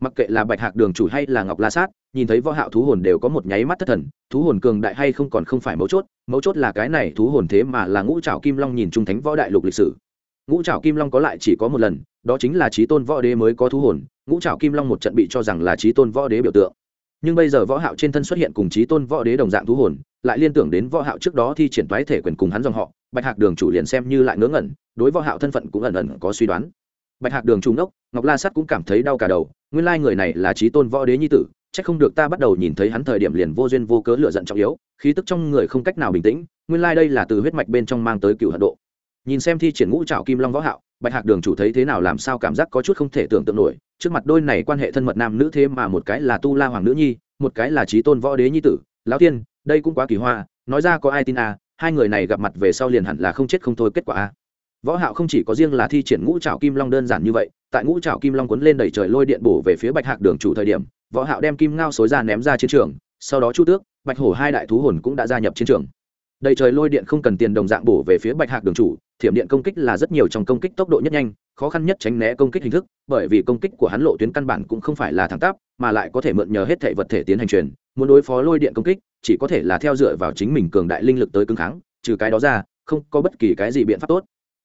mặc kệ là bạch hạc đường chủ hay là ngọc la sát, nhìn thấy võ hạo thú hồn đều có một nháy mắt thất thần, thú hồn cường đại hay không còn không phải mấu chốt mấu chốt là cái này thú hồn thế mà là ngũ trảo kim long nhìn trung thánh võ đại lục lịch sử. Ngũ trảo kim long có lại chỉ có một lần, đó chính là trí tôn võ đế mới có thú hồn, ngũ trảo kim long một trận bị cho rằng là trí tôn võ đế biểu tượng. Nhưng bây giờ võ hạo trên thân xuất hiện cùng trí tôn võ đế đồng dạng thú hồn, lại liên tưởng đến võ hạo trước đó thi triển toái thể quyền cùng hắn dòng họ, bạch hạc đường chủ liền xem như lại ngớ ngẩn, đối võ hạo thân phận cũng ẩn ẩn có suy đoán bạch hạc đường chủ đốc, ngọc la sắt cũng cảm thấy đau cả đầu, nguyên lai người này là trí tôn võ đế nhi tử, chắc không được ta bắt đầu nhìn thấy hắn thời điểm liền vô duyên vô cớ lựa giận trọng yếu, khí tức trong người không cách nào bình tĩnh, nguyên lai đây là từ huyết mạch bên trong mang tới cựu hận độ. Nhìn xem thi triển ngũ trảo kim long võ hạo, bạch hạc đường chủ thấy thế nào làm sao cảm giác có chút không thể tưởng tượng nổi, trước mặt đôi này quan hệ thân mật nam nữ thế mà một cái là tu la hoàng nữ nhi, một cái là trí tôn võ đế nhi tử. Lão tiên, đây cũng quá kỳ hoa, nói ra có ai tin à hai người này gặp mặt về sau liền hẳn là không chết không thôi kết quả a võ hạo không chỉ có riêng là thi triển ngũ trảo kim long đơn giản như vậy, tại ngũ trảo kim long cuốn lên đẩy trời lôi điện bổ về phía bạch hạc đường chủ thời điểm, võ hạo đem kim ngao xối ra ném ra chiến trường, sau đó chu tước, bạch hổ hai đại thú hồn cũng đã gia nhập chiến trường. Đầy trời lôi điện không cần tiền đồng dạng bổ về phía bạch hạc đường chủ, thiểm điện công kích là rất nhiều trong công kích tốc độ nhất nhanh, khó khăn nhất tránh né công kích hình thức, bởi vì công kích của hắn lộ tuyến căn bản cũng không phải là thẳng tắp, mà lại có thể mượn nhờ hết thể vật thể tiến hành truyền, muốn đối phó lôi điện công kích, chỉ có thể là theo dựa vào chính mình cường đại linh lực tới cứng kháng, trừ cái đó ra, không có bất kỳ cái gì biện pháp tốt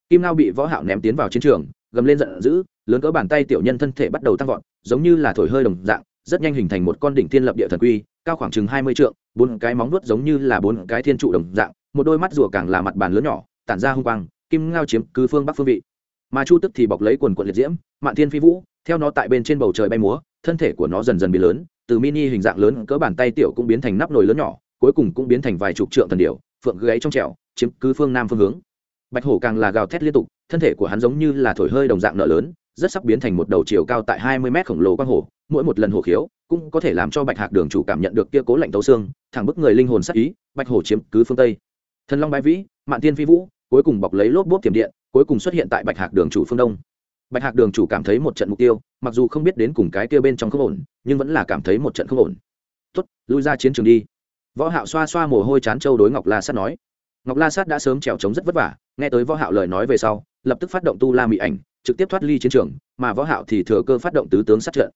kim ngao bị võ hạo ném tiến vào chiến trường, gầm lên giận dữ, lớn cỡ bàn tay tiểu nhân thân thể bắt đầu tăng vọt, giống như là thổi hơi đồng dạng, rất nhanh hình thành một con đỉnh thiên lập địa thần quy, cao khoảng chừng hai mươi trượng, bốn cái móng vuốt giống như là bốn cái thiên trụ đồng dạng, một đôi mắt rùa càng là mặt bàn lớn nhỏ, tản ra hung quang, kim ngao chiếm cứ phương bắc phương vị. Mà chu tức thì bọc lấy quần quần liệt diễm, mạn thiên phi vũ, theo nó tại bên trên bầu trời bay múa, thân thể của nó dần dần biến lớn, từ mini hình dạng lớn cỡ bàn tay tiểu cũng biến thành nắp nồi lớn nhỏ, cuối cùng cũng biến thành vài chục trượng thần điểu, phượng gáy trong trẻo, chiếm cứ phương nam phương hướng bạch hổ càng là gào thét liên tục, thân thể của hắn giống như là thổi hơi đồng dạng nợ lớn, rất sắp biến thành một đầu chiều cao tại hai mươi mét khổng lồ quang hổ, mỗi một lần hổ khiếu cũng có thể làm cho bạch hạc đường chủ cảm nhận được kia cố lạnh tấu xương, thẳng bức người linh hồn sắc ý, bạch hổ chiếm cứ phương tây. Thần long bái vĩ, mạn tiên phi vũ, cuối cùng bọc lấy lốp bốp tiềm điện, cuối cùng xuất hiện tại bạch hạc đường chủ phương đông. Bạch hạc đường chủ cảm thấy một trận mục tiêu, mặc dù không biết đến cùng cái kia bên trong không ổn, nhưng vẫn là cảm thấy một trận không ổn. Tuất lui ra chiến trường đi. Võ hạo xoa xoa mồ hôi chán châu đối ngọc la sát nói ngọc la sát đã sớm trèo trống rất vất vả, nghe tới võ hạo lời nói về sau, lập tức phát động tu la mỹ ảnh, trực tiếp thoát ly chiến trường, mà võ hạo thì thừa cơ phát động tứ tướng sát trận.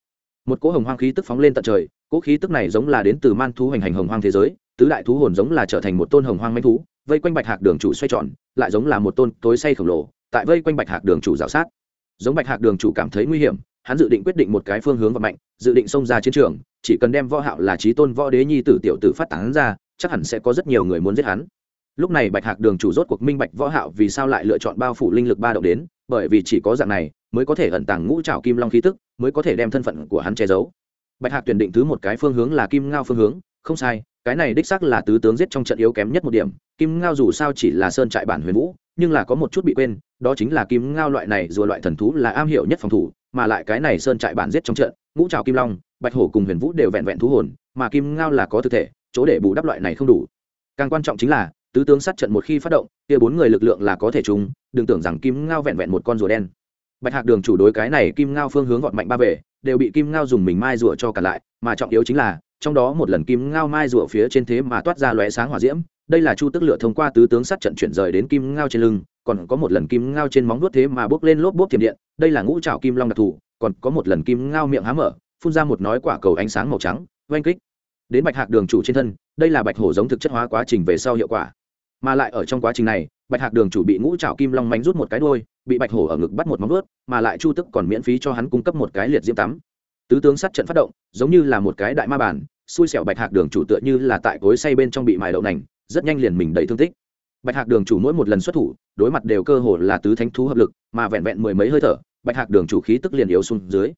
Một cỗ hồng hoang khí tức phóng lên tận trời, cỗ khí tức này giống là đến từ man thú hành hành hồng hoang thế giới, tứ đại thú hồn giống là trở thành một tôn hồng hoang manh thú, vây quanh bạch hạc đường chủ xoay tròn, lại giống là một tôn tối say khổng lồ, tại vây quanh bạch hạc đường chủ rào sát. Giống bạch hạc đường chủ cảm thấy nguy hiểm, hắn dự định quyết định một cái phương hướng và mạnh dự định xông ra chiến trường, chỉ cần đem võ hạo là trí tôn võ đế nhi tử tiểu tử phát tán ra, chắc hẳn sẽ có rất nhiều người muốn giết hắn lúc này bạch hạc đường chủ rốt cuộc minh bạch võ hạo vì sao lại lựa chọn bao phủ linh lực ba động đến, bởi vì chỉ có dạng này mới có thể ẩn tàng ngũ trảo kim long khí tức, mới có thể đem thân phận của hắn che giấu. Bạch hạc tuyển định thứ một cái phương hướng là kim ngao phương hướng, không sai, cái này đích xác là tứ tướng giết trong trận yếu kém nhất một điểm. Kim ngao dù sao chỉ là sơn trại bản huyền vũ, nhưng là có một chút bị quên, đó chính là kim ngao loại này dù loại thần thú là am hiểu nhất phòng thủ, mà lại cái này sơn trại bản giết trong trận, ngũ trào kim long, bạch hổ cùng huyền vũ đều vẹn vẹn thú hồn, mà kim ngao là có thực thể, chỗ để bù đắp loại này không đủ. Càng quan trọng chính là tứ tướng sát trận một khi phát động, kia bốn người lực lượng là có thể chung đừng tưởng rằng kim ngao vẹn vẹn một con rùa đen. Bạch hạc đường chủ đối cái này kim ngao phương hướng gọn mạnh ba về đều bị kim ngao dùng mình mai rùa cho cả lại, mà trọng yếu chính là, trong đó một lần kim ngao mai rùa phía trên thế mà toát ra lóe sáng hỏa diễm, đây là chu tức lửa thông qua tứ tướng sát trận chuyển rời đến kim ngao trên lưng, còn có một lần kim ngao trên móng vuốt thế mà bốc lên lốp bốp thiểm điện, đây là ngũ trảo kim long đặc thù, còn có một lần kim ngao miệng há mở, phun ra một nói quả cầu ánh sáng màu trắng, oanh kích. Đến bạch hạc đường chủ trên thân, đây là bạch hổ giống thực chất hóa quá trình về sau hiệu quả mà lại ở trong quá trình này, bạch hạc đường chủ bị ngũ trảo kim long mánh rút một cái đôi bị bạch hổ ở ngực bắt một móng vuốt, mà lại chu tức còn miễn phí cho hắn cung cấp một cái liệt diễm tắm. Tứ tướng sát trận phát động, giống như là một cái đại ma bản xui xẻo bạch hạc đường chủ tựa như là tại cối say bên trong bị mài đậu nành, rất nhanh liền mình đầy thương tích. Bạch hạc đường chủ mỗi một lần xuất thủ, đối mặt đều cơ hồ là tứ thánh thú hợp lực, mà vẹn vẹn mười mấy hơi thở, bạch hạc đường chủ khí tức liền yếu xuống dưới.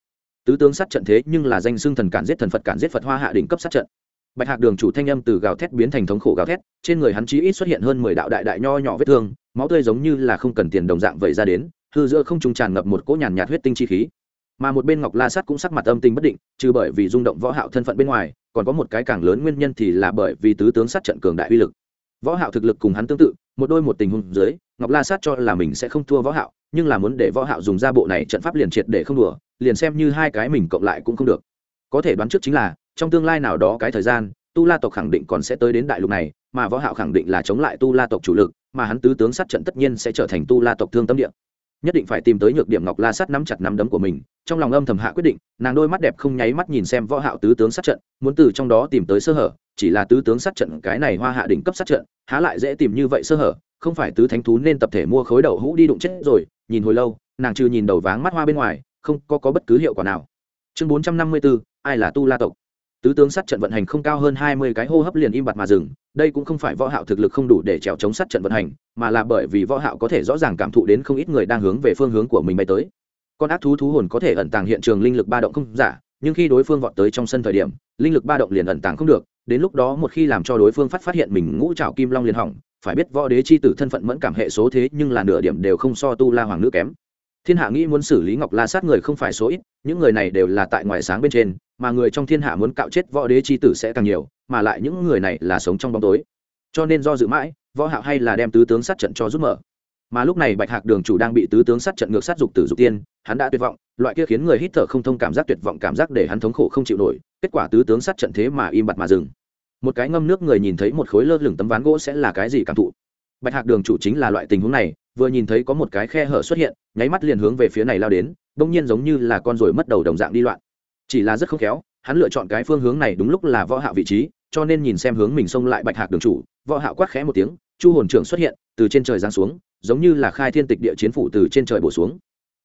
Tứ tướng sát trận thế nhưng là danh xưng thần cản giết thần phật cản giết phật hoa hạ đỉnh cấp sát trận bạch hạc đường chủ thanh âm từ gào thét biến thành thống khổ gào thét, trên người hắn chí ít xuất hiện hơn mười đạo đại đại nho nhỏ vết thương, máu tươi giống như là không cần tiền đồng dạng vậy ra đến, hư giữa không trùng tràn ngập một cỗ nhàn nhạt huyết tinh chi khí. Mà một bên ngọc la sát cũng sắc mặt âm tình bất định, trừ bởi vì rung động võ hạo thân phận bên ngoài, còn có một cái càng lớn nguyên nhân thì là bởi vì tứ tướng sát trận cường đại uy lực. Võ hạo thực lực cùng hắn tương tự, một đôi một tình huống dưới, ngọc la sát cho là mình sẽ không thua võ hạo, nhưng là muốn để võ hạo dùng ra bộ này trận pháp liền triệt để không đùa, liền xem như hai cái mình cộng lại cũng không được. Có thể đoán trước chính là trong tương lai nào đó cái thời gian tu la tộc khẳng định còn sẽ tới đến đại lục này mà võ hạo khẳng định là chống lại tu la tộc chủ lực mà hắn tứ tướng sát trận tất nhiên sẽ trở thành tu la tộc thương tâm địa. Nhất định phải tìm tới nhược điểm ngọc la sắt nắm chặt nắm đấm của mình trong lòng âm thầm hạ quyết định nàng đôi mắt đẹp không nháy mắt nhìn xem võ hạo tứ tướng sát trận muốn từ trong đó tìm tới sơ hở chỉ là tứ tướng sát trận cái này hoa hạ đỉnh cấp sát trận há lại dễ tìm như vậy sơ hở không phải tứ thánh thú nên tập thể mua khối đầu hũ đi đụng chết rồi nhìn hồi lâu nàng trừ nhìn đầu váng mắt hoa bên ngoài không có có bất cứ hiệu quả nào. Chương 454, ai là tu la tộc? Tứ tướng sát trận vận hành không cao hơn hai mươi cái hô hấp liền im bặt mà dừng, đây cũng không phải võ hạo thực lực không đủ để trèo chống sát trận vận hành, mà là bởi vì võ hạo có thể rõ ràng cảm thụ đến không ít người đang hướng về phương hướng của mình bay tới. Con ác thú thú hồn có thể ẩn tàng hiện trường linh lực ba động không giả, nhưng khi đối phương vọt tới trong sân thời điểm, linh lực ba động liền ẩn tàng không được, đến lúc đó một khi làm cho đối phương phát phát hiện mình ngũ trảo kim long liền hỏng, phải biết võ đế chi tử thân phận mẫn cảm hệ số thế nhưng là nửa điểm đều không so tu la hoàng nữ kém thiên hạ nghĩ muốn xử lý ngọc la sát người không phải số ít, những người này đều là tại ngoài sáng bên trên, mà người trong thiên hạ muốn cạo chết võ đế chi tử sẽ càng nhiều, mà lại những người này là sống trong bóng tối. Cho nên do dự mãi, võ hạo hay là đem tứ tướng sát trận cho rút mở. Mà lúc này bạch hạc đường chủ đang bị tứ tướng sát trận ngược sát dục tử dục tiên, hắn đã tuyệt vọng, loại kia khiến người hít thở không thông cảm giác tuyệt vọng cảm giác để hắn thống khổ không chịu nổi, kết quả tứ tướng sát trận thế mà im bặt mà dừng. Một cái ngâm nước người nhìn thấy một khối lơ lửng tấm ván gỗ sẽ là cái gì cảm thụ? Bạch hạc đường chủ chính là loại tình huống này vừa nhìn thấy có một cái khe hở xuất hiện, nháy mắt liền hướng về phía này lao đến bỗng nhiên giống như là con rồi mất đầu đồng dạng đi loạn. Chỉ là rất không khéo, hắn lựa chọn cái phương hướng này đúng lúc là võ hạo vị trí, cho nên nhìn xem hướng mình xông lại bạch hạc đường chủ, võ hạo quát khẽ một tiếng, chu hồn trưởng xuất hiện, từ trên trời giáng xuống, giống như là khai thiên tịch địa chiến phủ từ trên trời bổ xuống.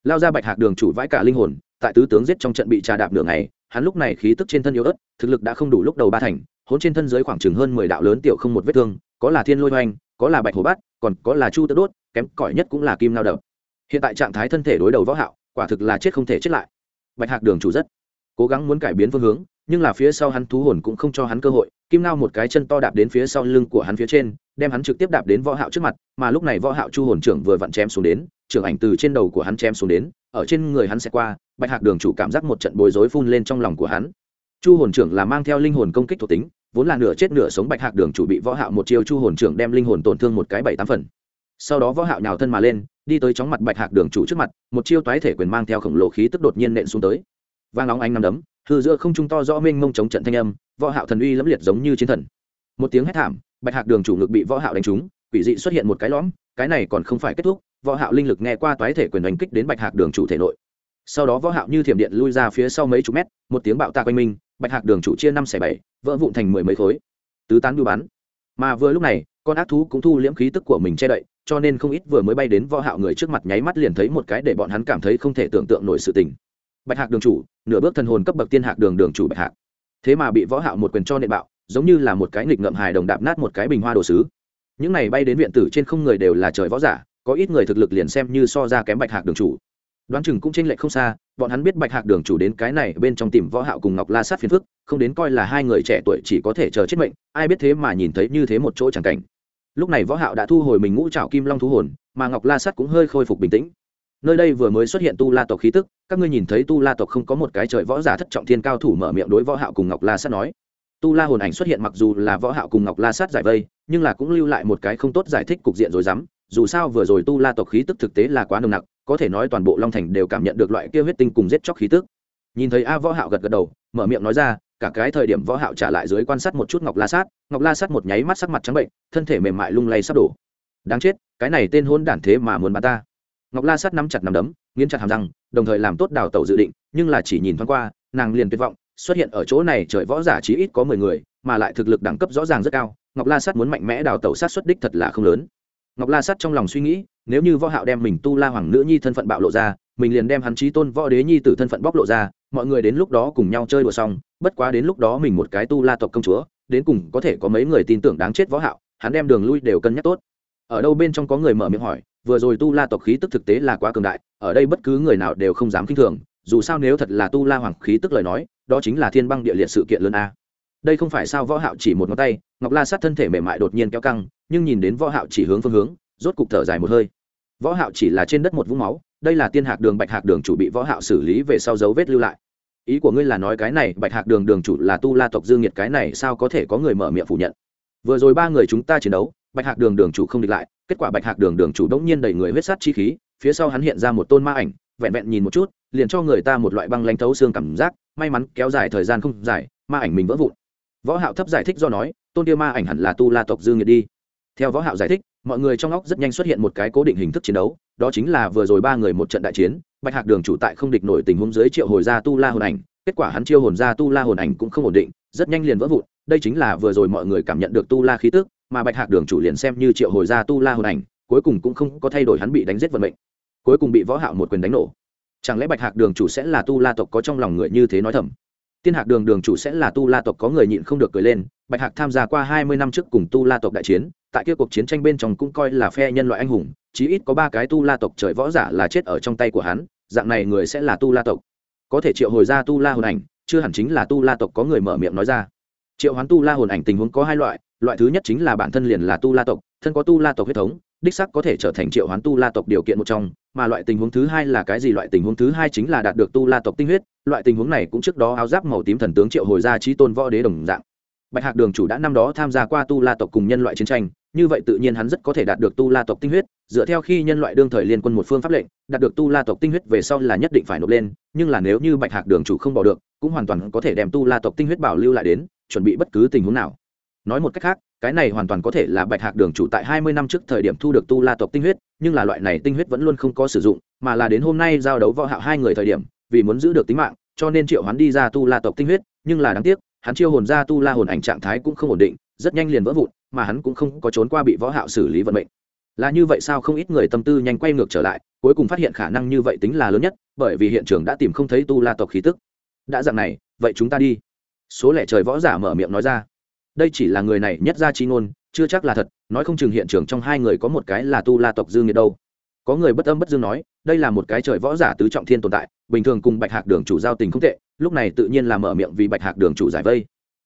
Lao ra bạch hạc đường chủ vãi cả linh hồn, tại tứ tướng giết trong trận bị trà đạp nửa ngày, hắn lúc này khí tức trên thân yếu ớt, thực lực đã không đủ lúc đầu ba thành, hỗn trên thân dưới khoảng chừng hơn mười đạo lớn tiểu không một vết thương, có là thiên lôi hoành, có là bạch hổ bát, còn có là chu tự đốt kém cỏi nhất cũng là kim lao đập. Hiện tại trạng thái thân thể đối đầu võ hạo, quả thực là chết không thể chết lại. Bạch hạc đường chủ rất cố gắng muốn cải biến phương hướng, nhưng là phía sau hắn thú hồn cũng không cho hắn cơ hội. Kim lao một cái chân to đạp đến phía sau lưng của hắn phía trên, đem hắn trực tiếp đạp đến võ hạo trước mặt, mà lúc này võ hạo chu hồn trưởng vừa vặn chém xuống đến, trưởng ảnh từ trên đầu của hắn chém xuống đến, ở trên người hắn sẽ qua, bạch hạc đường chủ cảm giác một trận bối rối phun lên trong lòng của hắn. Chu hồn trưởng là mang theo linh hồn công kích thuộc tính, vốn là nửa chết nửa sống bạch hạc đường chủ bị võ hạo một chiêu chu hồn trưởng đem linh hồn tổn thương một cái bảy tám phần sau đó võ hạo nhào thân mà lên đi tới chóng mặt bạch hạc đường chủ trước mặt một chiêu toái thể quyền mang theo khổng lồ khí tức đột nhiên nện xuống tới. Vang nóng ánh năm đấm hư giữa không trung to rõ mênh mông chống trận thanh âm võ hạo thần uy lẫm liệt giống như chiến thần. Một tiếng hét thảm bạch hạc đường chủ ngực bị võ hạo đánh trúng quỷ dị xuất hiện một cái lõm cái này còn không phải kết thúc võ hạo linh lực nghe qua toái thể quyền đánh kích đến bạch hạc đường chủ thể nội. Sau đó võ hạo như thiểm điện lui ra phía sau mấy chục mét một tiếng bạo tạc quanh mình, bạch hạc đường chủ chia năm xẻ bảy vỡ vụn thành mười mấy khối. Tứ tán đu bắn mà vừa lúc này con ác thú cũng thu liễm khí tức của mình che đậy, cho nên không ít vừa mới bay đến võ hạo người trước mặt nháy mắt liền thấy một cái để bọn hắn cảm thấy không thể tưởng tượng nổi sự tình. Bạch hạc đường chủ, nửa bước thần hồn cấp bậc tiên hạc đường đường chủ bạch hạc. Thế mà bị võ hạo một quyền cho nện bạo, giống như là một cái nghịch ngợm hài đồng đạp nát một cái bình hoa đồ sứ. Những này bay đến viện tử trên không người đều là trời võ giả, có ít người thực lực liền xem như so ra kém bạch hạc đường chủ. Đoán chừng cũng chênh lệch không xa, bọn hắn biết bạch hạc đường chủ đến cái này bên trong tìm võ hạo cùng ngọc la sát phiền phức, không đến coi là hai người trẻ tuổi chỉ có thể chờ chết mệnh, ai biết thế mà nhìn thấy như thế một chỗ chẳng cảnh lúc này võ hạo đã thu hồi mình ngũ trảo kim long thú hồn, mà ngọc la sắt cũng hơi khôi phục bình tĩnh. Nơi đây vừa mới xuất hiện tu la tộc khí tức, các ngươi nhìn thấy tu la tộc không có một cái trời võ giả thất trọng thiên cao thủ mở miệng đối võ hạo cùng ngọc la sát nói. Tu la hồn ảnh xuất hiện mặc dù là võ hạo cùng ngọc la sát giải vây, nhưng là cũng lưu lại một cái không tốt giải thích cục diện rồi dám. Dù sao vừa rồi tu la tộc khí tức thực tế là quá nồng nặc, có thể nói toàn bộ long thành đều cảm nhận được loại kia huyết tinh cùng giết chóc khí tức. Nhìn thấy a võ hạo gật gật đầu, mở miệng nói ra cả cái thời điểm võ hạo trả lại dưới quan sát một chút ngọc la sát, ngọc la sát một nháy mắt sắc mặt trắng bệnh, thân thể mềm mại lung lay sắp đổ. Đáng chết, cái này tên hôn đản thế mà muốn bắt ta. Ngọc la sát nắm chặt nắm đấm, nghiến chặt hàm răng, đồng thời làm tốt đào tẩu dự định, nhưng là chỉ nhìn thoáng qua, nàng liền tuyệt vọng, xuất hiện ở chỗ này trời võ giả chí ít có mười người, mà lại thực lực đẳng cấp rõ ràng rất cao, ngọc la sát muốn mạnh mẽ đào tẩu sát xuất đích thật là không lớn. Ngọc la sát trong lòng suy nghĩ, nếu như võ hạo đem mình tu la hoàng nữ nhi thân phận bạo lộ ra mình liền đem hắn chí tôn võ đế nhi tử thân phận bóc lộ ra, mọi người đến lúc đó cùng nhau chơi đùa xong, bất quá đến lúc đó mình một cái tu la tộc công chúa, đến cùng có thể có mấy người tin tưởng đáng chết võ hạo, hắn đem đường lui đều cân nhắc tốt. Ở đâu bên trong có người mở miệng hỏi, vừa rồi tu la tộc khí tức thực tế là quá cường đại, ở đây bất cứ người nào đều không dám kinh thường, dù sao nếu thật là tu la hoàng khí tức lời nói, đó chính là thiên băng địa liệt sự kiện lớn a. Đây không phải sao võ hạo chỉ một ngón tay, ngọc la sát thân thể mềm mại đột nhiên kéo căng, nhưng nhìn đến võ hạo chỉ hướng phương hướng, rốt cục thở dài một hơi. Võ hạo chỉ là trên đất một vũng máu đây là tiên hạc đường bạch hạc đường chủ bị võ hạo xử lý về sau dấu vết lưu lại. Ý của ngươi là nói cái này bạch hạc đường đường chủ là tu la tộc dương nhiệt, cái này sao có thể có người mở miệng phủ nhận? Vừa rồi ba người chúng ta chiến đấu, bạch hạc đường đường chủ không địch lại, kết quả bạch hạc đường đường chủ đống nhiên đầy người huyết sát chi khí, phía sau hắn hiện ra một tôn ma ảnh, vẹn vẹn nhìn một chút, liền cho người ta một loại băng lãnh thấu xương cảm giác, may mắn kéo dài thời gian không dài, ma ảnh mình vỡ vụn. Võ hạo thấp giải thích do nói, tôn kia ma ảnh hẳn là tu la tộc dương nhiệt đi. Theo võ hạo giải thích mọi người trong óc rất nhanh xuất hiện một cái cố định hình thức chiến đấu, đó chính là vừa rồi ba người một trận đại chiến, bạch hạc đường chủ tại không địch nổi tình huống dưới triệu hồi ra tu la hồn ảnh, kết quả hắn chiêu hồn ra tu la hồn ảnh cũng không ổn định, rất nhanh liền vỡ vụn, đây chính là vừa rồi mọi người cảm nhận được tu la khí tức, mà bạch hạc đường chủ liền xem như triệu hồi ra tu la hồn ảnh, cuối cùng cũng không có thay đổi hắn bị đánh giết vận mệnh, cuối cùng bị võ hạo một quyền đánh nổ. Chẳng lẽ bạch hạc đường chủ sẽ là tu la tộc có trong lòng người như thế nói thầm? Tiên hạc đường đường chủ sẽ là tu la tộc có người nhịn không được cười lên, bạch hạc tham gia qua hai mươi năm trước cùng tu la tộc đại chiến tại kia cuộc chiến tranh bên trong cũng coi là phe nhân loại anh hùng, chí ít có ba cái tu la tộc trời võ giả là chết ở trong tay của hắn, dạng này người sẽ là tu la tộc. Có thể triệu hồi ra tu la hồn ảnh, chưa hẳn chính là tu la tộc có người mở miệng nói ra. Triệu hoán tu la hồn ảnh tình huống có hai loại loại thứ nhất chính là bản thân liền là tu la tộc, thân có tu la tộc huyết thống, đích sắc có thể trở thành triệu hoán tu la tộc điều kiện một trong, mà loại tình huống thứ hai là cái gì loại tình huống thứ hai chính là đạt được tu la tộc tinh huyết, loại tình huống này cũng trước đó áo giáp màu tím thần tướng triệu hồi ra trí tôn võ đế đồng dạng bạch hạc đường chủ đã năm đó tham gia qua tu la tộc cùng nhân loại chiến tranh, như vậy tự nhiên hắn rất có thể đạt được tu la tộc tinh huyết, dựa theo khi nhân loại đương thời liên quân một phương pháp lệnh, đạt được tu la tộc tinh huyết về sau là nhất định phải nộp lên, nhưng là nếu như bạch hạc đường chủ không bỏ được, cũng hoàn toàn có thể đem tu la tộc tinh huyết bảo lưu lại đến, chuẩn bị bất cứ tình huống nào. Nói một cách khác, cái này hoàn toàn có thể là bạch hạc đường chủ tại hai mươi năm trước thời điểm thu được tu la tộc tinh huyết, nhưng là loại này tinh huyết vẫn luôn không có sử dụng, mà là đến hôm nay giao đấu võ hạo hai người thời điểm, vì muốn giữ được tính mạng, cho nên triệu hắn đi ra tu la tộc tinh huyết, nhưng là đáng tiếc hắn chiêu hồn ra tu la hồn ảnh trạng thái cũng không ổn định, rất nhanh liền vỡ vụn, mà hắn cũng không có trốn qua bị võ hạo xử lý vận mệnh. Là như vậy sao không ít người tâm tư nhanh quay ngược trở lại, cuối cùng phát hiện khả năng như vậy tính là lớn nhất, bởi vì hiện trường đã tìm không thấy tu la tộc khí tức. Đã dạng này, vậy chúng ta đi. Số lẻ trời võ giả mở miệng nói ra. Đây chỉ là người này nhất ra chi ngôn, chưa chắc là thật, nói không chừng hiện trường trong hai người có một cái là tu la tộc dương nghiệt đâu. Có người bất âm bất dương nói, đây là một cái trời võ giả tứ trọng thiên tồn tại, bình thường cùng bạch hạc đường chủ giao tình không tệ lúc này tự nhiên là mở miệng vì bạch hạc đường chủ giải vây.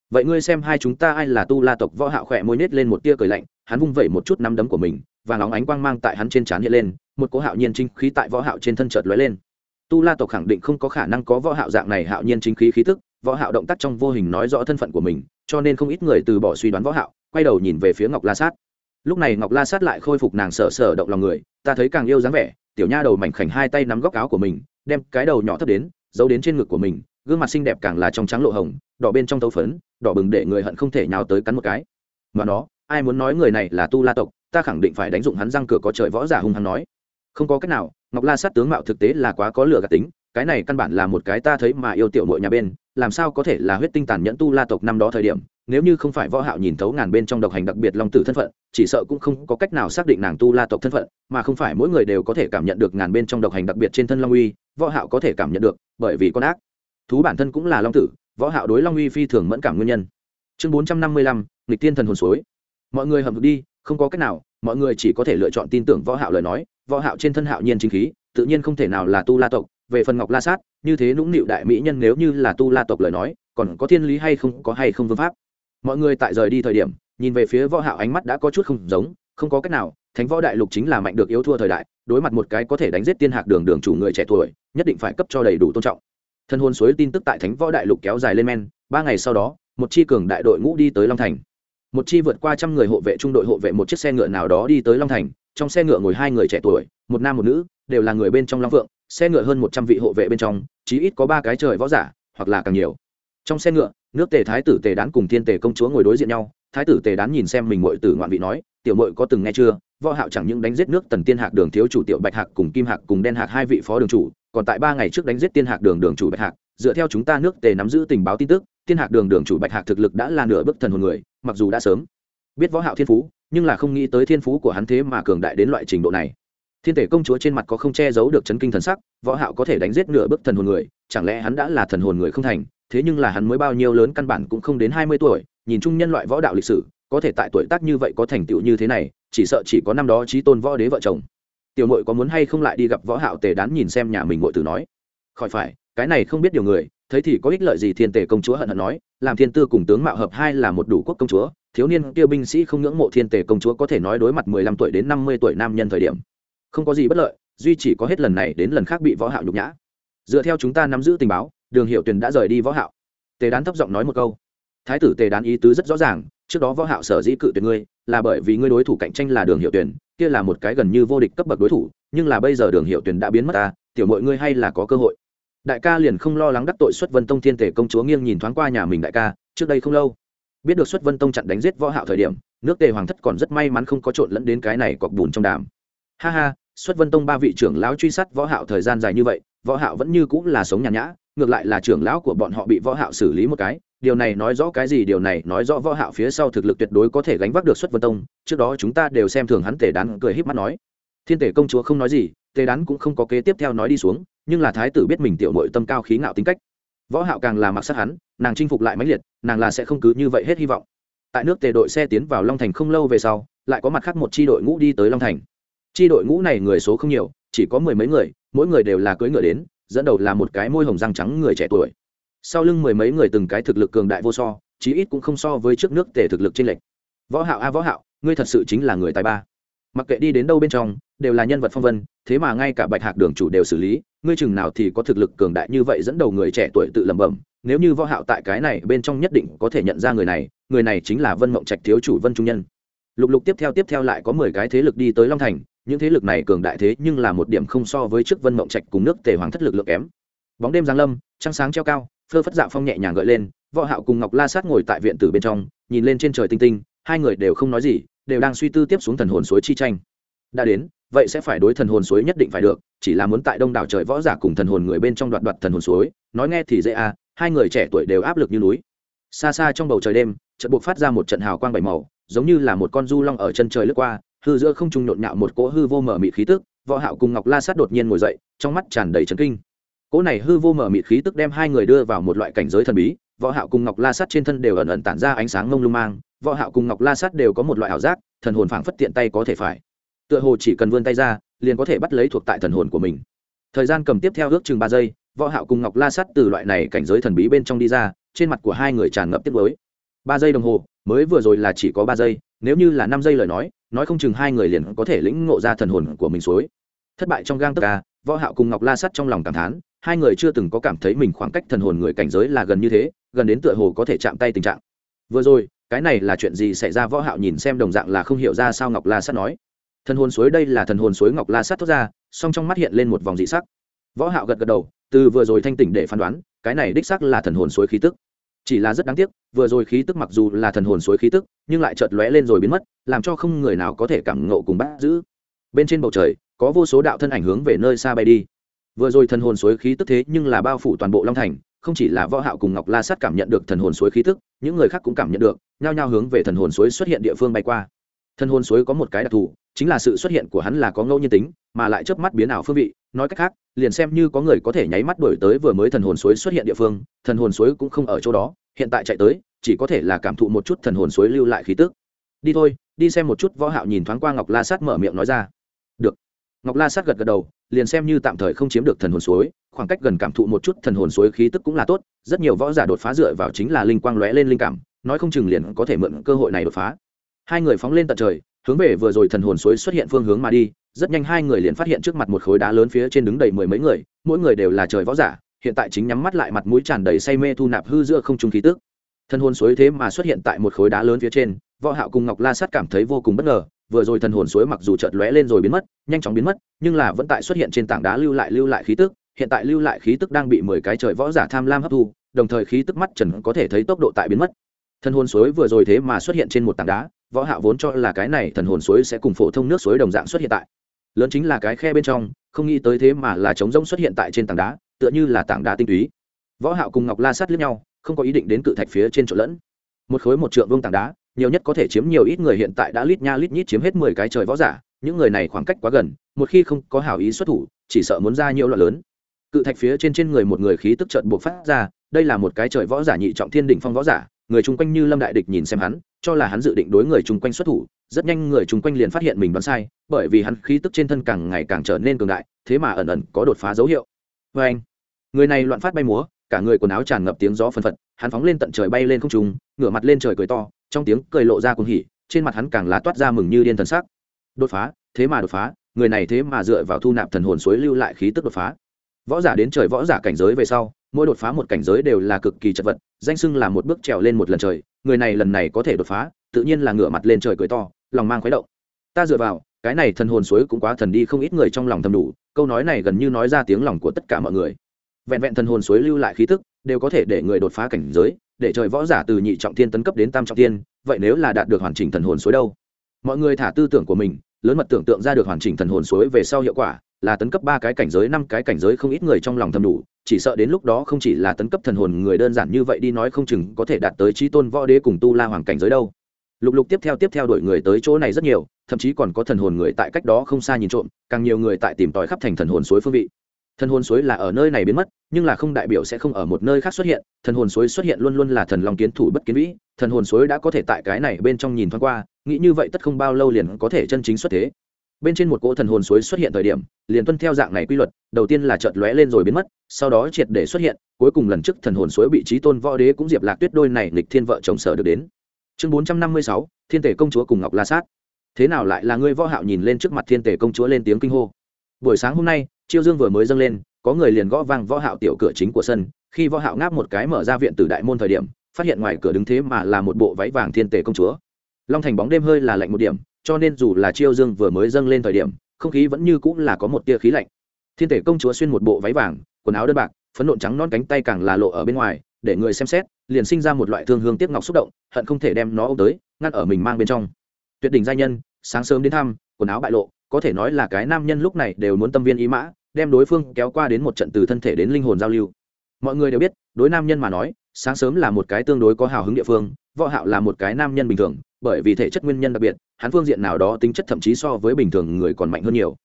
Vậy ngươi xem hai chúng ta ai là tu la tộc võ hạo khỏe môi nết lên một tia cười lạnh, hắn vung vẩy một chút nắm đấm của mình và nóng ánh quang mang tại hắn trên trán hiện lên, một cỗ hạo nhiên chính khí tại võ hạo trên thân chợt lóe lên. Tu la tộc khẳng định không có khả năng có võ hạo dạng này hạo nhiên chính khí khí tức, võ hạo động tác trong vô hình nói rõ thân phận của mình, cho nên không ít người từ bỏ suy đoán võ hạo, quay đầu nhìn về phía ngọc la sát. Lúc này ngọc la sát lại khôi phục nàng sở sở động lòng người, ta thấy càng yêu dáng vẻ, tiểu nha đầu mảnh khảnh hai tay nắm góc áo của mình, đem cái đầu nhỏ thấp đến, giấu đến trên ngực của mình gương mặt xinh đẹp càng là trong trắng lộ hồng, đỏ bên trong tấu phấn, đỏ bừng để người hận không thể nhào tới cắn một cái. Mà nó, ai muốn nói người này là tu la tộc, ta khẳng định phải đánh dụng hắn răng cửa có trời võ giả hung hăng nói. Không có cách nào, ngọc la sát tướng mạo thực tế là quá có lửa gạt tính, cái này căn bản là một cái ta thấy mà yêu tiểu mội nhà bên, làm sao có thể là huyết tinh tàn nhẫn tu la tộc năm đó thời điểm, nếu như không phải võ hạo nhìn thấu ngàn bên trong độc hành đặc biệt long tử thân phận, chỉ sợ cũng không có cách nào xác định nàng tu la tộc thân phận, mà không phải mỗi người đều có thể cảm nhận được ngàn bên trong độc hành đặc biệt trên thân long uy, võ hạo có thể cảm nhận được, bởi vì con ác thú bản thân cũng là long tử võ hạo đối long uy phi thường mẫn cảm nguyên nhân. Chương 455, nghịch tiên thần hồn suối. Mọi người hầm đi không có cách nào mọi người chỉ có thể lựa chọn tin tưởng võ hạo lời nói. Võ hạo trên thân hạo nhiên chính khí tự nhiên không thể nào là tu la tộc. Về phần ngọc la sát như thế nũng nịu đại mỹ nhân nếu như là tu la tộc lời nói còn có thiên lý hay không có hay không vương pháp? Mọi người tại rời đi thời điểm nhìn về phía võ hạo ánh mắt đã có chút không giống không có cách nào thánh võ đại lục chính là mạnh được yếu thua thời đại đối mặt một cái có thể đánh giết tiên hạc đường đường chủ người trẻ tuổi nhất định phải cấp cho đầy đủ tôn trọng thân hôn suối tin tức tại thánh võ đại lục kéo dài lên men, ba ngày sau đó, một chi cường đại đội ngũ đi tới long thành. Một chi vượt qua trăm người hộ vệ trung đội hộ vệ một chiếc xe ngựa nào đó đi tới long thành, trong xe ngựa ngồi hai người trẻ tuổi, một nam một nữ, đều là người bên trong long phượng, xe ngựa hơn một trăm vị hộ vệ bên trong, chí ít có ba cái trời võ giả, hoặc là càng nhiều. Trong xe ngựa, nước tề thái tử tề đán cùng thiên tề công chúa ngồi đối diện nhau, thái tử tề đán nhìn xem mình mội tử ngoạn vị nói, tiểu mội có từng nghe chưa? Võ hạo chẳng những đánh giết nước tần tiên hạc đường thiếu chủ tiểu bạch hạc cùng kim hạc cùng đen hạc hai vị phó đường chủ còn tại ba ngày trước đánh giết tiên hạc đường đường chủ bạch hạc, dựa theo chúng ta nước tề nắm giữ tình báo tin tức, tiên hạc đường đường chủ bạch hạc thực lực đã là nửa bức thần hồn người, mặc dù đã sớm biết võ hạo thiên phú, nhưng là không nghĩ tới thiên phú của hắn thế mà cường đại đến loại trình độ này. Thiên thể công chúa trên mặt có không che giấu được chấn kinh thần sắc, võ hạo có thể đánh giết nửa bức thần hồn người, chẳng lẽ hắn đã là thần hồn người không thành, thế nhưng là hắn mới bao nhiêu lớn căn bản cũng không đến 20 tuổi, nhìn chung nhân loại võ đạo lịch sử, có thể tại tuổi tác như vậy có thành tựu như thế này, chỉ sợ chỉ có năm đó chí tôn võ đế vợ chồng tiểu mội có muốn hay không lại đi gặp võ hạo tề đán nhìn xem nhà mình mội tử nói? Khỏi phải, cái này không biết điều người, thấy thì có ích lợi gì thiên tề công chúa hận hận nói, làm thiên tư cùng tướng mạo hợp hai là một đủ quốc công chúa, thiếu niên kia binh sĩ không ngưỡng mộ thiên tề công chúa có thể nói đối mặt 15 tuổi đến 50 tuổi nam nhân thời điểm. Không có gì bất lợi, duy chỉ có hết lần này đến lần khác bị võ hạo nhục nhã. Dựa theo chúng ta nắm giữ tình báo, đường hiệu tuyền đã rời đi võ hạo. Tề đán thấp giọng nói một câu. Thái tử tề đán ý tứ rất rõ ràng, trước đó võ hạo sở dĩ cự tuyệt ngươi, là bởi vì ngươi đối thủ cạnh tranh là đường hiệu tuyển kia là một cái gần như vô địch cấp bậc đối thủ, nhưng là bây giờ đường hiệu tuyển đã biến mất ta, tiểu mọi ngươi hay là có cơ hội. Đại ca liền không lo lắng đắc tội xuất vân tông thiên tể công chúa nghiêng nhìn thoáng qua nhà mình đại ca, trước đây không lâu, biết được xuất vân tông chặn đánh giết võ hạo thời điểm, nước tề hoàng thất còn rất may mắn không có trộn lẫn đến cái này cọc bùn trong đàm. Ha ha, xuất vân tông ba vị trưởng lão truy sát võ hạo thời gian dài như vậy, võ hạo vẫn như cũ là sống nhàn nhã ngược lại là trưởng lão của bọn họ bị võ hạo xử lý một cái. Điều này nói rõ cái gì? Điều này nói rõ võ hạo phía sau thực lực tuyệt đối có thể gánh vác được xuất vân tông. Trước đó chúng ta đều xem thường hắn, tề đán cười híp mắt nói. Thiên tể công chúa không nói gì, tề đán cũng không có kế tiếp theo nói đi xuống, nhưng là thái tử biết mình tiểu nội tâm cao khí ngạo tính cách. Võ hạo càng là mặc sát hắn, nàng chinh phục lại mãnh liệt, nàng là sẽ không cứ như vậy hết hy vọng. Tại nước tề đội xe tiến vào long thành không lâu về sau, lại có mặt khác một chi đội ngũ đi tới long thành. Chi đội ngũ này người số không nhiều, chỉ có mười mấy người, mỗi người đều là cưỡi ngựa đến dẫn đầu là một cái môi hồng răng trắng người trẻ tuổi. Sau lưng mười mấy người từng cái thực lực cường đại vô so, chí ít cũng không so với trước nước tề thực lực trên lệch. Võ hạo a võ hạo, ngươi thật sự chính là người tài ba. Mặc kệ đi đến đâu bên trong, đều là nhân vật phong vân, thế mà ngay cả bạch hạc đường chủ đều xử lý, ngươi chừng nào thì có thực lực cường đại như vậy dẫn đầu người trẻ tuổi tự lẩm bẩm, nếu như võ hạo tại cái này bên trong nhất định có thể nhận ra người này người này chính là vân mộng trạch thiếu chủ vân trung nhân. Lục lục tiếp theo tiếp theo lại có mười cái thế lực đi tới long thành những thế lực này cường đại thế nhưng là một điểm không so với trước vân mộng trạch cùng nước tề hoàng thất lực lượng kém. Bóng đêm giáng lâm, trăng sáng treo cao, phơ phất dạo phong nhẹ nhàng gợi lên, võ hạo cùng ngọc la sát ngồi tại viện tử bên trong, nhìn lên trên trời tinh tinh, hai người đều không nói gì, đều đang suy tư tiếp xuống thần hồn suối chi tranh. Đã đến, vậy sẽ phải đối thần hồn suối nhất định phải được, chỉ là muốn tại đông đảo trời võ giả cùng thần hồn người bên trong đoạt đoạt thần hồn suối, nói nghe thì dễ à hai người trẻ tuổi đều áp lực như núi. Xa xa trong bầu trời đêm trận buộc phát ra một trận hào quang bảy màu, giống như là một con du long ở chân trời lướt qua hư giữa không trung nhộn nhạo một cỗ hư vô mở mịt khí tức, võ hạo cùng ngọc la sát đột nhiên ngồi dậy, trong mắt tràn đầy chấn kinh. Cỗ này hư vô mở mịt khí tức đem hai người đưa vào một loại cảnh giới thần bí, võ hạo cùng ngọc la sát trên thân đều ẩn ẩn tản ra ánh sáng ngông lung mang, võ hạo cùng ngọc la sát đều có một loại ảo giác, thần hồn phảng phất tiện tay có thể phải. Tựa hồ chỉ cần vươn tay ra, liền có thể bắt lấy thuộc tại thần hồn của mình. Thời gian cầm tiếp theo ước chừng ba giây, võ hạo cùng ngọc la sát từ loại này cảnh giới thần bí bên trong đi ra, trên mặt của hai người tràn ngập tiếc nuối. Ba giây đồng hồ, mới vừa rồi là chỉ có ba giây, nếu như là năm giây lời nói nói không chừng hai người liền có thể lĩnh ngộ ra thần hồn của mình suối. Thất bại trong gang tất ca võ hạo cùng ngọc la sắt trong lòng cảm thán, hai người chưa từng có cảm thấy mình khoảng cách thần hồn người cảnh giới là gần như thế, gần đến tựa hồ có thể chạm tay tình trạng. Vừa rồi, cái này là chuyện gì xảy ra? Võ hạo nhìn xem đồng dạng là không hiểu ra sao ngọc la sắt nói. Thần hồn suối đây là thần hồn suối ngọc la sắt thoát ra, song trong mắt hiện lên một vòng dị sắc. Võ hạo gật gật đầu, từ vừa rồi thanh tỉnh để phán đoán, cái này đích xác là thần hồn suối khí tức chỉ là rất đáng tiếc, vừa rồi khí tức mặc dù là thần hồn suối khí tức, nhưng lại chợt lóe lên rồi biến mất, làm cho không người nào có thể cảm ngộ cùng bắt giữ. Bên trên bầu trời, có vô số đạo thân ảnh hướng về nơi xa bay đi. Vừa rồi thần hồn suối khí tức thế nhưng là bao phủ toàn bộ long thành, không chỉ là võ hạo cùng ngọc la sát cảm nhận được thần hồn suối khí tức, những người khác cũng cảm nhận được, nhao nhao hướng về thần hồn suối xuất hiện địa phương bay qua thần hồn suối có một cái đặc thù, chính là sự xuất hiện của hắn là có ngẫu nhiên tính, mà lại chớp mắt biến ảo phương vị. Nói cách khác, liền xem như có người có thể nháy mắt đổi tới vừa mới thần hồn suối xuất hiện địa phương, thần hồn suối cũng không ở chỗ đó. Hiện tại chạy tới, chỉ có thể là cảm thụ một chút thần hồn suối lưu lại khí tức. Đi thôi, đi xem một chút võ hạo nhìn thoáng qua ngọc la sát mở miệng nói ra. Được. Ngọc la sát gật gật đầu, liền xem như tạm thời không chiếm được thần hồn suối, khoảng cách gần cảm thụ một chút thần hồn suối khí tức cũng là tốt. Rất nhiều võ giả đột phá dựa vào chính là linh quang lóe lên linh cảm, nói không chừng liền có thể mượn cơ hội này đột phá hai người phóng lên tận trời, hướng về vừa rồi thần hồn suối xuất hiện phương hướng mà đi. Rất nhanh hai người liền phát hiện trước mặt một khối đá lớn phía trên đứng đầy mười mấy người, mỗi người đều là trời võ giả, hiện tại chính nhắm mắt lại mặt mũi tràn đầy say mê thu nạp hư giữa không trung khí tức. Thần hồn suối thế mà xuất hiện tại một khối đá lớn phía trên, võ hạo cùng ngọc la sát cảm thấy vô cùng bất ngờ, vừa rồi thần hồn suối mặc dù chợt lóe lên rồi biến mất, nhanh chóng biến mất, nhưng là vẫn tại xuất hiện trên tảng đá lưu lại lưu lại khí tức, hiện tại lưu lại khí tức đang bị mười cái trời võ giả tham lam hấp thu, đồng thời khí tức mắt trần có thể thấy tốc độ tại biến mất. Thần hồn suối vừa rồi thế mà xuất hiện trên một tảng đá võ hạo vốn cho là cái này thần hồn suối sẽ cùng phổ thông nước suối đồng dạng xuất hiện tại. Lớn chính là cái khe bên trong, không nghĩ tới thế mà là trống rỗng xuất hiện tại trên tảng đá, tựa như là tảng đá tinh túy. Võ hạo cùng ngọc la sát liếc nhau, không có ý định đến cự thạch phía trên chỗ lẫn. Một khối một trượng vuông tảng đá, nhiều nhất có thể chiếm nhiều ít người hiện tại đã lít nha lít nhít chiếm hết mười cái trời võ giả, những người này khoảng cách quá gần, một khi không có hảo ý xuất thủ, chỉ sợ muốn ra nhiều loạn lớn. Cự thạch phía trên trên người một người khí tức chợt buộc phát ra, đây là một cái trời võ giả nhị trọng thiên đỉnh phong võ giả, người chung quanh như lâm đại địch nhìn xem hắn cho là hắn dự định đối người chung quanh xuất thủ, rất nhanh người chung quanh liền phát hiện mình đoán sai, bởi vì hắn khí tức trên thân càng ngày càng trở nên cường đại, thế mà ẩn ẩn có đột phá dấu hiệu. Vê anh, người này loạn phát bay múa, cả người quần áo tràn ngập tiếng gió phân phật, hắn phóng lên tận trời bay lên không trung, ngửa mặt lên trời cười to, trong tiếng cười lộ ra cuồng hỉ, trên mặt hắn càng lá toát ra mừng như điên thần sắc. Đột phá, thế mà đột phá, người này thế mà dựa vào thu nạp thần hồn suối lưu lại khí tức đột phá. Võ giả đến trời võ giả cảnh giới về sau, mỗi đột phá một cảnh giới đều là cực kỳ chật vật, danh sưng là một bước trèo lên một lần trời người này lần này có thể đột phá, tự nhiên là ngửa mặt lên trời cười to, lòng mang khuấy động. Ta dựa vào, cái này thần hồn suối cũng quá thần đi không ít người trong lòng thầm đủ, câu nói này gần như nói ra tiếng lòng của tất cả mọi người. Vẹn vẹn thần hồn suối lưu lại khí tức, đều có thể để người đột phá cảnh giới, để trời võ giả từ nhị trọng thiên tấn cấp đến tam trọng thiên, vậy nếu là đạt được hoàn chỉnh thần hồn suối đâu? Mọi người thả tư tưởng của mình, lớn mật tưởng tượng ra được hoàn chỉnh thần hồn suối về sau hiệu quả, là tấn cấp ba cái cảnh giới, năm cái cảnh giới không ít người trong lòng thầm đủ chỉ sợ đến lúc đó không chỉ là tấn cấp thần hồn người đơn giản như vậy đi nói không chừng có thể đạt tới trí tôn võ đế cùng tu la hoàng cảnh giới đâu. Lục lục tiếp theo tiếp theo đổi người tới chỗ này rất nhiều, thậm chí còn có thần hồn người tại cách đó không xa nhìn trộm, càng nhiều người tại tìm tòi khắp thành thần hồn suối phương vị. Thần hồn suối là ở nơi này biến mất, nhưng là không đại biểu sẽ không ở một nơi khác xuất hiện, thần hồn suối xuất hiện luôn luôn là thần long kiến thủ bất kiến vĩ, thần hồn suối đã có thể tại cái này bên trong nhìn thoáng qua, nghĩ như vậy tất không bao lâu liền có thể chân chính xuất thế bên trên một cỗ thần hồn suối xuất hiện thời điểm, liền tuân theo dạng này quy luật, đầu tiên là chợt lóe lên rồi biến mất, sau đó triệt để xuất hiện, cuối cùng lần trước thần hồn suối bị trí tôn võ đế cũng diệp lạc tuyết đôi này lịch thiên vợ chồng sở được đến. Chương bốn trăm năm mươi sáu, thiên tể công chúa cùng ngọc la sát. Thế nào lại là ngươi võ hạo nhìn lên trước mặt thiên tể công chúa lên tiếng kinh hô? Buổi sáng hôm nay, chiêu dương vừa mới dâng lên, có người liền gõ vang võ hạo tiểu cửa chính của sân, khi võ hạo ngáp một cái mở ra viện từ đại môn thời điểm, phát hiện ngoài cửa đứng thế mà là một bộ váy vàng thiên tể công chúa. Long thành bóng đêm hơi là lạnh một điểm cho nên dù là chiêu dương vừa mới dâng lên thời điểm, không khí vẫn như cũng là có một tia khí lạnh. Thiên thể công chúa xuyên một bộ váy vàng, quần áo đơn bạc, phấn nộn trắng non cánh tay càng là lộ ở bên ngoài, để người xem xét, liền sinh ra một loại thương hương tiếc ngọc xúc động, hận không thể đem nó ôm tới, ngăn ở mình mang bên trong. Tuyệt đỉnh gia nhân, sáng sớm đến thăm, quần áo bại lộ, có thể nói là cái nam nhân lúc này đều muốn tâm viên ý mã, đem đối phương kéo qua đến một trận từ thân thể đến linh hồn giao lưu. Mọi người đều biết, đối nam nhân mà nói, sáng sớm là một cái tương đối có hào hứng địa phương, võ hạo là một cái nam nhân bình thường bởi vì thể chất nguyên nhân đặc biệt, hắn phương diện nào đó tính chất thậm chí so với bình thường người còn mạnh hơn nhiều.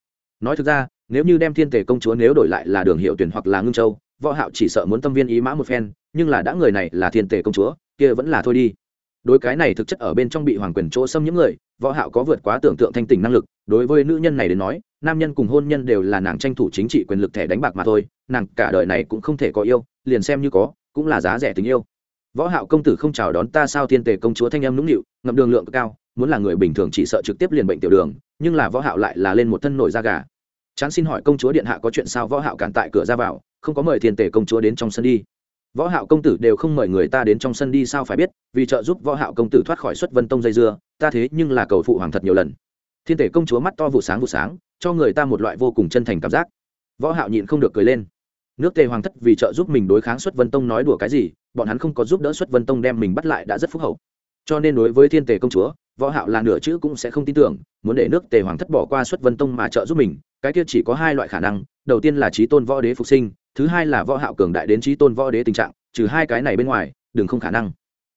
Nói thực ra, nếu như đem thiên tề công chúa nếu đổi lại là đường hiệu tuyển hoặc là ngưng châu, võ hạo chỉ sợ muốn tâm viên ý mã một phen, nhưng là đã người này là thiên tề công chúa, kia vẫn là thôi đi. Đối cái này thực chất ở bên trong bị hoàng quyền chỗ xâm những người, võ hạo có vượt quá tưởng tượng thanh tình năng lực, đối với nữ nhân này đến nói, nam nhân cùng hôn nhân đều là nàng tranh thủ chính trị quyền lực thẻ đánh bạc mà thôi, nàng cả đời này cũng không thể có yêu, liền xem như có, cũng là giá rẻ tình yêu võ hạo công tử không chào đón ta sao thiên tề công chúa thanh âm nũng nịu, ngậm đường lượng cao, muốn là người bình thường chỉ sợ trực tiếp liền bệnh tiểu đường, nhưng là võ hạo lại là lên một thân nổi da gà. Chán xin hỏi công chúa điện hạ có chuyện sao võ hạo cản tại cửa ra vào, không có mời thiên tề công chúa đến trong sân đi. Võ hạo công tử đều không mời người ta đến trong sân đi sao phải biết, vì trợ giúp võ hạo công tử thoát khỏi xuất vân tông dây dưa, ta thế nhưng là cầu phụ hoàng thật nhiều lần. Thiên tể công chúa mắt to vụ sáng vụ sáng, cho người ta một loại vô cùng chân thành cảm giác. Võ hạo nhịn không được cười lên. Nước tề hoàng thất vì trợ giúp mình đối kháng xuất vân tông nói đùa cái gì bọn hắn không có giúp đỡ xuất vân tông đem mình bắt lại đã rất phúc hậu. Cho nên đối với thiên tề công chúa, võ hạo là nửa chữ cũng sẽ không tin tưởng, muốn để nước tề hoàng thất bỏ qua xuất vân tông mà trợ giúp mình, cái kia chỉ có hai loại khả năng, đầu tiên là trí tôn võ đế phục sinh, thứ hai là võ hạo cường đại đến trí tôn võ đế tình trạng, trừ hai cái này bên ngoài, đừng không khả năng.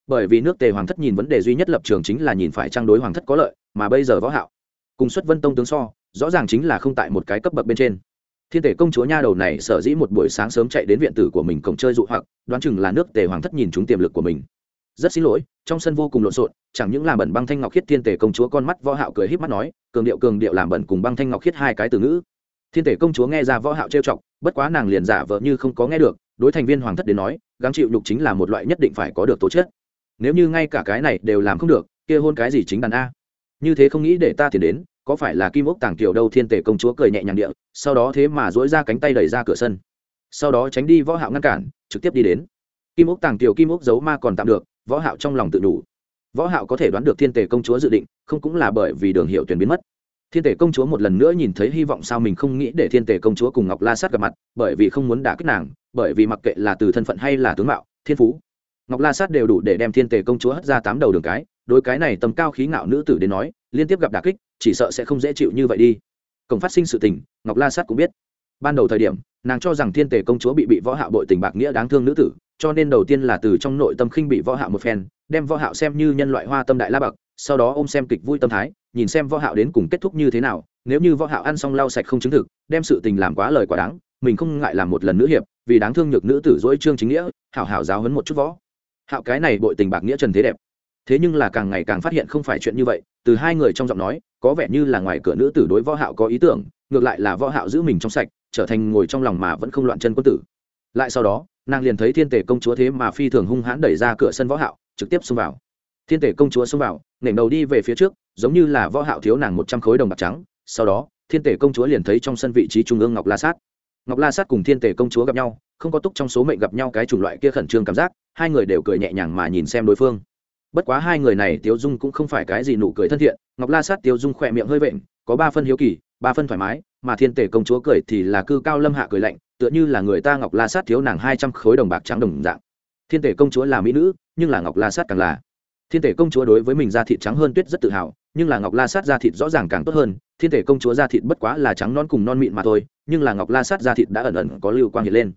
Bởi vì nước tề hoàng thất nhìn vấn đề duy nhất lập trường chính là nhìn phải trang đối hoàng thất có lợi, mà bây giờ võ hạo cùng xuất vân tông tướng so, rõ ràng chính là không tại một cái cấp bậc bên trên thiên tể công chúa nha đầu này sở dĩ một buổi sáng sớm chạy đến viện tử của mình cổng chơi dụ hoặc, đoán chừng là nước tề hoàng thất nhìn chúng tiềm lực của mình. Rất xin lỗi, trong sân vô cùng lộn xộn, chẳng những làm bẩn băng thanh ngọc khiết thiên tể công chúa con mắt võ hạo cười híp mắt nói, cường điệu cường điệu làm bẩn cùng băng thanh ngọc khiết hai cái từ ngữ. Thiên tể công chúa nghe ra võ hạo trêu chọc, bất quá nàng liền giả vờ như không có nghe được, đối thành viên hoàng thất đến nói, gắng chịu nhục chính là một loại nhất định phải có được tố chất. Nếu như ngay cả cái này đều làm không được, kia hôn cái gì chính đàn a? Như thế không nghĩ để ta tiền đến có phải là kim ốc tàng kiều đâu thiên tể công chúa cười nhẹ nhàng địa, sau đó thế mà dỗi ra cánh tay đẩy ra cửa sân. Sau đó tránh đi võ hạo ngăn cản, trực tiếp đi đến. Kim ốc tàng kiều kim ốc giấu ma còn tạm được, võ hạo trong lòng tự đủ. Võ hạo có thể đoán được thiên tể công chúa dự định, không cũng là bởi vì đường hiệu tuyển biến mất. Thiên tể công chúa một lần nữa nhìn thấy hy vọng sao mình không nghĩ để thiên tể công chúa cùng ngọc la sát gặp mặt, bởi vì không muốn đả kích nàng, bởi vì mặc kệ là từ thân phận hay là tướng mạo, thiên phú, ngọc la sát đều đủ để đem thiên tể công chúa hất ra tám đầu đường cái. Đối cái này tầm cao khí ngạo nữ tử đến nói liên tiếp gặp đả kích, chỉ sợ sẽ không dễ chịu như vậy đi. Cổng phát sinh sự tình, ngọc la sát cũng biết. Ban đầu thời điểm, nàng cho rằng thiên tể công chúa bị bị võ hạo bội tình bạc nghĩa đáng thương nữ tử, cho nên đầu tiên là từ trong nội tâm khinh bị võ hạo một phen, đem võ hạo xem như nhân loại hoa tâm đại la bậc, sau đó ôm xem kịch vui tâm thái, nhìn xem võ hạo đến cùng kết thúc như thế nào, nếu như võ hạo ăn xong lau sạch không chứng thực, đem sự tình làm quá lời quá đáng, mình không ngại làm một lần nữ hiệp, vì đáng thương nhược nữ tử dỗi trương chính nghĩa, hảo hảo giáo huấn một chút võ. Hạo cái này bội tình bạc nghĩa trần thế đẹp thế nhưng là càng ngày càng phát hiện không phải chuyện như vậy, từ hai người trong giọng nói, có vẻ như là ngoài cửa nữ tử đối võ hạo có ý tưởng, ngược lại là võ hạo giữ mình trong sạch, trở thành ngồi trong lòng mà vẫn không loạn chân quân tử. Lại sau đó, nàng liền thấy thiên tể công chúa thế mà phi thường hung hãn đẩy ra cửa sân võ hạo, trực tiếp xông vào. Thiên tể công chúa xông vào nể đầu đi về phía trước, giống như là võ hạo thiếu nàng một trăm khối đồng bạc trắng. Sau đó, thiên tể công chúa liền thấy trong sân vị trí trung ương ngọc la sát. Ngọc la sát cùng thiên tể công chúa gặp nhau, không có túc trong số mệnh gặp nhau cái chủng loại kia khẩn trương cảm giác, hai người đều cười nhẹ nhàng mà nhìn xem đối phương bất quá hai người này tiêu dung cũng không phải cái gì nụ cười thân thiện, ngọc la sát tiêu dung khỏe miệng hơi vện, có ba phân hiếu kỳ, ba phân thoải mái, mà thiên tể công chúa cười thì là cư cao lâm hạ cười lạnh, tựa như là người ta ngọc la sát thiếu nàng hai trăm khối đồng bạc trắng đồng dạng. Thiên tể công chúa là mỹ nữ, nhưng là ngọc la sát càng là. Thiên tể công chúa đối với mình da thịt trắng hơn tuyết rất tự hào, nhưng là ngọc la sát da thịt rõ ràng càng tốt hơn, thiên tể công chúa da thịt bất quá là trắng non cùng non mịn mà thôi, nhưng là ngọc la sát da thịt đã ẩn ẩn có lưu quang hiện lên.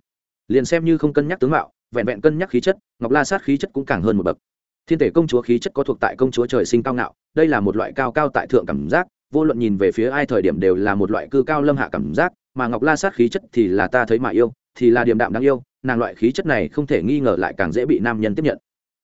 Liền xem như không cân nhắc tướng mạo, vẹn vẹn cân nhắc khí chất, ngọc la sát khí chất cũng càng hơn một bậc thiên tể công chúa khí chất có thuộc tại công chúa trời sinh cao ngạo, đây là một loại cao cao tại thượng cảm giác, vô luận nhìn về phía ai thời điểm đều là một loại cư cao lâm hạ cảm giác, mà ngọc la sát khí chất thì là ta thấy mà yêu, thì là điềm đạm đáng yêu, nàng loại khí chất này không thể nghi ngờ lại càng dễ bị nam nhân tiếp nhận.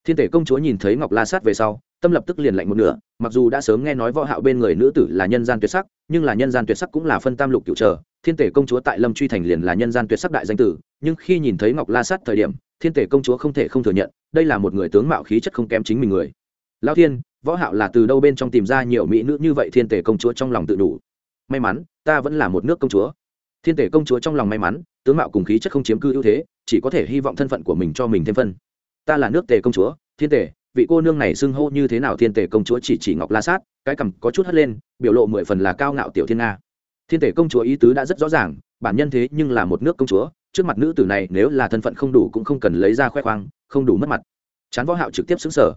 Thiên tể công chúa nhìn thấy ngọc la sát về sau tâm lập tức liền lạnh một nửa, mặc dù đã sớm nghe nói võ hạo bên người nữ tử là nhân gian tuyệt sắc, nhưng là nhân gian tuyệt sắc cũng là phân tam lục cửu trở, thiên tể công chúa tại lâm truy thành liền là nhân gian tuyệt sắc đại danh tử, nhưng khi nhìn thấy ngọc la sát thời điểm, thiên tể công chúa không thể không thừa nhận, đây là một người tướng mạo khí chất không kém chính mình người. Lão thiên, võ hạo là từ đâu bên trong tìm ra nhiều mỹ nữ như vậy, thiên tể công chúa trong lòng tự đủ. May mắn, ta vẫn là một nước công chúa. Thiên tể công chúa trong lòng may mắn, tướng mạo cùng khí chất không chiếm cư ưu thế, chỉ có thể hy vọng thân phận của mình cho mình thêm phân. Ta là nước tề công chúa, thiên tể vị cô nương này xưng hô như thế nào thiên tể công chúa chỉ chỉ ngọc la sát, cái cằm có chút hất lên, biểu lộ mười phần là cao ngạo tiểu thiên nga. Thiên tể công chúa ý tứ đã rất rõ ràng, bản nhân thế nhưng là một nước công chúa, trước mặt nữ tử này nếu là thân phận không đủ cũng không cần lấy ra khoe khoang, không đủ mất mặt. Chán võ hạo trực tiếp xứng sở.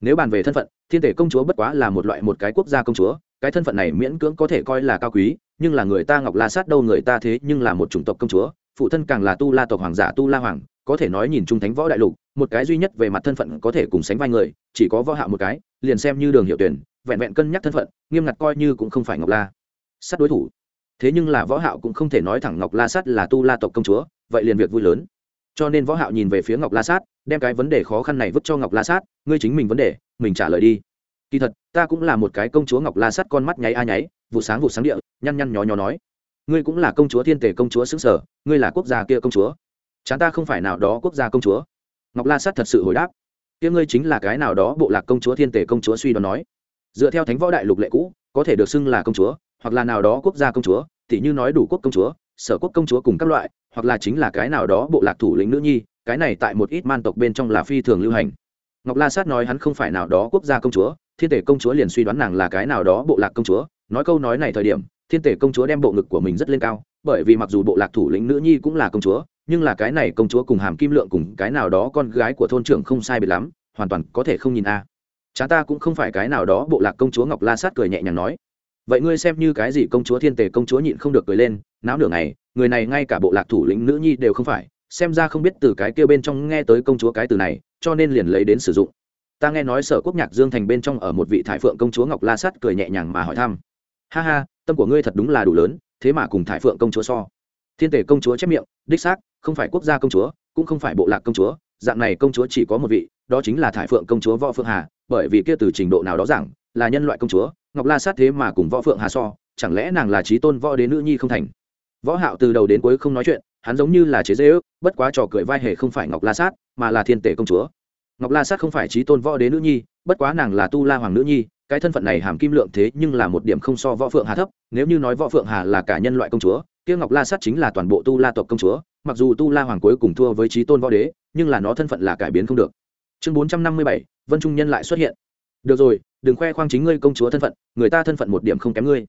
Nếu bàn về thân phận, thiên tể công chúa bất quá là một loại một cái quốc gia công chúa, cái thân phận này miễn cưỡng có thể coi là cao quý, nhưng là người ta ngọc la sát đâu người ta thế nhưng là một chủng tộc công chúa phụ thân càng là tu la tộc hoàng giả tu la hoàng, có thể nói nhìn trung thánh võ đại lục, một cái duy nhất về mặt thân phận có thể cùng sánh vai người, chỉ có võ hạo một cái, liền xem như đường hiệu tuyển, vẹn vẹn cân nhắc thân phận, nghiêm ngặt coi như cũng không phải ngọc la. Sát đối thủ. Thế nhưng là võ hạo cũng không thể nói thẳng ngọc la sát là tu la tộc công chúa, vậy liền việc vui lớn. Cho nên võ hạo nhìn về phía ngọc la sát, đem cái vấn đề khó khăn này vứt cho ngọc la sát, ngươi chính mình vấn đề, mình trả lời đi. Kỳ thật, ta cũng là một cái công chúa ngọc la sát con mắt nháy a nháy, vụ sáng vụ sáng địa, nhăn nhăn nhó nhó nói ngươi cũng là công chúa thiên tề công chúa xứng sở, ngươi là quốc gia kia công chúa. Chán ta không phải nào đó quốc gia công chúa. Ngọc la sát thật sự hồi đáp. Kia ngươi chính là cái nào đó bộ lạc công chúa thiên tề công chúa suy đoán nói. Dựa theo thánh võ đại lục lệ cũ, có thể được xưng là công chúa, hoặc là nào đó quốc gia công chúa thì như nói đủ quốc công chúa, sở quốc công chúa cùng các loại, hoặc là chính là cái nào đó bộ lạc thủ lĩnh nữ nhi, cái này tại một ít man tộc bên trong là phi thường lưu hành. Ngọc la sát nói hắn không phải nào đó quốc gia công chúa, thiên tể công chúa liền suy đoán nàng là cái nào đó bộ lạc công chúa. Nói câu nói này thời điểm thiên tể công chúa đem bộ ngực của mình rất lên cao, bởi vì mặc dù bộ lạc thủ lĩnh nữ nhi cũng là công chúa, nhưng là cái này công chúa cùng hàm kim lượng cùng cái nào đó con gái của thôn trưởng không sai biệt lắm, hoàn toàn có thể không nhìn a. À. cha ta cũng không phải cái nào đó bộ lạc công chúa ngọc la sát cười nhẹ nhàng nói. Vậy ngươi xem như cái gì công chúa thiên tề công chúa nhịn không được cười lên, náo nửa ngày, người này ngay cả bộ lạc thủ lĩnh nữ nhi đều không phải, xem ra không biết từ cái kia bên trong nghe tới công chúa cái từ này, cho nên liền lấy đến sử dụng. Ta nghe nói sở quốc nhạc dương thành bên trong ở một vị thải phượng công chúa ngọc la sắt cười nhẹ nhàng mà hỏi thăm ha ha, tâm của ngươi thật đúng là đủ lớn, thế mà cùng thải phượng công chúa so. Thiên tể công chúa chép miệng, đích xác, không phải quốc gia công chúa, cũng không phải bộ lạc công chúa, dạng này công chúa chỉ có một vị, đó chính là thải phượng công chúa võ phượng hà, bởi vì kia từ trình độ nào đó rằng là nhân loại công chúa, ngọc la sát thế mà cùng võ phượng hà so, chẳng lẽ nàng là trí tôn võ đế nữ nhi không thành? Võ hạo từ đầu đến cuối không nói chuyện, hắn giống như là chế dễ ước, bất quá trò cười vai hề không phải ngọc la sát, mà là thiên tể công chúa. Ngọc la sát không phải trí tôn võ đế nữ nhi, bất quá nàng là tu la hoàng nữ nhi cái thân phận này hàm kim lượng thế nhưng là một điểm không so võ phượng hà thấp, nếu như nói võ phượng hà là cả nhân loại công chúa, kia ngọc la sát chính là toàn bộ tu la tộc công chúa, mặc dù tu la hoàng cuối cùng thua với trí tôn võ đế, nhưng là nó thân phận là cải biến không được. Chương bốn trăm năm mươi bảy, vân trung nhân lại xuất hiện. Được rồi, đừng khoe khoang chính ngươi công chúa thân phận, người ta thân phận một điểm không kém ngươi.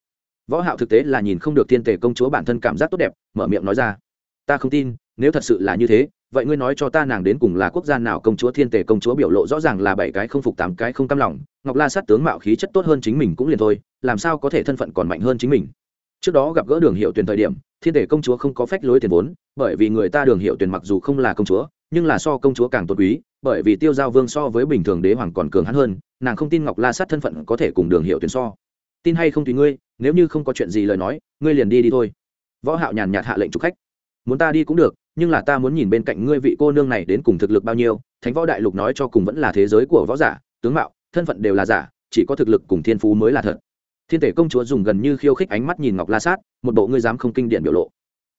Võ hạo thực tế là nhìn không được thiên tề công chúa bản thân cảm giác tốt đẹp, mở miệng nói ra. Ta không tin, nếu thật sự là như thế vậy ngươi nói cho ta nàng đến cùng là quốc gia nào công chúa thiên tề công chúa biểu lộ rõ ràng là bảy cái không phục tám cái không cam lòng, ngọc la sát tướng mạo khí chất tốt hơn chính mình cũng liền thôi, làm sao có thể thân phận còn mạnh hơn chính mình? Trước đó gặp gỡ đường hiệu tuyển thời điểm, thiên tề công chúa không có phách lối tiền vốn, bởi vì người ta đường hiệu tuyển mặc dù không là công chúa, nhưng là so công chúa càng tốt quý, bởi vì tiêu giao vương so với bình thường đế hoàng còn cường hắn hơn, nàng không tin ngọc la sát thân phận có thể cùng đường hiệu tuyển so. Tin hay không tùy ngươi, nếu như không có chuyện gì lời nói, ngươi liền đi đi thôi. Võ hạo nhàn nhạt hạ lệnh chủ khách. Muốn ta đi cũng được nhưng là ta muốn nhìn bên cạnh ngươi vị cô nương này đến cùng thực lực bao nhiêu, thánh võ đại lục nói cho cùng vẫn là thế giới của võ giả, tướng mạo, thân phận đều là giả, chỉ có thực lực cùng thiên phú mới là thật. Thiên thể công chúa dùng gần như khiêu khích ánh mắt nhìn ngọc la sát, một bộ ngươi dám không kinh điển biểu lộ.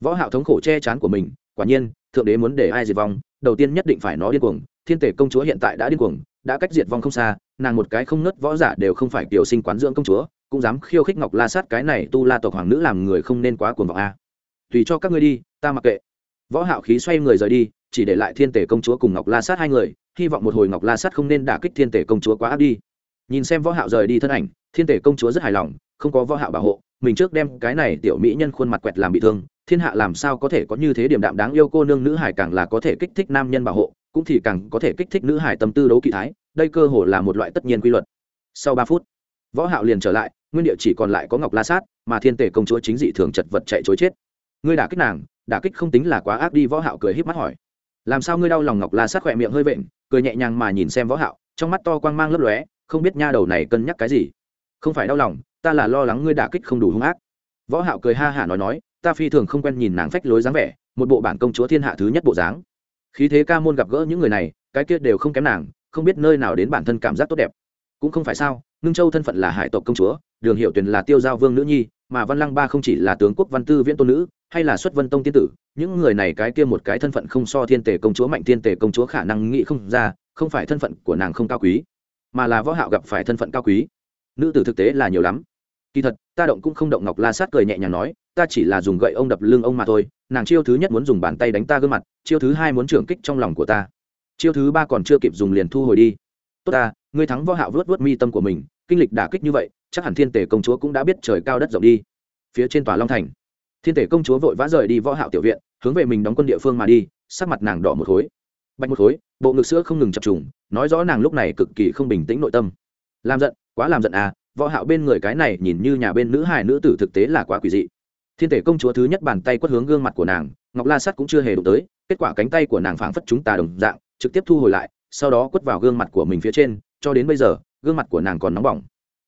Võ hạo thống khổ che chắn của mình, quả nhiên, thượng đế muốn để ai diệt vong, đầu tiên nhất định phải nó điên cuồng, thiên thể công chúa hiện tại đã điên cuồng, đã cách diệt vong không xa, nàng một cái không nứt võ giả đều không phải tiểu sinh quán dưỡng công chúa, cũng dám khiêu khích ngọc la sát cái này tu la tộc hoàng nữ làm người không nên quá cuồng vọng a. Tùy cho các ngươi đi, ta mặc kệ võ hạo khí xoay người rời đi, chỉ để lại thiên tể công chúa cùng ngọc la sát hai người, hy vọng một hồi ngọc la sát không nên đả kích thiên tể công chúa quá áp đi. Nhìn xem võ hạo rời đi thân ảnh, thiên tể công chúa rất hài lòng, không có võ hạo bảo hộ, mình trước đem cái này tiểu mỹ nhân khuôn mặt quẹt làm bị thương, thiên hạ làm sao có thể có như thế điểm đạm đáng yêu cô nương nữ hải càng là có thể kích thích nam nhân bảo hộ, cũng thì càng có thể kích thích nữ hải tâm tư đấu kỵ thái, đây cơ hồ là một loại tất nhiên quy luật. Sau ba phút, võ hạo liền trở lại, nguyên địa chỉ còn lại có ngọc la sát, mà thiên tể công chúa chính dị thường chật vật chạy trốn chết. Ngươi đả kích nàng đả kích không tính là quá ác đi, võ hạo cười híp mắt hỏi. Làm sao ngươi đau lòng ngọc la sát khỏe miệng hơi vện, cười nhẹ nhàng mà nhìn xem võ hạo, trong mắt to quang mang lấp lóe, không biết nha đầu này cân nhắc cái gì. Không phải đau lòng, ta là lo lắng ngươi đả kích không đủ hung ác. Võ hạo cười ha hả nói nói, ta phi thường không quen nhìn nàng phách lối dáng vẻ, một bộ bản công chúa thiên hạ thứ nhất bộ dáng. Khí thế ca môn gặp gỡ những người này, cái kia đều không kém nàng, không biết nơi nào đến bản thân cảm giác tốt đẹp. Cũng không phải sao, ngưng châu thân phận là hải tộc công chúa, đường hiệu tuyền là tiêu giao vương nữ nhi, mà văn lăng ba không chỉ là tướng quốc văn tư viễn tôn nữ hay là xuất vân tông tiên tử, những người này cái kia một cái thân phận không so thiên tể công chúa mạnh, thiên tể công chúa khả năng nghĩ không ra, không phải thân phận của nàng không cao quý, mà là võ hạo gặp phải thân phận cao quý. Nữ tử thực tế là nhiều lắm. Kỳ thật, ta động cũng không động ngọc la sát cười nhẹ nhàng nói, ta chỉ là dùng gậy ông đập lưng ông mà thôi, nàng chiêu thứ nhất muốn dùng bàn tay đánh ta gương mặt, chiêu thứ hai muốn trưởng kích trong lòng của ta. Chiêu thứ ba còn chưa kịp dùng liền thu hồi đi. Tốt ta, ngươi thắng võ hạo vớt vớt mi tâm của mình, kinh lịch đả kích như vậy, chắc hẳn thiên tể công chúa cũng đã biết trời cao đất rộng đi. Phía trên tòa long thành thiên tể công chúa vội vã rời đi võ hạo tiểu viện, hướng về mình đóng quân địa phương mà đi, sắc mặt nàng đỏ một khối. Bạch một khối, bộ ngực sữa không ngừng chập trùng, nói rõ nàng lúc này cực kỳ không bình tĩnh nội tâm. Làm giận, quá làm giận à võ hạo bên người cái này nhìn như nhà bên nữ hài nữ tử thực tế là quá quỷ dị. Thiên tể công chúa thứ nhất bàn tay quất hướng gương mặt của nàng, ngọc la sắt cũng chưa hề đụng tới, kết quả cánh tay của nàng phảng phất chúng ta đồng dạng, trực tiếp thu hồi lại, sau đó quất vào gương mặt của mình phía trên, cho đến bây giờ, gương mặt của nàng còn nóng bỏng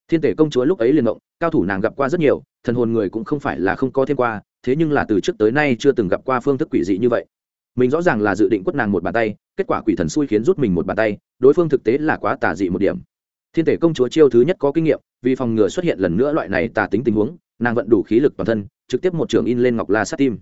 thiên tể công chúa lúc ấy liền động cao thủ nàng gặp qua rất nhiều, thần hồn người cũng không phải là không có thêm qua, thế nhưng là từ trước tới nay chưa từng gặp qua phương thức quỷ dị như vậy. Mình rõ ràng là dự định quất nàng một bàn tay, kết quả quỷ thần xui khiến rút mình một bàn tay, đối phương thực tế là quá tà dị một điểm. Thiên thể công chúa chiêu thứ nhất có kinh nghiệm, vì phòng ngừa xuất hiện lần nữa loại này tà tính tình huống, nàng vận đủ khí lực toàn thân, trực tiếp một trường in lên ngọc la sát tim.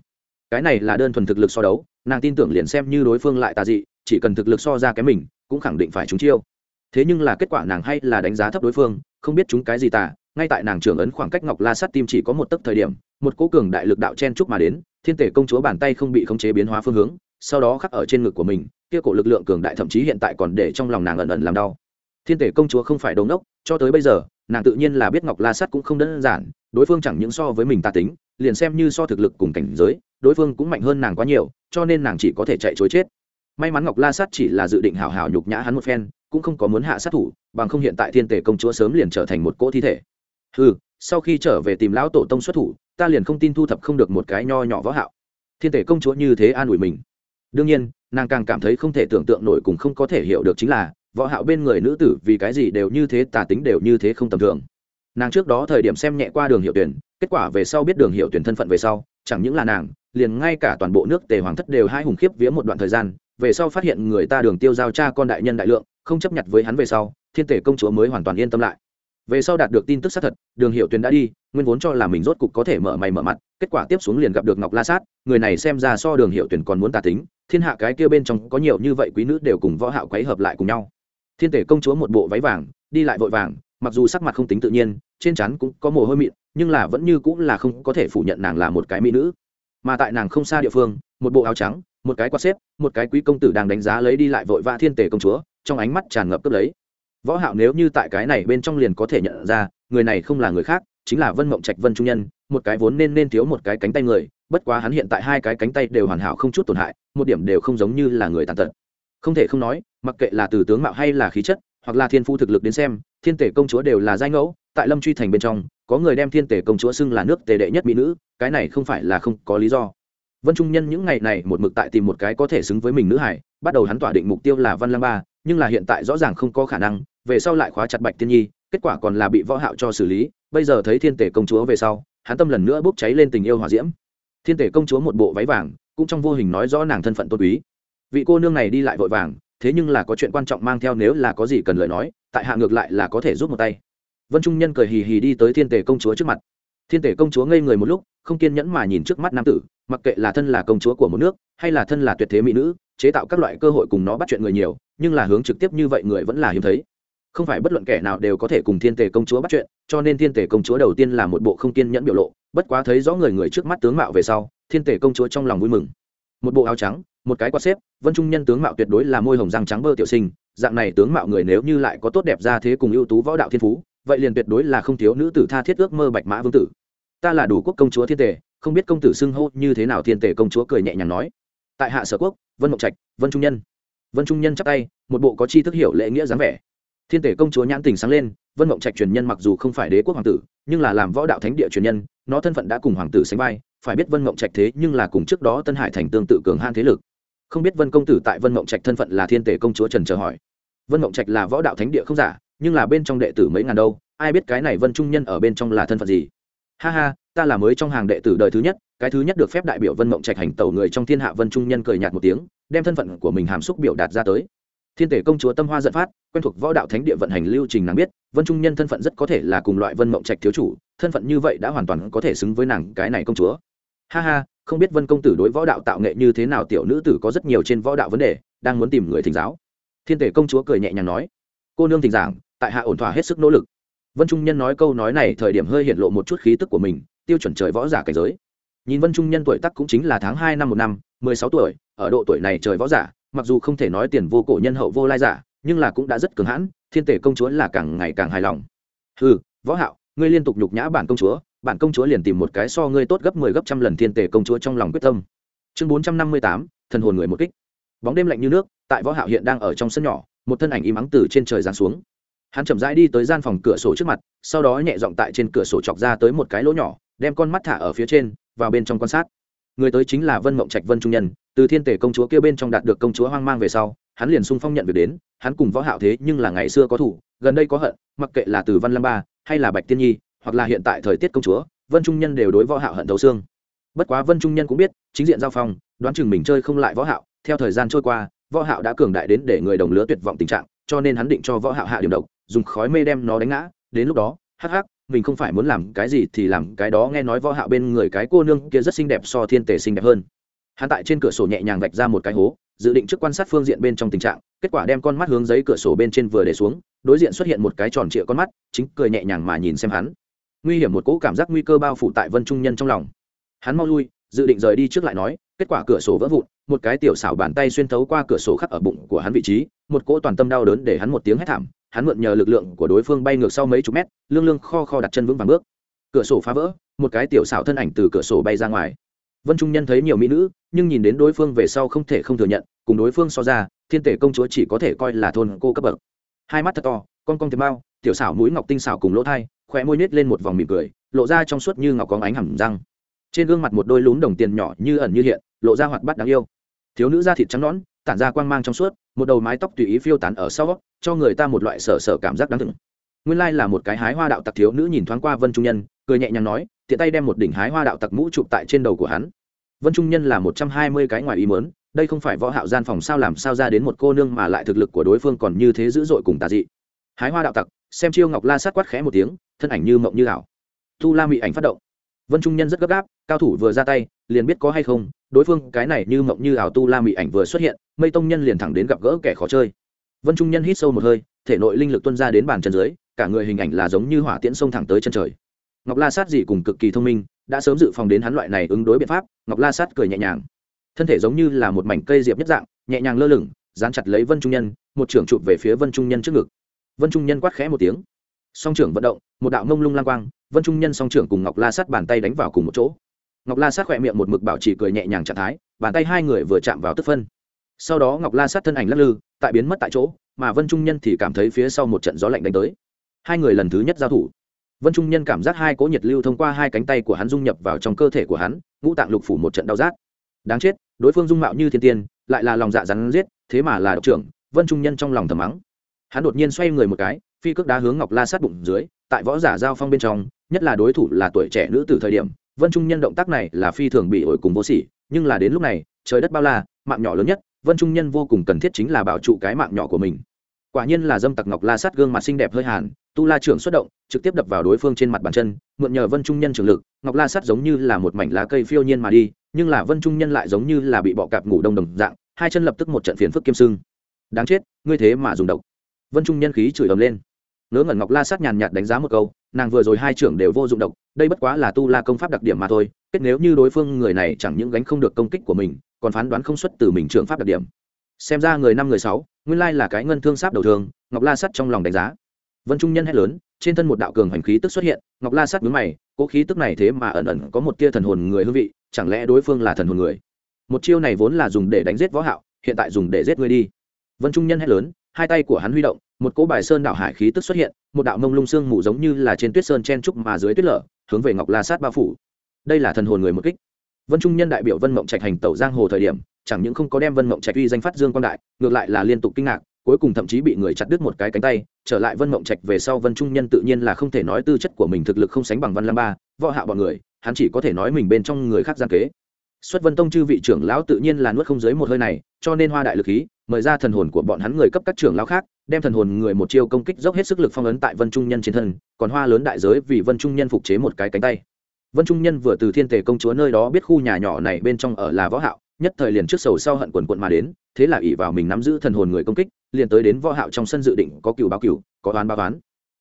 Cái này là đơn thuần thực lực so đấu, nàng tin tưởng liền xem như đối phương lại tà dị, chỉ cần thực lực so ra cái mình, cũng khẳng định phải trúng chiêu. Thế nhưng là kết quả nàng hay là đánh giá thấp đối phương không biết chúng cái gì tà, ngay tại nàng trưởng ấn khoảng cách ngọc la sắt tim chỉ có một tấc thời điểm, một cố cường đại lực đạo chen trúc mà đến, thiên tể công chúa bàn tay không bị khống chế biến hóa phương hướng, sau đó khắc ở trên ngực của mình, kia cổ lực lượng cường đại thậm chí hiện tại còn để trong lòng nàng ẩn ẩn làm đau. Thiên tể công chúa không phải đống đốc cho tới bây giờ, nàng tự nhiên là biết ngọc la sắt cũng không đơn giản, đối phương chẳng những so với mình ta tính, liền xem như so thực lực cùng cảnh giới, đối phương cũng mạnh hơn nàng quá nhiều, cho nên nàng chỉ có thể chạy chối chết may mắn ngọc la sắt chỉ là dự định hào hào nhục nhã hắn một phen, cũng không có muốn hạ sát thủ, bằng không hiện tại thiên tể công chúa sớm liền trở thành một cỗ thi thể. Ừ sau khi trở về tìm lão tổ tông xuất thủ, ta liền không tin thu thập không được một cái nho nhỏ võ hạo. Thiên tể công chúa như thế an ủi mình. Đương nhiên, nàng càng cảm thấy không thể tưởng tượng nổi cùng không có thể hiểu được chính là, võ hạo bên người nữ tử vì cái gì đều như thế, tà tính đều như thế không tầm thường. Nàng trước đó thời điểm xem nhẹ qua đường hiệu tuyển, kết quả về sau biết đường hiệu tuyển thân phận về sau, chẳng những là nàng, liền ngay cả toàn bộ nước tề hoàng thất đều hai hùng khiếp vía một đoạn thời gian về sau phát hiện người ta đường tiêu giao cha con đại nhân đại lượng, không chấp nhận với hắn về sau, thiên tể công chúa mới hoàn toàn yên tâm lại. Về sau đạt được tin tức xác thật, đường hiệu Tuyền đã đi, nguyên vốn cho là mình rốt cục có thể mở mày mở mặt, kết quả tiếp xuống liền gặp được ngọc la sát, người này xem ra so đường hiệu Tuyền còn muốn tà tính, thiên hạ cái kia bên trong có nhiều như vậy quý nữ đều cùng võ hạo quấy hợp lại cùng nhau. Thiên tể công chúa một bộ váy vàng, đi lại vội vàng, mặc dù sắc mặt không tính tự nhiên, trên chắn cũng có mồ hôi mịn, nhưng là vẫn như cũng là không có thể phủ nhận nàng là một cái mỹ nữ. Mà tại nàng không xa địa phương, một bộ áo trắng một cái quạt xếp, một cái quý công tử đang đánh giá lấy đi lại vội vã thiên tể công chúa, trong ánh mắt tràn ngập cướp lấy. Võ hạo nếu như tại cái này bên trong liền có thể nhận ra, người này không là người khác, chính là vân mộng trạch vân trung nhân, một cái vốn nên nên thiếu một cái cánh tay người, bất quá hắn hiện tại hai cái cánh tay đều hoàn hảo không chút tổn hại, một điểm đều không giống như là người tàn tật. Không thể không nói, mặc kệ là từ tướng mạo hay là khí chất, hoặc là thiên phu thực lực đến xem, thiên tể công chúa đều là giai ngẫu, tại lâm truy thành bên trong, có người đem thiên tể công chúa xưng là nước tề đệ nhất mỹ nữ, cái này không phải là không có lý do vân trung nhân những ngày này một mực tại tìm một cái có thể xứng với mình nữ hải bắt đầu hắn tỏa định mục tiêu là văn lăng ba, nhưng là hiện tại rõ ràng không có khả năng, về sau lại khóa chặt bạch tiên nhi, kết quả còn là bị võ hạo cho xử lý, bây giờ thấy thiên tể công chúa về sau, hắn tâm lần nữa bốc cháy lên tình yêu hỏa diễm. Thiên tể công chúa một bộ váy vàng, cũng trong vô hình nói rõ nàng thân phận tôn quý. Vị cô nương này đi lại vội vàng, thế nhưng là có chuyện quan trọng mang theo nếu là có gì cần lời nói, tại hạ ngược lại là có thể giúp một tay. Vân trung nhân cười hì hì đi tới thiên tể công chúa trước mặt thiên tể công chúa ngây người một lúc, không kiên nhẫn mà nhìn trước mắt nam tử, mặc kệ là thân là công chúa của một nước, hay là thân là tuyệt thế mỹ nữ, chế tạo các loại cơ hội cùng nó bắt chuyện người nhiều, nhưng là hướng trực tiếp như vậy người vẫn là hiếm thấy. Không phải bất luận kẻ nào đều có thể cùng thiên Tề công chúa bắt chuyện, cho nên thiên Tề công chúa đầu tiên là một bộ không kiên nhẫn biểu lộ, bất quá thấy rõ người người trước mắt tướng mạo về sau, thiên Tề công chúa trong lòng vui mừng. Một bộ áo trắng, một cái quạt xếp, vân trung nhân tướng mạo tuyệt đối là môi hồng răng trắng bơ tiểu sinh, dạng này tướng mạo người nếu như lại có tốt đẹp ra thế cùng ưu tú võ đạo thiên phú, vậy liền tuyệt đối là không thiếu nữ tử tha thiết ước mơ bạch mã vương tử ta là đủ quốc công chúa thiên tề, không biết công tử xưng hô như thế nào thiên tề công chúa cười nhẹ nhàng nói. Tại hạ sở quốc, vân mộng trạch, vân trung nhân. Vân trung nhân chắp tay, một bộ có chi thức hiểu lễ nghĩa dáng vẻ. Thiên tể công chúa nhãn tình sáng lên, vân mộng trạch truyền nhân mặc dù không phải đế quốc hoàng tử, nhưng là làm võ đạo thánh địa truyền nhân, nó thân phận đã cùng hoàng tử sánh vai, phải biết vân mộng trạch thế nhưng là cùng trước đó tân hải thành tương tự cường han thế lực. Không biết vân công tử tại vân mộng trạch thân phận là thiên tể công chúa trần chờ hỏi. Vân mộng trạch là võ đạo thánh địa không giả, nhưng là bên trong đệ tử mấy ngàn đâu, ai biết cái này vân trung nhân ở bên trong là thân phận gì? Ha ha, ta là mới trong hàng đệ tử đời thứ nhất, cái thứ nhất được phép đại biểu vân mộng trạch hành tẩu người trong thiên hạ vân trung nhân cười nhạt một tiếng, đem thân phận của mình hàm xúc biểu đạt ra tới. Thiên tể công chúa tâm hoa dẫn phát, quen thuộc võ đạo thánh địa vận hành lưu trình nàng biết, vân trung nhân thân phận rất có thể là cùng loại vân mộng trạch thiếu chủ, thân phận như vậy đã hoàn toàn có thể xứng với nàng, cái này công chúa. Ha ha, không biết vân công tử đối võ đạo tạo nghệ như thế nào, tiểu nữ tử có rất nhiều trên võ đạo vấn đề, đang muốn tìm người thỉnh giáo. Thiên tể công chúa cười nhẹ nhàng nói, cô nương thỉnh giảng, tại hạ ổn thỏa hết sức nỗ lực vân trung nhân nói câu nói này thời điểm hơi hiện lộ một chút khí tức của mình, tiêu chuẩn trời võ giả cảnh giới. Nhìn vân trung nhân tuổi tắc cũng chính là tháng hai năm một năm, mười sáu tuổi, ở độ tuổi này trời võ giả, mặc dù không thể nói tiền vô cổ nhân hậu vô lai giả, nhưng là cũng đã rất cường hãn, thiên tể công chúa là càng ngày càng hài lòng. Ừ võ hạo, ngươi liên tục nhục nhã bản công chúa, bản công chúa liền tìm một cái so ngươi tốt gấp mười 10 gấp trăm lần thiên tể công chúa trong lòng quyết tâm. Chương bốn trăm năm mươi tám, thần hồn người một kích. Bóng đêm lạnh như nước, tại võ hạo hiện đang ở trong sân nhỏ, một thân ảnh im ắng từ trên trời giáng xuống hắn chậm rãi đi tới gian phòng cửa sổ trước mặt, sau đó nhẹ giọng tại trên cửa sổ chọc ra tới một cái lỗ nhỏ, đem con mắt thả ở phía trên, vào bên trong quan sát. Người tới chính là vân mộng trạch vân trung nhân, từ thiên tể công chúa kia bên trong đạt được công chúa hoang mang về sau, hắn liền sung phong nhận việc đến, hắn cùng võ hạo thế nhưng là ngày xưa có thủ, gần đây có hận, mặc kệ là từ văn lam ba, hay là bạch tiên nhi, hoặc là hiện tại thời tiết công chúa, vân trung nhân đều đối võ hạo hận thấu xương. Bất quá vân trung nhân cũng biết, chính diện giao phong, đoán chừng mình chơi không lại võ hạo, theo thời gian trôi qua, võ hạo đã cường đại đến để người đồng lứa tuyệt vọng tình trạng, cho nên hắn định cho võ hạo hạ điểm độc dùng khói mê đem nó đánh ngã. Đến lúc đó, hắc hắc, mình không phải muốn làm cái gì thì làm cái đó, nghe nói võ hạo bên người cái cô nương kia rất xinh đẹp so thiên tề xinh đẹp hơn. Hắn tại trên cửa sổ nhẹ nhàng vạch ra một cái hố, dự định trước quan sát phương diện bên trong tình trạng, kết quả đem con mắt hướng giấy cửa sổ bên trên vừa để xuống, đối diện xuất hiện một cái tròn trịa con mắt, chính cười nhẹ nhàng mà nhìn xem hắn. Nguy hiểm một cỗ cảm giác nguy cơ bao phủ tại vân trung nhân trong lòng. Hắn mau lui, dự định rời đi trước lại nói, kết quả cửa sổ vỡ vụn, một cái tiểu xảo bàn tay xuyên thấu qua cửa sổ khắc ở bụng của hắn vị trí, một cỗ toàn tâm đau đớn để hắn một tiếng hét thảm hắn mượn nhờ lực lượng của đối phương bay ngược sau mấy chục mét, lương lương kho kho đặt chân vững vàng bước. Cửa sổ phá vỡ, một cái tiểu xảo thân ảnh từ cửa sổ bay ra ngoài. Vân trung nhân thấy nhiều mỹ nữ, nhưng nhìn đến đối phương về sau không thể không thừa nhận, cùng đối phương so ra, thiên tể công chúa chỉ có thể coi là thôn cô cấp bậc. Hai mắt thật to, con con thêm bao tiểu xảo mũi ngọc tinh xảo cùng lỗ thai khỏe môi nết lên một vòng mỉm cười, lộ ra trong suốt như ngọc có ánh hẳn răng. Trên gương mặt một đôi lún đồng tiền nhỏ như ẩn như hiện, lộ ra hoạt bát đáng yêu. Thiếu nữ da thịt trắng nõn tản ra quang mang trong suốt, một đầu mái tóc tùy ý phiêu tán ở sau cho người ta một loại sở sở cảm giác đáng thừng nguyên lai là một cái hái hoa đạo tặc thiếu nữ nhìn thoáng qua vân trung nhân, cười nhẹ nhàng nói, tiện tay đem một đỉnh hái hoa đạo tặc mũ chụp tại trên đầu của hắn. Vân trung nhân là một trăm hai mươi cái ngoài ý mớn đây không phải võ hạo gian phòng sao làm sao ra đến một cô nương mà lại thực lực của đối phương còn như thế dữ dội cùng tà dị. Hái hoa đạo tặc, xem chiêu ngọc la sát quát khẽ một tiếng, thân ảnh như mộng như ảo. Tu la mị ảnh phát động vân trung nhân rất gấp gáp, cao thủ vừa ra tay, liền biết có hay không, đối phương cái này như mộng như ảo tu la mị ảnh vừa xuất hiện, mây tông nhân liền thẳng đến gặp gỡ kẻ khó chơi. Vân trung nhân hít sâu một hơi, thể nội linh lực tuân ra đến bàn chân dưới, cả người hình ảnh là giống như hỏa tiễn sông thẳng tới chân trời. Ngọc la sát dị cùng cực kỳ thông minh, đã sớm dự phòng đến hắn loại này ứng đối biện pháp, ngọc la sát cười nhẹ nhàng. Thân thể giống như là một mảnh cây diệp nhất dạng, nhẹ nhàng lơ lửng, dán chặt lấy vân trung nhân, một trưởng chụp về phía vân trung nhân trước ngực. Vân trung nhân quát khẽ một tiếng song trưởng vận động, một đạo mông lung lang quang, vân trung nhân song trưởng cùng ngọc la sát bàn tay đánh vào cùng một chỗ. Ngọc la sát khỏe miệng một mực bảo trì cười nhẹ nhàng trạng thái, bàn tay hai người vừa chạm vào tức phân. Sau đó ngọc la sát thân ảnh lắc lư, tại biến mất tại chỗ, mà vân trung nhân thì cảm thấy phía sau một trận gió lạnh đánh tới. Hai người lần thứ nhất giao thủ. Vân trung nhân cảm giác hai cỗ nhiệt lưu thông qua hai cánh tay của hắn dung nhập vào trong cơ thể của hắn, ngũ tạng lục phủ một trận đau rát. Đáng chết, đối phương dung mạo như thiên tiên, lại là lòng dạ rắn giết, thế mà là độc trưởng, vân trung nhân trong lòng thầm mắng. Hắn đột nhiên xoay người một cái phi cước đá hướng ngọc la sát bụng dưới, tại võ giả giao phong bên trong, nhất là đối thủ là tuổi trẻ nữ từ thời điểm, vân trung nhân động tác này là phi thường bị ổi cùng vô sỉ, nhưng là đến lúc này, trời đất bao la, mạng nhỏ lớn nhất, vân trung nhân vô cùng cần thiết chính là bảo trụ cái mạng nhỏ của mình. Quả nhiên là dâm tặc ngọc la sát gương mặt xinh đẹp hơi hàn, tu la trưởng xuất động, trực tiếp đập vào đối phương trên mặt bàn chân, mượn nhờ vân trung nhân trường lực, ngọc la sát giống như là một mảnh lá cây phiêu nhiên mà đi, nhưng là vân trung nhân lại giống như là bị bọ cạp ngủ đông đồng dạng, hai chân lập tức một trận phiền phức kiêm sưng. Đáng chết, ngươi thế mà dùng độc. Vân trung nhân khí chửi ầm lên ngớ ngẩn ngọc la sát nhàn nhạt đánh giá một câu, nàng vừa rồi hai trưởng đều vô dụng độc, đây bất quá là tu la công pháp đặc điểm mà thôi, kết nếu như đối phương người này chẳng những gánh không được công kích của mình, còn phán đoán không xuất từ mình trưởng pháp đặc điểm. Xem ra người năm người sáu, nguyên lai là cái ngân thương sáp đầu thường, ngọc la sắt trong lòng đánh giá. Vân trung nhân hét lớn, trên thân một đạo cường hành khí tức xuất hiện, ngọc la sắt mướn mày, cố khí tức này thế mà ẩn ẩn có một tia thần hồn người hương vị, chẳng lẽ đối phương là thần hồn người? Một chiêu này vốn là dùng để đánh giết võ hạo, hiện tại dùng để giết ngươi đi. Vân trung nhân hét lớn, hai tay của hắn huy động một cỗ bài sơn đảo hải khí tức xuất hiện, một đạo mông lung xương mù giống như là trên tuyết sơn chen trúc mà dưới tuyết lở, hướng về ngọc la sát bao phủ. Đây là thần hồn người một kích. Vân trung nhân đại biểu vân mộng trạch hành tẩu giang hồ thời điểm, chẳng những không có đem vân mộng trạch uy danh phát dương quan đại, ngược lại là liên tục kinh ngạc, cuối cùng thậm chí bị người chặt đứt một cái cánh tay, trở lại vân mộng trạch về sau vân trung nhân tự nhiên là không thể nói tư chất của mình thực lực không sánh bằng văn lam ba, võ hạ bọn người, hắn chỉ có thể nói mình bên trong người khác gian kế. Xuất vân tông chư vị trưởng lão tự nhiên là nuốt không dưới một hơi này, cho nên hoa đại lực khí, mời ra thần hồn của bọn hắn người cấp các trưởng lão khác đem thần hồn người một chiêu công kích dốc hết sức lực phong ấn tại vân trung nhân trên thân, còn hoa lớn đại giới vì vân trung nhân phục chế một cái cánh tay. Vân trung nhân vừa từ thiên tề công chúa nơi đó biết khu nhà nhỏ này bên trong ở là võ hạo, nhất thời liền trước sầu sau hận quần quận mà đến, thế là ỷ vào mình nắm giữ thần hồn người công kích, liền tới đến võ hạo trong sân dự định có cửu báo cửu, có đoán báo đoán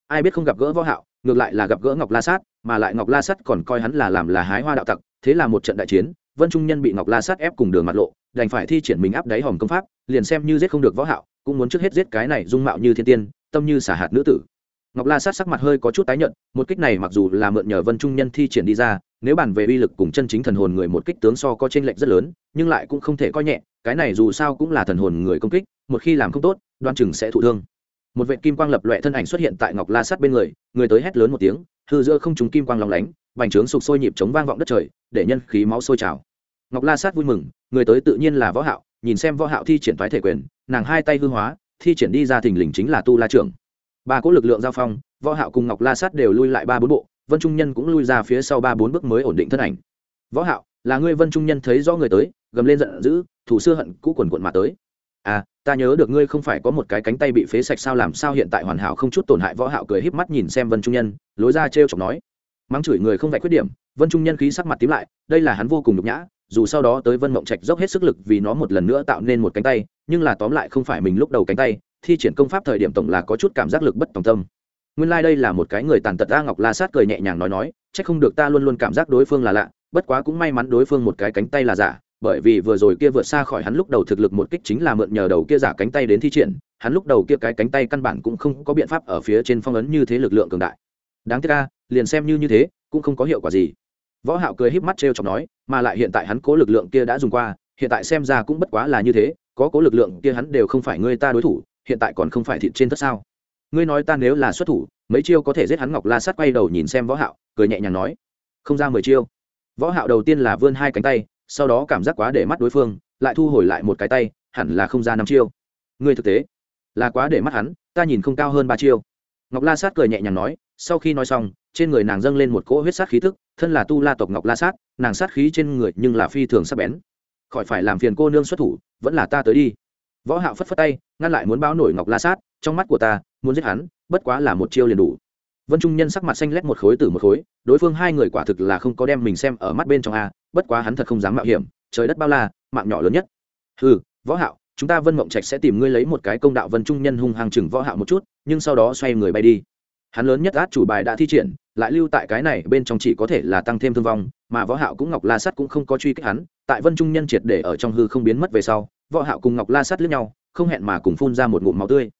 ai biết không gặp gỡ võ hạo, ngược lại là gặp gỡ ngọc la sát, mà lại ngọc la sát còn coi hắn là làm là hái hoa đạo tặc, thế là một trận đại chiến, vân trung nhân bị ngọc la sát ép cùng đường mặt lộ, đành phải thi triển mình áp đáy hòm công pháp, liền xem như giết không được võ hạo cũng muốn trước hết giết cái này dung mạo như thiên tiên, tâm như xả hạt nữ tử. Ngọc la sát sắc mặt hơi có chút tái nhận một kích này mặc dù là mượn nhờ vân trung nhân thi triển đi ra, nếu bàn về uy lực cùng chân chính thần hồn người một kích tướng so có chênh lệch rất lớn, nhưng lại cũng không thể coi nhẹ, cái này dù sao cũng là thần hồn người công kích, một khi làm không tốt, đoan chừng sẽ thụ thương. Một vệ kim quang lập loè thân ảnh xuất hiện tại ngọc la sát bên người người tới hét lớn một tiếng, hư giữa không trùng kim quang lòng lánh vành trướng sục sôi nhịp chống vang vọng đất trời, để nhân khí máu sôi trào. Ngọc la sát vui mừng, người tới tự nhiên là võ hạo nhìn xem võ hạo thi triển thoái thể quyền, nàng hai tay hư hóa, thi triển đi ra thình lình chính là tu la trưởng. Ba cỗ lực lượng giao phong, võ hạo cùng ngọc la sát đều lui lại ba bốn bộ, vân trung nhân cũng lui ra phía sau ba bốn bước mới ổn định thân ảnh. Võ hạo, là ngươi vân trung nhân thấy rõ người tới, gầm lên giận dữ, thủ xưa hận cũ quần cuộn mà tới. À ta nhớ được ngươi không phải có một cái cánh tay bị phế sạch sao, làm sao hiện tại hoàn hảo không chút tổn hại? Võ hạo cười híp mắt nhìn xem vân trung nhân, lối ra treo chọc nói. Mắng chửi người không vạch khuyết điểm, vân trung nhân khí sắc mặt tím lại, đây là hắn vô cùng nhục nhã dù sau đó tới vân mộng trạch dốc hết sức lực vì nó một lần nữa tạo nên một cánh tay, nhưng là tóm lại không phải mình lúc đầu cánh tay, thi triển công pháp thời điểm tổng là có chút cảm giác lực bất tòng tâm. Nguyên lai、like、đây là một cái người tàn tật a ngọc la sát cười nhẹ nhàng nói nói c h ắ c không được ta luôn luôn cảm giác đối phương là lạ, bất quá cũng may mắn đối phương một cái cánh tay là giả, bởi vì vừa rồi kia vượt xa khỏi hắn lúc đầu thực lực một kích chính là mượn nhờ đầu kia giả cánh tay đến thi triển, hắn lúc đầu kia cái cánh tay căn bản cũng không có biện pháp ở phía trên phong ấn như thế lực lượng cường đại. Đáng tiếc ca liền xem như như thế, cũng không có hiệu quả gì võ hạo cười híp mắt trêu chọc nói, mà lại hiện tại hắn cố lực lượng kia đã dùng qua, hiện tại xem ra cũng bất quá là như thế, có cố lực lượng kia hắn đều không phải người ta đối thủ, hiện tại còn không phải thịt trên tất sao. Ngươi nói ta nếu là xuất thủ, mấy chiêu có thể giết hắn ngọc la sát quay đầu nhìn xem võ hạo, cười nhẹ nhàng nói, không ra mười chiêu. Võ hạo đầu tiên là vươn hai cánh tay, sau đó cảm giác quá để mắt đối phương, lại thu hồi lại một cái tay, hẳn là không ra năm chiêu. Ngươi thực tế, là quá để mắt hắn, ta nhìn không cao hơn ba chiêu. Ngọc la sát cười nhẹ nhàng nói, sau khi nói xong, trên người nàng dâng lên một cỗ huyết sát khí tức thân là tu la tộc ngọc la sát, nàng sát khí trên người nhưng là phi thường sắc bén. Khỏi phải làm phiền cô nương xuất thủ, vẫn là ta tới đi. Võ hạo phất phất tay, ngăn lại muốn báo nổi ngọc la sát, trong mắt của ta, muốn giết hắn, bất quá là một chiêu liền đủ. Vân trung nhân sắc mặt xanh lét một khối từ một khối, đối phương hai người quả thực là không có đem mình xem ở mắt bên trong a, bất quá hắn thật không dám mạo hiểm, trời đất bao la, mạng nhỏ lớn nhất. Hừ, võ hạo, chúng ta vân mộng trạch sẽ tìm ngươi lấy một cái công đạo vân trung nhân hung hăng chừng võ hạo một chút, nhưng sau đó xoay người bay đi hắn lớn nhất át chủ bài đã thi triển, lại lưu tại cái này bên trong chỉ có thể là tăng thêm thương vong, mà võ hạo cũng ngọc la sắt cũng không có truy kích hắn, tại vân trung nhân triệt để ở trong hư không biến mất về sau, võ hạo cùng ngọc la sắt lướt nhau, không hẹn mà cùng phun ra một ngụm máu tươi.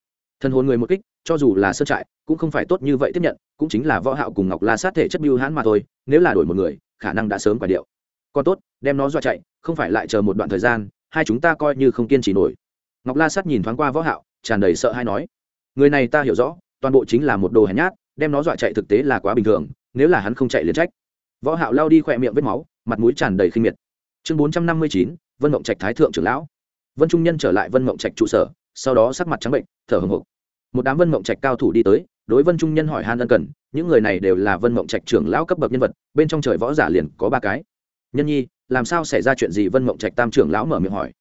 Thân hồn người một kích, cho dù là sơ trại, cũng không phải tốt như vậy tiếp nhận, cũng chính là võ hạo cùng ngọc la sát thể chất biêu hãn mà thôi, nếu là đổi một người, khả năng đã sớm quả điệu. Còn tốt, đem nó dọa chạy, không phải lại chờ một đoạn thời gian, hai chúng ta coi như không kiên trì nổi. Ngọc la sát nhìn thoáng qua võ hạo, tràn đầy sợ hãi nói, người này ta hiểu rõ toàn bộ chính là một đồ hèn nhát đem nó dọa chạy thực tế là quá bình thường nếu là hắn không chạy liền trách. Võ hạo lao đi khỏe miệng vết máu mặt mũi tràn đầy khinh miệt. Chương 459, vân mộng trạch thái thượng trưởng lão. Vân trung nhân trở lại vân mộng trạch trụ sở sau đó sắc mặt trắng bệnh thở hổn hộc một đám vân mộng trạch cao thủ đi tới đối vân trung nhân hỏi han ân cần những người này đều là vân mộng trạch trưởng lão cấp bậc nhân vật bên trong trời võ giả liền có ba cái. Nhân nhi làm sao xảy ra chuyện gì? Vân mộng trạch tam trưởng lão mở miệng hỏi.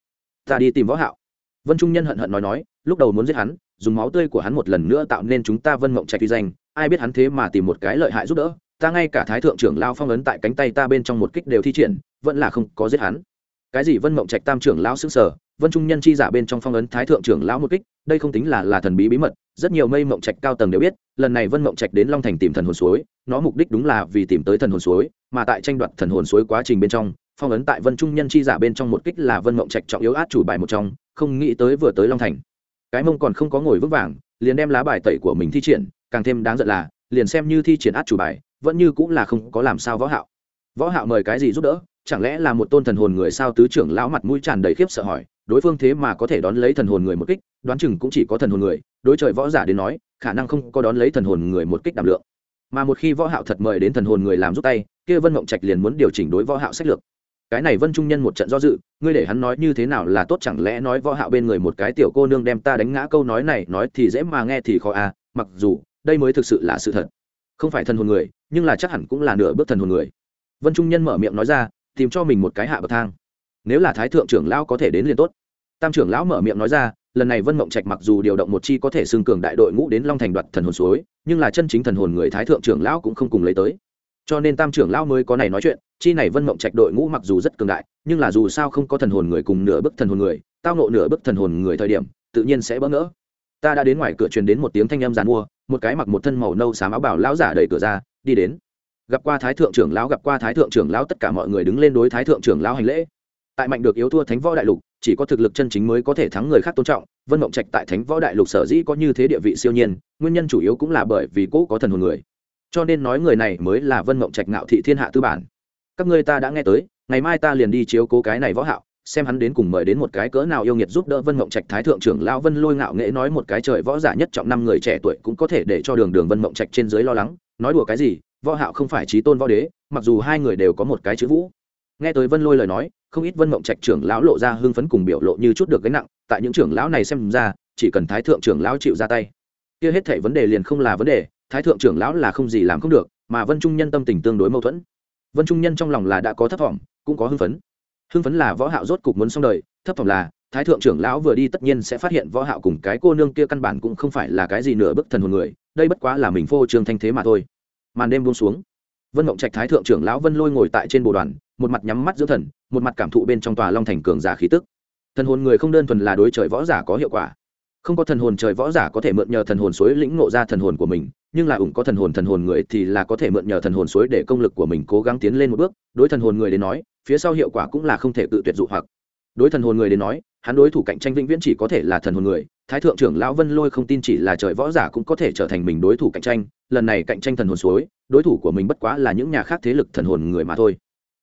Ta đi tìm võ hạo. Vân trung nhân hận hận nói nói lúc đầu muốn giết hắn dùng máu tươi của hắn một lần nữa tạo nên chúng ta vân mộng trạch uy danh, ai biết hắn thế mà tìm một cái lợi hại giúp đỡ, ta ngay cả thái thượng trưởng lao phong ấn tại cánh tay ta bên trong một kích đều thi triển, vẫn là không có giết hắn. Cái gì vân mộng trạch tam trưởng lão xứng sở, vân trung nhân chi giả bên trong phong ấn thái thượng trưởng lão một kích, đây không tính là là thần bí bí mật, rất nhiều mây mộng trạch cao tầng đều biết, lần này vân mộng trạch đến long thành tìm thần hồn suối, nó mục đích đúng là vì tìm tới thần hồn suối, mà tại tranh đoạt thần hồn suối quá trình bên trong, phong ấn tại vân trung nhân chi giả bên trong một kích là vân mộng trạch trọng yếu át chủ bài một trong, không nghĩ tới vừa tới long thành cái mông còn không có ngồi vững vàng, liền đem lá bài tẩy của mình thi triển, càng thêm đáng giận là, liền xem như thi triển át chủ bài, vẫn như cũng là không có làm sao võ hạo. Võ hạo mời cái gì giúp đỡ, chẳng lẽ là một tôn thần hồn người sao? Tứ trưởng lão mặt mũi tràn đầy khiếp sợ hỏi. Đối phương thế mà có thể đón lấy thần hồn người một kích, đoán chừng cũng chỉ có thần hồn người. Đối trời võ giả đến nói, khả năng không có đón lấy thần hồn người một kích đảm lượng. Mà một khi võ hạo thật mời đến thần hồn người làm giúp tay, kia vân mộng trạch liền muốn điều chỉnh đối võ hạo sách lược cái này vân trung nhân một trận do dự, ngươi để hắn nói như thế nào là tốt chẳng lẽ nói võ hạo bên người một cái tiểu cô nương đem ta đánh ngã câu nói này, nói thì dễ mà nghe thì khó à mặc dù, đây mới thực sự là sự thật. Không phải thần hồn người, nhưng là chắc hẳn cũng là nửa bước thần hồn người. Vân trung nhân mở miệng nói ra, tìm cho mình một cái hạ bậc thang. Nếu là thái thượng trưởng lão có thể đến liền tốt. Tam trưởng lão mở miệng nói ra, lần này vân mộng trạch mặc dù điều động một chi có thể xưng cường đại đội ngũ đến long thành đoạt thần hồn suối, nhưng là chân chính thần hồn người thái thượng trưởng lão cũng không cùng lấy tới cho nên tam trưởng lão mới có này nói chuyện, chi này vân mộng trạch đội ngũ mặc dù rất cường đại, nhưng là dù sao không có thần hồn người cùng nửa bức thần hồn người, tao nộ nửa bức thần hồn người thời điểm, tự nhiên sẽ bỡ ngỡ. Ta đã đến ngoài cửa truyền đến một tiếng thanh âm giàn mua, một cái mặc một thân màu nâu xám áo bảo lão giả đẩy cửa ra, đi đến. Gặp qua thái thượng trưởng lão, gặp qua thái thượng trưởng lão, tất cả mọi người đứng lên đối thái thượng trưởng lão hành lễ. Tại mạnh được yếu thua thánh võ đại lục, chỉ có thực lực chân chính mới có thể thắng người khác tôn trọng, vân mộng trạch tại thánh võ đại lục sở dĩ có như thế địa vị siêu nhiên, nguyên nhân chủ yếu cũng là bởi vì cố có thần hồn người cho nên nói người này mới là vân mộng trạch ngạo thị thiên hạ tư bản. Các ngươi ta đã nghe tới, ngày mai ta liền đi chiếu cố cái này võ hạo, xem hắn đến cùng mời đến một cái cỡ nào yêu nghiệt giúp đỡ vân mộng trạch thái thượng trưởng lão vân lôi ngạo nghệ nói một cái trời võ giả nhất trọng năm người trẻ tuổi cũng có thể để cho đường đường vân mộng trạch trên dưới lo lắng, nói đùa cái gì, võ hạo không phải trí tôn võ đế, mặc dù hai người đều có một cái chữ vũ. Nghe tới vân lôi lời nói, không ít vân mộng trạch trưởng lão lộ ra hưng phấn cùng biểu lộ như chút được gánh nặng, tại những trưởng lão này xem ra, chỉ cần thái thượng trưởng lão chịu ra tay, kia hết thảy vấn đề liền không là vấn đề thái thượng trưởng lão là không gì làm không được, mà vân trung nhân tâm tình tương đối mâu thuẫn. Vân trung nhân trong lòng là đã có thất vọng, cũng có hưng phấn. Hưng phấn là võ hạo rốt cục muốn xong đời thất vọng là thái thượng trưởng lão vừa đi tất nhiên sẽ phát hiện võ hạo cùng cái cô nương kia căn bản cũng không phải là cái gì nửa bức thần hồn người, đây bất quá là mình phô trương thanh thế mà thôi. Màn đêm buông xuống, vân mộng trạch thái thượng trưởng lão vân lôi ngồi tại trên bồ đoàn, một mặt nhắm mắt dưỡng thần, một mặt cảm thụ bên trong tòa long thành cường giả khí tức. Thần hồn người không đơn thuần là đối trời võ giả có hiệu quả. Không có thần hồn trời võ giả có thể mượn nhờ thần hồn suối lĩnh ngộ ra thần hồn của mình nhưng là ủng có thần hồn thần hồn người thì là có thể mượn nhờ thần hồn suối để công lực của mình cố gắng tiến lên một bước đối thần hồn người đến nói phía sau hiệu quả cũng là không thể tự tuyệt dụ hoặc đối thần hồn người đến nói hắn đối thủ cạnh tranh vĩnh viễn chỉ có thể là thần hồn người thái thượng trưởng lão vân lôi không tin chỉ là trời võ giả cũng có thể trở thành mình đối thủ cạnh tranh lần này cạnh tranh thần hồn suối đối thủ của mình bất quá là những nhà khác thế lực thần hồn người mà thôi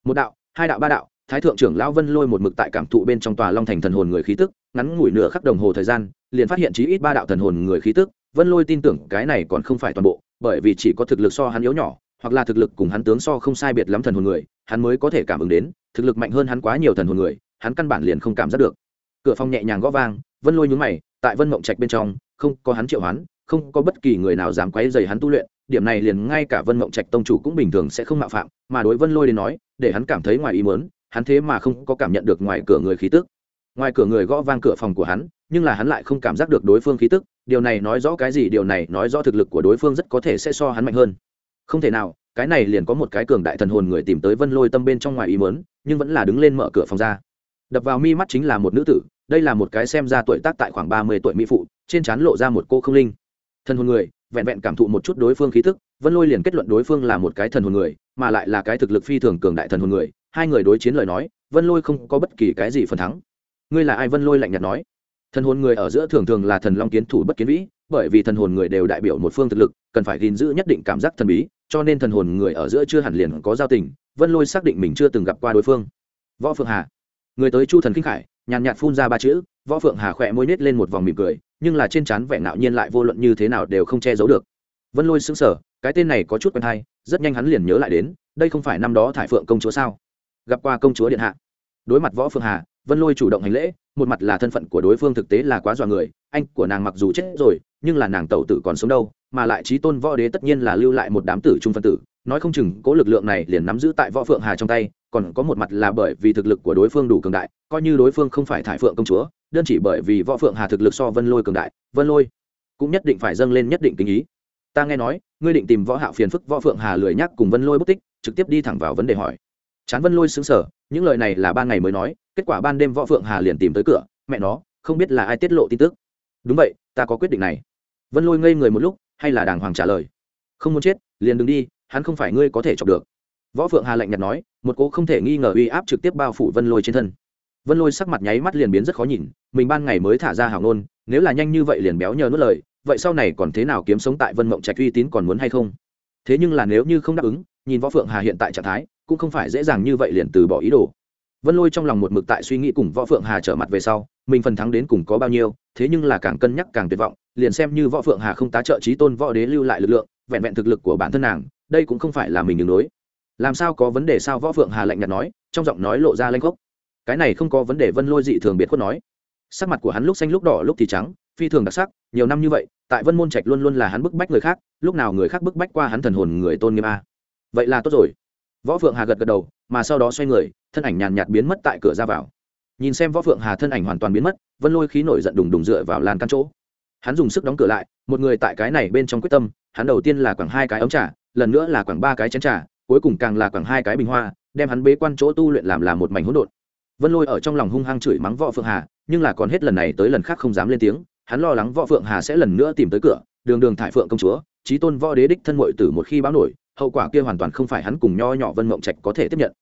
một đạo hai đạo ba đạo thái thượng trưởng lão vân lôi một mực tại cảm thụ bên trong tòa long thành thần hồn người khí tức ngắn ngủi nửa khắc đồng hồ thời gian liền phát hiện chí ít ba đạo thần hồn người khí tức vân lôi tin tưởng cái này còn không phải toàn bộ, bởi vì chỉ có thực lực so hắn yếu nhỏ, hoặc là thực lực cùng hắn tướng so không sai biệt lắm thần hồn người, hắn mới có thể cảm ứng đến, thực lực mạnh hơn hắn quá nhiều thần hồn người, hắn căn bản liền không cảm giác được. Cửa phòng nhẹ nhàng gõ vang, vân lôi nhúng mày, tại vân mộng trạch bên trong, không có hắn triệu hắn không có bất kỳ người nào dám quấy dày hắn tu luyện, điểm này liền ngay cả vân mộng trạch tông chủ cũng bình thường sẽ không mạo phạm, mà đối vân lôi đến nói, để hắn cảm thấy ngoài ý mớn hắn thế mà không có cảm nhận được ngoài cửa người khí tức. Ngoài cửa người gõ vang cửa phòng của hắn nhưng là hắn lại không cảm giác được đối phương khí tức, điều này nói rõ cái gì, điều này nói rõ thực lực của đối phương rất có thể sẽ so hắn mạnh hơn. Không thể nào, cái này liền có một cái cường đại thần hồn người tìm tới vân lôi tâm bên trong ngoài ý mớn nhưng vẫn là đứng lên mở cửa phòng ra. Đập vào mi mắt chính là một nữ tử, đây là một cái xem ra tuổi tác tại khoảng ba mươi tuổi mỹ phụ, trên trán lộ ra một cô không linh. Thần hồn người, vẹn vẹn cảm thụ một chút đối phương khí thức vân lôi liền kết luận đối phương là một cái thần hồn người, mà lại là cái thực lực phi thường cường đại thần hồn người. Hai người đối chiến lời nói, vân lôi không có bất kỳ cái gì phần thắng. Ngươi là ai? Vân lôi lạnh nhạt nói thần hồn người ở giữa thường thường là thần long kiến thủ bất kiến vĩ, bởi vì thần hồn người đều đại biểu một phương thực lực, cần phải gìn giữ nhất định cảm giác thần bí, cho nên thần hồn người ở giữa chưa hẳn liền có giao tình, vân lôi xác định mình chưa từng gặp qua đối phương. Võ phượng hà. Người tới chu thần kinh khải, nhàn nhạt phun ra ba chữ, võ phượng hà khỏe môi nết lên một vòng mỉm cười, nhưng là trên trán vẻ ngạo nhiên lại vô luận như thế nào đều không che giấu được. Vân lôi sững sờ, cái tên này có chút quen hay, rất nhanh hắn liền nhớ lại đến, đây không phải năm đó thải phượng công chúa sao? Gặp qua công chúa điện hạ. Đối mặt võ phượng hà, vân lôi chủ động hành lễ một mặt là thân phận của đối phương thực tế là quá dọa người, anh của nàng mặc dù chết rồi, nhưng là nàng tẩu tử còn sống đâu, mà lại trí tôn võ đế tất nhiên là lưu lại một đám tử trung phân tử, nói không chừng cố lực lượng này liền nắm giữ tại võ phượng hà trong tay, còn có một mặt là bởi vì thực lực của đối phương đủ cường đại, coi như đối phương không phải thải phượng công chúa, đơn chỉ bởi vì võ phượng hà thực lực so vân lôi cường đại, vân lôi cũng nhất định phải dâng lên nhất định kinh ý. Ta nghe nói, ngươi định tìm võ hạo phiền phức võ phượng hà lười nhắc cùng vân lôi bất tích, trực tiếp đi thẳng vào vấn đề hỏi. Chán vân lôi sững sở những lời này là ban ngày mới nói, kết quả ban đêm võ phượng hà liền tìm tới cửa, mẹ nó, không biết là ai tiết lộ tin tức. Đúng vậy, ta có quyết định này. Vân lôi ngây người một lúc, hay là đàng hoàng trả lời. Không muốn chết, liền đừng đi, hắn không phải ngươi có thể chọc được. Võ phượng hà lạnh nhạt nói, một cô không thể nghi ngờ uy áp trực tiếp bao phủ vân lôi trên thân. Vân lôi sắc mặt nháy mắt liền biến rất khó nhìn, mình ban ngày mới thả ra hào nôn nếu là nhanh như vậy liền béo nhờ nuốt lời, vậy sau này còn thế nào kiếm sống tại vân mộng trạch uy tín còn muốn hay không? Thế nhưng là nếu như không đáp ứng nhìn võ phượng hà hiện tại trạng thái, cũng không phải dễ dàng như vậy liền từ bỏ ý đồ. Vân lôi trong lòng một mực tại suy nghĩ cùng võ phượng hà trở mặt về sau, mình phần thắng đến cùng có bao nhiêu, thế nhưng là càng cân nhắc càng tuyệt vọng, liền xem như võ phượng hà không tá trợ trí tôn võ đế lưu lại lực lượng, vẹn vẹn thực lực của bản thân nàng, đây cũng không phải là mình đường đối làm sao có vấn đề sao võ phượng hà lạnh nhạt nói, trong giọng nói lộ ra lanh gốc cái này không có vấn đề, vân lôi dị thường biệt khuất nói. Sắc mặt của hắn lúc xanh lúc đỏ lúc thì trắng, phi thường đặc sắc, nhiều năm như vậy, tại vân môn trạch luôn luôn là hắn bức bách người khác, lúc nào người khác bức bách qua hắn thần hồn người tôn nghiêm a vậy là tốt rồi. Võ phượng hà gật gật đầu, mà sau đó xoay người, thân ảnh nhàn nhạt biến mất tại cửa ra vào. Nhìn xem võ phượng hà thân ảnh hoàn toàn biến mất, vân lôi khí nổi giận đùng đùng dựa vào lan căn chỗ. Hắn dùng sức đóng cửa lại, một người tại cái này bên trong quyết tâm, hắn đầu tiên là khoảng hai cái ống trà, lần nữa là khoảng ba cái chén trà, cuối cùng càng là khoảng hai cái bình hoa, đem hắn bế quan chỗ tu luyện làm là một mảnh hỗn độn. Vân lôi ở trong lòng hung hăng chửi mắng võ phượng hà, nhưng là còn hết lần này tới lần khác không dám lên tiếng, hắn lo lắng võ phượng hà sẽ lần nữa tìm tới cửa, đường đường thải phượng công chúa trí tôn võ đế đích thân mội tử một khi báo nổi hậu quả kia hoàn toàn không phải hắn cùng nho nhỏ vân mộng trạch có thể tiếp nhận.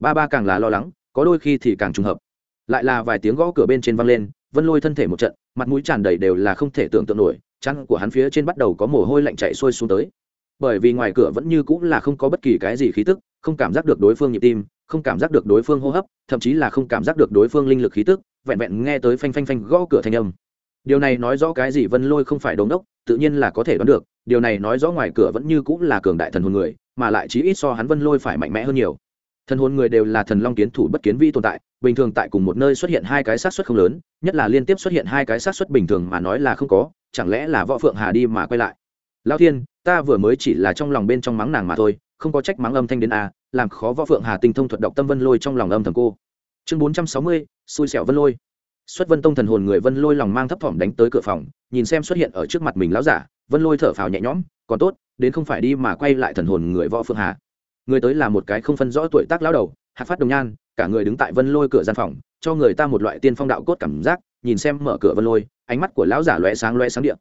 Ba ba càng là lo lắng, có đôi khi thì càng trùng hợp. Lại là vài tiếng gõ cửa bên trên văng lên, vân lôi thân thể một trận, mặt mũi tràn đầy đều là không thể tưởng tượng nổi chăn của hắn phía trên bắt đầu có mồ hôi lạnh chạy xuôi xuống tới. Bởi vì ngoài cửa vẫn như cũng là không có bất kỳ cái gì khí tức, không cảm giác được đối phương nhịp tim, không cảm giác được đối phương hô hấp, thậm chí là không cảm giác được đối phương linh lực khí tức, vẹn vẹn nghe tới phanh phanh phanh gõ cửa thanh âm điều này nói rõ cái gì vân lôi không phải đống đốc, tự nhiên là có thể đoán được, điều này nói rõ ngoài cửa vẫn như cũng là cường đại thần hồn người, mà lại chí ít so hắn vân lôi phải mạnh mẽ hơn nhiều. Thần hồn người đều là thần long kiến thủ bất kiến vi tồn tại, bình thường tại cùng một nơi xuất hiện hai cái sát xuất không lớn, nhất là liên tiếp xuất hiện hai cái sát xuất bình thường mà nói là không có, chẳng lẽ là võ phượng hà đi mà quay lại? Lao thiên, ta vừa mới chỉ là trong lòng bên trong mắng nàng mà thôi, không có trách mắng âm thanh đến a làm khó võ phượng hà tinh thông thuật đọc tâm vân lôi trong lòng âm thầm cô. Chương bốn trăm sáu mươi, xui xẻo vân lôi xuất vân tông thần hồn người vân lôi lòng mang thấp thỏm đánh tới cửa phòng, nhìn xem xuất hiện ở trước mặt mình lão giả, vân lôi thở phào nhẹ nhõm, còn tốt, đến không phải đi mà quay lại thần hồn người võ phượng hà. Người tới là một cái không phân rõ tuổi tác lão đầu hạt phát đồng nhan, cả người đứng tại vân lôi cửa gian phòng, cho người ta một loại tiên phong đạo cốt cảm giác, nhìn xem mở cửa vân lôi, ánh mắt của lão giả loe sáng loe sáng điện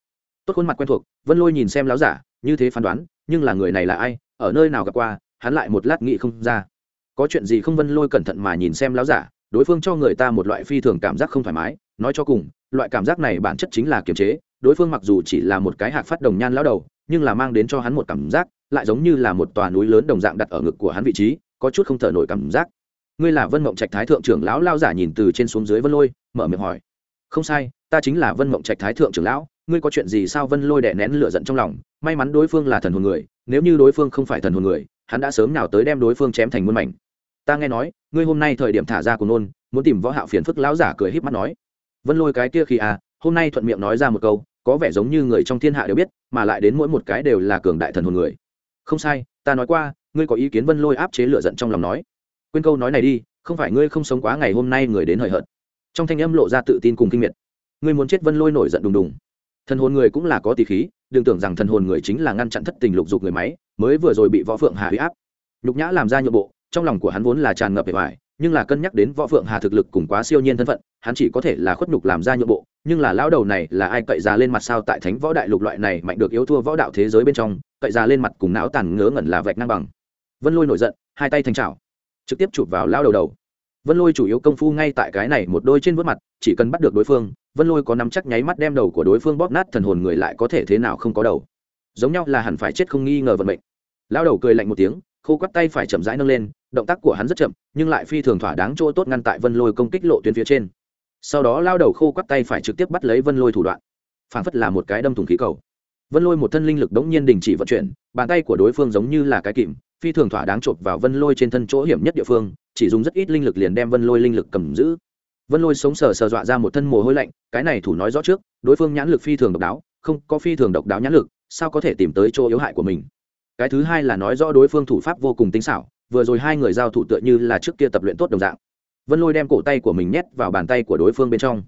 tốt khuôn mặt quen thuộc, vân lôi nhìn xem lão giả, như thế phán đoán, nhưng là người này là ai, ở nơi nào gặp qua, hắn lại một lát nghĩ không ra. Có chuyện gì không vân lôi cẩn thận mà nhìn xem lão giả đối phương cho người ta một loại phi thường cảm giác không thoải mái, nói cho cùng, loại cảm giác này bản chất chính là kiềm chế, đối phương mặc dù chỉ là một cái hạc phát đồng nhan lão đầu, nhưng là mang đến cho hắn một cảm giác, lại giống như là một tòa núi lớn đồng dạng đặt ở ngực của hắn vị trí, có chút không thở nổi cảm giác. Ngươi là vân mộng trạch thái thượng trưởng lão lao giả nhìn từ trên xuống dưới vân lôi, mở miệng hỏi. Không sai, ta chính là vân mộng trạch thái thượng trưởng lão, ngươi có chuyện gì sao vân lôi đẻ nén lửa giận trong lòng, may mắn đối phương là thần hồn người, nếu như đối phương không phải thần hồn người, hắn đã sớm nào tới đem đối phương chém thành muôn mảnh ta nghe nói, ngươi hôm nay thời điểm thả ra của nôn, muốn tìm võ hạo phiền phức lão giả cười híp mắt nói. Vân lôi cái kia khi à hôm nay thuận miệng nói ra một câu, có vẻ giống như người trong thiên hạ đều biết, mà lại đến mỗi một cái đều là cường đại thần hồn người. Không sai, ta nói qua, ngươi có ý kiến vân lôi áp chế lửa giận trong lòng nói. Quên câu nói này đi, không phải ngươi không sống quá ngày hôm nay người đến hời hợt. Trong thanh âm lộ ra tự tin cùng kinh miệt. Ngươi muốn chết vân lôi nổi giận đùng đùng. Thần hồn người cũng là có tỷ khí, đừng tưởng rằng thần hồn người chính là ngăn chặn thất tình lục dục người máy, mới vừa rồi bị võ phượng hà huy áp. Nhục nhã làm ra nhượng bộ trong lòng của hắn vốn là tràn ngập vẻ vải nhưng là cân nhắc đến võ phượng hà thực lực cùng quá siêu nhiên thân phận, hắn chỉ có thể là khuất nhục làm ra nhượng bộ, nhưng là lão đầu này là ai cậy ra lên mặt sao tại thánh võ đại lục loại này mạnh được yếu thua võ đạo thế giới bên trong, cậy ra lên mặt cùng não tàn ngớ ngẩn là vạch năng bằng. Vân lôi nổi giận, hai tay thành trào trực tiếp chụp vào lão đầu đầu. Vân lôi chủ yếu công phu ngay tại cái này một đôi trên vớt mặt, chỉ cần bắt được đối phương, vân lôi có nắm chắc nháy mắt đem đầu của đối phương bóp nát thần hồn người lại có thể thế nào không có đầu. Giống nhau là hẳn phải chết không nghi ngờ vận mệnh. Lão đầu cười lạnh một tiếng khô quắt tay phải chậm rãi nâng lên, động tác của hắn rất chậm, nhưng lại phi thường thỏa đáng chỗ tốt ngăn tại vân lôi công kích lộ tuyến phía trên. Sau đó lao đầu khô quắt tay phải trực tiếp bắt lấy vân lôi thủ đoạn. Phản phất là một cái đâm thùng khí cầu. Vân lôi một thân linh lực đống nhiên đình chỉ vận chuyển, bàn tay của đối phương giống như là cái kìm, phi thường thỏa đáng chộp vào vân lôi trên thân chỗ hiểm nhất địa phương, chỉ dùng rất ít linh lực liền đem vân lôi linh lực cầm giữ. Vân lôi sống sờ sờ dọa ra một thân mồ hôi lạnh, cái này thủ nói rõ trước, đối phương nhãn lực phi thường độc đáo, không có phi thường độc đáo nhãn lực, sao có thể tìm tới chỗ yếu hại của mình? Cái thứ hai là nói rõ đối phương thủ pháp vô cùng tinh xảo, vừa rồi hai người giao thủ tựa như là trước kia tập luyện tốt đồng dạng. Vân lôi đem cổ tay của mình nhét vào bàn tay của đối phương bên trong.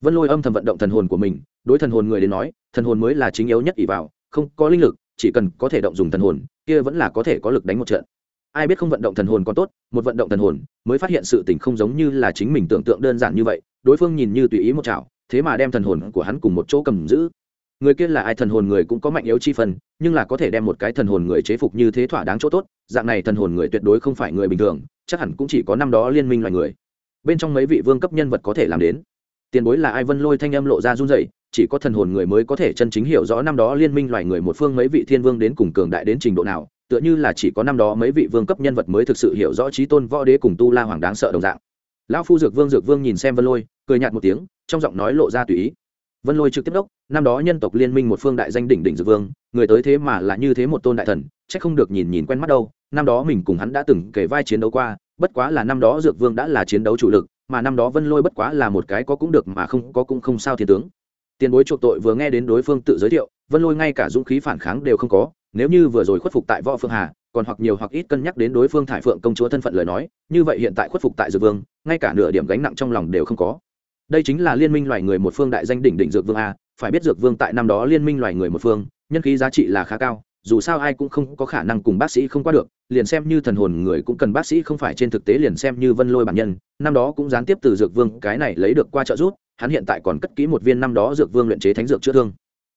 Vân lôi âm thầm vận động thần hồn của mình, đối thần hồn người đến nói, thần hồn mới là chính yếu nhất ỷ vào, không có linh lực, chỉ cần có thể động dùng thần hồn, kia vẫn là có thể có lực đánh một trận. Ai biết không vận động thần hồn còn tốt, một vận động thần hồn, mới phát hiện sự tình không giống như là chính mình tưởng tượng đơn giản như vậy, đối phương nhìn như tùy ý một chảo, thế mà đem thần hồn của hắn cùng một chỗ cầm giữ người kia là ai thần hồn người cũng có mạnh yếu chi phần, nhưng là có thể đem một cái thần hồn người chế phục như thế thỏa đáng chỗ tốt, dạng này thần hồn người tuyệt đối không phải người bình thường, chắc hẳn cũng chỉ có năm đó liên minh loài người. Bên trong mấy vị vương cấp nhân vật có thể làm đến. Tiền bối là ai? Vân lôi thanh âm lộ ra run dậy chỉ có thần hồn người mới có thể chân chính hiểu rõ năm đó liên minh loài người một phương mấy vị thiên vương đến cùng cường đại đến trình độ nào, tựa như là chỉ có năm đó mấy vị vương cấp nhân vật mới thực sự hiểu rõ trí tôn võ đế cùng tu la hoàng đáng sợ đồng dạng. Lão phu dược vương dược vương nhìn xem vân lôi, cười nhạt một tiếng, trong giọng nói lộ ra tùy ý vân lôi trực tiếp đốc, năm đó nhân tộc liên minh một phương đại danh đỉnh đỉnh dược vương, người tới thế mà là như thế một tôn đại thần c h ắ c không được nhìn nhìn quen mắt đâu, năm đó mình cùng hắn đã từng kể vai chiến đấu qua, bất quá là năm đó dược vương đã là chiến đấu chủ lực, mà năm đó vân lôi bất quá là một cái có cũng được mà không, có cũng không sao thiên tướng. Tiền bối chuộc tội vừa nghe đến đối phương tự giới thiệu, vân lôi ngay cả dũng khí phản kháng đều không có, nếu như vừa rồi khuất phục tại võ phương hà, còn hoặc nhiều hoặc ít cân nhắc đến đối phương thải phượng công chúa thân phận lời nói, như vậy hiện tại khuất phục tại dược vương, ngay cả nửa điểm gánh nặng trong lòng đều không có đây chính là liên minh loài người một phương đại danh đỉnh đỉnh dược vương a, phải biết dược vương tại năm đó liên minh loài người một phương, nhân khí giá trị là khá cao, dù sao ai cũng không có khả năng cùng bác sĩ không qua được, liền xem như thần hồn người cũng cần bác sĩ không phải trên thực tế liền xem như vân lôi bản nhân, năm đó cũng gián tiếp từ dược vương, cái này lấy được qua trợ giúp, hắn hiện tại còn cất kỹ một viên năm đó dược vương luyện chế thánh dược chữa thương.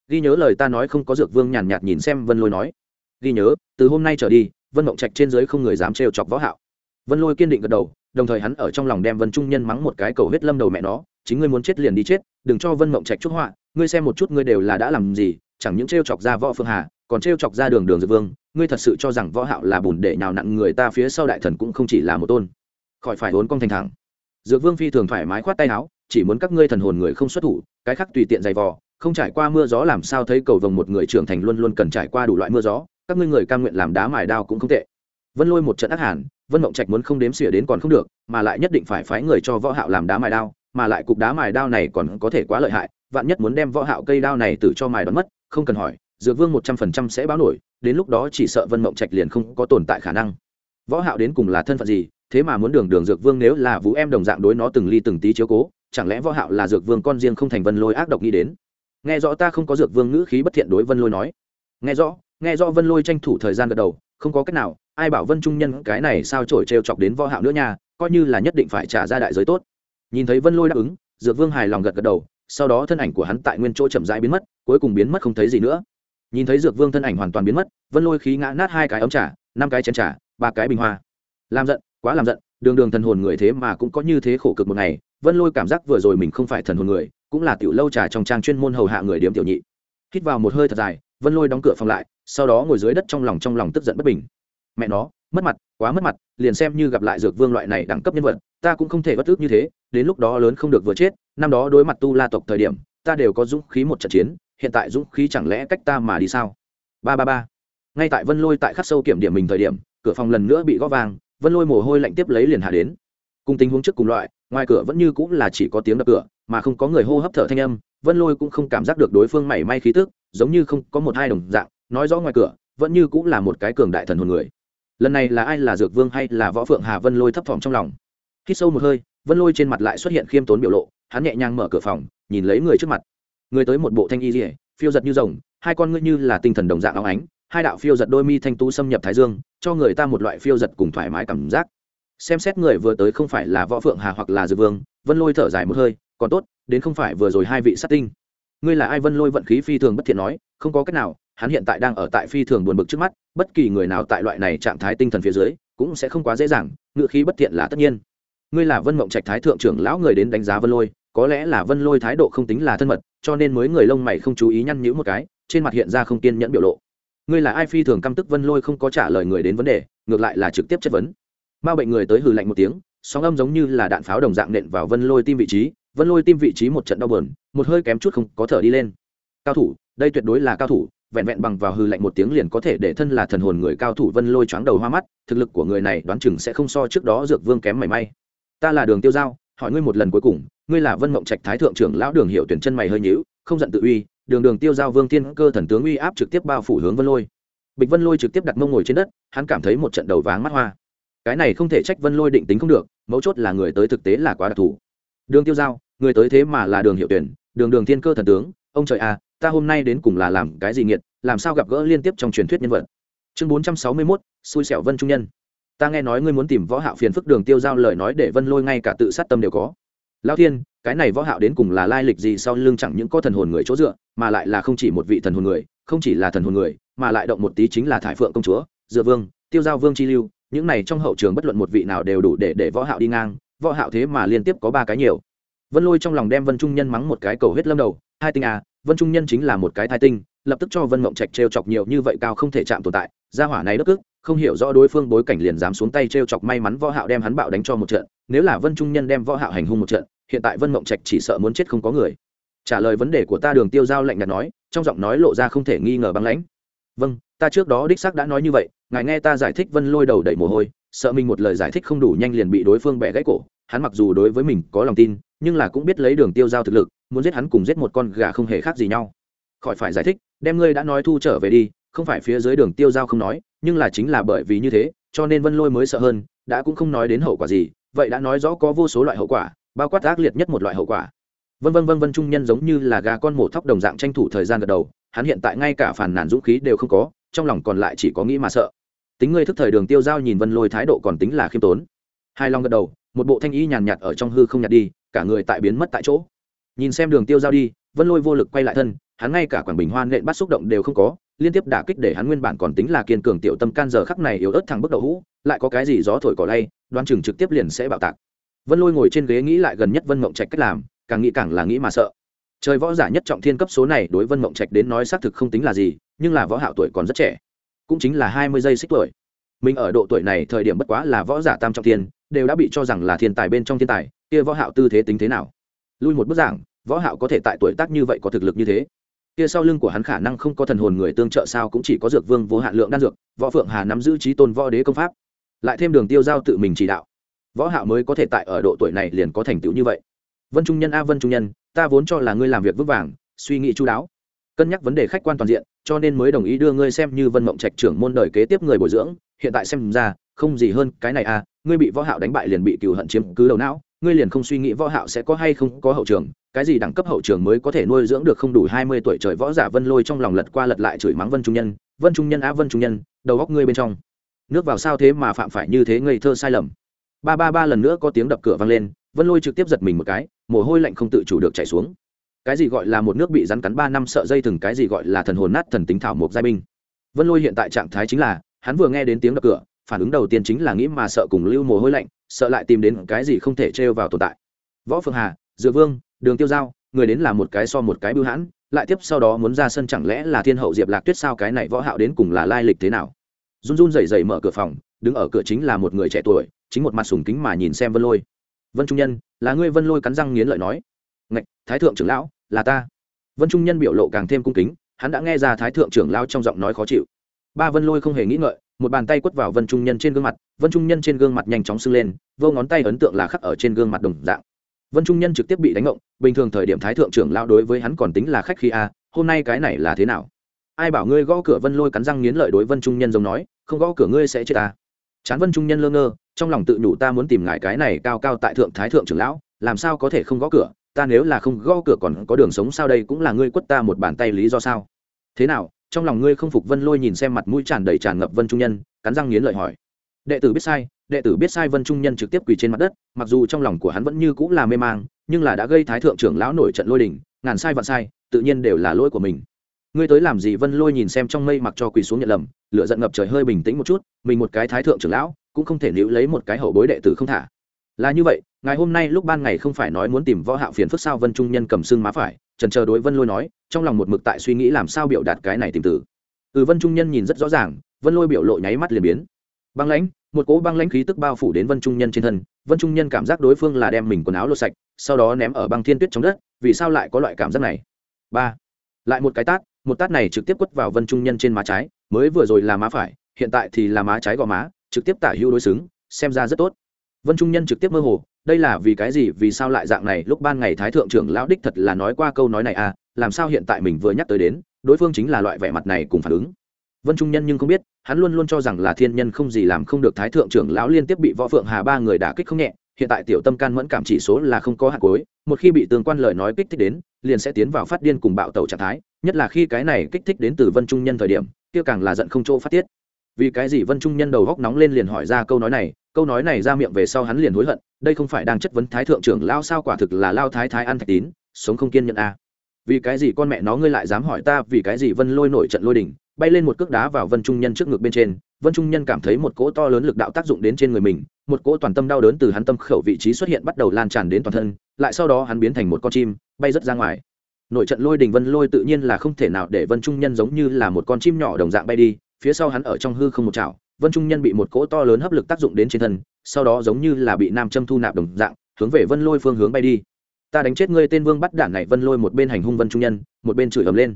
Ghi nhớ lời ta nói không có dược vương nhàn nhạt nhìn xem vân lôi nói. Ghi nhớ, từ hôm nay trở đi, vân mộng trạch trên dưới không người dám trêu chọc võ hạo. Vân lôi kiên định gật đầu đồng thời hắn ở trong lòng đem vân trung nhân mắng một cái cầu huyết lâm đầu mẹ nó, chính ngươi muốn chết liền đi chết, đừng cho vân mộng trạch chút họa, ngươi xem một chút ngươi đều là đã làm gì, chẳng những trêu chọc ra võ phương hà, còn trêu chọc ra đường đường dược vương, ngươi thật sự cho rằng võ hạo là bùn để nhào nặng người ta phía sau đại thần cũng không chỉ là một tôn. Khỏi phải vốn công thành thẳng. Dược vương phi thường thoải mái khoát tay áo, chỉ muốn các ngươi thần hồn người không xuất thủ, cái khác tùy tiện dày vò, không trải qua mưa gió làm sao thấy cầu vồng một người trưởng thành luôn luôn cần trải qua đủ loại mưa gió, các ngươi người cam nguyện làm đá mài đao cũng không tệ. Vân lôi một trận ác hàn vân mộng trạch muốn không đếm xỉa đến còn không được, mà lại nhất định phải phái người cho võ hạo làm đá mài đao, mà lại cục đá mài đao này còn có thể quá lợi hại, vạn nhất muốn đem võ hạo cây đao này tự cho mài đoán mất, không cần hỏi, dược vương một trăm phần trăm sẽ báo nổi, đến lúc đó chỉ sợ vân mộng trạch liền không có tồn tại khả năng. Võ hạo đến cùng là thân phận gì, thế mà muốn đường đường dược vương nếu là vũ em đồng dạng đối nó từng ly từng tí chiếu cố, chẳng lẽ võ hạo là dược vương con riêng không thành vân lôi ác độc nghĩ đến? Nghe rõ ta không có dược vương ngữ khí bất thiện đối vân lôi nói. Nghe rõ nghe rõ vân lôi tranh thủ thời gian gật đầu, không có cách nào ai bảo vân trung nhân cái này sao trổi trêu chọc đến võ hạo nữa nha, coi như là nhất định phải trả ra đại giới tốt. Nhìn thấy vân lôi đáp ứng, dược vương hài lòng gật gật đầu, sau đó thân ảnh của hắn tại nguyên chỗ chậm rãi biến mất, cuối cùng biến mất không thấy gì nữa. Nhìn thấy dược vương thân ảnh hoàn toàn biến mất, vân lôi khí ngã nát hai cái ống trà, năm cái chén trà, ba cái bình hoa. Làm giận, quá làm giận, đường đường thần hồn người thế mà cũng có như thế khổ cực một ngày, vân lôi cảm giác vừa rồi mình không phải thần hồn người, cũng là tiểu lâu trà trong trang chuyên môn hầu hạ người điếm tiểu nhị. Hít vào một hơi thật dài, vân lôi đóng cửa phòng lại, sau đó ngồi dưới đất trong lòng trong lòng tức giận bất bình mẹ nó mất mặt quá mất mặt liền xem như gặp lại dược vương loại này đẳng cấp nhân vật ta cũng không thể bất ước như thế đến lúc đó lớn không được vừa chết năm đó đối mặt tu la tộc thời điểm ta đều có dũng khí một trận chiến hiện tại dũng khí chẳng lẽ cách ta mà đi sao? Ba ba ba. Ngay tại vân lôi tại khắc sâu kiểm điểm mình thời điểm cửa phòng lần nữa bị gõ vàng, vân lôi mồ hôi lạnh tiếp lấy liền hạ đến. Cùng tình huống trước cùng loại ngoài cửa vẫn như cũng là chỉ có tiếng đập cửa mà không có người hô hấp thở thanh âm vân lôi cũng không cảm giác được đối phương mảy may khí tức giống như không có một hai đồng dạng nói rõ ngoài cửa vẫn như cũng là một cái cường đại thần hồn người lần này là ai là dược vương hay là võ phượng hà vân lôi thấp thỏm trong lòng? Khi sâu một hơi, vân lôi trên mặt lại xuất hiện khiêm tốn biểu lộ, hắn nhẹ nhàng mở cửa phòng, nhìn lấy người trước mặt. Người tới một bộ thanh y dỉa phiêu giật như rồng, hai con ngươi như là tinh thần đồng dạng óng ánh, hai đạo phiêu giật đôi mi thanh tú xâm nhập thái dương, cho người ta một loại phiêu giật cùng thoải mái cảm giác. Xem xét người vừa tới không phải là võ phượng hà hoặc là dược vương, vân lôi thở dài một hơi, còn tốt, đến không phải vừa rồi hai vị sát tinh. Ngươi là ai? Vân lôi vận khí phi thường bất thiện nói, không có cách nào hắn hiện tại đang ở tại phi thường buồn bực trước mắt, bất kỳ người nào tại loại này trạng thái tinh thần phía dưới, cũng sẽ không quá dễ dàng ngự khí bất thiện là tất nhiên. Ngươi là vân mộng trạch thái thượng trưởng lão người đến đánh giá vân lôi, có lẽ là vân lôi thái độ không tính là thân mật, cho nên mới người lông mày không chú ý nhăn nhữ một cái, trên mặt hiện ra không kiên nhẫn biểu lộ. Ngươi là ai phi thường căm tức vân lôi không có trả lời người đến vấn đề, ngược lại là trực tiếp chất vấn. Ma bệnh người tới hừ lạnh một tiếng, sóng âm giống như là đạn pháo đồng dạng nện vào vân lôi tim vị trí, vân lôi tim vị trí một trận đau bờn một hơi kém chút không có thở đi lên. Cao thủ, đây tuyệt đối là cao thủ vẹn vẹn bằng vào hư lạnh một tiếng liền có thể để thân là thần hồn người cao thủ vân lôi choáng đầu hoa mắt, thực lực của người này đoán chừng sẽ không so trước đó dược vương kém mảy may. Ta là đường tiêu giao, hỏi ngươi một lần cuối cùng, ngươi là vân mộng trạch thái thượng trưởng lão đường hiệu tuyển chân mày hơi nhíu, không giận tự uy, đường đường tiêu giao vương tiên cơ thần tướng uy áp trực tiếp bao phủ hướng vân lôi. Bịch vân lôi trực tiếp đặt mông ngồi trên đất, hắn cảm thấy một trận đầu váng mắt hoa. Cái này không thể trách vân lôi định tính không được, mấu chốt là người tới thực tế là quá đặc thù. Đường tiêu giao, người tới thế mà là đường hiệu tuyển, đường đường thiên cơ thần tướng, ông trời à ta hôm nay đến cùng là làm cái gì nghiệt, làm sao gặp gỡ liên tiếp trong truyền thuyết nhân vật. Chương bốn trăm sáu mươi mốt, xui xẻo vân trung nhân. Ta nghe nói ngươi muốn tìm võ hạo phiền phức đường tiêu giao lời nói để vân lôi ngay cả tự sát tâm đều có. Lão thiên, cái này võ hạo đến cùng là lai lịch gì sau lưng chẳng những có thần hồn người chỗ dựa, mà lại là không chỉ một vị thần hồn người, không chỉ là thần hồn người, mà lại động một tí chính là thải phượng công chúa, dựa vương, tiêu giao vương chi lưu, những này trong hậu trường bất luận một vị nào đều đủ để để võ hạo đi ngang, võ hạo thế mà liên tiếp có ba cái nhiều. Vân lôi trong lòng đem vân trung nhân mắng một cái cầu hết lâm đầu, hai tinh à vân trung nhân chính là một cái thai tinh, lập tức cho vân mộng trạch t chọc nhiều như vậy cao không thể chạm tồn tại, gia hỏa này đất ức, không hiểu rõ đối phương bối cảnh liền dám xuống tay t chọc may mắn võ hạo đem hắn bạo đánh cho một trận, nếu là vân trung nhân đem võ hạo hành hung một trận, hiện tại vân mộng trạch chỉ sợ muốn chết không có người. Trả lời vấn đề của ta đường tiêu giao lạnh nhạt nói, trong giọng nói lộ ra không thể nghi ngờ băng lãnh. Vâng ta trước đó đích xác đã nói như vậy, ngài nghe ta giải thích vân lôi đầu đẩy mồ hôi, sợ mình một lời giải thích không đủ nhanh liền bị đối phương bẻ gãy cổ, hắn mặc dù đối với mình có lòng tin, nhưng là cũng biết lấy đường tiêu giao thực lực muốn giết hắn cùng giết một con gà không hề khác gì nhau. Khỏi phải giải thích, đem ngươi đã nói thu trở về đi, không phải phía dưới đường tiêu giao không nói, nhưng là chính là bởi vì như thế, cho nên vân lôi mới sợ hơn, đã cũng không nói đến hậu quả gì, vậy đã nói rõ có vô số loại hậu quả, bao quát ác liệt nhất một loại hậu quả. Vân vân vân vân trung nhân giống như là gà con mổ thóc đồng dạng tranh thủ thời gian gật đầu, hắn hiện tại ngay cả phản nàn dũng khí đều không có, trong lòng còn lại chỉ có nghĩ mà sợ. Tính ngươi thức thời đường tiêu giao nhìn vân lôi thái độ còn tính là khiêm tốn. Hai long gật đầu, một bộ thanh ý nhàn nhạt ở trong hư không nhạt đi, cả người tại biến mất tại chỗ nhìn xem đường tiêu giao đi, vân lôi vô lực quay lại thân, hắn ngay cả quảng bình hoan nện bắt xúc động đều không có, liên tiếp đả kích để hắn nguyên bản còn tính là kiên cường tiểu tâm can giờ khắc này yếu ớt thẳng bước đậu hũ, lại có cái gì gió thổi cỏ lay đoan chừng trực tiếp liền sẽ bạo tạc. Vân lôi ngồi trên ghế nghĩ lại gần nhất vân mộng trạch cách làm, càng nghĩ càng là nghĩ mà sợ. Trời võ giả nhất trọng thiên cấp số này đối vân mộng trạch đến nói xác thực không tính là gì, nhưng là võ hạo tuổi còn rất trẻ, cũng chính là hai mươi giây xích tuổi. Mình ở độ tuổi này thời điểm bất quá là võ giả tam trọng thiên, đều đã bị cho rằng là thiên tài bên trong thiên tài, kia võ hạo tư thế tính thế nào? Lui một bước giảng, võ hạo có thể tại tuổi tác như vậy có thực lực như thế. Kia sau lưng của hắn khả năng không có thần hồn người tương trợ sao cũng chỉ có dược vương vô hạn lượng đan dược, võ phượng hà nắm giữ trí tôn võ đế công pháp. Lại thêm đường tiêu giao tự mình chỉ đạo. Võ hạo mới có thể tại ở độ tuổi này liền có thành tựu như vậy. Vân trung nhân a, vân trung nhân, ta vốn cho là ngươi làm việc vững vàng, suy nghĩ chu đáo. Cân nhắc vấn đề khách quan toàn diện, cho nên mới đồng ý đưa ngươi xem như vân mộng trạch trưởng môn đời kế tiếp người bồi dưỡng. Hiện tại xem ra, không gì hơn cái này à ngươi bị võ hạo đánh bại liền bị cừu hận chiếm cứ đầu não ngươi liền không suy nghĩ võ hạo sẽ có hay không có hậu trường, cái gì đẳng cấp hậu trường mới có thể nuôi dưỡng được không đủ 20 tuổi trời võ giả vân lôi trong lòng lật qua lật lại chửi mắng vân trung nhân, vân trung nhân á, vân trung nhân, đầu góc ngươi bên trong. Nước vào sao thế mà phạm phải như thế ngây thơ sai lầm. Ba ba ba lần nữa có tiếng đập cửa vang lên, vân lôi trực tiếp giật mình một cái, mồ hôi lạnh không tự chủ được chảy xuống. Cái gì gọi là một nước bị rắn cắn ba năm sợ dây thừng, cái gì gọi là thần hồn nát thần tính thảo mục giai binh. Vân lôi hiện tại trạng thái chính là, hắn vừa nghe đến tiếng đập cửa, phản ứng đầu tiên chính là nghĩ mà sợ cùng lưu mồ hôi lạnh sợ lại tìm đến cái gì không thể trêu vào tồn tại. Võ phương hà dự vương, đường tiêu giao, người đến là một cái so một cái bưu hãn, lại tiếp sau đó muốn ra sân chẳng lẽ là thiên hậu diệp lạc tuyết sao cái này võ hạo đến cùng là lai lịch thế nào? Run run rẩy rẩy mở cửa phòng, đứng ở cửa chính là một người trẻ tuổi, chính một mặt sùng kính mà nhìn xem vân lôi. Vân trung nhân, là ngươi? Vân lôi cắn răng nghiến lợi nói. Ngạch, thái thượng trưởng lão, là ta. Vân trung nhân biểu lộ càng thêm cung kính, hắn đã nghe ra thái thượng trưởng lão trong giọng nói khó chịu ba vân lôi không hề nghĩ ngợi, một bàn tay quất vào vân trung nhân trên gương mặt, vân trung nhân trên gương mặt nhanh chóng sưng lên, vô ngón tay ấn tượng là khắc ở trên gương mặt đồng dạng. Vân trung nhân trực tiếp bị đánh ngộng, bình thường thời điểm thái thượng trưởng lão đối với hắn còn tính là khách khi a, hôm nay cái này là thế nào? Ai bảo ngươi gõ cửa vân lôi cắn răng nghiến lợi đối vân trung nhân giống nói, không gõ cửa ngươi sẽ chết ta. Chán vân trung nhân lơ ngơ, trong lòng tự nhủ ta muốn tìm ngài cái này cao cao tại thượng thái thượng trưởng lão, làm sao có thể không gõ cửa? Ta nếu là không gõ cửa còn có đường sống sao đây cũng là ngươi quất ta một bàn tay lý do sao? Thế nào? Trong lòng ngươi không phục vân lôi nhìn xem mặt mũi tràn đầy tràn ngập vân trung nhân, cắn răng nghiến lợi hỏi. Đệ tử biết sai, đệ tử biết sai vân trung nhân trực tiếp quỳ trên mặt đất, mặc dù trong lòng của hắn vẫn như cũng là mê mang, nhưng là đã gây thái thượng trưởng lão nổi trận lôi đình, ngàn sai vạn sai, tự nhiên đều là lỗi của mình. Ngươi tới làm gì? Vân lôi nhìn xem trong mây mặc cho quỳ xuống nhận lầm lựa giận ngập trời hơi bình tĩnh một chút, mình một cái thái thượng trưởng lão, cũng không thể níu lấy một cái hậu bối đệ tử không thả. Là như vậy ngày hôm nay lúc ban ngày không phải nói muốn tìm võ hạo phiền phức sao vân trung nhân cầm xương má phải, trần chờ đối vân lôi nói, trong lòng một mực tại suy nghĩ làm sao biểu đạt cái này tìm từ. Ừ vân trung nhân nhìn rất rõ ràng, vân lôi biểu lộ nháy mắt liền biến. Băng lãnh, một cỗ băng lãnh khí tức bao phủ đến vân trung nhân trên thân, vân trung nhân cảm giác đối phương là đem mình quần áo lột sạch, sau đó ném ở băng thiên tuyết trong đất, vì sao lại có loại cảm giác này? Ba, lại một cái tát, một tát này trực tiếp quất vào vân trung nhân trên má trái, mới vừa rồi là má phải, hiện tại thì là má trái gò má, trực tiếp tả hưu đối xứng, xem ra rất tốt. Vân trung nhân trực tiếp mơ hồ đây là vì cái gì, vì sao lại dạng này? Lúc ban ngày thái thượng trưởng lão đích thật là nói qua câu nói này à làm sao hiện tại mình vừa nhắc tới đến, đối phương chính là loại vẻ mặt này cùng phản ứng. Vân trung nhân nhưng không biết, hắn luôn luôn cho rằng là thiên nhân không gì làm không được thái thượng trưởng lão liên tiếp bị võ phượng hà ba người đả kích không nhẹ, hiện tại tiểu tâm can mẫn cảm chỉ số là không có hạt cối một khi bị tương quan lời nói kích thích đến, liền sẽ tiến vào phát điên cùng bạo tẩu trạng thái, nhất là khi cái này kích thích đến từ vân trung nhân thời điểm, kia càng là giận không chỗ phát tiết vì cái gì vân trung nhân đầu góc nóng lên liền hỏi ra câu nói này, câu nói này ra miệng về sau hắn liền hối hận, đây không phải đang chất vấn thái thượng trưởng lao sao quả thực là lao thái thái ăn thạch tín, sống không kiên nhẫn a à. vì cái gì con mẹ nó ngươi lại dám hỏi ta vì cái gì vân lôi nổi trận lôi đỉnh bay lên một cước đá vào vân trung nhân trước ngực bên trên, vân trung nhân cảm thấy một cỗ to lớn lực đạo tác dụng đến trên người mình, một cỗ toàn tâm đau đớn từ hắn tâm khẩu vị trí xuất hiện bắt đầu lan tràn đến toàn thân, lại sau đó hắn biến thành một con chim, bay rất ra ngoài nội trận lôi đình vân lôi tự nhiên là không thể nào để vân trung nhân giống như là một con chim nhỏ đồng dạng bay đi phía sau hắn ở trong hư không một chảo, vân trung nhân bị một cỗ to lớn hấp lực tác dụng đến trên thân, sau đó giống như là bị nam châm thu nạp đồng dạng, hướng về vân lôi phương hướng bay đi. Ta đánh chết ngươi tên vương bắt đản này, vân lôi một bên hành hung vân trung nhân, một bên chửi ầm lên.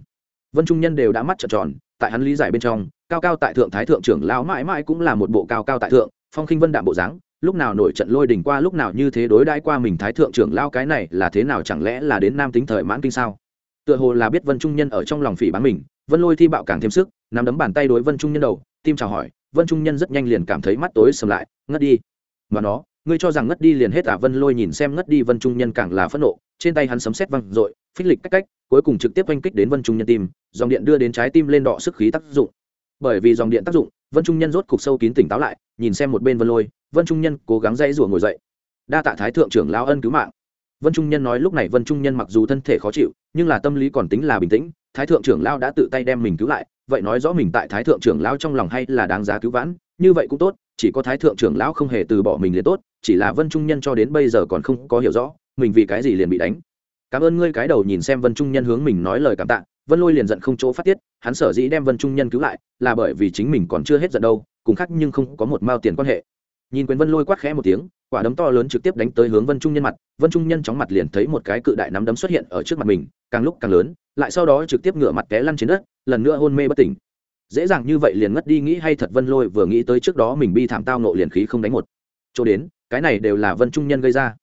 Vân trung nhân đều đã mắt trợn tròn, tại hắn lý giải bên trong, cao cao tại thượng thái thượng trưởng lão mãi mãi cũng là một bộ cao cao tại thượng, phong khinh vân đạm bộ dáng, lúc nào nổi trận lôi đỉnh qua lúc nào như thế đối đãi qua mình thái thượng trưởng lao cái này là thế nào chẳng lẽ là đến nam tính thời mãn kinh sao? Tựa hồ là biết vân trung nhân ở trong lòng phỉ bán mình vân lôi thi bạo càng thêm sức, nắm đấm bàn tay đối vân trung nhân đầu, tim chào hỏi, vân trung nhân rất nhanh liền cảm thấy mắt tối sầm lại, ngất đi. Mà nó, ngươi cho rằng ngất đi liền hết à? Vân lôi nhìn xem ngất đi vân trung nhân càng là phẫn nộ, trên tay hắn sấm xét văng r ộ i phích lịch cách cách, cuối cùng trực tiếp oanh kích đến vân trung nhân tim, dòng điện đưa đến trái tim lên đọ sức khí tác dụng. Bởi vì dòng điện tác dụng, vân trung nhân rốt cục sâu kín tỉnh táo lại, nhìn xem một bên vân lôi, vân trung nhân cố gắng dãy rủa ngồi dậy. Đa tạ thái thượng trưởng lao ân cứu mạng vân trung nhân nói lúc này vân trung nhân mặc dù thân thể khó chịu, nhưng là tâm lý còn tính là bình tĩnh, thái thượng trưởng lao đã tự tay đem mình cứu lại, vậy nói rõ mình tại thái thượng trưởng lao trong lòng hay là đáng giá cứu vãn, như vậy cũng tốt, chỉ có thái thượng trưởng lão không hề từ bỏ mình liền tốt, chỉ là vân trung nhân cho đến bây giờ còn không có hiểu rõ, mình vì cái gì liền bị đánh. Cảm ơn ngươi cái đầu nhìn xem vân trung nhân hướng mình nói lời cảm tạ, vân lôi liền giận không chỗ phát tiết, hắn sở dĩ đem vân trung nhân cứu lại, là bởi vì chính mình còn chưa hết giận đâu, cùng khác nhưng không có một mao tiền quan hệ. Nhìn quyền vân lôi quát khẽ một tiếng quả đấm to lớn trực tiếp đánh tới hướng vân trung nhân mặt, vân trung nhân chóng mặt liền thấy một cái cự đại nắm đấm xuất hiện ở trước mặt mình, càng lúc càng lớn, lại sau đó trực tiếp ngửa mặt té lăn trên đất, lần nữa hôn mê bất tỉnh. Dễ dàng như vậy liền ngất đi nghĩ hay thật vân lôi vừa nghĩ tới trước đó mình bi thảm tao nộ liền khí không đánh một. Chỗ đến, cái này đều là vân trung nhân gây ra.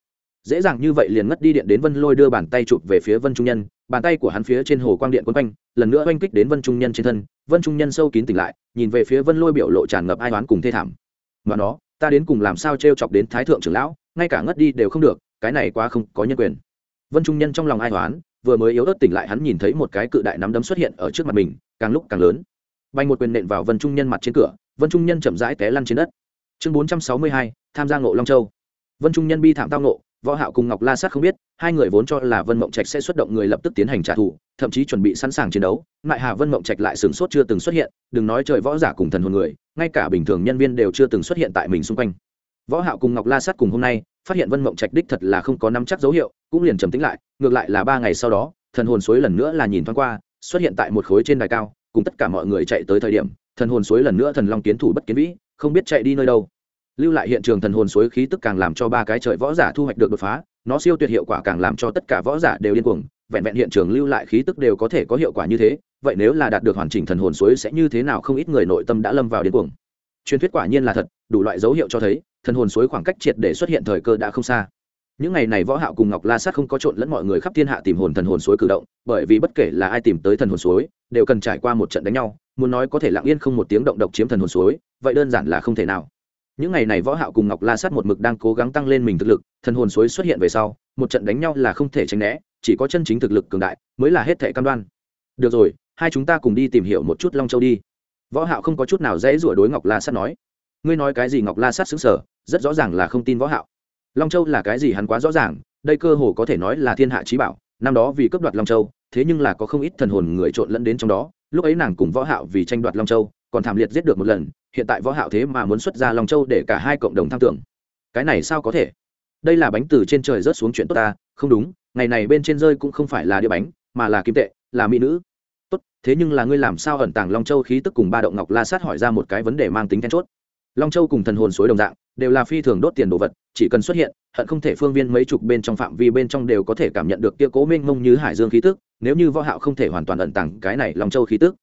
Dễ dàng như vậy liền ngất đi điện đến vân lôi đưa bàn tay chụp về phía vân trung nhân, bàn tay của hắn phía trên hồ quang điện quấn quanh, lần nữa oanh kích đến vân trung nhân trên thân, vân trung nhân sâu kín tỉnh lại, nhìn về phía vân lôi biểu lộ tràn ngập ai oán cùng thê thảm. Mà nó ta đến cùng làm sao t r e o chọc đến thái thượng trưởng lão, ngay cả ngất đi đều không được, cái này quá không có nhân quyền. Vân trung nhân trong lòng ai toán vừa mới yếu ớt tỉnh lại hắn nhìn thấy một cái cự đại nắm đấm xuất hiện ở trước mặt mình, càng lúc càng lớn. Bay một quyền nện vào vân trung nhân mặt trên cửa, vân trung nhân chậm rãi té lăn trên đất. Chương bốn trăm sáu mươi hai, tham gia ngộ long châu. Vân trung nhân bi thảm tao ngộ, võ hạo cùng ngọc la sát không biết, hai người vốn cho là vân mộng trạch sẽ xuất động người lập tức tiến hành trả thù, thậm chí chuẩn bị sẵn sàng chiến đấu mại hà vân mộng trạch lại sừng sốt chưa từng xuất hiện, đừng nói trời võ giả cùng thần hồn người ngay cả bình thường nhân viên đều chưa từng xuất hiện tại mình xung quanh. Võ hạo cùng ngọc la sát cùng hôm nay, phát hiện vân mộng trạch đích thật là không có nắm chắc dấu hiệu, cũng liền trầm tĩnh lại, ngược lại là ba ngày sau đó, thần hồn suối lần nữa là nhìn thoáng qua, xuất hiện tại một khối trên đài cao, cùng tất cả mọi người chạy tới thời điểm, thần hồn suối lần nữa thần long tiến thủ bất kiến vĩ, không biết chạy đi nơi đâu. Lưu lại hiện trường thần hồn suối khí tức càng làm cho ba cái trời võ giả thu hoạch được đột phá nó siêu tuyệt hiệu quả càng làm cho tất cả võ giả đều điên cuồng, vẹn vẹn hiện trường lưu lại khí tức đều có thể có hiệu quả như thế, vậy nếu là đạt được hoàn chỉnh thần hồn suối sẽ như thế nào không ít người nội tâm đã lâm vào điên cuồng. Truyền thuyết quả nhiên là thật, đủ loại dấu hiệu cho thấy, thần hồn suối khoảng cách triệt để xuất hiện thời cơ đã không xa. Những ngày này võ hạo cùng ngọc la sát không có trộn lẫn mọi người khắp thiên hạ tìm hồn thần hồn suối cử động, bởi vì bất kể là ai tìm tới thần hồn suối, đều cần trải qua một trận đánh nhau, muốn nói có thể lặng yên không một tiếng động độc chiếm thần hồn suối, vậy đơn giản là không thể nào những ngày này võ hạo cùng ngọc la sát một mực đang cố gắng tăng lên mình thực lực, thần hồn suối xuất hiện về sau, một trận đánh nhau là không thể tránh né, chỉ có chân chính thực lực cường đại mới là hết thể cam đoan. Được rồi, hai chúng ta cùng đi tìm hiểu một chút long châu đi. Võ hạo không có chút nào dễ rủa đối ngọc la sát nói. Ngươi nói cái gì ngọc la sát sững sờ, rất rõ ràng là không tin võ hạo. Long châu là cái gì hắn quá rõ ràng, đây cơ hồ có thể nói là thiên hạ trí bảo, năm đó vì cướp đoạt long châu, thế nhưng là có không ít thần hồn người trộn lẫn đến trong đó, lúc ấy nàng cùng võ hạo vì tranh đoạt long châu, còn thảm liệt giết được một lần hiện tại võ hạo thế mà muốn xuất ra long châu để cả hai cộng đồng tham tưởng. Cái này sao có thể? Đây là bánh từ trên trời rớt xuống chuyện tốt ta, không đúng, ngày này bên trên rơi cũng không phải là đĩa bánh, mà là kim tệ, là mỹ nữ. Tốt, thế nhưng là ngươi làm sao ẩn tàng long châu khí tức cùng ba động ngọc la sát hỏi ra một cái vấn đề mang tính then chốt. Long châu cùng thần hồn suối đồng dạng, đều là phi thường đốt tiền đồ vật, chỉ cần xuất hiện, hận không thể phương viên mấy chục bên trong phạm vi bên trong đều có thể cảm nhận được kia cố mênh mông như hải dương khí tức, nếu như võ hạo không thể hoàn toàn ẩn tàng cái này long châu khí tức,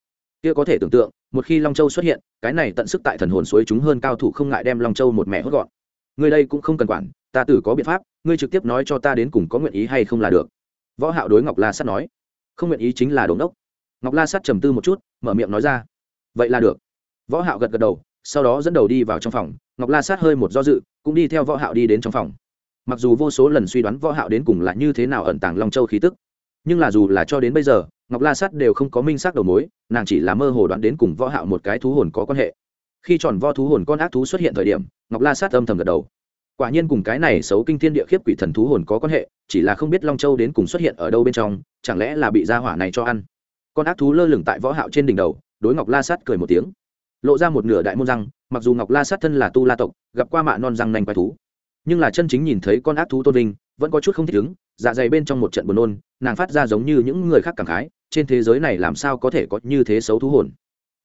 kia có thể tưởng tượng một khi long châu xuất hiện, cái này tận sức tại thần hồn suối chúng hơn cao thủ không ngại đem long châu một mẹ hốt gọn. Người đây cũng không cần quản, ta tử có biện pháp, ngươi trực tiếp nói cho ta đến cùng có nguyện ý hay không là được. Võ hạo đối ngọc la sát nói. Không nguyện ý chính là đống đốc. Ngọc la sát trầm tư một chút, mở miệng nói ra. Vậy là được. Võ hạo gật gật đầu, sau đó dẫn đầu đi vào trong phòng. Ngọc la sát hơi một do dự, cũng đi theo võ hạo đi đến trong phòng. Mặc dù vô số lần suy đoán võ hạo đến cùng là như thế nào ẩn tàng long châu khí tức, nhưng là dù là cho đến bây giờ ngọc la sát đều không có minh xác đầu mối, nàng chỉ là mơ hồ đoán đến cùng võ hạo một cái thú hồn có quan hệ. Khi tròn vo thú hồn con ác thú xuất hiện thời điểm, ngọc la sát âm thầm gật đầu. Quả nhiên cùng cái này xấu kinh thiên địa khiếp quỷ thần thú hồn có quan hệ, chỉ là không biết long châu đến cùng xuất hiện ở đâu bên trong, chẳng lẽ là bị gia hỏa này cho ăn. Con ác thú lơ lửng tại võ hạo trên đỉnh đầu, đối ngọc la sát cười một tiếng. Lộ ra một nửa đại môn răng, mặc dù ngọc la sát thân là tu la tộc, gặp qua mạ non răng nanh quái thú. Nhưng là chân chính nhìn thấy con ác thú tôn vinh, vẫn có chút không thích ứng dạ dày bên trong một trận buồn nôn, nàng phát ra giống như những người khác cảm khái trên thế giới này làm sao có thể có như thế xấu thú hồn?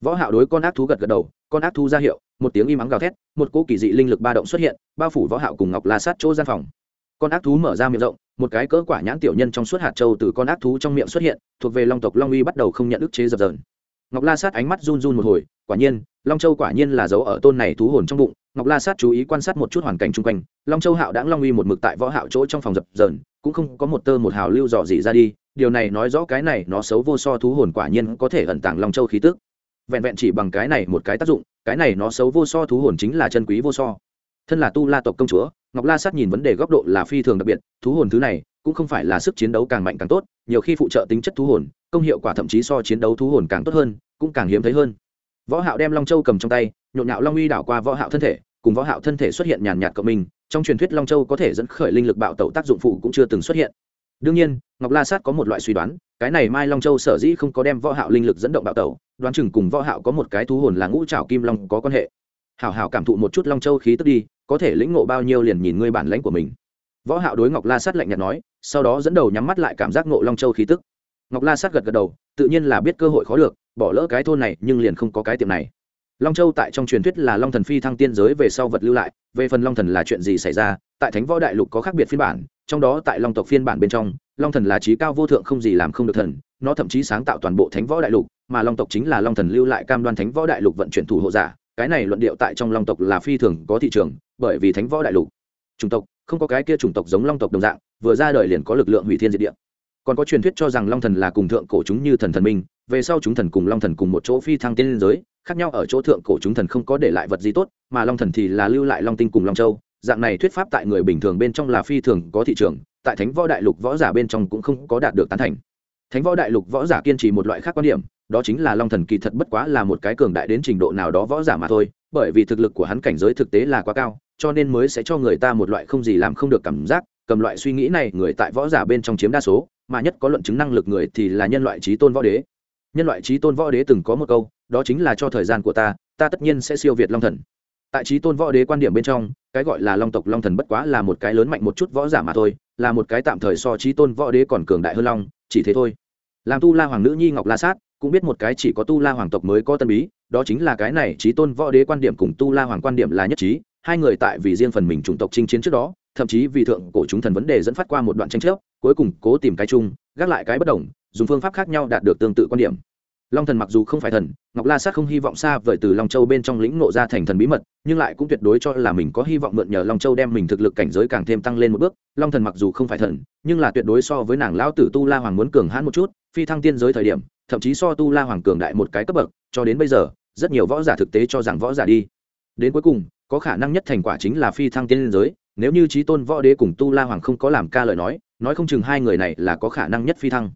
Võ hạo đối con ác thú gật gật đầu, con ác thú ra hiệu, một tiếng im ắng gào thét, một cỗ kỳ dị linh lực ba động xuất hiện, bao phủ võ hạo cùng ngọc la sát chỗ gian phòng. Con ác thú mở ra miệng rộng, một cái cỡ quả nhãn tiểu nhân trong suốt hạt châu từ con ác thú trong miệng xuất hiện, thuộc về long tộc long uy bắt đầu không nhận ức chế dập dờn. Ngọc la sát ánh mắt run run một hồi quả nhiên, long châu quả nhiên là dấu ở tôn này thú hồn trong bụng, ngọc la sát chú ý quan sát một chút hoàn cảnh chung quanh, long châu hạo đãng long uy một mực tại võ hạo chỗ trong phòng dập dờn, cũng không có một tơ một hào lưu dò gì ra đi, điều này nói rõ cái này nó xấu vô so thú hồn quả nhiên có thể ẩn tàng long châu khí tức. Vẹn vẹn chỉ bằng cái này một cái tác dụng, cái này nó xấu vô so thú hồn chính là chân quý vô so. Thân là tu la tộc công chúa, ngọc la sát nhìn vấn đề góc độ là phi thường đặc biệt, thú hồn thứ này cũng không phải là sức chiến đấu càng mạnh càng tốt, nhiều khi phụ trợ tính chất thú hồn, công hiệu quả thậm chí so chiến đấu thú hồn càng tốt hơn, cũng càng hiếm thấy hơn võ hạo đem long châu cầm trong tay, nhộn nhạo long uy đảo qua võ hạo thân thể, cùng võ hạo thân thể xuất hiện nhàn nhạt cộng minh trong truyền thuyết long châu có thể dẫn khởi linh lực bạo tẩu tác dụng phụ cũng chưa từng xuất hiện. Đương nhiên, ngọc la sát có một loại suy đoán, cái này mai long châu sở dĩ không có đem võ hạo linh lực dẫn động bạo tẩu, đoán chừng cùng võ hạo có một cái thú hồn là ngũ trảo kim long có quan hệ. Hảo hảo cảm thụ một chút long châu khí tức đi, có thể lĩnh ngộ bao nhiêu liền nhìn ngươi bản lãnh của mình. Võ hạo đối ngọc la sát lạnh nhạt nói, sau đó dẫn đầu nhắm mắt lại cảm giác ngộ long châu khí tức. Ngọc la sát gật gật đầu, tự nhiên là biết cơ hội khó được bỏ lỡ cái thôn này, nhưng liền không có cái tiệm này. Long châu tại trong truyền thuyết là long thần phi thăng tiên giới về sau vật lưu lại, về phần long thần là chuyện gì xảy ra, tại thánh võ đại lục có khác biệt phiên bản, trong đó tại long tộc phiên bản bên trong, long thần là trí cao vô thượng không gì làm không được thần, nó thậm chí sáng tạo toàn bộ thánh võ đại lục, mà long tộc chính là long thần lưu lại cam đoan thánh võ đại lục vận chuyển thủ hộ giả, cái này luận điệu tại trong long tộc là phi thường có thị trường, bởi vì thánh võ đại lục, chủng tộc, không có cái kia chủng tộc giống long tộc đồng dạng, vừa ra đời liền có lực lượng hủy thiên diệt địa. Còn có truyền thuyết cho rằng long thần là cùng thượng cổ chúng như thần thần minh về sau chúng thần cùng long thần cùng một chỗ phi thăng tiên liên giới, khác nhau ở chỗ thượng cổ chúng thần không có để lại vật gì tốt, mà long thần thì là lưu lại long tinh cùng long châu. Dạng này thuyết pháp tại người bình thường bên trong là phi thường có thị trường, tại thánh võ đại lục võ giả bên trong cũng không có đạt được tán thành. Thánh võ đại lục võ giả kiên trì một loại khác quan điểm, đó chính là long thần kỳ thật bất quá là một cái cường đại đến trình độ nào đó võ giả mà thôi, bởi vì thực lực của hắn cảnh giới thực tế là quá cao, cho nên mới sẽ cho người ta một loại không gì làm không được cảm giác, cầm loại suy nghĩ này người tại võ giả bên trong chiếm đa số, mà nhất có luận chứng năng lực người thì là nhân loại trí tôn võ đế nhân loại trí tôn võ đế từng có một câu, đó chính là cho thời gian của ta ta tất nhiên sẽ siêu việt long thần. Tại trí tôn võ đế quan điểm bên trong, cái gọi là long tộc long thần bất quá là một cái lớn mạnh một chút võ giả mà thôi, là một cái tạm thời so trí tôn võ đế còn cường đại hơn long, chỉ thế thôi. Làm tu la hoàng nữ nhi ngọc la sát cũng biết một cái chỉ có tu la hoàng tộc mới có tân bí, đó chính là cái này trí tôn võ đế quan điểm cùng tu la hoàng quan điểm là nhất trí, hai người tại vì riêng phần mình chủng tộc chinh chiến trước đó, thậm chí vì thượng cổ chúng thần vấn đề dẫn phát qua một đoạn tranh chấp, cuối cùng cố tìm cái chung, gác lại cái bất đồng dùng phương pháp khác nhau đạt được tương tự quan điểm. Long thần mặc dù không phải thần, ngọc la sát không hy vọng xa vời từ long châu bên trong lĩnh nộ ra thành thần bí mật, nhưng lại cũng tuyệt đối cho là mình có hy vọng mượn nhờ long châu đem mình thực lực cảnh giới càng thêm tăng lên một bước. Long thần mặc dù không phải thần, nhưng là tuyệt đối so với nàng lão tử tu la hoàng muốn cường hãn một chút, phi thăng tiên giới thời điểm, thậm chí so tu la hoàng cường đại một cái cấp bậc, cho đến bây giờ, rất nhiều võ giả thực tế cho rằng võ giả đi. Đến cuối cùng, có khả năng nhất thành quả chính là phi thăng tiên giới, nếu như trí tôn võ đế cùng tu la hoàng không có làm ca lời nói nói không chừng hai người này là có khả năng nhất phi thăng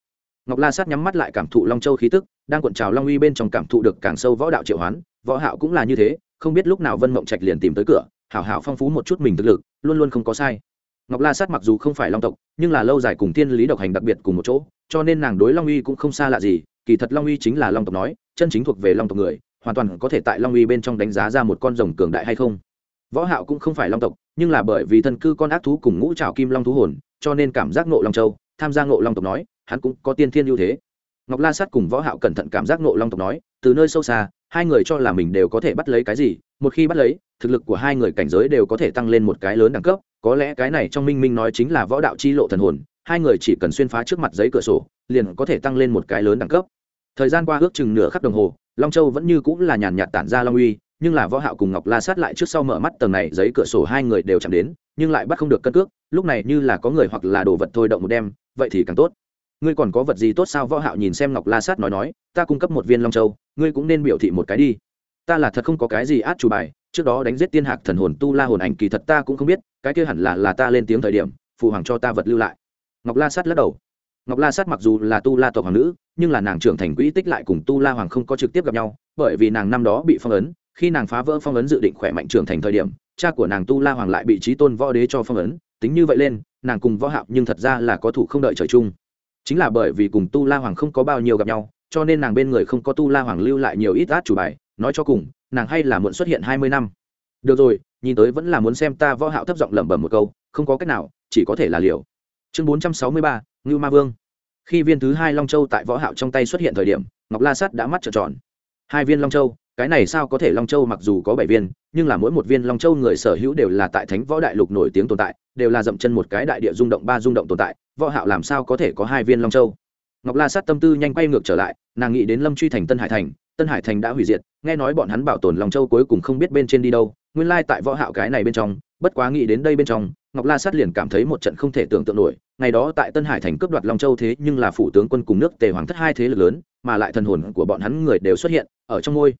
ngọc la sát nhắm mắt lại cảm thụ long châu khí tức, đang cuộn trào long uy bên trong cảm thụ được càng sâu võ đạo triệu hoán, võ hạo cũng là như thế, không biết lúc nào vân mộng trạch liền tìm tới cửa, hảo hảo phong phú một chút mình thực lực, luôn luôn không có sai. Ngọc la sát mặc dù không phải long tộc, nhưng là lâu dài cùng tiên lý độc hành đặc biệt cùng một chỗ, cho nên nàng đối long uy cũng không xa lạ gì, kỳ thật long uy chính là long tộc nói, chân chính thuộc về long tộc người, hoàn toàn có thể tại long uy bên trong đánh giá ra một con rồng cường đại hay không. Võ hạo cũng không phải long tộc, nhưng là bởi vì thân cư con ác thú cùng ngũ trảo kim long thú hồn, cho nên cảm giác ngộ long châu, tham gia ngộ long tộc nói hắn cũng có tiên thiên ưu thế. Ngọc la sát cùng võ hạo cẩn thận cảm giác nộ long tộc nói, từ nơi sâu xa, hai người cho là mình đều có thể bắt lấy cái gì, một khi bắt lấy, thực lực của hai người cảnh giới đều có thể tăng lên một cái lớn đẳng cấp, có lẽ cái này trong minh minh nói chính là võ đạo chi lộ thần hồn, hai người chỉ cần xuyên phá trước mặt giấy cửa sổ, liền có thể tăng lên một cái lớn đẳng cấp. Thời gian qua ước chừng nửa khắc đồng hồ, long châu vẫn như cũng là nhàn nhạt tản ra long uy, nhưng là võ hạo cùng ngọc la sát lại trước sau mở mắt tầng này, giấy cửa sổ hai người đều chạm đến, nhưng lại bắt không được cân cước, lúc này như là có người hoặc là đồ vật thôi động một đêm, vậy thì càng tốt ngươi còn có vật gì tốt sao? Võ hạo nhìn xem ngọc la sát nói nói, ta cung cấp một viên long châu, ngươi cũng nên biểu thị một cái đi. Ta là thật không có cái gì át chủ bài, trước đó đánh giết tiên hạc thần hồn tu la hồn ảnh kỳ thật ta cũng không biết, cái kia hẳn là là ta lên tiếng thời điểm, phụ hoàng cho ta vật lưu lại. Ngọc la sát lắc đầu. Ngọc la sát mặc dù là tu la tộc hoàng nữ, nhưng là nàng trưởng thành quỹ tích lại cùng tu la hoàng không có trực tiếp gặp nhau, bởi vì nàng năm đó bị phong ấn, khi nàng phá vỡ phong ấn dự định khỏe mạnh trưởng thành thời điểm, cha của nàng tu la hoàng lại bị trí tôn võ đế cho phong ấn, tính như vậy lên, nàng cùng võ hạo nhưng thật ra là có thủ không đợi trời chung chính là bởi vì cùng tu la hoàng không có bao nhiêu gặp nhau, cho nên nàng bên người không có tu la hoàng lưu lại nhiều ít át chủ bài, nói cho cùng, nàng hay là muộn xuất hiện hai mươi năm. Được rồi, nhìn tới vẫn là muốn xem ta võ hạo thấp giọng lẩm bẩm một câu, không có cách nào, chỉ có thể là liều. Chương bốn trăm sáu mươi ba, ngưu ma vương. Khi viên thứ hai long châu tại võ hạo trong tay xuất hiện thời điểm, ngọc la sắt đã mắt trợn tròn. Hai viên long châu cái này sao có thể long châu mặc dù có bảy viên, nhưng là mỗi một viên long châu người sở hữu đều là tại thánh võ đại lục nổi tiếng tồn tại, đều là dậm chân một cái đại địa rung động ba rung động tồn tại, võ hạo làm sao có thể có hai viên long châu? Ngọc la sát tâm tư nhanh quay ngược trở lại, nàng nghĩ đến lâm truy thành tân hải thành, tân hải thành đã hủy diệt, nghe nói bọn hắn bảo tồn long châu cuối cùng không biết bên trên đi đâu, nguyên lai tại võ hạo cái này bên trong, bất quá nghĩ đến đây bên trong, ngọc la sát liền cảm thấy một trận không thể tưởng tượng nổi, ngày đó tại tân hải thành cướp đoạt long châu thế nhưng là phủ tướng quân cùng nước tề hoàng thất hai thế lực lớn, mà lại thần hồn của bọn hắn người đều xuất hiện, ở trong ngôi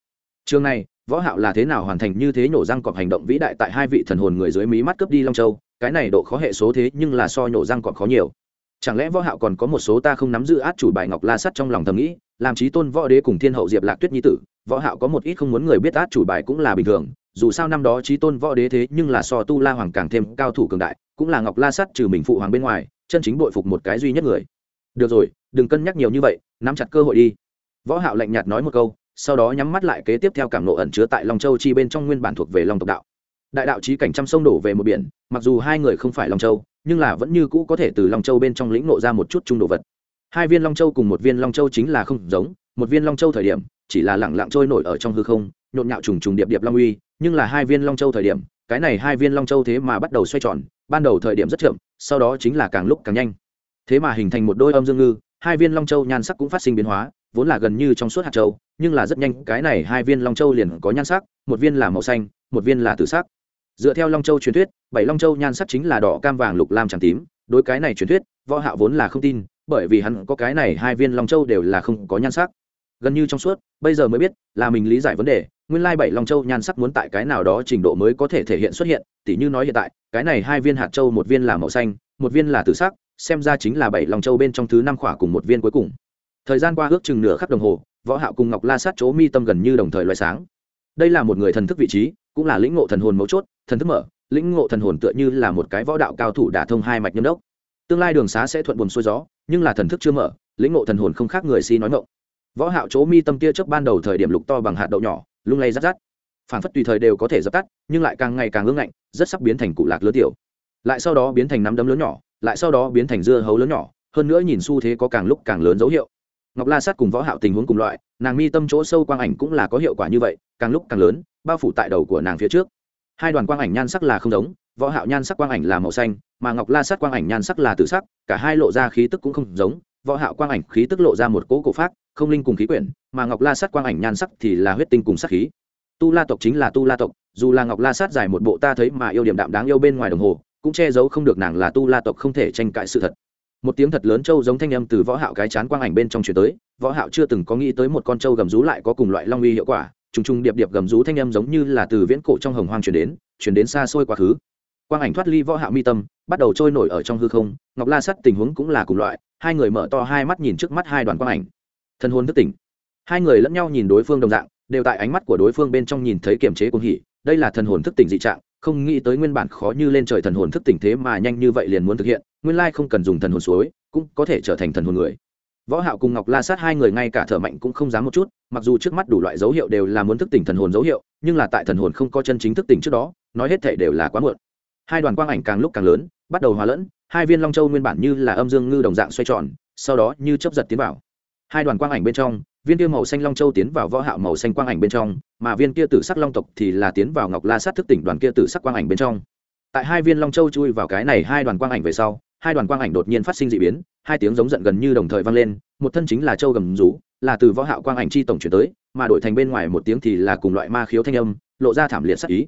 trường này, võ hạo là thế nào hoàn thành như thế nhổ răng cọp hành động vĩ đại tại hai vị thần hồn người dưới mí mắt cướp đi long châu, cái này độ khó hệ số thế nhưng là so nhổ răng cọp khó nhiều. Chẳng lẽ võ hạo còn có một số ta không nắm giữ át chủ bài ngọc la sắt trong lòng thầm nghĩ, làm chí tôn võ đế cùng thiên hậu diệp lạc tuyết nhi tử, võ hạo có một ít không muốn người biết át chủ bài cũng là bình thường, dù sao năm đó chí tôn võ đế thế nhưng là so tu la hoàng càng thêm cao thủ cường đại, cũng là ngọc la sắt trừ mình phụ hoàng bên ngoài, chân chính bội phục một cái duy nhất người. Được rồi, đừng cân nhắc nhiều như vậy, nắm chặt cơ hội đi. Võ hạo lạnh nhạt nói một câu sau đó nhắm mắt lại kế tiếp theo cảm nộ ẩn chứa tại long châu chi bên trong nguyên bản thuộc về long tộc đạo. Đại đạo trí cảnh trăm sông đổ về một biển, mặc dù hai người không phải long châu, nhưng là vẫn như cũ có thể từ long châu bên trong lĩnh nộ ra một chút trung đồ vật. Hai viên long châu cùng một viên long châu chính là không giống, một viên long châu thời điểm, chỉ là lẳng lặng trôi nổi ở trong hư không, nhộn nhạo trùng trùng điệp điệp long uy, nhưng là hai viên long châu thời điểm, cái này hai viên long châu thế mà bắt đầu xoay tròn, ban đầu thời điểm rất chậm, sau đó chính là càng lúc càng nhanh. Thế mà hình thành một đôi âm dương ngư, hai viên long châu nhan sắc cũng phát sinh biến hóa vốn là gần như trong suốt hạt châu, nhưng là rất nhanh, cái này hai viên long châu liền có nhan sắc, một viên là màu xanh, một viên là tử sắc. Dựa theo long châu truyền thuyết, bảy long châu nhan sắc chính là đỏ, cam, vàng, lục, lam tràng tím. Đối cái này truyền thuyết, võ hạo vốn là không tin, bởi vì hắn có cái này hai viên long châu đều là không có nhan sắc. Gần như trong suốt, bây giờ mới biết là mình lý giải vấn đề, nguyên lai bảy long châu nhan sắc muốn tại cái nào đó trình độ mới có thể thể hiện xuất hiện, tỉ như nói hiện tại, cái này hai viên hạt châu, một viên là màu xanh, một viên là tử sắc, xem ra chính là bảy long châu bên trong thứ năm khỏa cùng một viên cuối cùng thời gian qua ước chừng nửa khắc đồng hồ, võ hạo cùng ngọc la sát chỗ mi tâm gần như đồng thời loại sáng. Đây là một người thần thức vị trí, cũng là lĩnh ngộ thần hồn mấu chốt, thần thức mở, lĩnh ngộ thần hồn tựa như là một cái võ đạo cao thủ đả thông hai mạch nhâm đốc. Tương lai đường xá sẽ thuận buồm xuôi gió, nhưng là thần thức chưa mở, lĩnh ngộ thần hồn không khác người si nói ngộng võ hạo chỗ mi tâm tia chớp ban đầu thời điểm lục to bằng hạt đậu nhỏ, lung lay rát rát. Phản phất tùy thời đều có thể dập tắt, nhưng lại càng ngày càng ương ngạnh, rất sắp biến thành cụ lạc lớn tiểu. Lại sau đó biến thành nắm đấm lớn nhỏ, lại sau đó biến thành dưa hấu lớn nhỏ, hơn nữa nhìn xu thế có càng lúc càng lớn dấu hiệu ngọc la sát cùng võ hạo tình huống cùng loại, nàng mi tâm chỗ sâu quang ảnh cũng là có hiệu quả như vậy, càng lúc càng lớn, bao phủ tại đầu của nàng phía trước. Hai đoàn quang ảnh nhan sắc là không giống, võ hạo nhan sắc quang ảnh là màu xanh, mà ngọc la sát quang ảnh nhan sắc là tử sắc, cả hai lộ ra khí tức cũng không giống. Võ hạo quang ảnh khí tức lộ ra một cỗ cổ phát không linh cùng khí quyển, mà ngọc la sát quang ảnh nhan sắc thì là huyết tinh cùng sắc khí. Tu la tộc chính là tu la tộc, dù là ngọc la sát dài một bộ ta thấy mà yêu điểm đạm đáng yêu bên ngoài đồng hồ, cũng che giấu không được nàng là tu la tộc không thể tranh cãi sự thật một tiếng thật lớn trâu giống thanh âm từ võ hạo cái chán quang ảnh bên trong truyền tới, võ hạo chưa từng có nghĩ tới một con trâu gầm rú lại có cùng loại long uy hiệu quả, trùng trùng điệp điệp gầm rú thanh âm giống như là từ viễn cổ trong hồng hoang truyền đến truyền đến xa xôi quá khứ. Quang ảnh thoát ly võ hạo mi tâm, bắt đầu trôi nổi ở trong hư không, ngọc la sắt tình huống cũng là cùng loại, hai người mở to hai mắt nhìn trước mắt hai đoàn quang ảnh. Thân hồn thức tỉnh. Hai người lẫn nhau nhìn đối phương đồng dạng, đều tại ánh mắt của đối phương bên trong nhìn thấy kiềm chế cuồng hỉ, đây là thần hồn thức tỉnh dị trạng không nghĩ tới nguyên bản khó như lên trời thần hồn thức tỉnh thế mà nhanh như vậy liền muốn thực hiện, nguyên lai không cần dùng thần hồn suối, cũng có thể trở thành thần hồn người. Võ hạo cùng ngọc la sát hai người ngay cả thở mạnh cũng không dám một chút, mặc dù trước mắt đủ loại dấu hiệu đều là muốn thức tỉnh thần hồn dấu hiệu, nhưng là tại thần hồn không có chân chính thức tỉnh trước đó, nói hết thể đều là quá muộn. Hai đoàn quang ảnh càng lúc càng lớn, bắt đầu hòa lẫn, hai viên long châu nguyên bản như là âm dương ngư đồng dạng xoay tròn, sau đó như chớp giật tiến vào. Hai đoàn quang ảnh bên trong viên kia màu xanh long châu tiến vào võ hạo màu xanh quang ảnh bên trong, mà viên kia tử sắc long tộc thì là tiến vào ngọc la sát thức tỉnh đoàn kia tử sắc quang ảnh bên trong. Tại hai viên long châu chui vào cái này hai đoàn quang ảnh về sau, hai đoàn quang ảnh đột nhiên phát sinh dị biến, hai tiếng giống giận gần như đồng thời vang lên, một thân chính là châu gầm rú, là từ võ hạo quang ảnh chi tổng chuyển tới, mà đổi thành bên ngoài một tiếng thì là cùng loại ma khiếu thanh âm, lộ ra thảm liệt sắc ý.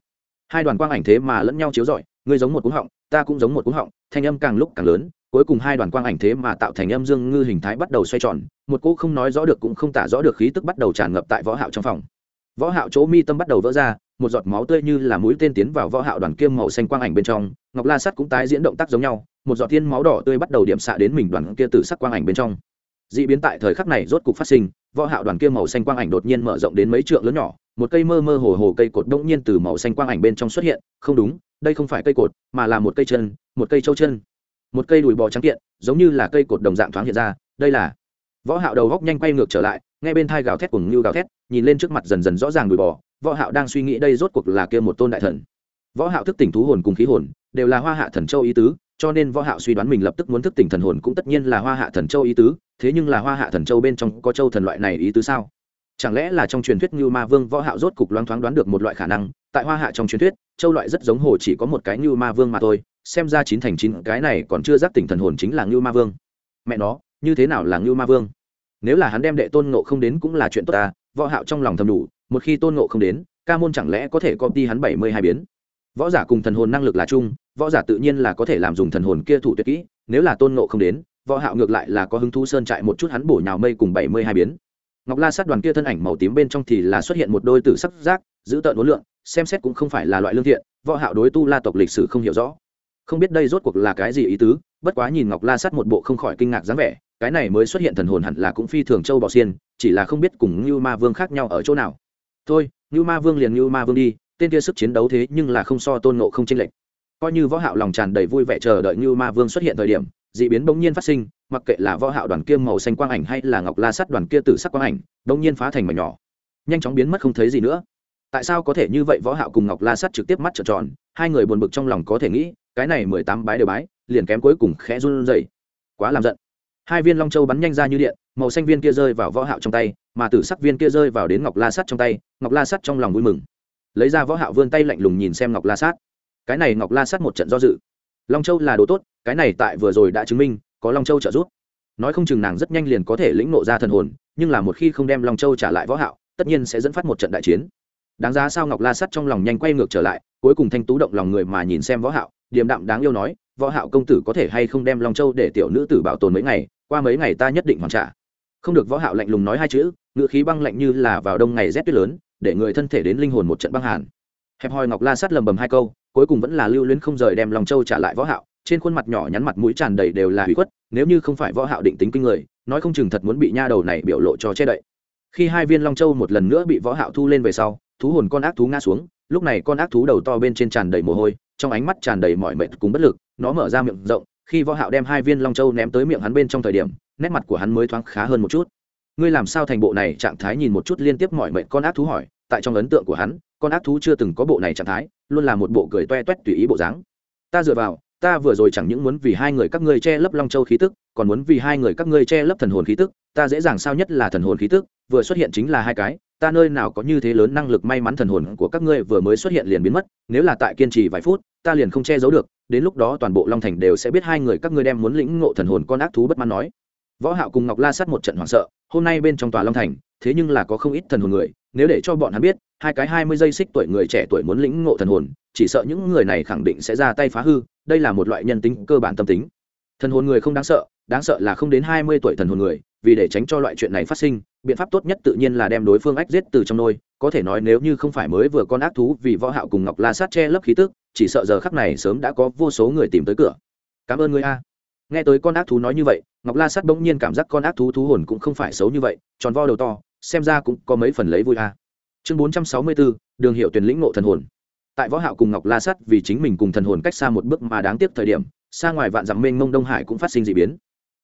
Hai đoàn quang ảnh thế mà lẫn nhau chiếu rọi, ngươi giống một cú họng, ta cũng giống một cú họng, thanh âm càng lúc càng lớn cuối cùng hai đoàn quang ảnh thế mà tạo thành âm dương ngư hình thái bắt đầu xoay tròn, một cỗ không nói rõ được cũng không tả rõ được khí tức bắt đầu tràn ngập tại võ hạo trong phòng. Võ hạo chỗ mi tâm bắt đầu vỡ ra, một giọt máu tươi như là mũi tên tiến vào võ hạo đoàn kiêm màu xanh quang ảnh bên trong, ngọc la sắt cũng tái diễn động tác giống nhau, một giọt thiên máu đỏ tươi bắt đầu điểm xạ đến mình đoàn kia tử sắc quang ảnh bên trong. Dị biến tại thời khắc này rốt cục phát sinh, võ hạo đoàn kia màu xanh quang ảnh đột nhiên mở rộng đến mấy trượng lớn nhỏ, một cây mơ mơ hồ hồ cây cột đống nhiên từ màu xanh quang ảnh bên trong xuất hiện, không đúng, đây không phải cây cột, mà là một cây chân, một cây châu chân một cây đùi bò trắng kiện, giống như là cây cột đồng dạng thoáng hiện ra, đây là. Võ hạo đầu góc nhanh quay ngược trở lại, nghe bên thai gào thét cùng như gào thét, nhìn lên trước mặt dần dần rõ ràng đùi bò, võ hạo đang suy nghĩ đây rốt cuộc là kia một tôn đại thần. Võ hạo thức tỉnh thú hồn cùng khí hồn, đều là hoa hạ thần châu ý tứ, cho nên võ hạo suy đoán mình lập tức muốn thức tỉnh thần hồn cũng tất nhiên là hoa hạ thần châu ý tứ, thế nhưng là hoa hạ thần châu bên trong có châu thần loại này ý tứ sao? Chẳng lẽ là trong truyền thuyết như ma vương võ hạo rốt cục loáng thoáng đoán được một loại khả năng, tại hoa hạ trong truyền thuyết, châu loại rất giống hồ chỉ có một cái như ma vương mà thôi xem ra chín thành chín, cái này còn chưa giác tỉnh thần hồn chính là ngưu ma vương. Mẹ nó, như thế nào là ngưu ma vương? Nếu là hắn đem đệ tôn ngộ không đến cũng là chuyện tốt ta, võ hạo trong lòng thầm đủ, một khi tôn ngộ không đến, ca môn chẳng lẽ có thể copy hắn bảy mươi hai biến? Võ giả cùng thần hồn năng lực là chung, võ giả tự nhiên là có thể làm dùng thần hồn kia thủ tuyệt kỹ, nếu là tôn ngộ không đến, võ hạo ngược lại là có hứng thú sơn trại một chút hắn bổ nhào mây cùng bảy mươi hai biến. Ngọc la sát đoàn kia thân ảnh màu tím bên trong thì là xuất hiện một đôi tử sắc giác giữ tợn uốn lượng xem xét cũng không phải là loại lương thiện, võ hạo đối tu la tộc lịch sử không hiểu rõ không biết đây rốt cuộc là cái gì ý tứ, bất quá nhìn ngọc la sắt một bộ không khỏi kinh ngạc dáng vẻ, cái này mới xuất hiện thần hồn hẳn là cũng phi thường châu bọ xiên, chỉ là không biết cùng như ma vương khác nhau ở chỗ nào. Thôi như ma vương liền như ma vương đi, tên kia sức chiến đấu thế nhưng là không so tôn nộ không chênh lệch. Coi như võ hạo lòng tràn đầy vui vẻ chờ đợi như ma vương xuất hiện thời điểm, dị biến bỗng nhiên phát sinh, mặc kệ là võ hạo đoàn kia màu xanh quang ảnh hay là ngọc la sắt đoàn kia tử sắc quang ảnh, bỗng nhiên phá thành mảnh nhỏ. Nhanh chóng biến mất không thấy gì nữa. Tại sao có thể như vậy võ hạo cùng ngọc la sắt trực tiếp mắt trợn tròn, hai người buồn bực trong lòng có thể nghĩ cái này mười tám bái đều bái, liền kém cuối cùng khẽ run rẩy. Quá làm giận. Hai viên long châu bắn nhanh ra như điện, màu xanh viên kia rơi vào võ hạo trong tay, mà tử sắc viên kia rơi vào đến ngọc la sắt trong tay, ngọc la sắt trong lòng vui mừng. Lấy ra võ hạo vươn tay lạnh lùng nhìn xem ngọc la sắt. cái này ngọc la sắt một trận do dự. Long châu là đồ tốt, cái này tại vừa rồi đã chứng minh, có long châu trợ giúp. Nói không chừng nàng rất nhanh liền có thể lĩnh nộ ra thần hồn, nhưng là một khi không đem long châu trả lại võ hạo, tất nhiên sẽ dẫn phát một trận đại chiến. Đáng giá sao ngọc la sắt trong lòng nhanh quay ngược trở lại, cuối cùng thanh tú động lòng người mà nhìn xem võ hạo điềm đạm đáng yêu nói, võ hạo công tử có thể hay không đem long châu để tiểu nữ tử bảo tồn mấy ngày, qua mấy ngày ta nhất định hoàn trả. Không được, võ hạo lạnh lùng nói hai chữ ngựa khí băng lạnh như là vào đông ngày rét tuyết lớn, để người thân thể đến linh hồn một trận băng hàn. Hẹp hòi ngọc la sát lầm bầm hai câu, cuối cùng vẫn là lưu luyến không rời đem long châu trả lại võ hạo, trên khuôn mặt nhỏ nhắn mặt mũi tràn đầy đều là hủy khuất, nếu như không phải võ hạo định tính kinh người, nói không chừng thật muốn bị nha đầu này biểu lộ cho che đậy. Khi hai viên long châu một lần nữa bị võ hạo thu lên về sau, thú hồn con ác thú ngã xuống, lúc này con ác thú đầu to bên trên tràn đầy mồ hôi trong ánh mắt tràn đầy mỏi mệt cùng bất lực, nó mở ra miệng rộng, khi võ hạo đem hai viên long châu ném tới miệng hắn bên trong thời điểm, nét mặt của hắn mới thoáng khá hơn một chút. Ngươi làm sao thành bộ này? Trạng thái nhìn một chút liên tiếp mỏi mệt con ác thú hỏi, tại trong ấn tượng của hắn, con ác thú chưa từng có bộ này trạng thái, luôn là một bộ cười toe toét tùy ý bộ dáng. Ta dựa vào, ta vừa rồi chẳng những muốn vì hai người các ngươi che lấp long châu khí tức, còn muốn vì hai người các ngươi che lấp thần hồn khí tức, ta dễ dàng sao nhất là thần hồn khí tức, vừa xuất hiện chính là hai cái ta nơi nào có như thế lớn năng lực may mắn thần hồn của các ngươi vừa mới xuất hiện liền biến mất, nếu là tại kiên trì vài phút, ta liền không che giấu được, đến lúc đó toàn bộ long thành đều sẽ biết hai người các ngươi đem muốn lĩnh ngộ thần hồn con ác thú bất mãn nói. Võ hạo cùng ngọc la sát một trận hoảng sợ, hôm nay bên trong tòa long thành, thế nhưng là có không ít thần hồn người, nếu để cho bọn hắn biết, hai cái hai mươi giây xích tuổi người trẻ tuổi muốn lĩnh ngộ thần hồn, chỉ sợ những người này khẳng định sẽ ra tay phá hư, đây là một loại nhân tính cơ bản tâm tính. Thần hồn người không đáng sợ đáng sợ là không đến hai mươi tuổi thần hồn người vì để tránh cho loại chuyện này phát sinh, biện pháp tốt nhất tự nhiên là đem đối phương ách giết từ trong nôi, có thể nói nếu như không phải mới vừa con ác thú vì võ hạo cùng ngọc la sát che lấp khí tức, chỉ sợ giờ khắc này sớm đã có vô số người tìm tới cửa. Cảm ơn ngươi a. Nghe tới con ác thú nói như vậy, ngọc la sát bỗng nhiên cảm giác con ác thú thú hồn cũng không phải xấu như vậy, tròn vo đầu to, xem ra cũng có mấy phần lấy vui a. Chương bốn trăm sáu mươi bốn đường hiệu tuyển lĩnh ngộ thần hồn. Tại võ hạo cùng ngọc la sát vì chính mình cùng thần hồn cách xa một bước mà đáng tiếc thời điểm, xa ngoài vạn dặm mênh mông đông hải cũng phát sinh dị biến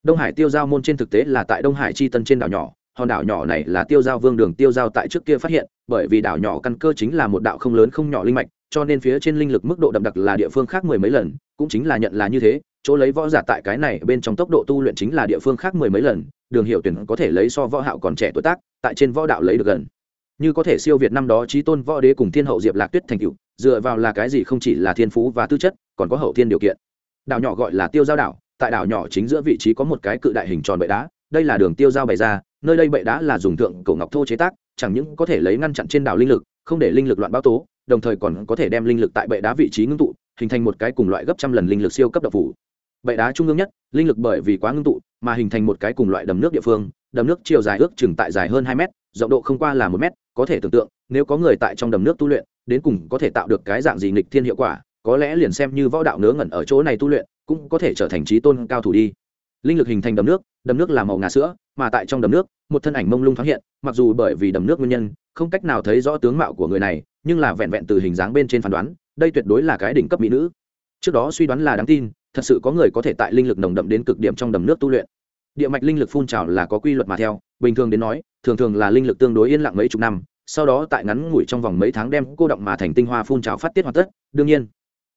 đông hải tiêu giao môn trên thực tế là tại đông hải chi tân trên đảo nhỏ, hòn đảo nhỏ này là tiêu giao vương đường tiêu giao tại trước kia phát hiện, bởi vì đảo nhỏ căn cơ chính là một đạo không lớn không nhỏ linh mạch, cho nên phía trên linh lực mức độ đậm đặc là địa phương khác mười mấy lần, cũng chính là nhận là như thế, chỗ lấy võ giả tại cái này bên trong tốc độ tu luyện chính là địa phương khác mười mấy lần, đường hiệu tuyển có thể lấy so võ hạo còn trẻ tuổi tác, tại trên võ đạo lấy được gần. Như có thể siêu việt năm đó trí tôn võ đế cùng thiên hậu diệp lạc tuyết thành cựu dựa vào là cái gì không chỉ là thiên phú và tư chất, còn có hậu thiên điều kiện. Đảo nhỏ gọi là tiêu giao đảo tại đảo nhỏ chính giữa vị trí có một cái cự đại hình tròn bệ đá, đây là đường tiêu giao bày ra, nơi đây bệ đá là dùng thượng cổ ngọc thô chế tác, chẳng những có thể lấy ngăn chặn trên đảo linh lực, không để linh lực loạn báo tố, đồng thời còn có thể đem linh lực tại bệ đá vị trí ngưng tụ, hình thành một cái cùng loại gấp trăm lần linh lực siêu cấp độc phủ. Bệ đá trung ương nhất, linh lực bởi vì quá ngưng tụ, mà hình thành một cái cùng loại đầm nước địa phương, đầm nước chiều dài ước chừng tại dài hơn hai mét, rộng độ không qua là một mét, có thể tưởng tượng, nếu có người tại trong đầm nước tu luyện, đến cùng có thể tạo được cái dạng gì nghịch thiên hiệu quả, có lẽ liền xem như võ đạo nớ ngẩn ở chỗ này tu luyện cũng có thể trở thành trí tôn cao thủ đi. Linh lực hình thành đầm nước đầm nước là màu ngà sữa, mà tại trong đầm nước, một thân ảnh mông lung thoáng hiện, mặc dù bởi vì đầm nước nguyên nhân, không cách nào thấy rõ tướng mạo của người này, nhưng là vẹn vẹn từ hình dáng bên trên phán đoán, đây tuyệt đối là cái đỉnh cấp mỹ nữ. Trước đó suy đoán là đáng tin, thật sự có người có thể tại linh lực nồng đậm đến cực điểm trong đầm nước tu luyện. Địa mạch linh lực phun trào là có quy luật mà theo, bình thường đến nói, thường thường là linh lực tương đối yên lặng mấy chục năm, sau đó tại ngắn ngủi trong vòng mấy tháng đem cô động mà thành tinh hoa phun trào phát tiết hoàn tất, đương nhiên,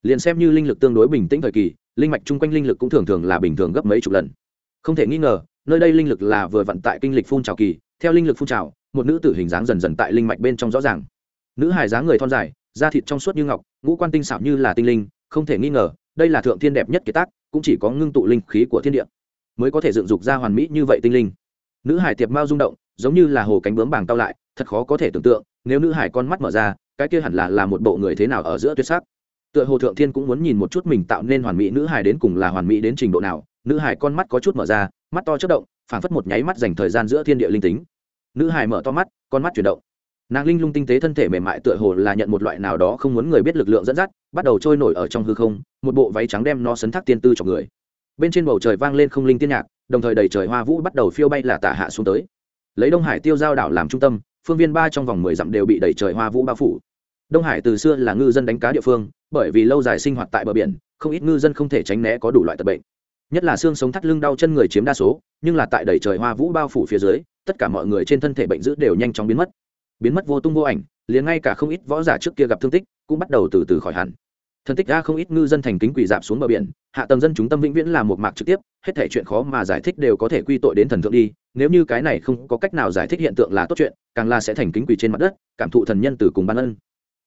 liền xem như linh lực tương đối bình tĩnh thời kỳ linh mạch chung quanh linh lực cũng thường thường là bình thường gấp mấy chục lần. Không thể nghi ngờ, nơi đây linh lực là vừa vận tại kinh lịch phun trào kỳ, theo linh lực phun trào, một nữ tử hình dáng dần dần tại linh mạch bên trong rõ ràng. Nữ hài dáng người thon dài, da thịt trong suốt như ngọc, ngũ quan tinh xảo như là tinh linh, không thể nghi ngờ, đây là thượng thiên đẹp nhất kiệt tác, cũng chỉ có ngưng tụ linh khí của thiên địa mới có thể dựng dục ra hoàn mỹ như vậy tinh linh. Nữ hải tiệp mao rung động, giống như là hồ cánh bướm bàng tao lại, thật khó có thể tưởng tượng, nếu nữ hải con mắt mở ra, cái kia hẳn là là một bộ người thế nào ở giữa tuyệt sắc tựa hồ thượng thiên cũng muốn nhìn một chút mình tạo nên hoàn mỹ nữ hài đến cùng là hoàn mỹ đến trình độ nào. Nữ hài con mắt có chút mở ra, mắt to chất động, phảng phất một nháy mắt dành thời gian giữa thiên địa linh tính. Nữ hài mở to mắt, con mắt chuyển động. Nàng linh lung tinh tế thân thể mềm mại tựa hồ là nhận một loại nào đó không muốn người biết lực lượng dẫn dắt, bắt đầu trôi nổi ở trong hư không, một bộ váy trắng đem nó sấn thác tiên tư cho người. Bên trên bầu trời vang lên không linh tiên nhạc, đồng thời đầy trời hoa vũ bắt đầu phiêu bay là tả hạ xuống tới. Lấy đông hải tiêu giao đảo làm trung tâm, phương viên ba trong vòng mười dặm đều bị đầy trời hoa vũ bao phủ đông hải từ xưa là ngư dân đánh cá địa phương, bởi vì lâu dài sinh hoạt tại bờ biển, không ít ngư dân không thể tránh né có đủ loại tật bệnh. Nhất là xương sống thắt lưng đau chân người chiếm đa số, nhưng là tại đầy trời hoa vũ bao phủ phía dưới, tất cả mọi người trên thân thể bệnh dữ đều nhanh chóng biến mất. Biến mất vô tung vô ảnh, liền ngay cả không ít võ giả trước kia gặp thương tích cũng bắt đầu từ từ khỏi hẳn. Thân tích ra không ít ngư dân thành kính quỳ dạp xuống bờ biển, hạ tầng dân chúng tâm vĩnh viễn là một mạc trực tiếp, hết thể chuyện khó mà giải thích đều có thể quy tội đến thần thượng đi, nếu như cái này không có cách nào giải thích hiện tượng là tốt chuyện, càng là sẽ thành kính quỳ trên mặt đất, cảm thụ thần nhân từ cùng ban ân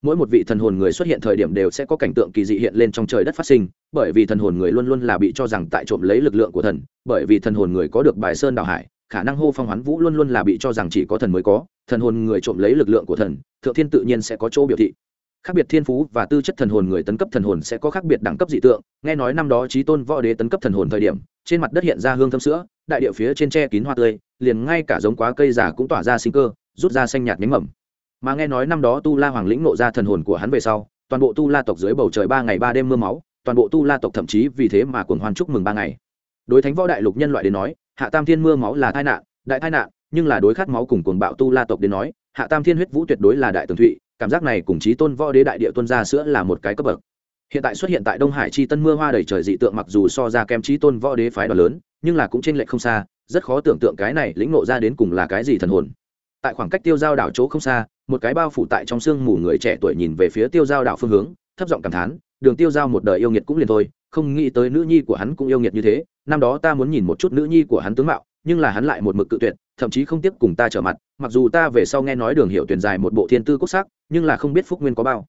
mỗi một vị thần hồn người xuất hiện thời điểm đều sẽ có cảnh tượng kỳ dị hiện lên trong trời đất phát sinh, bởi vì thần hồn người luôn luôn là bị cho rằng tại trộm lấy lực lượng của thần, bởi vì thần hồn người có được bài sơn đào hải, khả năng hô phong hoán vũ luôn luôn là bị cho rằng chỉ có thần mới có, thần hồn người trộm lấy lực lượng của thần, thượng thiên tự nhiên sẽ có chỗ biểu thị. Khác biệt thiên phú và tư chất thần hồn người tấn cấp thần hồn sẽ có khác biệt đẳng cấp dị tượng, nghe nói năm đó trí tôn võ đế tấn cấp thần hồn thời điểm, trên mặt đất hiện ra hương thơm sữa, đại địa phía trên tre kín hoa tươi, liền ngay cả giống quá cây già cũng tỏa ra sinh cơ, rút ra xanh nhạt nhánh mầm mà nghe nói năm đó tu la hoàng lĩnh nộ ra thần hồn của hắn về sau, toàn bộ tu la tộc dưới bầu trời ba ngày ba đêm mưa máu, toàn bộ tu la tộc thậm chí vì thế mà cuồng hoan chúc mừng ba ngày. Đối thánh võ đại lục nhân loại đến nói, hạ tam thiên mưa máu là tai nạn, đại tai nạn, nhưng là đối khát máu cùng cuồng bạo tu la tộc đến nói, hạ tam thiên huyết vũ tuyệt đối là đại tường thụy, cảm giác này cùng chí tôn võ đế đại địa tuân ra sữa là một cái cấp bậc. Hiện tại xuất hiện tại đông hải chi tân mưa hoa đầy trời dị tượng mặc dù so ra kém chí tôn võ đế phái đoàn lớn, nhưng là cũng trên lệch không xa, rất khó tưởng tượng cái này lĩnh nộ ra đến cùng là cái gì thần hồn. Tại khoảng cách tiêu giao đảo chỗ không xa một cái bao phủ tại trong sương mù người trẻ tuổi nhìn về phía tiêu giao đảo phương hướng, thấp giọng cảm thán, đường tiêu giao một đời yêu nghiệt cũng liền thôi, không nghĩ tới nữ nhi của hắn cũng yêu nghiệt như thế, năm đó ta muốn nhìn một chút nữ nhi của hắn tướng mạo, nhưng là hắn lại một mực cự tuyệt, thậm chí không tiếp cùng ta trở mặt, mặc dù ta về sau nghe nói đường hiệu tuyển dài một bộ thiên tư cốt sắc, nhưng là không biết phúc nguyên có bao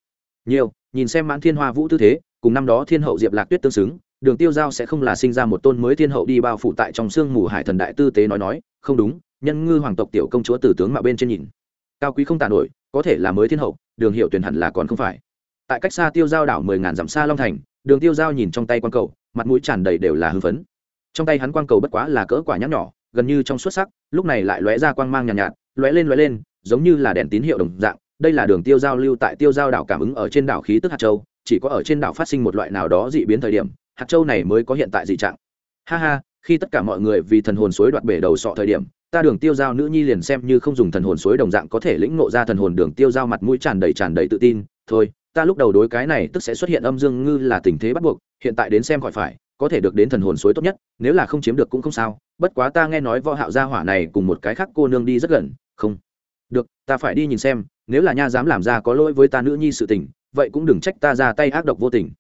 nhiều nhìn xem mãn thiên hoa vũ tư thế, cùng năm đó thiên hậu diệp lạc tuyết tương xứng, đường tiêu giao sẽ không là sinh ra một tôn mới thiên hậu đi bao phủ tại trong sương mù hải thần đại tư tế nói nói, không đúng, nhân ngư hoàng tộc tiểu công chúa tử tướng mạo bên trên nhìn cao quý không tàn nổi có thể là mới thiên hậu đường hiệu tuyển hẳn là còn không phải. Tại cách xa tiêu giao đảo mười ngàn dặm xa long thành đường tiêu giao nhìn trong tay quan cầu mặt mũi tràn đầy đều là hưng phấn. Trong tay hắn quang cầu bất quá là cỡ quả nhắc nhỏ gần như trong suốt sắc lúc này lại lóe ra quang mang nhàn nhạt, nhạt lóe lên lóe lên giống như là đèn tín hiệu đồng dạng. Đây là đường tiêu giao lưu tại tiêu giao đảo cảm ứng ở trên đảo khí tức hạt châu chỉ có ở trên đảo phát sinh một loại nào đó dị biến thời điểm hạt châu này mới có hiện tại dị trạng. Ha ha khi tất cả mọi người vì thần hồn suối đoạt bể đầu sọ thời điểm, ta đường tiêu giao nữ nhi liền xem như không dùng thần hồn suối đồng dạng có thể lĩnh ngộ ra thần hồn đường tiêu giao mặt mũi tràn đầy tràn đầy tự tin, thôi, ta lúc đầu đối cái này tức sẽ xuất hiện âm dương ngư là tình thế bắt buộc, hiện tại đến xem khỏi phải, có thể được đến thần hồn suối tốt nhất, nếu là không chiếm được cũng không sao, bất quá ta nghe nói võ hạo gia hỏa này cùng một cái khác cô nương đi rất gần, không. Được, ta phải đi nhìn xem, nếu là nha dám làm ra có lỗi với ta nữ nhi sự tình, vậy cũng đừng trách ta ra tay ác độc vô tình.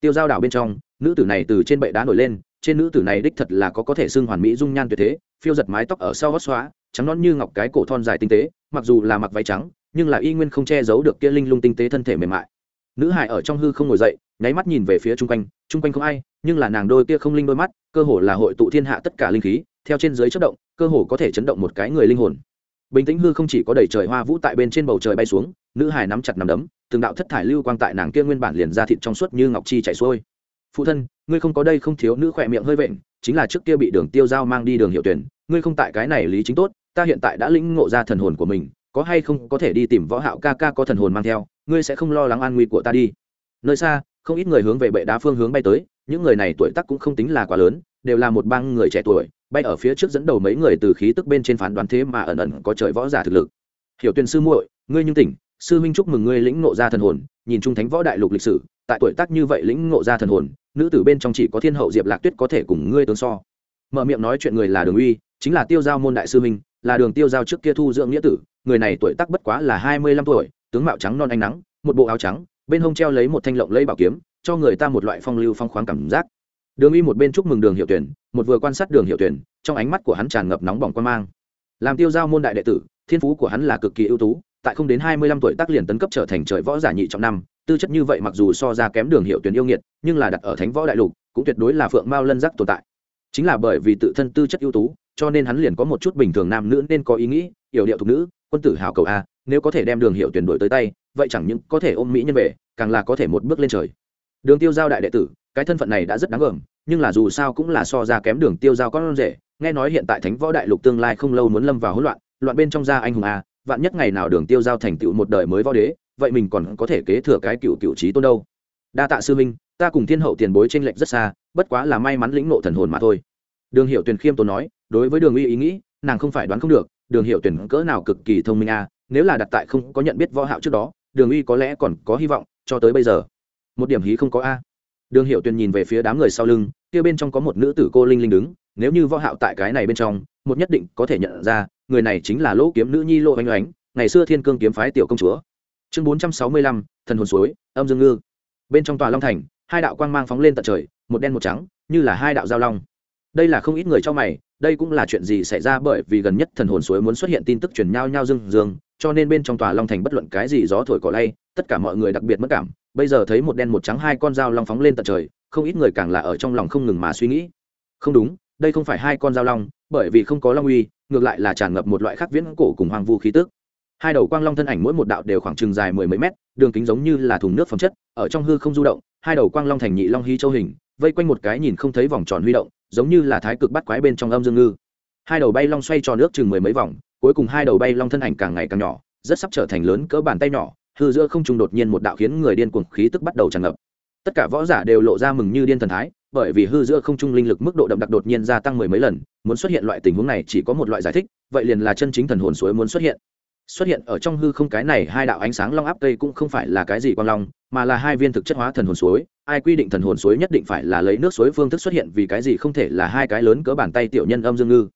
Tiêu giao đảo bên trong, nữ tử này từ trên bệ đá nổi lên trên nữ tử này đích thật là có có thể xưng hoàn mỹ dung nhan tuyệt thế, phiêu giật mái tóc ở sau hót xóa, trắng nón như ngọc cái cổ thon dài tinh tế, mặc dù là mặc váy trắng, nhưng là y nguyên không che giấu được kia linh lung tinh tế thân thể mềm mại. Nữ hải ở trong hư không ngồi dậy, nháy mắt nhìn về phía chung quanh chung quanh không ai, nhưng là nàng đôi kia không linh đôi mắt, cơ hồ là hội tụ thiên hạ tất cả linh khí, theo trên dưới chất động, cơ hồ có thể chấn động một cái người linh hồn. Bình tĩnh hư không chỉ có đầy trời hoa vũ tại bên trên bầu trời bay xuống, nữ hải nắm chặt nắm đấm, từng đạo thất thải lưu quang tại nàng kia nguyên bản liền ra thịt trong suốt như ngọc chi chảy xuôi phụ thân, ngươi không có đây không thiếu nữ khỏe miệng hơi vện, chính là trước kia bị đường tiêu giao mang đi đường hiệu tuyển, ngươi không tại cái này lý chính tốt, ta hiện tại đã lĩnh ngộ ra thần hồn của mình, có hay không có thể đi tìm võ hạo ca ca có thần hồn mang theo, ngươi sẽ không lo lắng an nguy của ta đi. Nơi xa, không ít người hướng về bệ đá phương hướng bay tới, những người này tuổi tác cũng không tính là quá lớn, đều là một bang người trẻ tuổi, bay ở phía trước dẫn đầu mấy người từ khí tức bên trên phán đoán thế mà ẩn ẩn có trời võ giả thực lực. Hiểu tuyên sư muội, ngươi nhưng tỉnh, sư minh chúc mừng ngươi lĩnh ngộ ra thần hồn, nhìn trung thánh võ đại lục lịch sử tại tuổi tác như vậy lĩnh ngộ ra thần hồn, nữ tử bên trong chỉ có thiên hậu diệp lạc tuyết có thể cùng ngươi tướng so. Mở miệng nói chuyện người là đường uy, chính là tiêu giao môn đại sư minh là đường tiêu giao trước kia thu dưỡng nghĩa tử, người này tuổi tác bất quá là hai mươi lăm tuổi, tướng mạo trắng non ánh nắng, một bộ áo trắng, bên hông treo lấy một thanh lộng lẫy bảo kiếm, cho người ta một loại phong lưu phong khoáng cảm giác. Đường uy một bên chúc mừng đường hiệu tuyển, một vừa quan sát đường hiệu tuyển, trong ánh mắt của hắn tràn ngập nóng bỏng quan mang. Làm tiêu giao môn đại đệ tử, thiên phú của hắn là cực kỳ ưu tú, tại không đến hai mươi lăm tuổi tác liền tấn cấp trở thành trời võ giả nhị trọng năm tư chất như vậy mặc dù so ra kém đường hiệu tuyển yêu nghiệt, nhưng là đặt ở thánh võ đại lục, cũng tuyệt đối là phượng mao lân giác tồn tại. Chính là bởi vì tự thân tư chất ưu tú, cho nên hắn liền có một chút bình thường nam nữ nên có ý nghĩ, yểu điệu thục nữ, quân tử hào cầu a, nếu có thể đem đường hiệu tuyển đổi tới tay, vậy chẳng những có thể ôm mỹ nhân về, càng là có thể một bước lên trời. Đường tiêu giao đại đệ tử, cái thân phận này đã rất đáng gờm nhưng là dù sao cũng là so ra kém đường tiêu giao con rể, nghe nói hiện tại thánh võ đại lục tương lai không lâu muốn lâm vào hỗn loạn loạn bên trong gia anh hùng a, vạn nhất ngày nào đường tiêu giao thành tựu một đời mới võ đế vậy mình còn có thể kế thừa cái cựu cựu trí tôn đâu? Đa tạ sư minh ta cùng thiên hậu tiền bối tranh lệch rất xa, bất quá là may mắn lĩnh nộ thần hồn mà thôi. Đường hiệu tuyển khiêm tốn nói, đối với đường uy ý nghĩ, nàng không phải đoán không được, đường hiệu tuyển cỡ nào cực kỳ thông minh a nếu là đặt tại không có nhận biết võ hạo trước đó, đường uy có lẽ còn có hy vọng cho tới bây giờ. Một điểm hí không có a. Đường hiệu tuyển nhìn về phía đám người sau lưng, kia bên trong có một nữ tử cô linh linh đứng, nếu như võ hạo tại cái này bên trong, một nhất định có thể nhận ra, người này chính là lỗ kiếm nữ nhi lỗ oanh oánh ngày xưa thiên cương kiếm phái tiểu công chúa chương 465, thần hồn suối âm dương ngư. Bên trong tòa long thành hai đạo quang mang phóng lên tận trời một đen một trắng như là hai đạo giao long. Đây là không ít người cho mày đây cũng là chuyện gì xảy ra bởi vì gần nhất thần hồn suối muốn xuất hiện tin tức truyền nhau nhau dương dương cho nên bên trong tòa long thành bất luận cái gì gió thổi cỏ lay tất cả mọi người đặc biệt mất cảm. Bây giờ thấy một đen một trắng hai con dao long phóng lên tận trời không ít người càng là ở trong lòng không ngừng mà suy nghĩ. Không đúng đây không phải hai con dao long bởi vì không có long uy ngược lại là tràn ngập một loại khắc viễn cổ cùng hoàng vu khí tức hai đầu quang long thân ảnh mỗi một đạo đều khoảng chừng dài mười mấy mét, đường kính giống như là thùng nước phẩm chất, ở trong hư không du động, hai đầu quang long thành nhị long hy châu hình, vây quanh một cái nhìn không thấy vòng tròn huy động, giống như là thái cực bắt quái bên trong âm dương ngư. Hai đầu bay long xoay tròn nước chừng mười mấy vòng, cuối cùng hai đầu bay long thân ảnh càng ngày càng nhỏ, rất sắp trở thành lớn cỡ bàn tay nhỏ, hư giữa không trung đột nhiên một đạo khiến người điên cuồng khí tức bắt đầu tràn ngập. Tất cả võ giả đều lộ ra mừng như điên thần thái, bởi vì hư giữa không trung linh lực mức độ đậm đặc đột nhiên gia tăng mười mấy lần, muốn xuất hiện loại tình huống này chỉ có một loại giải thích, vậy liền là chân chính thần hồn suối muốn xuất hiện xuất hiện ở trong hư không cái này hai đạo ánh sáng long áp cây cũng không phải là cái gì quang long, mà là hai viên thực chất hóa thần hồn suối. Ai quy định thần hồn suối nhất định phải là lấy nước suối phương thức xuất hiện vì cái gì không thể là hai cái lớn cỡ bàn tay tiểu nhân âm dương ngư.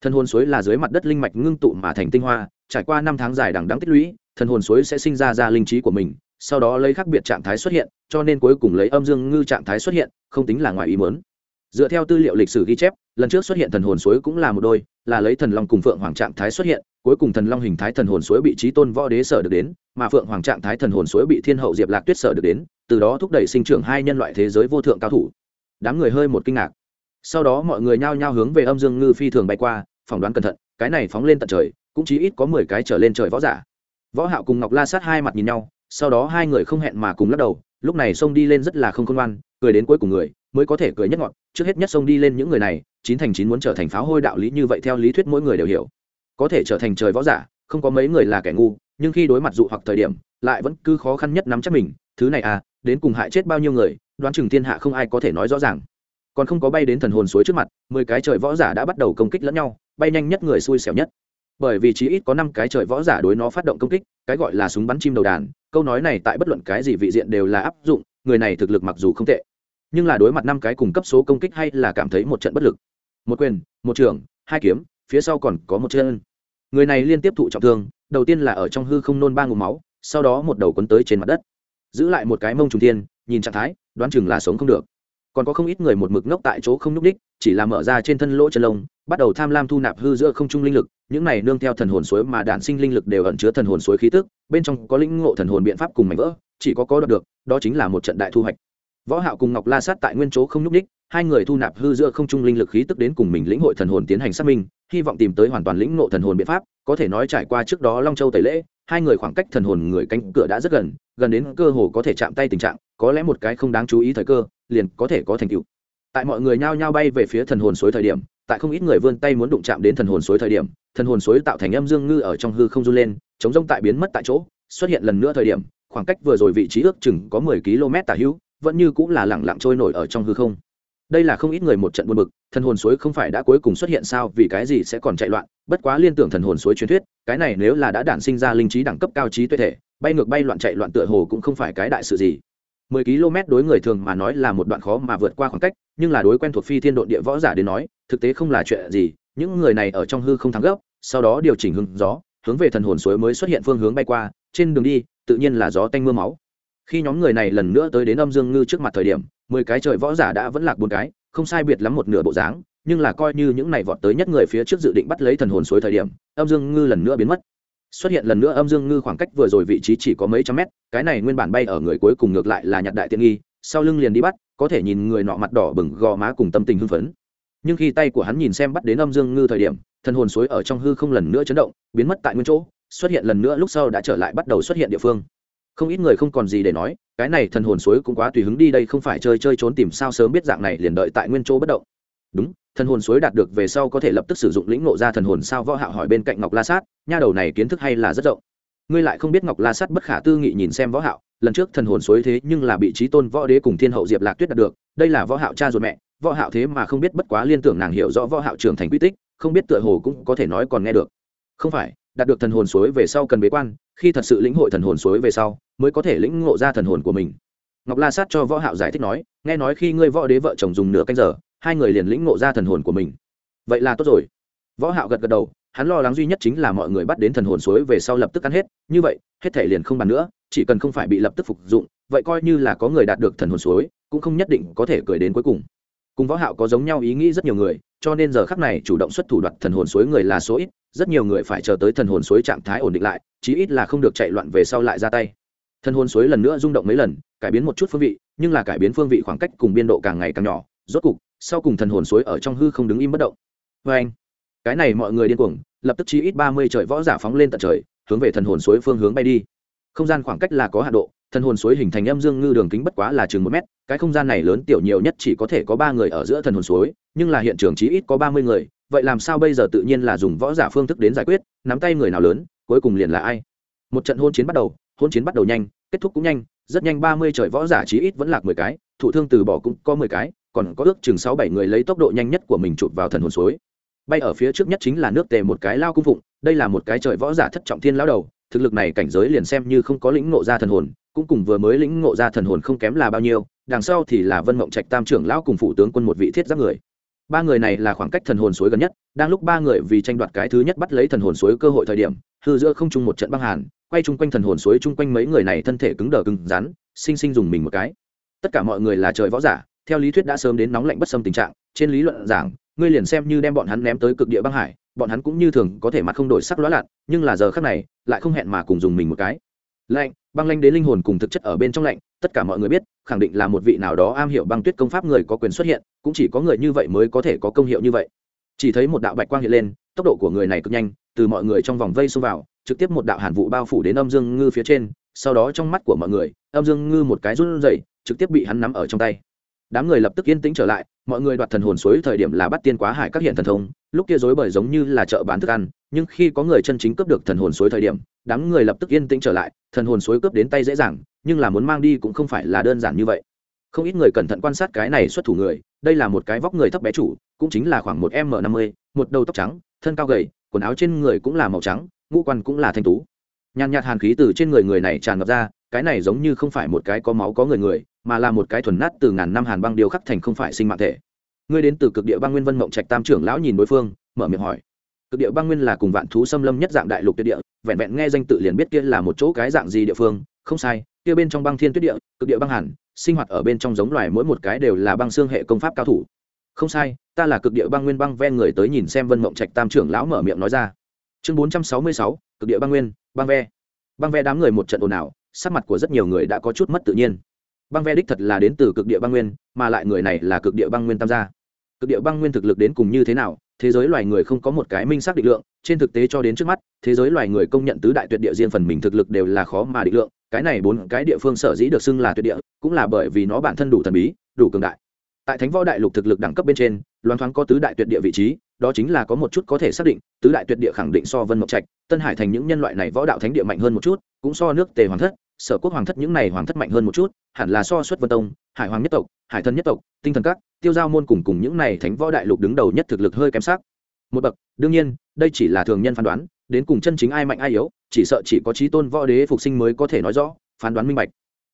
Thần hồn suối là dưới mặt đất linh mạch ngưng tụ mà thành tinh hoa, trải qua năm tháng dài đằng đắng tích lũy, thần hồn suối sẽ sinh ra ra linh trí của mình, sau đó lấy khác biệt trạng thái xuất hiện, cho nên cuối cùng lấy âm dương ngư trạng thái xuất hiện, không tính là ngoài ý muốn. Dựa theo tư liệu lịch sử ghi chép lần trước xuất hiện thần hồn suối cũng là một đôi, là lấy thần long cùng phượng hoàng trạng thái xuất hiện, cuối cùng thần long hình thái thần hồn suối bị trí tôn võ đế sở được đến, mà phượng hoàng trạng thái thần hồn suối bị thiên hậu diệp lạc tuyết sở được đến, từ đó thúc đẩy sinh trưởng hai nhân loại thế giới vô thượng cao thủ. Đám người hơi một kinh ngạc. Sau đó mọi người nhao nhao hướng về âm dương ngư phi thường bay qua, phỏng đoán cẩn thận, cái này phóng lên tận trời, cũng chỉ ít có mười cái trở lên trời võ giả. Võ hạo cùng ngọc la sát hai mặt nhìn nhau, sau đó hai người không hẹn mà cùng lắc đầu, lúc này xông đi lên rất là không khôn ngoan, cười đến cuối cùng người mới có thể cười nhất ngọn trước hết nhất xông đi lên những người này, chín thành chín muốn trở thành pháo hôi đạo lý như vậy theo lý thuyết mỗi người đều hiểu. Có thể trở thành trời võ giả, không có mấy người là kẻ ngu, nhưng khi đối mặt dụ hoặc thời điểm, lại vẫn cứ khó khăn nhất nắm chắc mình, thứ này à đến cùng hại chết bao nhiêu người, đoán chừng thiên hạ không ai có thể nói rõ ràng. Còn không có bay đến thần hồn suối trước mặt, mười cái trời võ giả đã bắt đầu công kích lẫn nhau, bay nhanh nhất người xui xẻo nhất. Bởi vì chí ít có năm cái trời võ giả đối nó phát động công kích, cái gọi là súng bắn chim đầu đàn, câu nói này tại bất luận cái gì vị diện đều là áp dụng, người này thực lực mặc dù không tệ nhưng là đối mặt năm cái cùng cấp số công kích hay là cảm thấy một trận bất lực. Một quyền, một trường, hai kiếm, phía sau còn có một chân. Người này liên tiếp thụ trọng thương, đầu tiên là ở trong hư không nôn ba ngụm máu, sau đó một đầu quấn tới trên mặt đất. Giữ lại một cái mông trùng thiên, nhìn trạng thái, đoán chừng là sống không được. Còn có không ít người một mực ngốc tại chỗ không nhúc đích chỉ là mở ra trên thân lỗ chân lông, bắt đầu tham lam thu nạp hư giữa không trung linh lực, những này nương theo thần hồn suối mà đản sinh linh lực đều ẩn chứa thần hồn suối khí tức, bên trong có linh ngộ thần hồn biện pháp cùng mảnh vỡ, chỉ có có được, đó chính là một trận đại thu hoạch võ hạo cùng ngọc la sát tại nguyên chỗ không nhúc đích hai người thu nạp hư giữa không trung linh lực khí tức đến cùng mình lĩnh hội thần hồn tiến hành xác minh, hy vọng tìm tới hoàn toàn lĩnh ngộ thần hồn biện pháp, có thể nói trải qua trước đó long châu tẩy lễ, hai người khoảng cách thần hồn người cánh cửa đã rất gần gần đến cơ hồ có thể chạm tay tình trạng, có lẽ một cái không đáng chú ý thời cơ, liền có thể có thành tựu. Tại mọi người nhao nhao bay về phía thần hồn suối thời điểm, tại không ít người vươn tay muốn đụng chạm đến thần hồn suối thời điểm, thần hồn suối tạo thành âm dương ngư ở trong hư không run lên, chống rông tại biến mất tại chỗ, xuất hiện lần nữa thời điểm, khoảng cách vừa rồi vị trí ước chừng có mười km tả hữu vẫn như cũng là lẳng lặng trôi nổi ở trong hư không. Đây là không ít người một trận buồn bực, thần hồn suối không phải đã cuối cùng xuất hiện sao, vì cái gì sẽ còn chạy loạn? Bất quá liên tưởng thần hồn suối truyền thuyết, cái này nếu là đã đản sinh ra linh trí đẳng cấp cao trí tuệ thể, bay ngược bay loạn chạy loạn tựa hồ cũng không phải cái đại sự gì. 10 km đối người thường mà nói là một đoạn khó mà vượt qua khoảng cách, nhưng là đối quen thuộc phi thiên độ địa võ giả đến nói, thực tế không là chuyện gì. Những người này ở trong hư không thắng gấp, sau đó điều chỉnh hướng gió, hướng về thần hồn suối mới xuất hiện phương hướng bay qua, trên đường đi, tự nhiên là gió tanh mưa máu khi nhóm người này lần nữa tới đến âm dương ngư trước mặt thời điểm, mười cái trời võ giả đã vẫn lạc bốn cái, không sai biệt lắm một nửa bộ dáng, nhưng là coi như những này vọt tới nhất người phía trước dự định bắt lấy thần hồn suối thời điểm, âm dương ngư lần nữa biến mất. Xuất hiện lần nữa âm dương ngư khoảng cách vừa rồi vị trí chỉ có mấy trăm mét, cái này nguyên bản bay ở người cuối cùng ngược lại là nhặt đại tiện nghi, sau lưng liền đi bắt, có thể nhìn người nọ mặt đỏ bừng gò má cùng tâm tình hưng phấn. Nhưng khi tay của hắn nhìn xem bắt đến âm dương ngư thời điểm, thần hồn suối ở trong hư không lần nữa chấn động, biến mất tại nguyên chỗ, xuất hiện lần nữa lúc sau đã trở lại bắt đầu xuất hiện địa phương không ít người không còn gì để nói, cái này thần hồn suối cũng quá tùy hứng đi đây, không phải chơi chơi trốn tìm sao sớm biết dạng này liền đợi tại nguyên chỗ bất động. Đúng, thần hồn suối đạt được về sau có thể lập tức sử dụng lĩnh ngộ ra thần hồn sao võ hạo hỏi bên cạnh ngọc la sát, nha đầu này kiến thức hay là rất rộng. Ngươi lại không biết ngọc la sát bất khả tư nghị nhìn xem võ hạo, lần trước thần hồn suối thế nhưng là bị trí tôn võ đế cùng thiên hậu diệp lạc tuyết đạt được, đây là võ hạo cha ruột mẹ, võ hạo thế mà không biết bất quá liên tưởng nàng hiểu rõ võ hạo trưởng thành quy tích, không biết tựa hồ cũng có thể nói còn nghe được. Không phải, đạt được thần hồn suối về sau cần bế quan, khi thật sự lĩnh hội thần hồn suối về sau mới có thể lĩnh ngộ ra thần hồn của mình. Ngọc la sát cho võ hạo giải thích nói, nghe nói khi ngươi võ đế vợ chồng dùng nửa canh giờ, hai người liền lĩnh ngộ ra thần hồn của mình. Vậy là tốt rồi. Võ hạo gật gật đầu, hắn lo lắng duy nhất chính là mọi người bắt đến thần hồn suối về sau lập tức ăn hết, như vậy, hết thể liền không bàn nữa, chỉ cần không phải bị lập tức phục dụng, vậy coi như là có người đạt được thần hồn suối, cũng không nhất định có thể cười đến cuối cùng. Cùng võ hạo có giống nhau ý nghĩ rất nhiều người, cho nên giờ khắc này chủ động xuất thủ đoạt thần hồn suối người là số ít, rất nhiều người phải chờ tới thần hồn suối trạng thái ổn định lại, chí ít là không được chạy loạn về sau lại ra tay thần hồn suối lần nữa rung động mấy lần, cải biến một chút phương vị, nhưng là cải biến phương vị khoảng cách cùng biên độ càng ngày càng nhỏ. Rốt cục, sau cùng thần hồn suối ở trong hư không đứng im bất động. Vê anh, cái này mọi người điên cuồng, lập tức chi ít ba mươi trời võ giả phóng lên tận trời, hướng về thần hồn suối phương hướng bay đi. Không gian khoảng cách là có hạ độ, thần hồn suối hình thành âm dương ngư đường kính bất quá là chừng một mét, cái không gian này lớn tiểu nhiều nhất chỉ có thể có ba người ở giữa thần hồn suối, nhưng là hiện trường chí ít có ba mươi người, vậy làm sao bây giờ tự nhiên là dùng võ giả phương thức đến giải quyết, nắm tay người nào lớn, cuối cùng liền là ai? Một trận hôn chiến bắt đầu hôn chiến bắt đầu nhanh, kết thúc cũng nhanh, rất nhanh ba mươi trời võ giả chí ít vẫn lạc mười cái thụ thương từ bỏ cũng có mười cái, còn có ước chừng sáu bảy người lấy tốc độ nhanh nhất của mình chụp vào thần hồn suối. Bay ở phía trước nhất chính là nước tề một cái lao cung phụng, đây là một cái trời võ giả thất trọng thiên lao đầu, thực lực này cảnh giới liền xem như không có lĩnh ngộ ra thần hồn, cũng cùng vừa mới lĩnh ngộ ra thần hồn không kém là bao nhiêu, đằng sau thì là vân mộng trạch tam trưởng lão cùng phụ tướng quân một vị thiết giáp người. Ba người này là khoảng cách thần hồn suối gần nhất, đang lúc ba người vì tranh đoạt cái thứ nhất bắt lấy thần hồn suối cơ hội thời điểm, hư giữa không chung một trận băng hàn quay chung quanh thần hồn suối chung quanh mấy người này thân thể cứng đờ cứng rắn, sinh sinh dùng mình một cái. Tất cả mọi người là trời võ giả, theo lý thuyết đã sớm đến nóng lạnh bất xâm tình trạng, trên lý luận giảng, ngươi liền xem như đem bọn hắn ném tới cực địa băng hải, bọn hắn cũng như thường có thể mặt không đổi sắc lóa lặn, nhưng là giờ khác này, lại không hẹn mà cùng dùng mình một cái. Lạnh, băng lanh đến linh hồn cùng thực chất ở bên trong lạnh, tất cả mọi người biết, khẳng định là một vị nào đó am hiểu băng tuyết công pháp người có quyền xuất hiện, cũng chỉ có người như vậy mới có thể có công hiệu như vậy. Chỉ thấy một đạo bạch quang hiện lên, tốc độ của người này cực nhanh, từ mọi người trong vòng vây xông vào trực tiếp một đạo hàn vụ bao phủ đến âm dương ngư phía trên, sau đó trong mắt của mọi người, âm dương ngư một cái run rẩy, trực tiếp bị hắn nắm ở trong tay. Đám người lập tức yên tĩnh trở lại, mọi người đoạt thần hồn suối thời điểm là bắt tiên quá hải các hiện thần thông, lúc kia dối bởi giống như là chợ bán thức ăn, nhưng khi có người chân chính cướp được thần hồn suối thời điểm, đám người lập tức yên tĩnh trở lại, thần hồn suối cướp đến tay dễ dàng, nhưng là muốn mang đi cũng không phải là đơn giản như vậy. Không ít người cẩn thận quan sát cái này xuất thủ người, đây là một cái vóc người thấp bé chủ, cũng chính là khoảng một m năm mươi, một đầu tóc trắng, thân cao gầy, quần áo trên người cũng là màu trắng ngũ quan cũng là thanh tú. Nhàn nhạt hàn khí từ trên người người này tràn ngập ra, cái này giống như không phải một cái có máu có người người, mà là một cái thuần nát từ ngàn năm hàn băng điều khắc thành không phải sinh mạng thể. Ngươi đến từ cực địa băng nguyên vân mộng trạch tam trưởng lão nhìn đối phương, mở miệng hỏi. Cực địa băng nguyên là cùng vạn thú xâm lâm nhất dạng đại lục tuyệt địa, vẹn vẹn nghe danh tự liền biết kia là một chỗ cái dạng gì địa phương, không sai, kia bên trong băng thiên tuyết địa, cực địa băng hàn, sinh hoạt ở bên trong giống loài mỗi một cái đều là băng xương hệ công pháp cao thủ. Không sai, ta là cực địa băng nguyên băng ven người tới nhìn xem vân mộng trạch tam trưởng lão mở miệng nói ra chương bốn trăm sáu mươi sáu, cực địa băng nguyên, băng ve. Băng ve đám người một trận ồn ào, sắc mặt của rất nhiều người đã có chút mất tự nhiên. Băng ve đích thật là đến từ cực địa băng nguyên, mà lại người này là cực địa băng nguyên tam gia. Cực địa băng nguyên thực lực đến cùng như thế nào, thế giới loài người không có một cái minh xác định lượng, trên thực tế cho đến trước mắt, thế giới loài người công nhận tứ đại tuyệt địa riêng phần mình thực lực đều là khó mà định lượng, cái này bốn cái địa phương sở dĩ được xưng là tuyệt địa, cũng là bởi vì nó bản thân đủ thần bí, đủ cường đại. Tại thánh võ đại lục thực lực đẳng cấp bên trên loan thoáng có tứ đại tuyệt địa vị trí, đó chính là có một chút có thể xác định, tứ đại tuyệt địa khẳng định so vân mộc trạch, tân hải thành những nhân loại này võ đạo thánh địa mạnh hơn một chút, cũng so nước tề hoàng thất, sở quốc hoàng thất những này hoàng thất mạnh hơn một chút, hẳn là so xuất vân tông, hải hoàng nhất tộc, hải thần nhất tộc, tinh thần các, tiêu giao môn cùng cùng những này thánh võ đại lục đứng đầu nhất thực lực hơi kém sắc. Một bậc, đương nhiên, đây chỉ là thường nhân phán đoán, đến cùng chân chính ai mạnh ai yếu, chỉ sợ chỉ có trí tôn võ đế phục sinh mới có thể nói rõ, phán đoán minh bạch.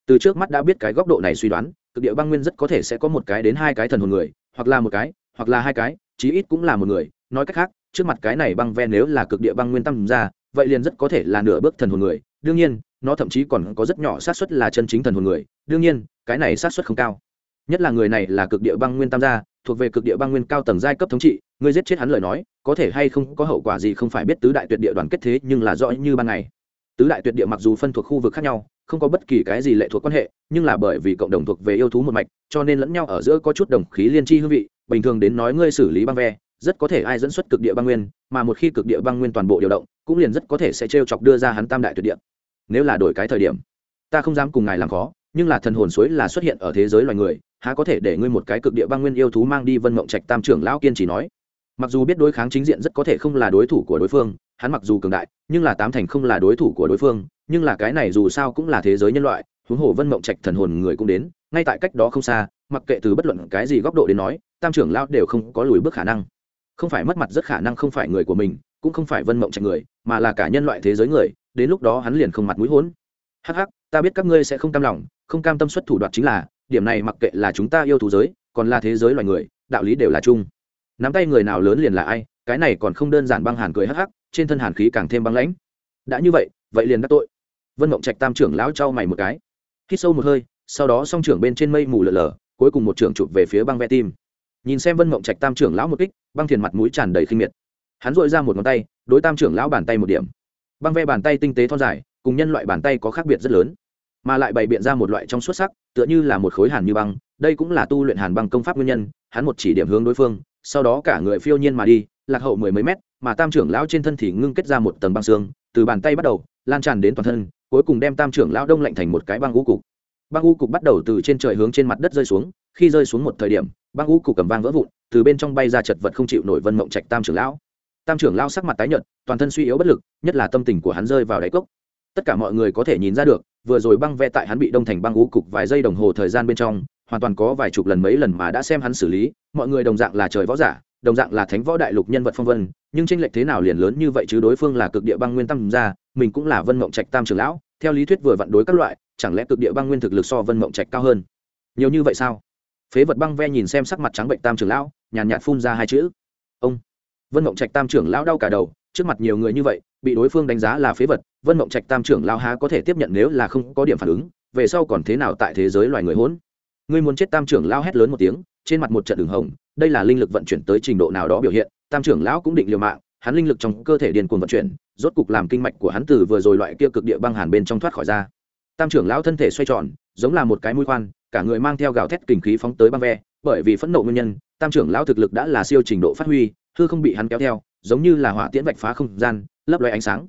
Từ trước mắt đã biết cái góc độ này suy đoán, cực địa băng nguyên rất có thể sẽ có một cái đến hai cái thần hồn người, hoặc là một cái hoặc là hai cái, chí ít cũng là một người. Nói cách khác, trước mặt cái này băng ven nếu là cực địa băng nguyên tâm ra, vậy liền rất có thể là nửa bước thần hồn người. Đương nhiên, nó thậm chí còn có rất nhỏ xác suất là chân chính thần hồn người. Đương nhiên, cái này xác suất không cao. Nhất là người này là cực địa băng nguyên tam gia thuộc về cực địa băng nguyên cao tầng giai cấp thống trị ngươi giết chết hắn lời nói, có thể hay không có hậu quả gì không phải biết tứ đại tuyệt địa đoàn kết thế nhưng là rõ như ban ngày. Tứ đại tuyệt địa mặc dù phân thuộc khu vực khác nhau không có bất kỳ cái gì lệ thuộc quan hệ, nhưng là bởi vì cộng đồng thuộc về yêu thú một mạch, cho nên lẫn nhau ở giữa có chút đồng khí liên tri hương vị, bình thường đến nói ngươi xử lý băng ve, rất có thể ai dẫn xuất cực địa băng nguyên, mà một khi cực địa băng nguyên toàn bộ điều động, cũng liền rất có thể sẽ t chọc đưa ra hắn tam đại tuyệt địa. Nếu là đổi cái thời điểm, ta không dám cùng ngài làm khó, nhưng là thần hồn suối là xuất hiện ở thế giới loài người, há có thể để ngươi một cái cực địa băng nguyên yêu thú mang đi vân mộng trạch tam trưởng lão kiên chỉ nói. Mặc dù biết đối kháng chính diện rất có thể không là đối thủ của đối phương, hắn mặc dù cường đại, nhưng là tám thành không là đối thủ của đối phương nhưng là cái này dù sao cũng là thế giới nhân loại, huống hồ vân mộng trạch thần hồn người cũng đến, ngay tại cách đó không xa, mặc kệ từ bất luận cái gì góc độ đến nói, tam trưởng lão đều không có lùi bước khả năng. Không phải mất mặt rất khả năng không phải người của mình, cũng không phải vân mộng trạch người, mà là cả nhân loại thế giới người, đến lúc đó hắn liền không mặt mũi hốn. Hắc hắc, ta biết các ngươi sẽ không cam lòng, không cam tâm xuất thủ đoạt chính là, điểm này mặc kệ là chúng ta yêu thú giới, còn là thế giới loài người, đạo lý đều là chung. Nắm tay người nào lớn liền là ai, cái này còn không đơn giản băng hàn cười hắc hắc, trên thân hàn khí càng thêm băng lãnh. Đã như vậy vậy liền đắc tội vân mộng trạch tam trưởng lão trao mày một cái. Hít sâu một hơi, sau đó song trưởng bên trên mây mù lở lở, cuối cùng một trưởng chụp về phía băng ve tim. Nhìn xem vân mộng trạch tam trưởng lão một kích, băng thiền mặt mũi tràn đầy khinh miệt. Hắn dội ra một ngón tay, đối tam trưởng lão bàn tay một điểm. Băng ve bàn tay tinh tế thon dài, cùng nhân loại bàn tay có khác biệt rất lớn, mà lại bày biện ra một loại trong xuất sắc, tựa như là một khối hàn như băng, đây cũng là tu luyện hàn băng công pháp nguyên nhân, hắn một chỉ điểm hướng đối phương, sau đó cả người phiêu nhiên mà đi, lạc hậu mười mấy mét, mà tam trưởng lão trên thân thì ngưng kết ra một tầng băng xương, từ bàn tay bắt đầu, lan tràn đến toàn thân cuối cùng đem tam trưởng lão đông lạnh thành một cái băng u cục băng u cục bắt đầu từ trên trời hướng trên mặt đất rơi xuống, khi rơi xuống một thời điểm, băng u cục cầm vang vỡ vụn, từ bên trong bay ra chật vật không chịu nổi vân mộng trạch tam trưởng lão tam trưởng lão sắc mặt tái nhợt, toàn thân suy yếu bất lực, nhất là tâm tình của hắn rơi vào đáy cốc tất cả mọi người có thể nhìn ra được, vừa rồi băng ve tại hắn bị đông thành băng u cục vài giây đồng hồ thời gian bên trong, hoàn toàn có vài chục lần mấy lần mà đã xem hắn xử lý, mọi người đồng dạng là trời võ giả, đồng dạng là thánh võ đại lục nhân vật phong vân, nhưng tranh lệch thế nào liền lớn như vậy chứ đối phương là cực địa băng nguyên tâm ra mình cũng là vân mộng trạch tam trưởng lão, theo lý thuyết vừa vặn đối các loại, chẳng lẽ cực địa băng nguyên thực lực so vân mộng trạch cao hơn? Nhiều như vậy sao? Phế vật băng ve nhìn xem sắc mặt trắng bệnh tam trưởng lão, nhàn nhạt phun ra hai chữ. Ông! Vân mộng trạch tam trưởng lão đau cả đầu, trước mặt nhiều người như vậy, bị đối phương đánh giá là phế vật, vân mộng trạch tam trưởng lão há có thể tiếp nhận nếu là không có điểm phản ứng, về sau còn thế nào tại thế giới loài người hỗn? Ngươi muốn chết tam trưởng lão hét lớn một tiếng, trên mặt một trận đường hồng, đây là linh lực vận chuyển tới trình độ nào đó biểu hiện, tam trưởng lão cũng định liều mạng hắn linh lực trong cơ thể điền cuồng vận chuyển, rốt cục làm kinh mạch của hắn từ vừa rồi loại kia cực địa băng hàn bên trong thoát khỏi ra. Tam trưởng lão thân thể xoay tròn, giống là một cái mũi khoan, cả người mang theo gào thét kình khí phóng tới băng ve, bởi vì phẫn nộ nguyên nhân, tam trưởng lão thực lực đã là siêu trình độ phát huy, hư không bị hắn kéo theo, giống như là hỏa tiễn vạch phá không gian, lấp loe ánh sáng.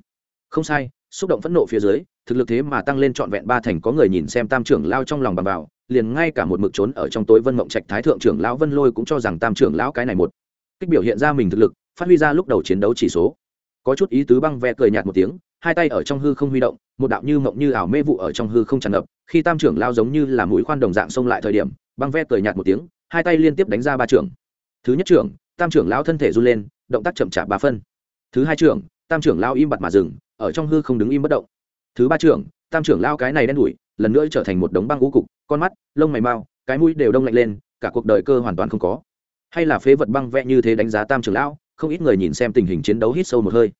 Không sai, xúc động phẫn nộ phía dưới, thực lực thế mà tăng lên trọn vẹn ba thành, có người nhìn xem tam trưởng lao trong lòng bằng vào, liền ngay cả một mực trốn ở trong tối vân mộng trạch thái thượng trưởng lão vân lôi cũng cho rằng tam trưởng lão cái này một. Kích biểu hiện ra mình thực lực phát huy ra lúc đầu chiến đấu chỉ số. Có chút ý tứ băng ve cười nhạt một tiếng, hai tay ở trong hư không huy động, một đạo như mộng như ảo mê vụ ở trong hư không tràn ngập, khi tam trưởng lao giống như là mũi khoan đồng dạng xông lại thời điểm, băng ve cười nhạt một tiếng, hai tay liên tiếp đánh ra ba trưởng. Thứ nhất trưởng, tam trưởng lao thân thể run lên, động tác chậm chạp ba phân. Thứ hai trưởng, tam trưởng lao im bặt mà dừng, ở trong hư không đứng im bất động. Thứ ba trưởng, tam trưởng lao cái này đen đủi, lần nữa trở thành một đống băng ngũ cục, con mắt, lông mày mau, cái mũi đều đông lạnh lên, cả cuộc đời cơ hoàn toàn không có. Hay là phế vật băng vẽ như thế đánh giá tam trưởng lão không ít người nhìn xem tình hình chiến đấu hít sâu một hơi.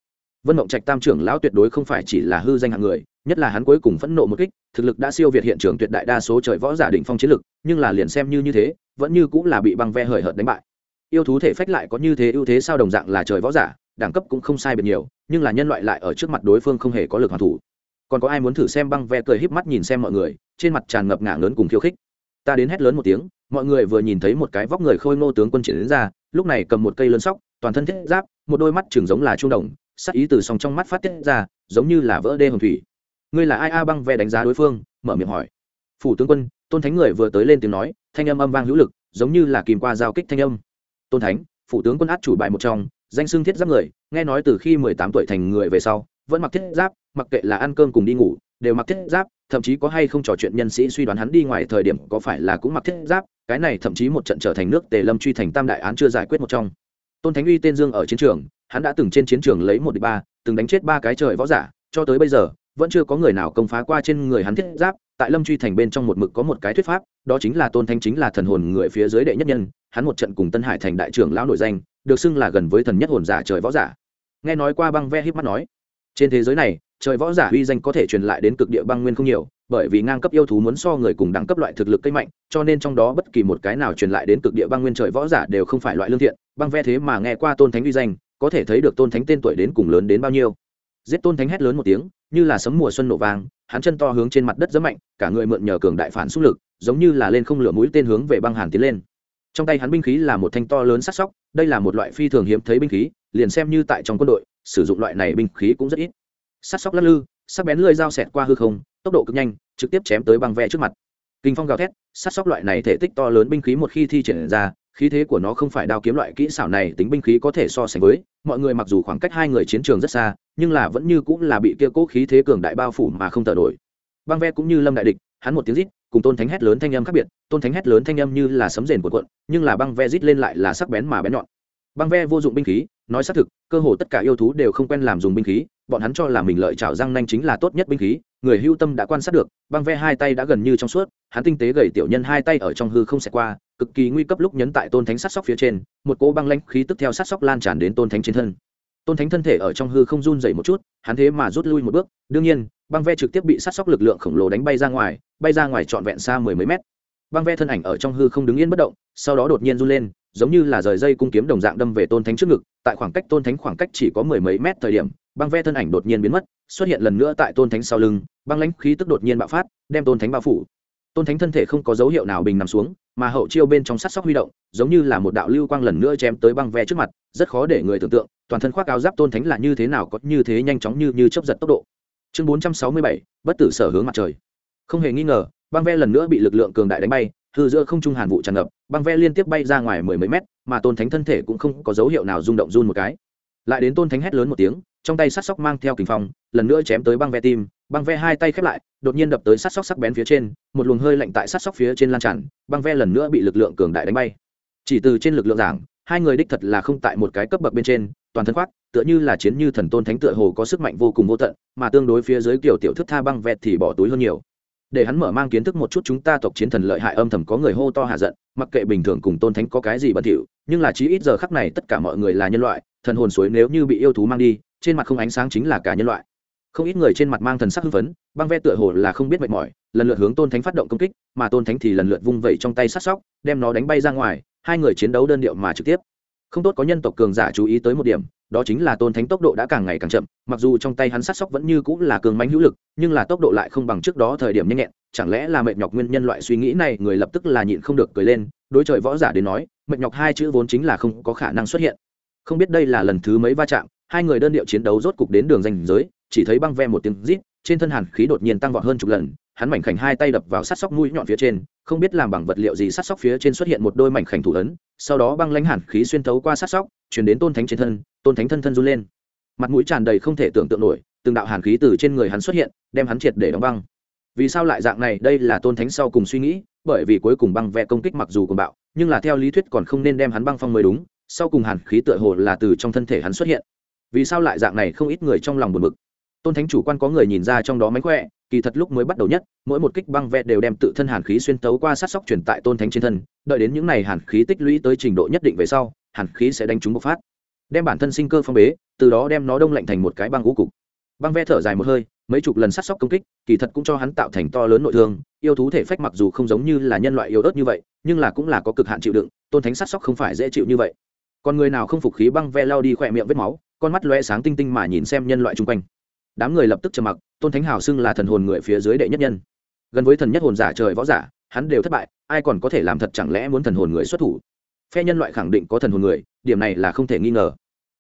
Vân mộng trạch tam trưởng lão tuyệt đối không phải chỉ là hư danh hạng người, nhất là hắn cuối cùng phẫn nộ một kích, thực lực đã siêu việt hiện trường tuyệt đại đa số trời võ giả định phong chiến lực, nhưng là liền xem như như thế, vẫn như cũng là bị băng ve hời hợt đánh bại. Yêu thú thể phách lại có như thế ưu thế sao đồng dạng là trời võ giả, đẳng cấp cũng không sai biệt nhiều, nhưng là nhân loại lại ở trước mặt đối phương không hề có lực hoàn thủ. Còn có ai muốn thử xem băng ve cười híp mắt nhìn xem mọi người, trên mặt tràn ngập ngả lớn cùng khiêu khích. Ta đến hét lớn một tiếng, mọi người vừa nhìn thấy một cái vóc người khôi ngô tướng quân triển đến ra, lúc này cầm một cây lớn sóc toàn thân thiết giáp, một đôi mắt trường giống là trung đồng, sắc ý từ sòng trong mắt phát tiết ra, giống như là vỡ đê hồng thủy. Ngươi là ai a? Băng ve đánh giá đối phương, mở miệng hỏi. Phủ tướng quân, tôn thánh người vừa tới lên tiếng nói, thanh âm âm vang hữu lực, giống như là kìm qua giao kích thanh âm. Tôn thánh, phủ tướng quân át chủ bại một trong, danh xưng thiết giáp người, nghe nói từ khi mười tám tuổi thành người về sau, vẫn mặc thiết giáp, mặc kệ là ăn cơm cùng đi ngủ, đều mặc thiết giáp, thậm chí có hay không trò chuyện nhân sĩ suy đoán hắn đi ngoài thời điểm có phải là cũng mặc thiết giáp, cái này thậm chí một trận trở thành nước tề lâm truy thành tam đại án chưa giải quyết một trong tôn thánh uy tên dương ở chiến trường, hắn đã từng trên chiến trường lấy một địch ba, từng đánh chết ba cái trời võ giả, cho tới bây giờ, vẫn chưa có người nào công phá qua trên người hắn thiết giáp, tại lâm truy thành bên trong một mực có một cái thuyết pháp, đó chính là tôn thánh chính là thần hồn người phía dưới đệ nhất nhân, hắn một trận cùng tân hải thành đại trưởng lão nội danh, được xưng là gần với thần nhất hồn giả trời võ giả. Nghe nói qua băng ve híp mắt nói, trên thế giới này, trời võ giả uy danh có thể truyền lại đến cực địa băng nguyên không nhiều bởi vì ngang cấp yêu thú muốn so người cùng đẳng cấp loại thực lực cây mạnh, cho nên trong đó bất kỳ một cái nào truyền lại đến cực địa băng nguyên trời võ giả đều không phải loại lương thiện, băng ve thế mà nghe qua tôn thánh uy danh, có thể thấy được tôn thánh tên tuổi đến cùng lớn đến bao nhiêu. Giết tôn thánh hét lớn một tiếng, như là sấm mùa xuân nổ vàng hắn chân to hướng trên mặt đất rất mạnh, cả người mượn nhờ cường đại phản xung lực, giống như là lên không lửa mũi tên hướng về băng hàn tiến lên. Trong tay hắn binh khí là một thanh to lớn sắc sóc, đây là một loại phi thường hiếm thấy binh khí, liền xem như tại trong quân đội, sử dụng loại này binh khí cũng rất ít. Sắc sóc lắc lư, sắc bén lưỡi dao xẹt qua hư không tốc độ cực nhanh, trực tiếp chém tới băng ve trước mặt. Kinh phong gào thét, sát sóc loại này thể tích to lớn binh khí một khi thi triển ra, khí thế của nó không phải đao kiếm loại kỹ xảo này tính binh khí có thể so sánh với, mọi người mặc dù khoảng cách hai người chiến trường rất xa, nhưng là vẫn như cũng là bị kia cố khí thế cường đại bao phủ mà không thở nổi. Băng ve cũng như lâm đại địch, hắn một tiếng rít, cùng tôn thánh hét lớn thanh âm khác biệt, tôn thánh hét lớn thanh âm như là sấm rền của cuộn, nhưng là băng ve rít lên lại là sắc bén mà bén nhọn. Băng ve vô dụng binh khí, nói xác thực, cơ hồ tất cả yêu thú đều không quen làm dùng binh khí, bọn hắn cho là mình lợi chảo răng nanh chính là tốt nhất binh khí người hưu tâm đã quan sát được, băng ve hai tay đã gần như trong suốt, hắn tinh tế gầy tiểu nhân hai tay ở trong hư không xẹt qua, cực kỳ nguy cấp lúc nhấn tại tôn thánh sát sóc phía trên, một cỗ băng lanh khí tức theo sát sóc lan tràn đến tôn thánh trên thân. Tôn thánh thân thể ở trong hư không run dậy một chút, hắn thế mà rút lui một bước, đương nhiên, băng ve trực tiếp bị sát sóc lực lượng khổng lồ đánh bay ra ngoài, bay ra ngoài trọn vẹn xa mười mấy mét. Băng ve thân ảnh ở trong hư không đứng yên bất động, sau đó đột nhiên run lên, giống như là rời dây cung kiếm đồng dạng đâm về tôn thánh trước ngực, tại khoảng cách tôn thánh khoảng cách chỉ có mười mấy mét thời điểm băng ve thân ảnh đột nhiên biến mất, xuất hiện lần nữa tại tôn thánh sau lưng, băng lãnh khí tức đột nhiên bạo phát, đem tôn thánh bao phủ. Tôn thánh thân thể không có dấu hiệu nào bình nằm xuống, mà hậu chiêu bên trong sát sóc huy động, giống như là một đạo lưu quang lần nữa chém tới băng ve trước mặt, rất khó để người tưởng tượng, toàn thân khoác áo giáp tôn thánh là như thế nào có như thế nhanh chóng như như chấp giật tốc độ. Chương bốn trăm sáu mươi bảy, bất tử sở hướng mặt trời. Không hề nghi ngờ, băng ve lần nữa bị lực lượng cường đại đánh bay, hư giữa không trung hàn vụ tràn ngập, băng ve liên tiếp bay ra ngoài mười mấy mét, mà tôn thánh thân thể cũng không có dấu hiệu nào rung động run một cái lại đến tôn thánh hét lớn một tiếng, trong tay sát sóc mang theo kình phong, lần nữa chém tới băng ve tim, băng ve hai tay khép lại, đột nhiên đập tới sát sóc sắc bén phía trên, một luồng hơi lạnh tại sát sóc phía trên lan tràn, băng ve lần nữa bị lực lượng cường đại đánh bay. Chỉ từ trên lực lượng giảng, hai người đích thật là không tại một cái cấp bậc bên trên, toàn thân khoác, tựa như là chiến như thần tôn thánh tựa hồ có sức mạnh vô cùng vô tận, mà tương đối phía dưới kiểu tiểu thức tha băng vẹt thì bỏ túi hơn nhiều để hắn mở mang kiến thức một chút chúng ta tộc chiến thần lợi hại âm thầm có người hô to hạ giận, mặc kệ bình thường cùng tôn thánh có cái gì bẩn thỉu, nhưng là chí ít giờ khắc này tất cả mọi người là nhân loại, thần hồn suối nếu như bị yêu thú mang đi, trên mặt không ánh sáng chính là cả nhân loại. Không ít người trên mặt mang thần sắc hưng phấn, băng ve tựa hồ là không biết mệt mỏi, lần lượt hướng tôn thánh phát động công kích, mà tôn thánh thì lần lượt vung vẩy trong tay sát sóc, đem nó đánh bay ra ngoài, hai người chiến đấu đơn điệu mà trực tiếp không tốt có nhân tộc cường giả chú ý tới một điểm, đó chính là tôn thánh tốc độ đã càng ngày càng chậm, mặc dù trong tay hắn sát sóc vẫn như cũng là cường mánh hữu lực, nhưng là tốc độ lại không bằng trước đó thời điểm nhanh nhẹn, chẳng lẽ là mệt nhọc nguyên nhân loại suy nghĩ này, người lập tức là nhịn không được cười lên, đối trời võ giả đến nói, mệt nhọc hai chữ vốn chính là không có khả năng xuất hiện. Không biết đây là lần thứ mấy va chạm, hai người đơn điệu chiến đấu rốt cục đến đường danh giới, chỉ thấy băng ve một tiếng rít, trên thân hàn khí đột nhiên tăng vọt hơn chục lần hắn mảnh khảnh hai tay đập vào sát sóc mũi nhọn phía trên, không biết làm bằng vật liệu gì sát sóc phía trên xuất hiện một đôi mảnh khảnh thủ ấn, sau đó băng lãnh hàn khí xuyên thấu qua sát sóc chuyển đến tôn thánh trên thân, tôn thánh thân thân run lên. Mặt mũi tràn đầy không thể tưởng tượng nổi, từng đạo hàn khí từ trên người hắn xuất hiện, đem hắn triệt để đóng băng. Vì sao lại dạng này, đây là tôn thánh sau cùng suy nghĩ, bởi vì cuối cùng băng vẽ công kích mặc dù cùng bạo, nhưng là theo lý thuyết còn không nên đem hắn băng phong mới đúng, sau cùng hàn khí tựa hồ là từ trong thân thể hắn xuất hiện. Vì sao lại dạng này, không ít người trong lòng buồn bực. Tôn thánh chủ quan có người nhìn ra trong đó mánh khỏe kỳ thật lúc mới bắt đầu nhất, mỗi một kích băng vẹt đều đem tự thân hàn khí xuyên tấu qua sát sóc truyền tại tôn thánh trên thân, đợi đến những n à y hàn khí tích lũy tới trình độ nhất định về sau, hàn khí sẽ đánh trúng bộc phát. Đem bản thân sinh cơ phong bế, từ đó đem nó đông lạnh thành một cái băng ngũ cục. Băng ve thở dài một hơi, mấy chục lần sát sóc công kích, kỳ thật cũng cho hắn tạo thành to lớn nội thương, yêu thú thể phách mặc dù không giống như là nhân loại yếu ớt như vậy, nhưng là cũng là có cực hạn chịu đựng, tôn thánh sát sóc không phải dễ chịu như vậy. Còn người nào không phục khí băng ve lao đi khỏe miệng vết máu, con mắt loe sáng tinh tinh mà nhìn xem nhân loại chung quanh đám người lập tức trầm mặc, tôn thánh hào xưng là thần hồn người phía dưới đệ nhất nhân. Gần với thần nhất hồn giả trời võ giả, hắn đều thất bại, ai còn có thể làm thật chẳng lẽ muốn thần hồn người xuất thủ? Phe nhân loại khẳng định có thần hồn người, điểm này là không thể nghi ngờ.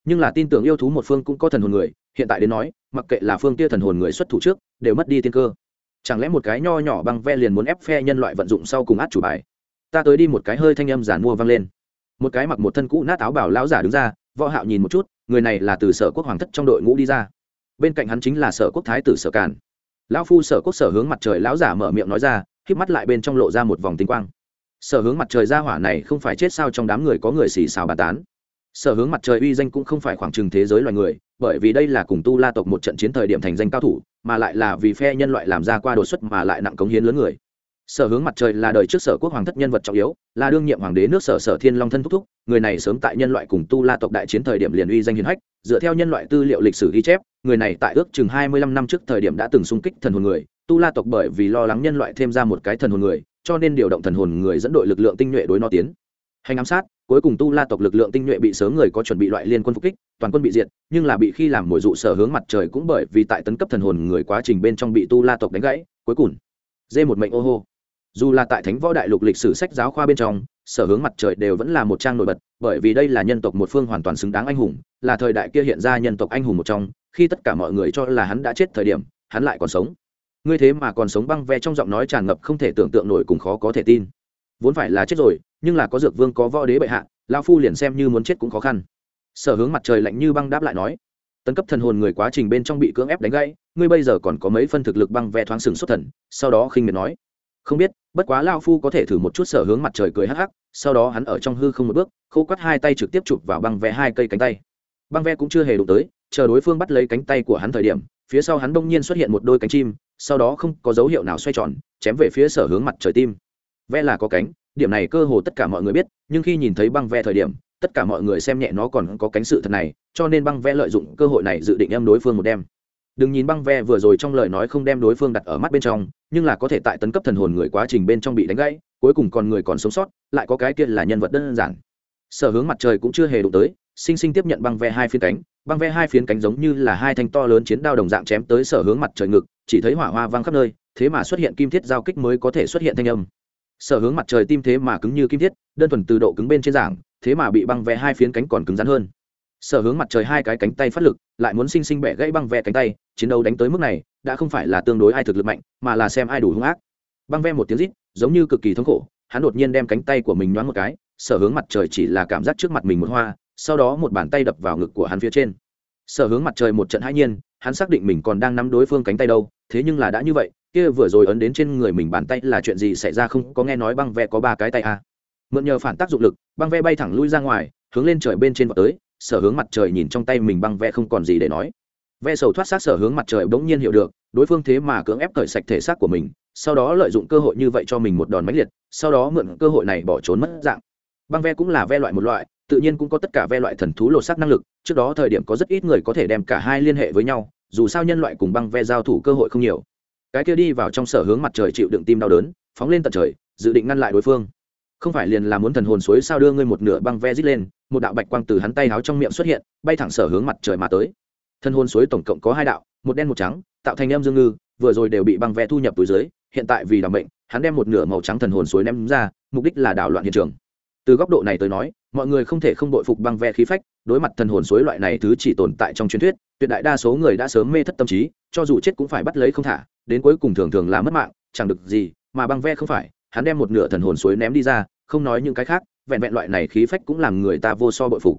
Nhưng là tin tưởng yêu thú một phương cũng có thần hồn người, hiện tại đến nói, mặc kệ là phương kia thần hồn người xuất thủ trước, đều mất đi tiên cơ. Chẳng lẽ một cái nho nhỏ băng ve liền muốn ép phe nhân loại vận dụng sau cùng át chủ bài? Ta tới đi một cái hơi thanh âm giản mua vang lên. Một cái mặc một thân cũ nát áo bảo lão giả đứng ra, võ hạo nhìn một chút, người này là từ sở quốc hoàng thất trong đội ngũ đi ra bên cạnh hắn chính là sở quốc thái tử sở càn. Lão phu sở quốc sở hướng mặt trời lão giả mở miệng nói ra k mắt lại bên trong lộ ra một vòng tinh quang. Sở hướng mặt trời ra hỏa này không phải chết sao trong đám người có người xì xào bàn tán. Sở hướng mặt trời uy danh cũng không phải khoảng trừng thế giới loài người, bởi vì đây là cùng tu la tộc một trận chiến thời điểm thành danh cao thủ, mà lại là vì phe nhân loại làm ra qua đột xuất mà lại nặng cống hiến lớn người. Sở hướng mặt trời là đời trước sở quốc hoàng thất nhân vật trọng yếu, là đương nhiệm hoàng đế nước sở sở thiên long thân thúc thúc, người này sớm tại nhân loại cùng tu la tộc đại chiến thời điểm liền uy danh hiền hách, dựa theo nhân loại tư liệu lịch sử ghi chép người này tại ước chừng hai mươi lăm năm trước thời điểm đã từng xung kích thần hồn người, tu la tộc bởi vì lo lắng nhân loại thêm ra một cái thần hồn người, cho nên điều động thần hồn người dẫn đội lực lượng tinh nhuệ đối nó tiến. Hành ám sát, cuối cùng tu la tộc lực lượng tinh nhuệ bị sớm người có chuẩn bị loại liên quân phục kích, toàn quân bị diệt, nhưng là bị khi làm mồi dụ sở hướng mặt trời cũng bởi vì tại tấn cấp thần hồn người quá trình bên trong bị tu la tộc đánh gãy, cuối cùng dê một mệnh ô hô. Dù là tại thánh võ đại lục lịch sử sách giáo khoa bên trong, sở hướng mặt trời đều vẫn là một trang nổi bật, bởi vì đây là nhân tộc một phương hoàn toàn xứng đáng anh hùng, là thời đại kia hiện ra nhân tộc anh hùng một trong khi tất cả mọi người cho là hắn đã chết thời điểm, hắn lại còn sống. Ngươi thế mà còn sống băng ve trong giọng nói tràn ngập không thể tưởng tượng nổi cùng khó có thể tin. Vốn phải là chết rồi, nhưng là có dược vương, có võ đế bệ hạ lao phu liền xem như muốn chết cũng khó khăn. Sở hướng mặt trời lạnh như băng đáp lại nói, tấn cấp thần hồn người quá trình bên trong bị cưỡng ép đánh gãy, ngươi bây giờ còn có mấy phân thực lực băng ve thoáng sừng xuất thần. Sau đó khinh miệt nói, không biết, bất quá lao phu có thể thử một chút. Sở hướng mặt trời cười hắc hắc, sau đó hắn ở trong hư không một bước, khô quắt hai tay trực tiếp chụp vào băng ve hai cây cánh tay. Băng ve cũng chưa hề đụng tới chờ đối phương bắt lấy cánh tay của hắn thời điểm, phía sau hắn đông nhiên xuất hiện một đôi cánh chim, sau đó không có dấu hiệu nào xoay tròn, chém về phía sở hướng mặt trời tim. Ve là có cánh, điểm này cơ hồ tất cả mọi người biết, nhưng khi nhìn thấy băng ve thời điểm, tất cả mọi người xem nhẹ nó còn có cánh sự thật này, cho nên băng ve lợi dụng cơ hội này dự định em đối phương một đem đừng nhìn băng ve vừa rồi trong lời nói không đem đối phương đặt ở mắt bên trong, nhưng là có thể tại tấn cấp thần hồn người quá trình bên trong bị đánh gãy, cuối cùng còn người còn sống sót, lại có cái kia là nhân vật đơn giản. Sở hướng mặt trời cũng chưa hề đụng tới, sinh sinh tiếp nhận băng ve hai phiên cánh băng ve hai phiến cánh giống như là hai thanh to lớn chiến đao đồng dạng chém tới sở hướng mặt trời ngực, chỉ thấy hỏa hoa văng khắp nơi, thế mà xuất hiện kim thiết giao kích mới có thể xuất hiện thanh âm. Sở hướng mặt trời tim thế mà cứng như kim thiết, đơn thuần từ độ cứng bên trên giảng, thế mà bị băng ve hai phiến cánh còn cứng rắn hơn. Sở hướng mặt trời hai cái cánh tay phát lực, lại muốn sinh sinh bẻ gãy băng ve cánh tay, chiến đấu đánh tới mức này, đã không phải là tương đối ai thực lực mạnh, mà là xem ai đủ hung ác. Băng ve một tiếng rít, giống như cực kỳ thống khổ, hắn đột nhiên đem cánh tay của mình nhoáng một cái, sở hướng mặt trời chỉ là cảm giác trước mặt mình một hoa sau đó một bàn tay đập vào ngực của hắn phía trên. Sở hướng mặt trời một trận hãi nhiên, hắn xác định mình còn đang nắm đối phương cánh tay đâu, thế nhưng là đã như vậy, kia vừa rồi ấn đến trên người mình bàn tay là chuyện gì xảy ra không có nghe nói băng ve có ba cái tay à. mượn nhờ phản tác dụng lực, băng ve bay thẳng lui ra ngoài, hướng lên trời bên trên vào tới, sở hướng mặt trời nhìn trong tay mình băng ve không còn gì để nói. Ve sầu thoát sát sở hướng mặt trời bỗng nhiên hiểu được, đối phương thế mà cưỡng ép cởi sạch thể xác của mình, sau đó lợi dụng cơ hội như vậy cho mình một đòn mãnh liệt, sau đó mượn cơ hội này bỏ trốn mất dạng. Băng ve cũng là ve loại một loại tự nhiên cũng có tất cả ve loại thần thú lột xác năng lực, trước đó thời điểm có rất ít người có thể đem cả hai liên hệ với nhau, dù sao nhân loại cùng băng ve giao thủ cơ hội không nhiều. Cái kia đi vào trong sở hướng mặt trời chịu đựng tim đau đớn, phóng lên tận trời, dự định ngăn lại đối phương. Không phải liền là muốn thần hồn suối sao đưa ngươi một nửa băng ve rít lên, một đạo bạch quang từ hắn tay háo trong miệng xuất hiện, bay thẳng sở hướng mặt trời mà tới. Thần hồn suối tổng cộng có hai đạo, một đen một trắng, tạo thành em dương ngư, vừa rồi đều bị băng ve thu nhập túi dưới, hiện tại vì đảm bệnh hắn đem một nửa màu trắng thần hồn suối ném ra, mục đích là đảo loạn hiện trường. Từ góc độ này tới nói mọi người không thể không bội phục băng ve khí phách, đối mặt thần hồn suối loại này thứ chỉ tồn tại trong truyền thuyết, tuyệt đại đa số người đã sớm mê thất tâm trí, cho dù chết cũng phải bắt lấy không thả, đến cuối cùng thường thường là mất mạng, chẳng được gì, mà băng ve không phải, hắn đem một nửa thần hồn suối ném đi ra, không nói những cái khác, vẹn vẹn loại này khí phách cũng làm người ta vô so bội phục.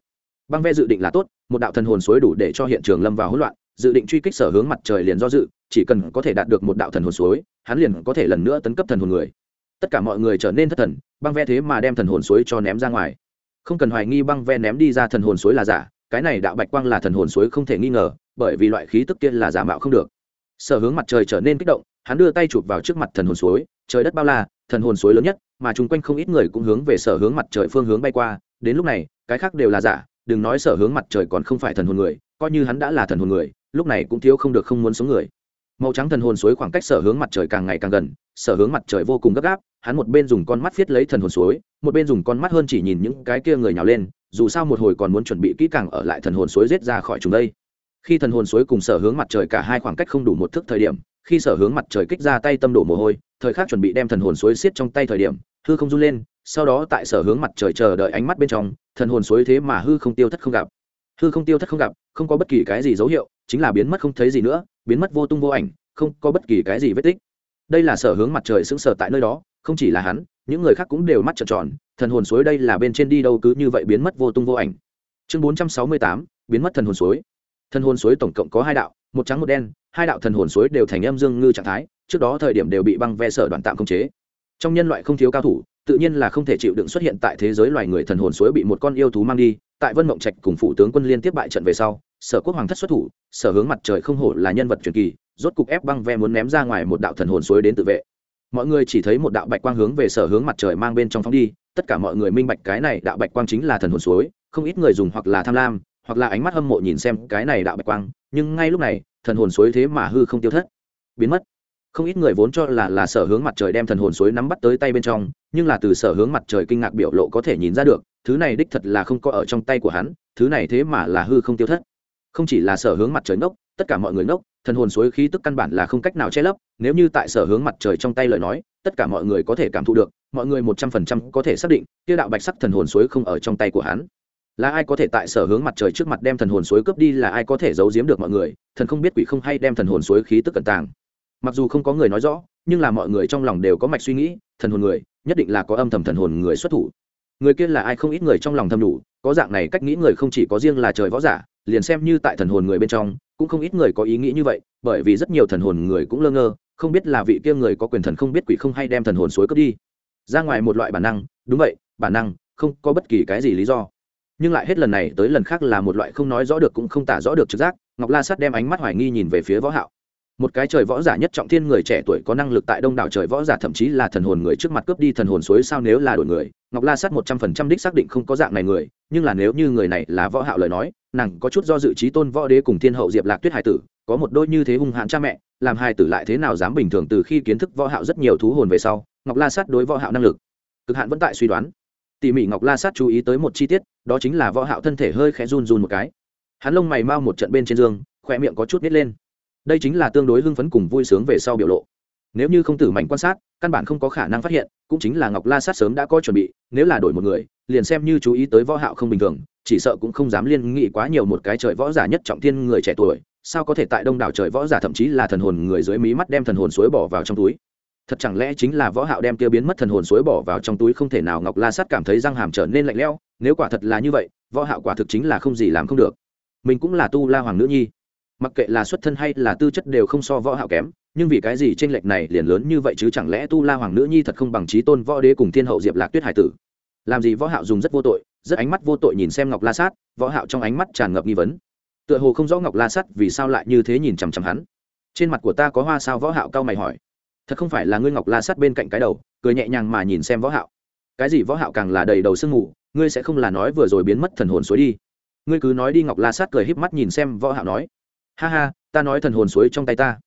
Băng ve dự định là tốt, một đạo thần hồn suối đủ để cho hiện trường lâm vào hỗn loạn, dự định truy kích sở hướng mặt trời liền do dự, chỉ cần có thể đạt được một đạo thần hồn suối, hắn liền có thể lần nữa tấn cấp thần hồn người. Tất cả mọi người trở nên thất thần, băng ve thế mà đem thần hồn suối cho ném ra ngoài không cần hoài nghi băng ve ném đi ra thần hồn suối là giả, cái này đạo bạch quang là thần hồn suối không thể nghi ngờ, bởi vì loại khí tức kia là giả mạo không được. Sở hướng mặt trời trở nên kích động, hắn đưa tay chụp vào trước mặt thần hồn suối, trời đất bao la, thần hồn suối lớn nhất, mà chung quanh không ít người cũng hướng về sở hướng mặt trời phương hướng bay qua, đến lúc này, cái khác đều là giả, đừng nói sở hướng mặt trời còn không phải thần hồn người, coi như hắn đã là thần hồn người, lúc này cũng thiếu không được không muốn sống người. Màu trắng thần hồn suối khoảng cách sở hướng mặt trời càng ngày càng gần, sở hướng mặt trời vô cùng gấp gáp hắn một bên dùng con mắt viết lấy thần hồn suối, một bên dùng con mắt hơn chỉ nhìn những cái kia người nhào lên, dù sao một hồi còn muốn chuẩn bị kỹ càng ở lại thần hồn suối giết ra khỏi chúng đây. Khi thần hồn suối cùng sở hướng mặt trời cả hai khoảng cách không đủ một thức thời điểm, khi sở hướng mặt trời kích ra tay tâm đổ mồ hôi, thời khắc chuẩn bị đem thần hồn suối xiết trong tay thời điểm, hư không run lên, sau đó tại sở hướng mặt trời chờ đợi ánh mắt bên trong, thần hồn suối thế mà hư không tiêu thất không gặp. Hư không tiêu thất không gặp, không có bất kỳ cái gì dấu hiệu, chính là biến mất không thấy gì nữa, biến mất vô tung vô ảnh, không có bất kỳ cái gì vết tích. Đây là sở hướng mặt trời sững sờ tại nơi đó không chỉ là hắn, những người khác cũng đều mắt trợn tròn, thần hồn suối đây là bên trên đi đâu cứ như vậy biến mất vô tung vô ảnh. Chương bốn trăm sáu mươi tám, biến mất thần hồn suối. Thần hồn suối tổng cộng có hai đạo, một trắng một đen, hai đạo thần hồn suối đều thành âm dương ngư trạng thái, trước đó thời điểm đều bị băng ve sở đoạn tạm khống chế. Trong nhân loại không thiếu cao thủ, tự nhiên là không thể chịu đựng xuất hiện tại thế giới loài người thần hồn suối bị một con yêu thú mang đi, tại vân mộng trạch cùng phủ tướng quân liên tiếp bại trận về sau, sở quốc hoàng thất xuất thủ, sở hướng mặt trời không hổ là nhân vật truyền kỳ, rốt cục ép băng ve muốn ném ra ngoài một đạo thần hồn suối đến tự vệ mọi người chỉ thấy một đạo bạch quang hướng về sở hướng mặt trời mang bên trong phóng đi, tất cả mọi người minh bạch cái này đạo bạch quang chính là thần hồn suối, không ít người dùng hoặc là tham lam, hoặc là ánh mắt hâm mộ nhìn xem cái này đạo bạch quang, nhưng ngay lúc này, thần hồn suối thế mà hư không tiêu thất, biến mất. Không ít người vốn cho là là sở hướng mặt trời đem thần hồn suối nắm bắt tới tay bên trong, nhưng là từ sở hướng mặt trời kinh ngạc biểu lộ có thể nhìn ra được, thứ này đích thật là không có ở trong tay của hắn, thứ này thế mà là hư không tiêu thất. Không chỉ là sở hướng mặt trời ngốc, tất cả mọi người ngốc thần hồn suối khí tức căn bản là không cách nào che lấp, nếu như tại sở hướng mặt trời trong tay lời nói, tất cả mọi người có thể cảm thụ được, mọi người một trăm phần trăm có thể xác định tiêu đạo bạch sắc thần hồn suối không ở trong tay của hắn. Là ai có thể tại sở hướng mặt trời trước mặt đem thần hồn suối cướp đi, là ai có thể giấu giếm được mọi người, thần không biết quỷ không hay đem thần hồn suối khí tức cẩn tàng. Mặc dù không có người nói rõ, nhưng là mọi người trong lòng đều có mạch suy nghĩ, thần hồn người, nhất định là có âm thầm thần hồn người xuất thủ. Người kia là ai không ít người trong lòng thầm đủ, có dạng này cách nghĩ người không chỉ có riêng là trời võ giả liền xem như tại thần hồn người bên trong, cũng không ít người có ý nghĩ như vậy, bởi vì rất nhiều thần hồn người cũng lơ ngơ, không biết là vị kia người có quyền thần không biết quỷ không hay đem thần hồn suối cướp đi. Ra ngoài một loại bản năng, đúng vậy, bản năng, không có bất kỳ cái gì lý do. Nhưng lại hết lần này tới lần khác là một loại không nói rõ được cũng không tả rõ được trực giác, ngọc la Sắt đem ánh mắt hoài nghi nhìn về phía võ hạo một cái trời võ giả nhất trọng thiên người trẻ tuổi có năng lực tại đông đảo trời võ giả, thậm chí là thần hồn người trước mặt cướp đi thần hồn suối sao nếu là đổi người. Ngọc la sát một trăm phần trăm đích xác định không có dạng này người, nhưng là nếu như người này là võ hạo lời nói, nàng có chút do dự trí tôn võ đế cùng thiên hậu diệp lạc tuyết hải tử, có một đôi như thế hung hãn cha mẹ, làm hai tử lại thế nào dám bình thường từ khi kiến thức võ hạo rất nhiều thú hồn về sau, ngọc la sát đối võ hạo năng lực cực hạn vẫn tại suy đoán. Tỉ mỉ ngọc la sát chú ý tới một chi tiết, đó chính là võ hạo thân thể hơi khẽ run run một cái. Hắn lông mày mau một trận bên trên giường khoe miệng có chút nít lên đây chính là tương đối hưng phấn cùng vui sướng về sau biểu lộ. Nếu như không tử mạnh quan sát, căn bản không có khả năng phát hiện, cũng chính là ngọc la sát sớm đã có chuẩn bị, nếu là đổi một người, liền xem như chú ý tới võ hạo không bình thường, chỉ sợ cũng không dám liên nghị quá nhiều một cái trời võ giả nhất trọng thiên người trẻ tuổi, sao có thể tại đông đảo trời võ giả thậm chí là thần hồn người dưới mí mắt đem thần hồn suối bỏ vào trong túi. Thật chẳng lẽ chính là võ hạo đem kia biến mất thần hồn suối bỏ vào trong túi không thể nào ngọc la sát cảm thấy răng hàm trở nên lạnh lẽo, nếu quả thật là như vậy, võ hạo quả thực chính là không gì làm không được. Mình cũng là tu la hoàng nữ nhi mặc kệ là xuất thân hay là tư chất đều không so võ hạo kém, nhưng vì cái gì tranh lệch này liền lớn như vậy chứ chẳng lẽ tu la hoàng nữ nhi thật không bằng trí tôn võ đế cùng thiên hậu diệp lạc tuyết hải tử? Làm gì võ hạo dùng rất vô tội, rất ánh mắt vô tội nhìn xem ngọc la sát, võ hạo trong ánh mắt tràn ngập nghi vấn. Tựa hồ không rõ ngọc la sát vì sao lại như thế nhìn chằm chằm hắn. Trên mặt của ta có hoa sao võ hạo cao mày hỏi. Thật không phải là ngươi ngọc la sát bên cạnh cái đầu, cười nhẹ nhàng mà nhìn xem võ hạo. Cái gì võ hạo càng là đầy đầu sương ngủ ngươi sẽ không là nói vừa rồi biến mất thần hồn suối đi. Ngươi cứ nói đi ngọc la sát cười híp mắt nhìn xem võ hạo nói ha ha, ta nói thần hồn suối trong tay ta.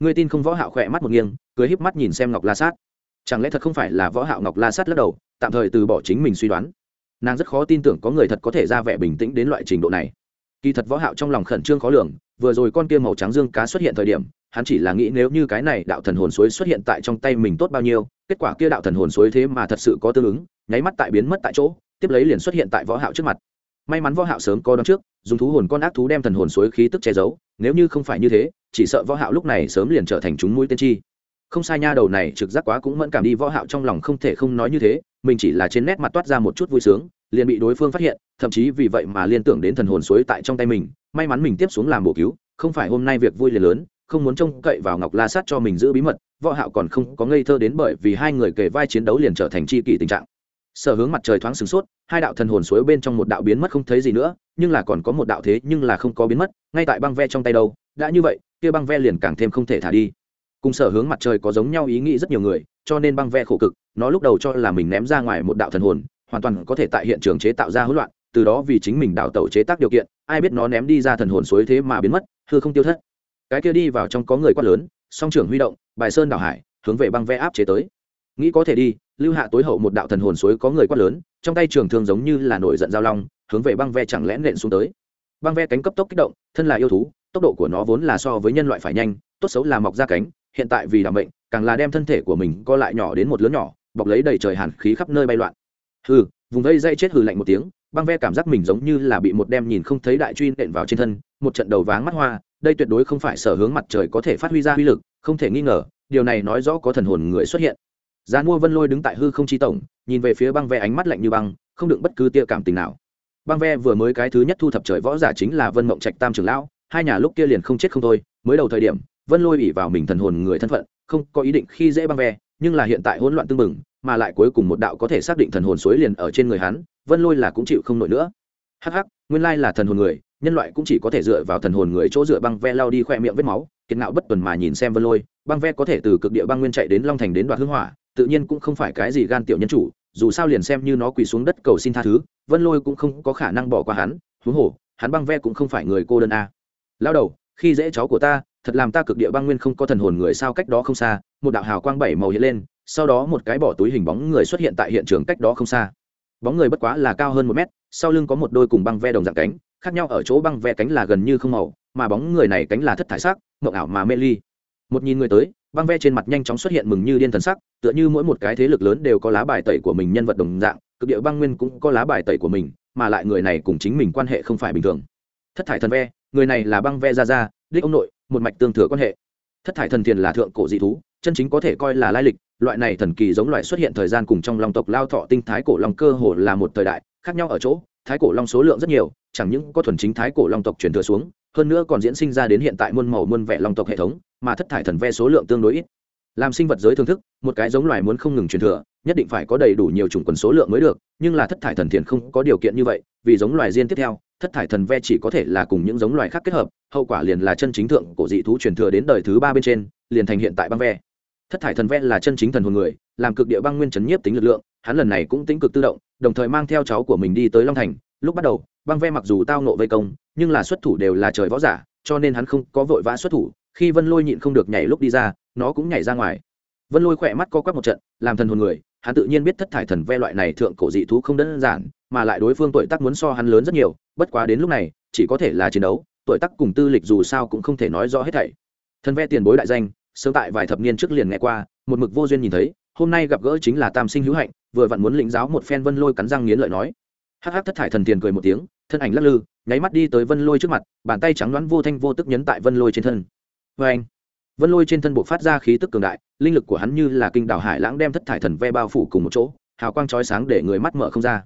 Ngươi tin không võ hạo khỏe mắt một nghiêng, cười híp mắt nhìn xem ngọc la sát. Chẳng lẽ thật không phải là võ hạo ngọc la sát lắc đầu, tạm thời từ bỏ chính mình suy đoán. Nàng rất khó tin tưởng có người thật có thể ra vẻ bình tĩnh đến loại trình độ này. Kỳ thật võ hạo trong lòng khẩn trương khó lường, vừa rồi con kia màu trắng dương cá xuất hiện thời điểm, hắn chỉ là nghĩ nếu như cái này đạo thần hồn suối xuất hiện tại trong tay mình tốt bao nhiêu, kết quả kia đạo thần hồn suối thế mà thật sự có tương ứng, nháy mắt tại biến mất tại chỗ, tiếp lấy liền xuất hiện tại võ hạo trước mặt may mắn võ hạo sớm có đón trước, dùng thú hồn con ác thú đem thần hồn suối khí tức che giấu, nếu như không phải như thế, chỉ sợ võ hạo lúc này sớm liền trở thành chúng mũi tên chi. Không sai nha, đầu này trực giác quá cũng mẫn cảm đi, võ hạo trong lòng không thể không nói như thế, mình chỉ là trên nét mặt toát ra một chút vui sướng, liền bị đối phương phát hiện, thậm chí vì vậy mà liên tưởng đến thần hồn suối tại trong tay mình, may mắn mình tiếp xuống làm bổ cứu, không phải hôm nay việc vui liền lớn, không muốn trông cậy vào ngọc la sát cho mình giữ bí mật, võ hạo còn không có ngây thơ đến bởi vì hai người kề vai chiến đấu liền trở thành chi kỷ tình trạng sở hướng mặt trời thoáng sửng sốt, hai đạo thần hồn suối bên trong một đạo biến mất không thấy gì nữa, nhưng là còn có một đạo thế nhưng là không có biến mất, ngay tại băng ve trong tay đâu, đã như vậy, kia băng ve liền càng thêm không thể thả đi. Cùng sở hướng mặt trời có giống nhau ý nghĩ rất nhiều người, cho nên băng ve khổ cực, nó lúc đầu cho là mình ném ra ngoài một đạo thần hồn, hoàn toàn có thể tại hiện trường chế tạo ra hỗn loạn, từ đó vì chính mình đào tẩu chế tác điều kiện, ai biết nó ném đi ra thần hồn suối thế mà biến mất, hư không tiêu thất. Cái kia đi vào trong có người quát lớn, song trưởng huy động, bài sơn đảo hải, hướng về băng ve áp chế tới. Nghĩ có thể đi lưu hạ tối hậu một đạo thần hồn suối có người quát lớn, trong tay trường thương giống như là nổi giận giao long, hướng về băng ve chẳng lẽ nện xuống tới. Băng ve cánh cấp tốc kích động, thân là yêu thú, tốc độ của nó vốn là so với nhân loại phải nhanh, tốt xấu là mọc ra cánh, hiện tại vì đảm bệnh càng là đem thân thể của mình co lại nhỏ đến một lớn nhỏ, bọc lấy đầy trời hàn khí khắp nơi bay loạn. Hừ, vùng vây dây chết hừ lạnh một tiếng, băng ve cảm giác mình giống như là bị một đem nhìn không thấy đại truy nện vào trên thân, một trận đầu váng mắt hoa, đây tuyệt đối không phải sở hướng mặt trời có thể phát huy ra uy lực, không thể nghi ngờ, điều này nói rõ có thần hồn người xuất hiện. Gián mua vân lôi đứng tại hư không chi tổng, nhìn về phía băng ve ánh mắt lạnh như băng, không đựng bất cứ tia cảm tình nào. Băng ve vừa mới cái thứ nhất thu thập trời võ giả chính là vân mộng trạch tam trưởng lão, hai nhà lúc kia liền không chết không thôi, mới đầu thời điểm, vân lôi ủy vào mình thần hồn người thân phận, không có ý định khi dễ băng ve nhưng là hiện tại hỗn loạn tương mừng mà lại cuối cùng một đạo có thể xác định thần hồn suối liền ở trên người hắn, vân lôi là cũng chịu không nổi nữa. Hắc hắc, nguyên lai là thần hồn người, nhân loại cũng chỉ có thể dựa vào thần hồn người chỗ dựa băng ve lao đi khoe miệng vết máu, kiệt ngạo bất tuần mà nhìn xem vân lôi, băng ve có thể từ cực địa băng nguyên chạy đến long thành đến đoạt hưng hỏa tự nhiên cũng không phải cái gì gan tiểu nhân chủ, dù sao liền xem như nó quỳ xuống đất cầu xin tha thứ, vân lôi cũng không có khả năng bỏ qua hắn, huống hồ, hắn băng ve cũng không phải người cô đơn a à. lao đầu, khi dễ cháu của ta, thật làm ta cực địa băng nguyên không có thần hồn người sao cách đó không xa, một đạo hào quang bảy màu hiện lên, sau đó một cái bỏ túi hình bóng người xuất hiện tại hiện trường cách đó không xa bóng người bất quá là cao hơn một mét, sau lưng có một đôi cùng băng ve đồng dạng cánh, khác nhau ở chỗ băng ve cánh là gần như không màu, mà bóng người này cánh là thất thải sắc, mộng ảo mà mê ly một nhìn người tới, băng ve trên mặt nhanh chóng xuất hiện mừng như điên thần sắc, tựa như mỗi một cái thế lực lớn đều có lá bài tẩy của mình nhân vật đồng dạng, cực địa băng nguyên cũng có lá bài tẩy của mình, mà lại người này cùng chính mình quan hệ không phải bình thường. Thất thải thần ve, người này là băng ve ra ra đích ông nội, một mạch tương thừa quan hệ. Thất thải thần thiền là thượng cổ dị thú, chân chính có thể coi là lai lịch, loại này thần kỳ giống loại xuất hiện thời gian cùng trong long tộc lao thọ tinh thái cổ long cơ hồ là một thời đại, khác nhau ở chỗ, thái cổ long số lượng rất nhiều, chẳng những có thuần chính thái cổ long tộc truyền thừa xuống, hơn nữa còn diễn sinh ra đến hiện tại muôn màu muôn vẻ long tộc hệ thống mà thất thải thần ve số lượng tương đối ít. Làm sinh vật giới thưởng thức, một cái giống loài muốn không ngừng truyền thừa, nhất định phải có đầy đủ nhiều chủng quần số lượng mới được, nhưng là thất thải thần thiền không có điều kiện như vậy, vì giống loài riêng tiếp theo, thất thải thần ve chỉ có thể là cùng những giống loài khác kết hợp, hậu quả liền là chân chính thượng cổ dị thú truyền thừa đến đời thứ ba bên trên, liền thành hiện tại băng ve. Thất thải thần ve là chân chính thần hồn người, làm cực địa băng nguyên chấn nhiếp tính lực lượng, hắn lần này cũng tính cực tự động, đồng thời mang theo cháu của mình đi tới long thành. Lúc bắt đầu, băng ve mặc dù tao nộ vây công, nhưng là xuất thủ đều là trời võ giả, cho nên hắn không có vội vã xuất thủ khi vân lôi nhịn không được nhảy lúc đi ra, nó cũng nhảy ra ngoài. Vân lôi khỏe mắt co quắp một trận, làm thần hồn người, hắn tự nhiên biết thất thải thần ve loại này thượng cổ dị thú không đơn giản, mà lại đối phương tuổi tác muốn so hắn lớn rất nhiều, bất quá đến lúc này, chỉ có thể là chiến đấu, tuổi tác cùng tư lịch dù sao cũng không thể nói rõ hết thảy. Thần ve tiền bối đại danh, sớm tại vài thập niên trước liền nghe qua, một mực vô duyên nhìn thấy, hôm nay gặp gỡ chính là tam sinh hữu hạnh, vừa vặn muốn lĩnh giáo một phen vân lôi cắn răng nghiến lợi nói. Hắc hắc thất thải thần tiền cười một tiếng, thân ảnh lắc lư, nháy mắt đi tới vân lôi trước mặt, bàn tay trắng đoán vô thanh vô tức nhấn tại vân lôi trên thân vê anh, vân lôi trên thân bộ phát ra khí tức cường đại, linh lực của hắn như là kinh đảo hải lãng đem thất thải thần ve bao phủ cùng một chỗ, hào quang chói sáng để người mắt mở không ra.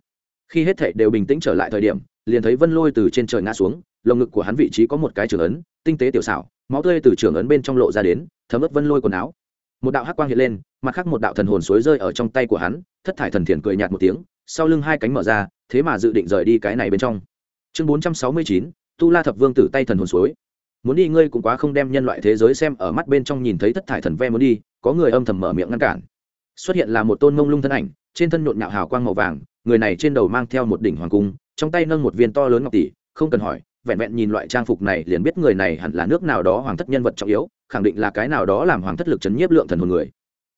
Khi hết thảy đều bình tĩnh trở lại thời điểm, liền thấy vân lôi từ trên trời ngã xuống, lồng ngực của hắn vị trí có một cái trường ấn, tinh tế tiểu xảo, máu tươi từ trường ấn bên trong lộ ra đến, thấm ướt vân lôi quần áo. Một đạo hắc quang hiện lên, mặt khác một đạo thần hồn suối rơi ở trong tay của hắn, thất thải thần thiền cười nhạt một tiếng, sau lưng hai cánh mở ra, thế mà dự định rời đi cái này bên trong. Chương bốn trăm sáu mươi chín, tu la thập vương tử tay thần hồn suối muốn đi, ngươi cũng quá không đem nhân loại thế giới xem ở mắt bên trong nhìn thấy thất thải thần ve muốn đi, có người âm thầm mở miệng ngăn cản. Xuất hiện là một tôn mông lung thân ảnh, trên thân nhộn nhạo hào quang màu vàng, người này trên đầu mang theo một đỉnh hoàng cung, trong tay nâng một viên to lớn ngọc tỷ, không cần hỏi, vẹn vẹn nhìn loại trang phục này liền biết người này hẳn là nước nào đó hoàng thất nhân vật trọng yếu, khẳng định là cái nào đó làm hoàng thất lực chấn nhiếp lượng thần hồn người.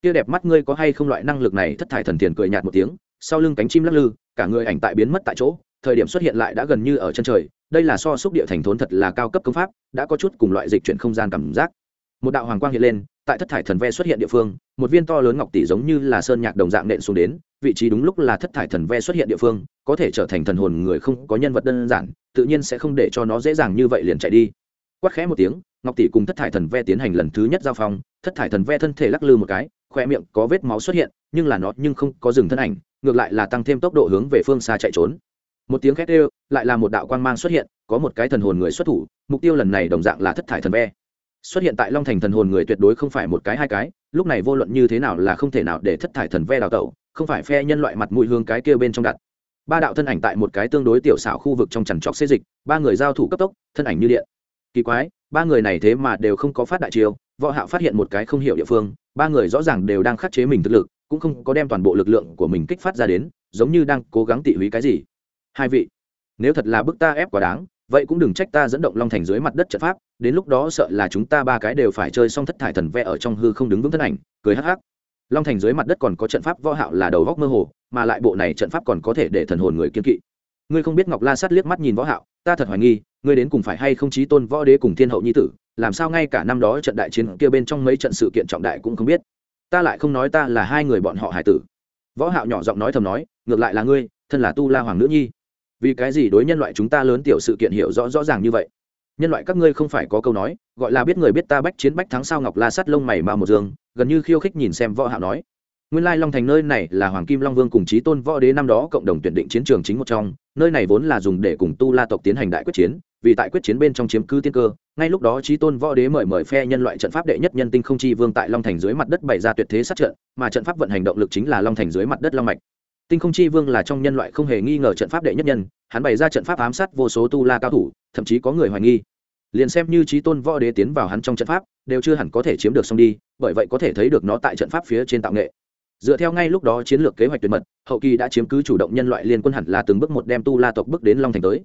Kia đẹp mắt ngươi có hay không loại năng lực này? Thất thải thần tiền cười nhạt một tiếng, sau lưng cánh chim lắc lư, cả người ảnh tại biến mất tại chỗ, thời điểm xuất hiện lại đã gần như ở chân trời đây là so xúc địa thành thốn thật là cao cấp công pháp, đã có chút cùng loại dịch chuyển không gian cảm giác. Một đạo hoàng quang hiện lên, tại thất thải thần ve xuất hiện địa phương, một viên to lớn ngọc tỷ giống như là sơn nhạc đồng dạng nện xuống đến, vị trí đúng lúc là thất thải thần ve xuất hiện địa phương, có thể trở thành thần hồn người không có nhân vật đơn giản, tự nhiên sẽ không để cho nó dễ dàng như vậy liền chạy đi. Quát khẽ một tiếng, ngọc tỷ cùng thất thải thần ve tiến hành lần thứ nhất giao phong, thất thải thần ve thân thể lắc lư một cái khoe miệng có vết máu xuất hiện, nhưng là nó nhưng không có dừng thân ảnh, ngược lại là tăng thêm tốc độ hướng về phương xa chạy trốn một tiếng khét đều lại là một đạo quang mang xuất hiện, có một cái thần hồn người xuất thủ, mục tiêu lần này đồng dạng là thất thải thần ve. Xuất hiện tại long thành thần hồn người tuyệt đối không phải một cái hai cái, lúc này vô luận như thế nào là không thể nào để thất thải thần ve đào tẩu, không phải phe nhân loại mặt mũi hương cái kia bên trong đặt. Ba đạo thân ảnh tại một cái tương đối tiểu xảo khu vực trong chằn trọc xê dịch, ba người giao thủ cấp tốc, thân ảnh như điện. Kỳ quái, ba người này thế mà đều không có phát đại chiêu, võ hạo phát hiện một cái không hiểu địa phương, ba người rõ ràng đều đang khắc chế mình thực lực, cũng không có đem toàn bộ lực lượng của mình kích phát ra đến, giống như đang cố gắng tị húy cái gì hai vị, nếu thật là bức ta ép quá đáng, vậy cũng đừng trách ta dẫn động long thành dưới mặt đất trận pháp, đến lúc đó sợ là chúng ta ba cái đều phải chơi xong thất thải thần ve ở trong hư không đứng vững thân ảnh, cười hắc hắc. Long thành dưới mặt đất còn có trận pháp võ hạo là đầu góc mơ hồ, mà lại bộ này trận pháp còn có thể để thần hồn người kiên kỵ. Ngươi không biết ngọc la sát liếc mắt nhìn võ hạo, ta thật hoài nghi, ngươi đến cùng phải hay không chí tôn võ đế cùng thiên hậu nhi tử, làm sao ngay cả năm đó trận đại chiến kia bên trong mấy trận sự kiện trọng đại cũng không biết. Ta lại không nói ta là hai người bọn họ hải tử. Võ hạo nhỏ giọng nói thầm nói, ngược lại là ngươi, thân là tu la hoàng nữ nhi vì cái gì đối nhân loại chúng ta lớn tiểu sự kiện hiểu rõ rõ ràng như vậy? Nhân loại các ngươi không phải có câu nói, gọi là biết người biết ta bách chiến bách thắng sao ngọc la sắt lông mày mà một dương, gần như khiêu khích nhìn xem võ hạo nói. Nguyên lai long thành nơi này là hoàng kim long vương cùng chí tôn võ đế năm đó cộng đồng tuyển định chiến trường chính một trong, nơi này vốn là dùng để cùng tu la tộc tiến hành đại quyết chiến, vì tại quyết chiến bên trong chiếm cứ tiên cơ, ngay lúc đó chí tôn võ đế mời mời phe nhân loại trận pháp đệ nhất nhân tinh không chi vương tại long thành dưới mặt đất bày ra tuyệt thế sát trận, mà trận pháp vận hành động lực chính là long thành dưới mặt đất long mạch tinh không chi vương là trong nhân loại không hề nghi ngờ trận pháp đệ nhất nhân, hắn bày ra trận pháp ám sát vô số tu la cao thủ, thậm chí có người hoài nghi. Liền xem như trí tôn võ đế tiến vào hắn trong trận pháp, đều chưa hẳn có thể chiếm được xong đi, bởi vậy có thể thấy được nó tại trận pháp phía trên tạo nghệ. Dựa theo ngay lúc đó chiến lược kế hoạch tuyệt mật, hậu kỳ đã chiếm cứ chủ động nhân loại liên quân hẳn là từng bước một đem tu la tộc bước đến long thành tới.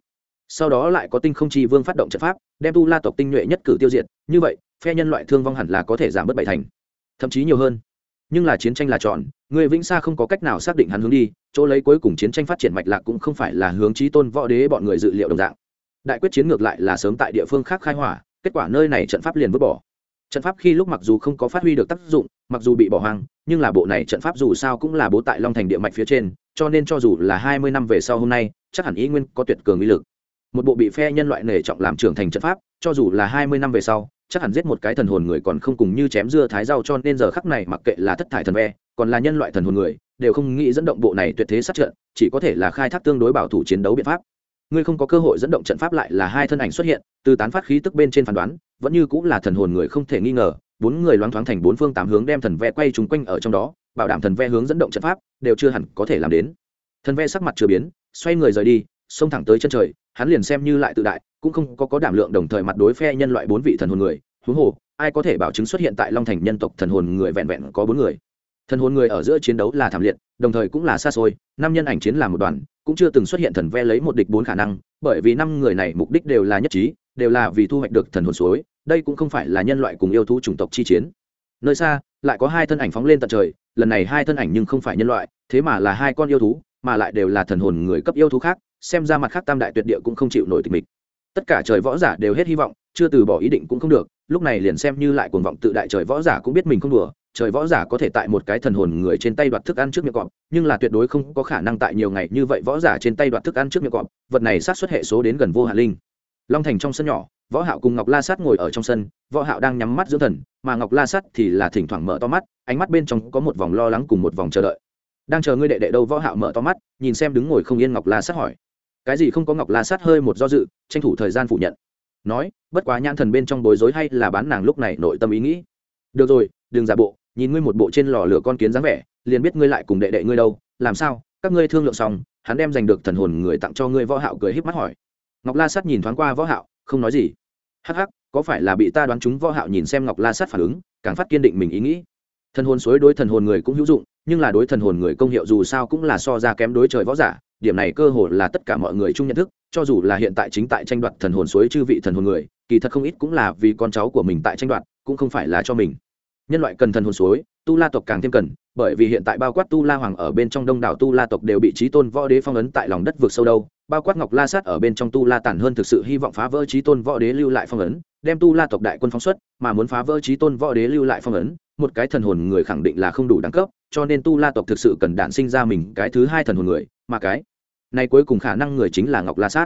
Sau đó lại có tinh không chi vương phát động trận pháp, đem tu la tộc tinh nhuệ nhất cử tiêu diệt, như vậy, phe nhân loại thương vong hẳn là có thể giảm bớt bảy thành, thậm chí nhiều hơn nhưng là chiến tranh là chọn, người vĩnh sa không có cách nào xác định hắn hướng đi, chỗ lấy cuối cùng chiến tranh phát triển mạch lạc cũng không phải là hướng trí tôn võ đế bọn người dự liệu đồng dạng. Đại quyết chiến ngược lại là sớm tại địa phương khác khai hỏa, kết quả nơi này trận pháp liền vứt bỏ. Trận pháp khi lúc mặc dù không có phát huy được tác dụng, mặc dù bị bỏ hoang, nhưng là bộ này trận pháp dù sao cũng là bố tại long thành địa mạch phía trên, cho nên cho dù là hai mươi năm về sau hôm nay, chắc hẳn ý nguyên có tuyệt cường uy lực. Một bộ bị phe nhân loại nể trọng làm trưởng thành trận pháp, cho dù là hai mươi năm về sau chắc hẳn giết một cái thần hồn người còn không cùng như chém dưa thái rau, cho nên giờ khắc này mặc kệ là thất thải thần ve, còn là nhân loại thần hồn người, đều không nghĩ dẫn động bộ này tuyệt thế sát trận, chỉ có thể là khai thác tương đối bảo thủ chiến đấu biện pháp. Ngươi không có cơ hội dẫn động trận pháp lại là hai thân ảnh xuất hiện, từ tán phát khí tức bên trên phán đoán, vẫn như cũng là thần hồn người không thể nghi ngờ, bốn người loáng thoáng thành bốn phương tám hướng đem thần ve quay trúng quanh ở trong đó, bảo đảm thần ve hướng dẫn động trận pháp đều chưa hẳn có thể làm đến. Thần ve sắc mặt chưa biến, xoay người rời đi, xông thẳng tới chân trời, hắn liền xem như lại tự đại cũng không có có đảm lượng đồng thời mặt đối phe nhân loại bốn vị thần hồn người. Huống hồ, ai có thể bảo chứng xuất hiện tại long thành nhân tộc thần hồn người vẹn vẹn có bốn người? Thần hồn người ở giữa chiến đấu là thảm liệt, đồng thời cũng là xa xôi. Năm nhân ảnh chiến là một đoàn, cũng chưa từng xuất hiện thần ve lấy một địch bốn khả năng, bởi vì năm người này mục đích đều là nhất trí, đều là vì thu hoạch được thần hồn suối. Đây cũng không phải là nhân loại cùng yêu thú chủng tộc chi chiến. Nơi xa, lại có hai thân ảnh phóng lên tận trời. Lần này hai thân ảnh nhưng không phải nhân loại, thế mà là hai con yêu thú, mà lại đều là thần hồn người cấp yêu thú khác. Xem ra mặt khác tam đại tuyệt địa cũng không chịu nổi tình mình tất cả trời võ giả đều hết hy vọng, chưa từ bỏ ý định cũng không được, lúc này liền xem như lại cuồng vọng tự đại trời võ giả cũng biết mình không đùa, trời võ giả có thể tại một cái thần hồn người trên tay đoạt thức ăn trước miệng cọp, nhưng là tuyệt đối không có khả năng tại nhiều ngày như vậy võ giả trên tay đoạt thức ăn trước miệng cọp, vật này sát xuất hệ số đến gần vô hạ linh. Long thành trong sân nhỏ, võ hạo cùng ngọc la sát ngồi ở trong sân, võ hạo đang nhắm mắt dưỡng thần, mà ngọc la sát thì là thỉnh thoảng mở to mắt, ánh mắt bên trong có một vòng lo lắng cùng một vòng chờ đợi. Đang chờ ngươi đệ đệ đâu võ hạo mở to mắt, nhìn xem đứng ngồi không yên ngọc la sát hỏi cái gì không có ngọc la sát hơi một do dự, tranh thủ thời gian phủ nhận. Nói, bất quá nhãn thần bên trong bối rối hay là bán nàng lúc này nội tâm ý nghĩ. Được rồi, đừng giả bộ, nhìn ngươi một bộ trên lò lửa con kiến dáng vẻ, liền biết ngươi lại cùng đệ đệ ngươi đâu, làm sao? Các ngươi thương lượng xong, hắn đem giành được thần hồn người tặng cho ngươi võ hạo cười híp mắt hỏi. Ngọc la sát nhìn thoáng qua võ hạo, không nói gì. Hắc hắc, có phải là bị ta đoán chúng võ hạo nhìn xem ngọc la sát phản ứng, càng phát kiên định mình ý nghĩ. Thần hồn suối đối thần hồn người cũng hữu dụng, nhưng là đối thần hồn người công hiệu dù sao cũng là so ra kém đối trời võ giả điểm này cơ hội là tất cả mọi người chung nhận thức, cho dù là hiện tại chính tại tranh đoạt thần hồn suối chư vị thần hồn người, kỳ thật không ít cũng là vì con cháu của mình tại tranh đoạt, cũng không phải là cho mình. Nhân loại cần thần hồn suối, tu la tộc càng thêm cần, bởi vì hiện tại bao quát tu la hoàng ở bên trong đông đảo tu la tộc đều bị trí tôn võ đế phong ấn tại lòng đất vực sâu đâu, bao quát ngọc la sát ở bên trong tu la tản hơn thực sự hy vọng phá vỡ trí tôn võ đế lưu lại phong ấn, đem tu la tộc đại quân phóng xuất, mà muốn phá vỡ trí tôn võ đế lưu lại phong ấn một cái thần hồn người khẳng định là không đủ đẳng cấp, cho nên tu la tộc thực sự cần đản sinh ra mình cái thứ hai thần hồn người, mà cái này cuối cùng khả năng người chính là ngọc la sát.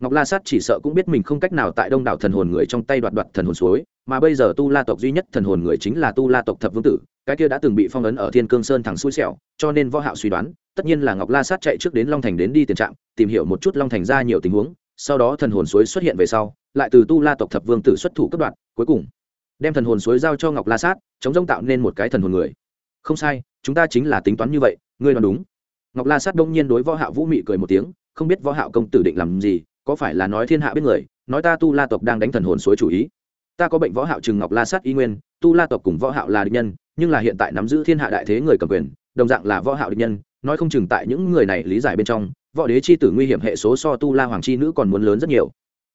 Ngọc la sát chỉ sợ cũng biết mình không cách nào tại đông đảo thần hồn người trong tay đoạt đoạt thần hồn suối, mà bây giờ tu la tộc duy nhất thần hồn người chính là tu la tộc thập vương tử, cái kia đã từng bị phong ấn ở thiên cương sơn thẳng xui xẻo, cho nên võ hạo suy đoán, tất nhiên là ngọc la sát chạy trước đến long thành đến đi tiền trạm, tìm hiểu một chút long thành ra nhiều tình huống, sau đó thần hồn suối xuất hiện về sau, lại từ tu la tộc thập vương tử xuất thủ cấp đoạn cuối cùng đem thần hồn suối giao cho ngọc la sát, chống rông tạo nên một cái thần hồn người. Không sai, chúng ta chính là tính toán như vậy, ngươi đoán đúng. Ngọc la sát đông nhiên đối võ hạo vũ mị cười một tiếng, không biết võ hạo công tử định làm gì, có phải là nói thiên hạ biết người, nói ta tu la tộc đang đánh thần hồn suối chủ ý. Ta có bệnh võ hạo trừng ngọc la sát y nguyên, tu la tộc cùng võ hạo là địch nhân, nhưng là hiện tại nắm giữ thiên hạ đại thế người cầm quyền, đồng dạng là võ hạo địch nhân, nói không chừng tại những người này lý giải bên trong, võ đế chi tử nguy hiểm hệ số so tu la hoàng chi nữ còn muốn lớn rất nhiều.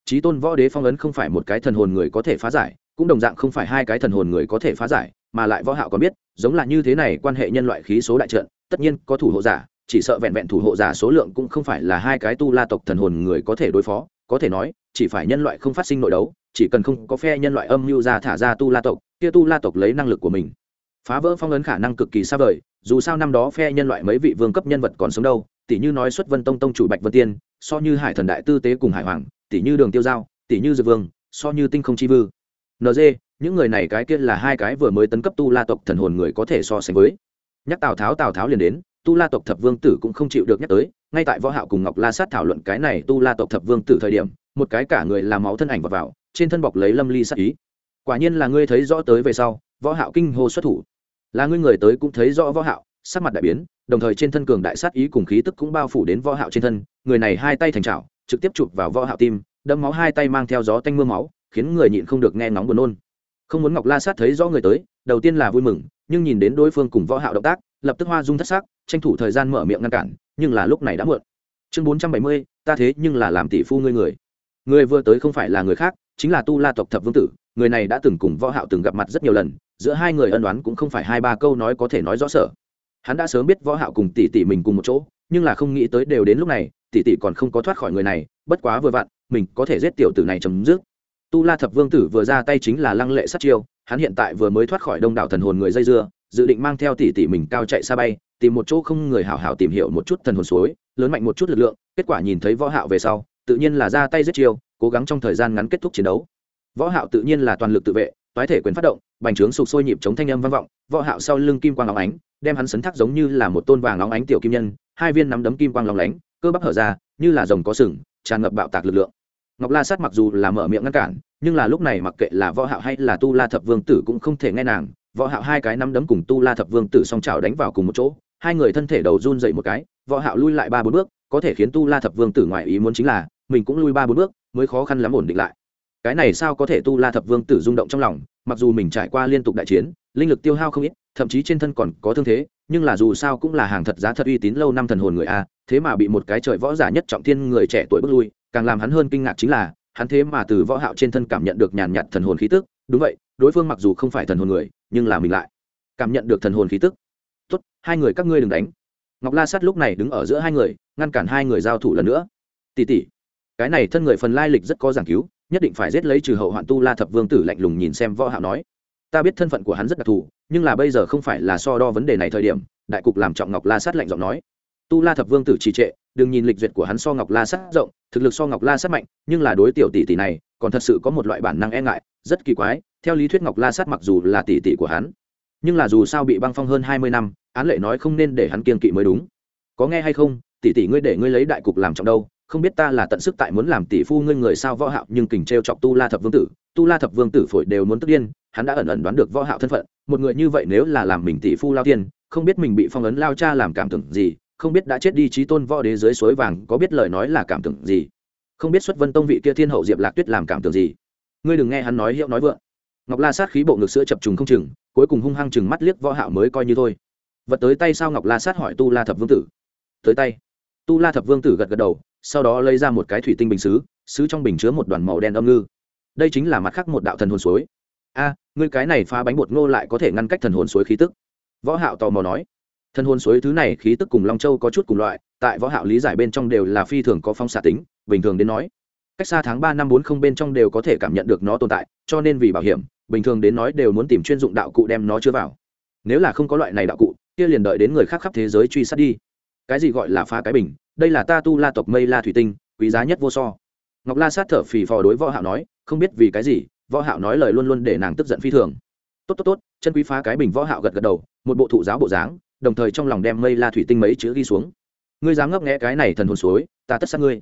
Chí tôn võ đế phong ấn không phải một cái thần hồn người có thể phá giải cũng đồng dạng không phải hai cái thần hồn người có thể phá giải, mà lại võ hạo còn biết, giống là như thế này quan hệ nhân loại khí số đại trận, tất nhiên có thủ hộ giả, chỉ sợ vẹn vẹn thủ hộ giả số lượng cũng không phải là hai cái tu la tộc thần hồn người có thể đối phó, có thể nói, chỉ phải nhân loại không phát sinh nội đấu, chỉ cần không có phe nhân loại âm mưu ra thả ra tu la tộc, kia tu la tộc lấy năng lực của mình. Phá vỡ phong ấn khả năng cực kỳ xa vời, dù sao năm đó phe nhân loại mấy vị vương cấp nhân vật còn sống đâu tỷ như nói xuất vân tông tông chủ bạch vân tiên, so như hải thần đại tư tế cùng hải hoàng tỷ như đường tiêu giao tỷ như dược vương, so như tinh không chi vư nd những người này cái kia là hai cái vừa mới tấn cấp tu la tộc thần hồn người có thể so sánh với. Nhắc tào tháo tào tháo liền đến, tu la tộc thập vương tử cũng không chịu được nhắc tới, ngay tại võ hạo cùng ngọc la sát thảo luận cái này tu la tộc thập vương tử thời điểm, một cái cả người làm máu thân ảnh vào vào, trên thân bọc lấy lâm ly sát ý. Quả nhiên là ngươi thấy rõ tới về sau, võ hạo kinh hô xuất thủ. Là ngươi người tới cũng thấy rõ võ hạo, sắc mặt đại biến, đồng thời trên thân cường đại sát ý cùng khí tức cũng bao phủ đến võ hạo trên thân, người này hai tay thành chảo, trực tiếp chụp vào võ hạo tim đâm máu hai tay mang theo gió tanh mưa máu khiến người nhịn không được nghe nóng buồn nôn. Không muốn ngọc la sát thấy rõ người tới đầu tiên là vui mừng nhưng nhìn đến đối phương cùng võ hạo động tác lập tức hoa dung thất sắc tranh thủ thời gian mở miệng ngăn cản nhưng là lúc này đã muộn. Chương 470, ta thế nhưng là làm tỷ phu ngươi người. Người vừa tới không phải là người khác chính là tu la tộc thập vương tử người này đã từng cùng võ hạo từng gặp mặt rất nhiều lần giữa hai người ân đoán cũng không phải hai ba câu nói có thể nói rõ sở. Hắn đã sớm biết võ hạo cùng tỷ tỷ mình cùng một chỗ nhưng là không nghĩ tới đều đến lúc này tỷ tỷ còn không có thoát khỏi người này bất quá vừa vặn mình có thể giết tiểu tử này chấm dứt tu la thập vương tử vừa ra tay chính là lăng lệ sát chiêu, hắn hiện tại vừa mới thoát khỏi đông đảo thần hồn người dây dưa, dự định mang theo tỷ tỷ mình cao chạy xa bay, tìm một chỗ không người hảo hảo tìm hiểu một chút thần hồn suối, lớn mạnh một chút lực lượng, kết quả nhìn thấy võ hạo về sau, tự nhiên là ra tay giết chiêu, cố gắng trong thời gian ngắn kết thúc chiến đấu. Võ hạo tự nhiên là toàn lực tự vệ, toái thể quyền phát động, bành trướng sục sôi nhịp chống thanh âm vang vọng, võ hạo sau lưng kim quang lóng ánh, đem hắn sấn thác giống như là một tôn vàng lóng ánh tiểu kim nhân, hai viên nắm đấm kim quang lóng lánh, cơ bắp hở ra, như là rồng có sừng, tràn ngập bạo tạc lực lượng ngọc la sát mặc dù là mở miệng ngăn cản, nhưng là lúc này mặc kệ là võ hạo hay là tu la thập vương tử cũng không thể nghe nàng. Võ hạo hai cái nắm đấm cùng tu la thập vương tử song chảo đánh vào cùng một chỗ, hai người thân thể đầu run dậy một cái, võ hạo lui lại ba bốn bước, có thể khiến tu la thập vương tử ngoại ý muốn chính là, mình cũng lui ba bốn bước, mới khó khăn lắm ổn định lại. Cái này sao có thể tu la thập vương tử rung động trong lòng, mặc dù mình trải qua liên tục đại chiến, linh lực tiêu hao không ít, thậm chí trên thân còn có thương thế, nhưng là dù sao cũng là hàng thật giá thật uy tín lâu năm thần hồn người a, thế mà bị một cái trời võ giả nhất trọng thiên người trẻ tuổi bước lui càng làm hắn hơn kinh ngạc chính là, hắn thế mà từ võ hạo trên thân cảm nhận được nhàn nhạt thần hồn khí tức. Đúng vậy, đối phương mặc dù không phải thần hồn người, nhưng là mình lại cảm nhận được thần hồn khí tức. Tốt, hai người các ngươi đừng đánh. Ngọc la sát lúc này đứng ở giữa hai người, ngăn cản hai người giao thủ lần nữa. Tỷ tỷ, cái này thân người phần lai lịch rất có giảng cứu, nhất định phải giết lấy trừ hậu hoạn tu la thập vương tử lạnh lùng nhìn xem võ hạo nói. Ta biết thân phận của hắn rất đặc thù, nhưng là bây giờ không phải là so đo vấn đề này thời điểm, đại cục làm trọng ngọc la sát lạnh giọng nói tu la thập vương tử trì trệ, đừng nhìn lịch duyệt của hắn so ngọc la sát rộng, thực lực so ngọc la sát mạnh, nhưng là đối tiểu tỷ tỷ này, còn thật sự có một loại bản năng e ngại, rất kỳ quái, theo lý thuyết ngọc la sát mặc dù là tỷ tỷ của hắn, nhưng là dù sao bị băng phong hơn hai mươi năm, án lệ nói không nên để hắn kiên kỵ mới đúng. Có nghe hay không, tỷ tỷ ngươi để ngươi lấy đại cục làm trọng đâu, không biết ta là tận sức tại muốn làm tỷ phu ngươi người sao võ hạo, nhưng kình treo chọc tu la thập vương tử, tu la thập vương tử phổi đều muốn tức điên, hắn đã ẩn ẩn đoán được võ hạo thân phận, một người như vậy nếu là làm mình tỷ phu lao tiên, không biết mình bị phong ấn lao cha làm cảm tưởng gì không biết đã chết đi trí tôn võ đế dưới suối vàng, có biết lời nói là cảm tưởng gì? Không biết xuất vân tông vị kia thiên hậu diệp lạc tuyết làm cảm tưởng gì? Ngươi đừng nghe hắn nói hiệu nói vượng. Ngọc la sát khí bộ ngực sữa chập trùng không chừng, cuối cùng hung hăng chừng mắt liếc võ hạo mới coi như thôi. Vật tới tay sao ngọc la sát hỏi tu la thập vương tử? Tới tay. Tu la thập vương tử gật gật đầu, sau đó lấy ra một cái thủy tinh bình xứ xứ trong bình chứa một đoàn màu đen âm ngư. Đây chính là mặt khác một đạo thần hồn suối. A, ngươi cái này phá bánh bột ngô lại có thể ngăn cách thần hồn suối khí tức. Võ hạo tò mò nói thân hôn suối thứ này khí tức cùng long châu có chút cùng loại, tại võ hạo lý giải bên trong đều là phi thường có phong xạ tính, bình thường đến nói, cách xa tháng ba năm bốn không bên trong đều có thể cảm nhận được nó tồn tại, cho nên vì bảo hiểm, bình thường đến nói đều muốn tìm chuyên dụng đạo cụ đem nó chứa vào. Nếu là không có loại này đạo cụ, kia liền đợi đến người khác khắp thế giới truy sát đi. Cái gì gọi là phá cái bình? Đây là ta tu la tộc mây la thủy tinh, quý giá nhất vô so. Ngọc la sát thở phì phò đối võ hạo nói, không biết vì cái gì, võ hạo nói lời luôn luôn để nàng tức giận phi thường. Tốt tốt tốt, chân quý phá cái bình, võ hạo gật gật đầu, một bộ thụ giáo bộ dáng đồng thời trong lòng đem mây la thủy tinh mấy chữ ghi xuống. Ngươi dám ngấp nghé cái này thần hồn suối, ta tất sát ngươi.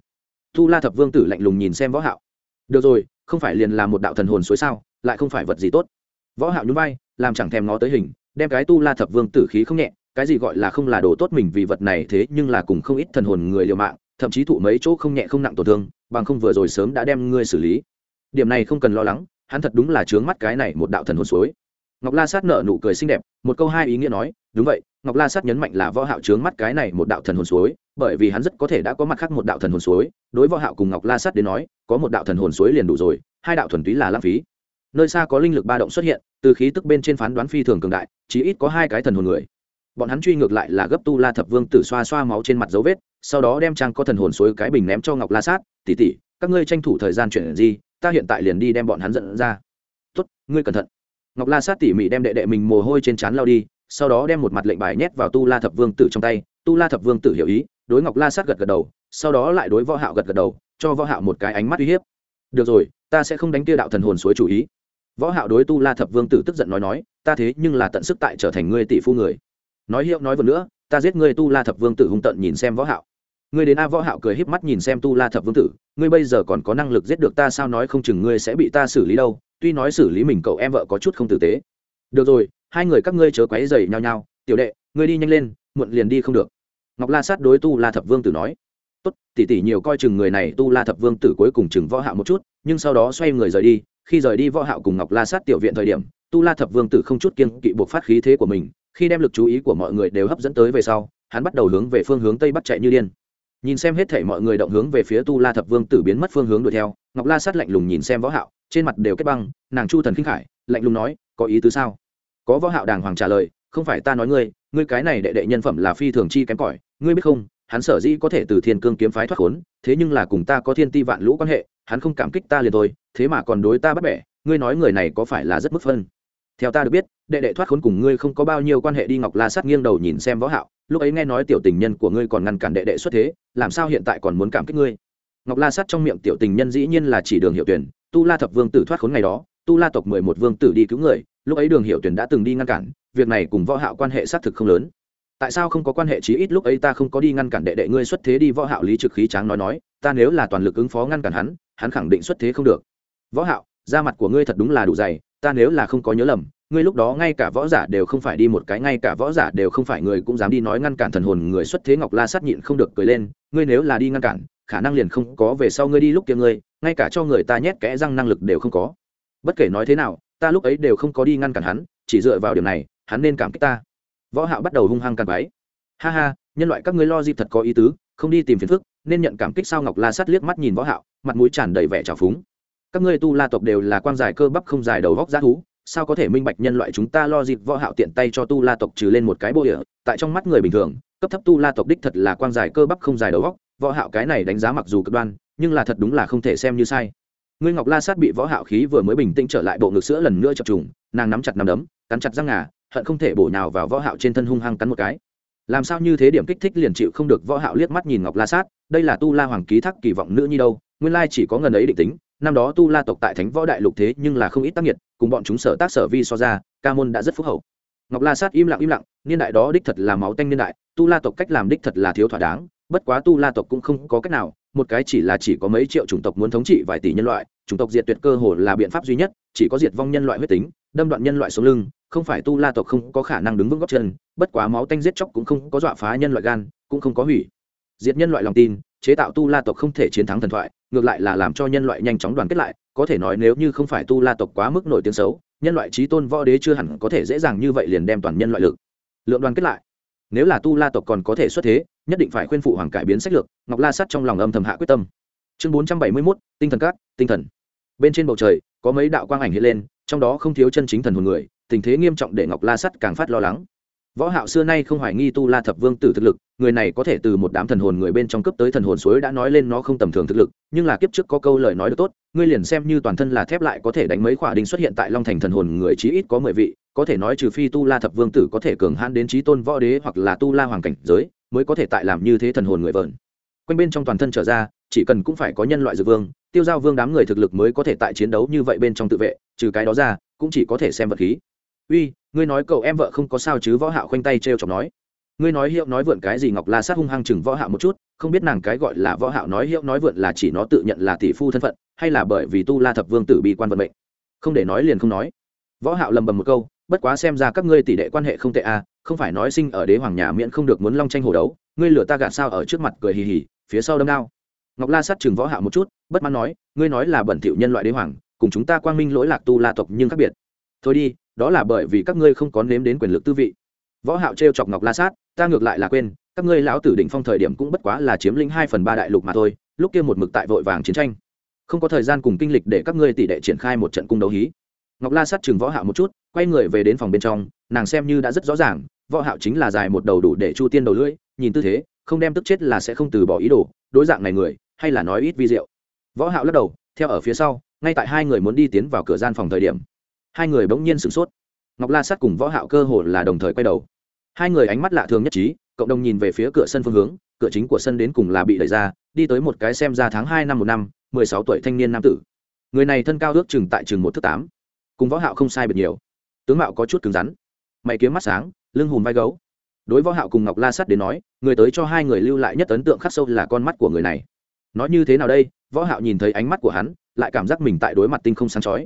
Tu la thập vương tử lạnh lùng nhìn xem võ hạo. Được rồi, không phải liền là một đạo thần hồn suối sao, lại không phải vật gì tốt. Võ hạo nhún vai, làm chẳng thèm ngó tới hình, đem cái tu la thập vương tử khí không nhẹ, cái gì gọi là không là đồ tốt mình vì vật này thế nhưng là cùng không ít thần hồn người liều mạng, thậm chí thụ mấy chỗ không nhẹ không nặng tổn thương, bằng không vừa rồi sớm đã đem ngươi xử lý. Điểm này không cần lo lắng, hắn thật đúng là trướng mắt cái này một đạo thần hồn suối. Ngọc la sát nở nụ cười xinh đẹp, một câu hai ý nghĩa nói, đúng vậy ngọc la sát nhấn mạnh là võ hạo chướng mắt cái này một đạo thần hồn suối, bởi vì hắn rất có thể đã có mặt khác một đạo thần hồn suối. Đối võ hạo cùng ngọc la sát đến nói, có một đạo thần hồn suối liền đủ rồi, hai đạo thuần túy là lãng phí. Nơi xa có linh lực ba động xuất hiện, từ khí tức bên trên phán đoán phi thường cường đại chỉ ít có hai cái thần hồn người. Bọn hắn truy ngược lại là gấp tu la thập vương tử xoa xoa máu trên mặt dấu vết, sau đó đem trang có thần hồn suối cái bình ném cho ngọc la sát tỉ tỉ các ngươi tranh thủ thời gian chuyện gì, ta hiện tại liền đi đem bọn hắn dẫn ra. Tốt, ngươi cẩn thận. Ngọc la sát tỉ mỉ đem đệ đệ mình mồ hôi trên trán lao đi sau đó đem một mặt lệnh bài nhét vào tu la thập vương tử trong tay. Tu la thập vương tử hiểu ý, đối ngọc la sát gật gật đầu, sau đó lại đối võ hạo gật gật đầu, cho võ hạo một cái ánh mắt uy hiếp. Được rồi, ta sẽ không đánh kia đạo thần hồn suối chủ ý. Võ hạo đối tu la thập vương tử tức giận nói nói, ta thế nhưng là tận sức tại trở thành ngươi tỷ phu người. Nói hiệu nói vừa nữa, ta giết ngươi tu la thập vương tử hung tận nhìn xem võ hạo. Ngươi đến a võ hạo cười híp mắt nhìn xem tu la thập vương tử, ngươi bây giờ còn có năng lực giết được ta sao nói không chừng ngươi sẽ bị ta xử lý đâu, tuy nói xử lý mình cậu em vợ có chút không tử tế. Được rồi hai người các ngươi chớ quấy rầy nhau nhau, tiểu đệ, ngươi đi nhanh lên, muộn liền đi không được. Ngọc la sát đối tu la thập vương tử nói. Tốt, tỷ tỷ nhiều coi chừng người này tu la thập vương tử cuối cùng chừng võ hạo một chút, nhưng sau đó xoay người rời đi. Khi rời đi võ hạo cùng ngọc la sát tiểu viện thời điểm, tu la thập vương tử không chút kiên kỵ buộc phát khí thế của mình, khi đem lực chú ý của mọi người đều hấp dẫn tới về sau, hắn bắt đầu hướng về phương hướng tây bắc chạy như điên. Nhìn xem hết thể mọi người động hướng về phía tu la thập vương tử biến mất phương hướng đuổi theo, ngọc la sát lạnh lùng nhìn xem võ hạo, trên mặt đều kết băng, nàng chu thần khinh khải, lạnh lùng nói, có ý tứ sao? Có võ hạo đàng hoàng trả lời, không phải ta nói ngươi ngươi cái này đệ đệ nhân phẩm là phi thường chi kém cỏi, ngươi biết không, hắn sở dĩ có thể từ thiên cương kiếm phái thoát khốn, thế nhưng là cùng ta có thiên ti vạn lũ quan hệ, hắn không cảm kích ta liền thôi, thế mà còn đối ta bắt bẻ, ngươi nói người này có phải là rất mức phân? Theo ta được biết, đệ đệ thoát khốn cùng ngươi không có bao nhiêu quan hệ đi ngọc la sát nghiêng đầu nhìn xem võ hạo, lúc ấy nghe nói tiểu tình nhân của ngươi còn ngăn cản đệ đệ xuất thế, làm sao hiện tại còn muốn cảm kích ngươi? Ngọc la sát trong miệng tiểu tình nhân dĩ nhiên là chỉ đường hiệu tuyển, tu la thập vương tử thoát khốn ngày đó, tu la tộc mười một vương tử đi cứu người lúc ấy đường hiệu tuyển đã từng đi ngăn cản, việc này cùng võ hạo quan hệ xác thực không lớn. Tại sao không có quan hệ chí ít lúc ấy ta không có đi ngăn cản đệ đệ ngươi xuất thế đi, võ hạo lý trực khí tráng nói nói, ta nếu là toàn lực ứng phó ngăn cản hắn hắn khẳng định xuất thế không được. Võ hạo, da mặt của ngươi thật đúng là đủ dày, ta nếu là không có nhớ lầm, ngươi lúc đó ngay cả võ giả đều không phải đi một cái, ngay cả võ giả đều không phải người cũng dám đi nói ngăn cản thần hồn người xuất thế ngọc la sát nhịn không được cười lên, ngươi nếu là đi ngăn cản, khả năng liền không có về sau ngươi đi lúc kia ngươi, ngay cả cho người ta nhét kẽ răng năng lực đều không có. Bất kể nói thế nào ta lúc ấy đều không có đi ngăn cản hắn, chỉ dựa vào điểm này, hắn nên cảm kích ta. Võ hạo bắt đầu hung hăng càn quái ha ha, nhân loại các ngươi lo dịp thật có ý tứ, không đi tìm phiền phức, nên nhận cảm kích sao ngọc la sát liếc mắt nhìn võ hạo, mặt mũi tràn đầy vẻ trào phúng. Các ngươi tu la tộc đều là quan dài cơ bắp không dài đầu góc giá thú, sao có thể minh bạch nhân loại chúng ta lo dịp võ hạo tiện tay cho tu la tộc trừ lên một cái bộ địa, tại trong mắt người bình thường, cấp thấp tu la tộc đích thật là quan dài cơ bắp không dài đầu góc. Võ hạo cái này đánh giá mặc dù cực đoan, nhưng là thật đúng là không thể xem như sai ngươi ngọc la sát bị võ hạo khí vừa mới bình tĩnh trở lại bộ ngực sữa lần nữa chập trùng, nàng nắm chặt nắm đấm, cắn chặt răng ngà, hận không thể bổ nào vào võ hạo trên thân hung hăng cắn một cái. Làm sao như thế điểm kích thích liền chịu không được võ hạo liếc mắt nhìn ngọc la sát, đây là tu la hoàng ký thác kỳ vọng nữ nhi đâu, nguyên lai chỉ có ngần ấy định tính, năm đó tu la tộc tại thánh võ đại lục thế nhưng là không ít tác nghiệt, cùng bọn chúng sở tác sở vi so ra, ca môn đã rất phúc hậu. Ngọc la sát im lặng im lặng, niên đại đó đích thật là máu tanh niên đại, tu la tộc cách làm đích thật là thiếu thỏa đáng bất quá tu la tộc cũng không có cách nào, một cái chỉ là chỉ có mấy triệu chủng tộc muốn thống trị vài tỷ nhân loại, chủng tộc diệt tuyệt cơ hồ là biện pháp duy nhất, chỉ có diệt vong nhân loại huyết tính, đâm đoạn nhân loại sống lưng, không phải tu la tộc không có khả năng đứng vững góc chân, bất quá máu tanh giết chóc cũng không có dọa phá nhân loại gan, cũng không có hủy. Diệt nhân loại lòng tin, chế tạo tu la tộc không thể chiến thắng thần thoại, ngược lại là làm cho nhân loại nhanh chóng đoàn kết lại, có thể nói nếu như không phải tu la tộc quá mức nổi tiếng xấu, nhân loại trí tôn võ đế chưa hẳn có thể dễ dàng như vậy liền đem toàn nhân loại lực lượng đoàn kết lại nếu là tu la tộc còn có thể xuất thế, nhất định phải khuyên phụ hoàng cải biến sách lược, ngọc la sắt trong lòng âm thầm hạ quyết tâm. Chương bốn trăm bảy mươi mốt, tinh thần cát tinh thần. Bên trên bầu trời, có mấy đạo quang ảnh hiện lên, trong đó không thiếu chân chính thần hồn người, tình thế nghiêm trọng để ngọc la sắt càng phát lo lắng. Võ hạo xưa nay không hoài nghi tu la thập vương tử thực lực, người này có thể từ một đám thần hồn người bên trong cấp tới thần hồn suối đã nói lên nó không tầm thường thực lực, nhưng là kiếp trước có câu lời nói được tốt, ngươi liền xem như toàn thân là thép lại có thể đánh mấy khỏa đinh xuất hiện tại long thành thần hồn người chí ít có mười vị có thể nói trừ phi tu la thập vương tử có thể cường hãn đến trí tôn võ đế hoặc là tu la hoàng cảnh giới, mới có thể tại làm như thế thần hồn người vợn quanh bên trong toàn thân trở ra, chỉ cần cũng phải có nhân loại dược vương, tiêu giao vương đám người thực lực mới có thể tại chiến đấu như vậy bên trong tự vệ, trừ cái đó ra, cũng chỉ có thể xem vật khí. Uy, ngươi nói cậu em vợ không có sao chứ? Võ hạo khoanh tay treo chọc nói. Ngươi nói hiệu nói vượn cái gì ngọc la sát hung hăng chừng võ hạo một chút, không biết nàng cái gọi là võ hạo nói hiệu nói vượn là chỉ nó tự nhận là tỷ phu thân phận, hay là bởi vì tu la thập vương tử bị quan vận mệnh? Không để nói liền không nói. Võ hạo lầm bầm một câu bất quá xem ra các ngươi tỷ đệ quan hệ không tệ à không phải nói sinh ở đế hoàng nhà miễn không được muốn long tranh hổ đấu, ngươi lừa ta gạt sao ở trước mặt cười hì hì, phía sau đâm đao. Ngọc la sát chừng võ hạo một chút, bất mãn nói, ngươi nói là bẩn thỉu nhân loại đế hoàng, cùng chúng ta quang minh lỗi lạc tu la tộc nhưng khác biệt. Thôi đi, đó là bởi vì các ngươi không có nếm đến quyền lực tư vị. Võ hạo treo chọc ngọc la sát, ta ngược lại là quên, các ngươi lão tử đỉnh phong thời điểm cũng bất quá là chiếm lĩnh hai phần ba đại lục mà thôi, lúc kia một mực tại vội vàng chiến tranh. Không có thời gian cùng kinh lịch để các ngươi tỷ đệ triển khai một trận cung đấu hí. Ngọc la sát chừng võ hạo một chút quay người về đến phòng bên trong, nàng xem như đã rất rõ ràng, võ hạo chính là dài một đầu đủ để chu tiên đầu lưỡi, nhìn tư thế, không đem tức chết là sẽ không từ bỏ ý đồ, đối dạng này người, hay là nói ít vi diệu. Võ hạo lắc đầu, theo ở phía sau, ngay tại hai người muốn đi tiến vào cửa gian phòng thời điểm, hai người bỗng nhiên sửng sốt. Ngọc la sát cùng võ hạo cơ hồ là đồng thời quay đầu. Hai người ánh mắt lạ thường nhất trí, cộng đồng nhìn về phía cửa sân phương hướng, cửa chính của sân đến cùng là bị đẩy ra, đi tới một cái xem ra tháng hai năm một năm, mười sáu tuổi thanh niên nam tử. Người này thân cao ước chừng tại chừng một thước tám, cùng võ hạo không sai biệt nhiều tướng mạo có chút cứng rắn. Mày kiếm mắt sáng, lưng hùm vai gấu. Đối võ hạo cùng ngọc la sắt đến nói, người tới cho hai người lưu lại nhất ấn tượng khắc sâu là con mắt của người này. Nói như thế nào đây? Võ hạo nhìn thấy ánh mắt của hắn, lại cảm giác mình tại đối mặt tinh không sáng chói.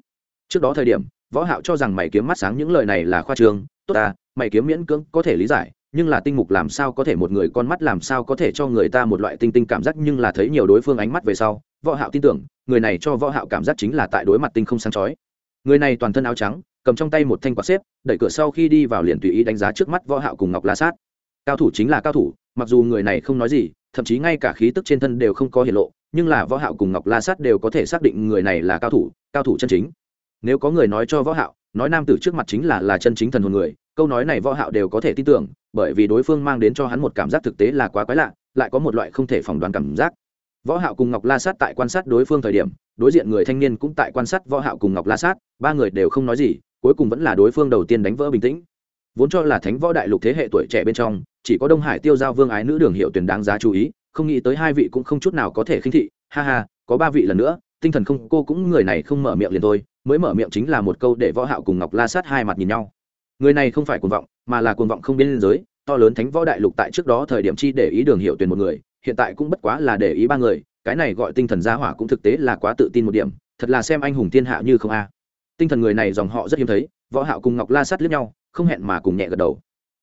Trước đó thời điểm, võ hạo cho rằng mày kiếm mắt sáng những lời này là khoa trương. Tốt à mày kiếm miễn cưỡng có thể lý giải, nhưng là tinh mục làm sao có thể một người con mắt làm sao có thể cho người ta một loại tinh tinh cảm giác nhưng là thấy nhiều đối phương ánh mắt về sau. Võ hạo tin tưởng, người này cho võ hạo cảm giác chính là tại đối mặt tinh không sáng chói. Người này toàn thân áo trắng cầm trong tay một thanh quạt xếp, đẩy cửa sau khi đi vào liền tùy ý đánh giá trước mắt võ hạo cùng ngọc la sát. Cao thủ chính là cao thủ, mặc dù người này không nói gì, thậm chí ngay cả khí tức trên thân đều không có hiện lộ, nhưng là võ hạo cùng ngọc la sát đều có thể xác định người này là cao thủ cao thủ chân chính. Nếu có người nói cho võ hạo, nói nam tử trước mặt chính là là chân chính thần hồn người, câu nói này võ hạo đều có thể tin tưởng, bởi vì đối phương mang đến cho hắn một cảm giác thực tế là quá quái lạ, lại có một loại không thể phỏng đoán cảm giác. Võ hạo cùng ngọc la sát tại quan sát đối phương thời điểm, đối diện người thanh niên cũng tại quan sát võ hạo cùng ngọc la sát, ba người đều không nói gì cuối cùng vẫn là đối phương đầu tiên đánh vỡ bình tĩnh. Vốn cho là thánh võ đại lục thế hệ tuổi trẻ bên trong, chỉ có đông hải tiêu giao vương ái nữ đường hiệu tuyển đáng giá chú ý, không nghĩ tới hai vị cũng không chút nào có thể khinh thị. Ha ha, có ba vị lần nữa, tinh thần không, cô cũng người này không mở miệng liền thôi, mới mở miệng chính là một câu để võ hạo cùng ngọc la sát hai mặt nhìn nhau. Người này không phải cuồng vọng, mà là cuồng vọng không biên giới, to lớn thánh võ đại lục tại trước đó thời điểm chi để ý đường hiệu tuyển một người, hiện tại cũng bất quá là để ý ba người, cái này gọi tinh thần gia hỏa cũng thực tế là quá tự tin một điểm, thật là xem anh hùng thiên hạ như không a tinh thần người này dòng họ rất hiếm thấy, võ hạo cùng ngọc la sát liếc nhau, không hẹn mà cùng nhẹ gật đầu.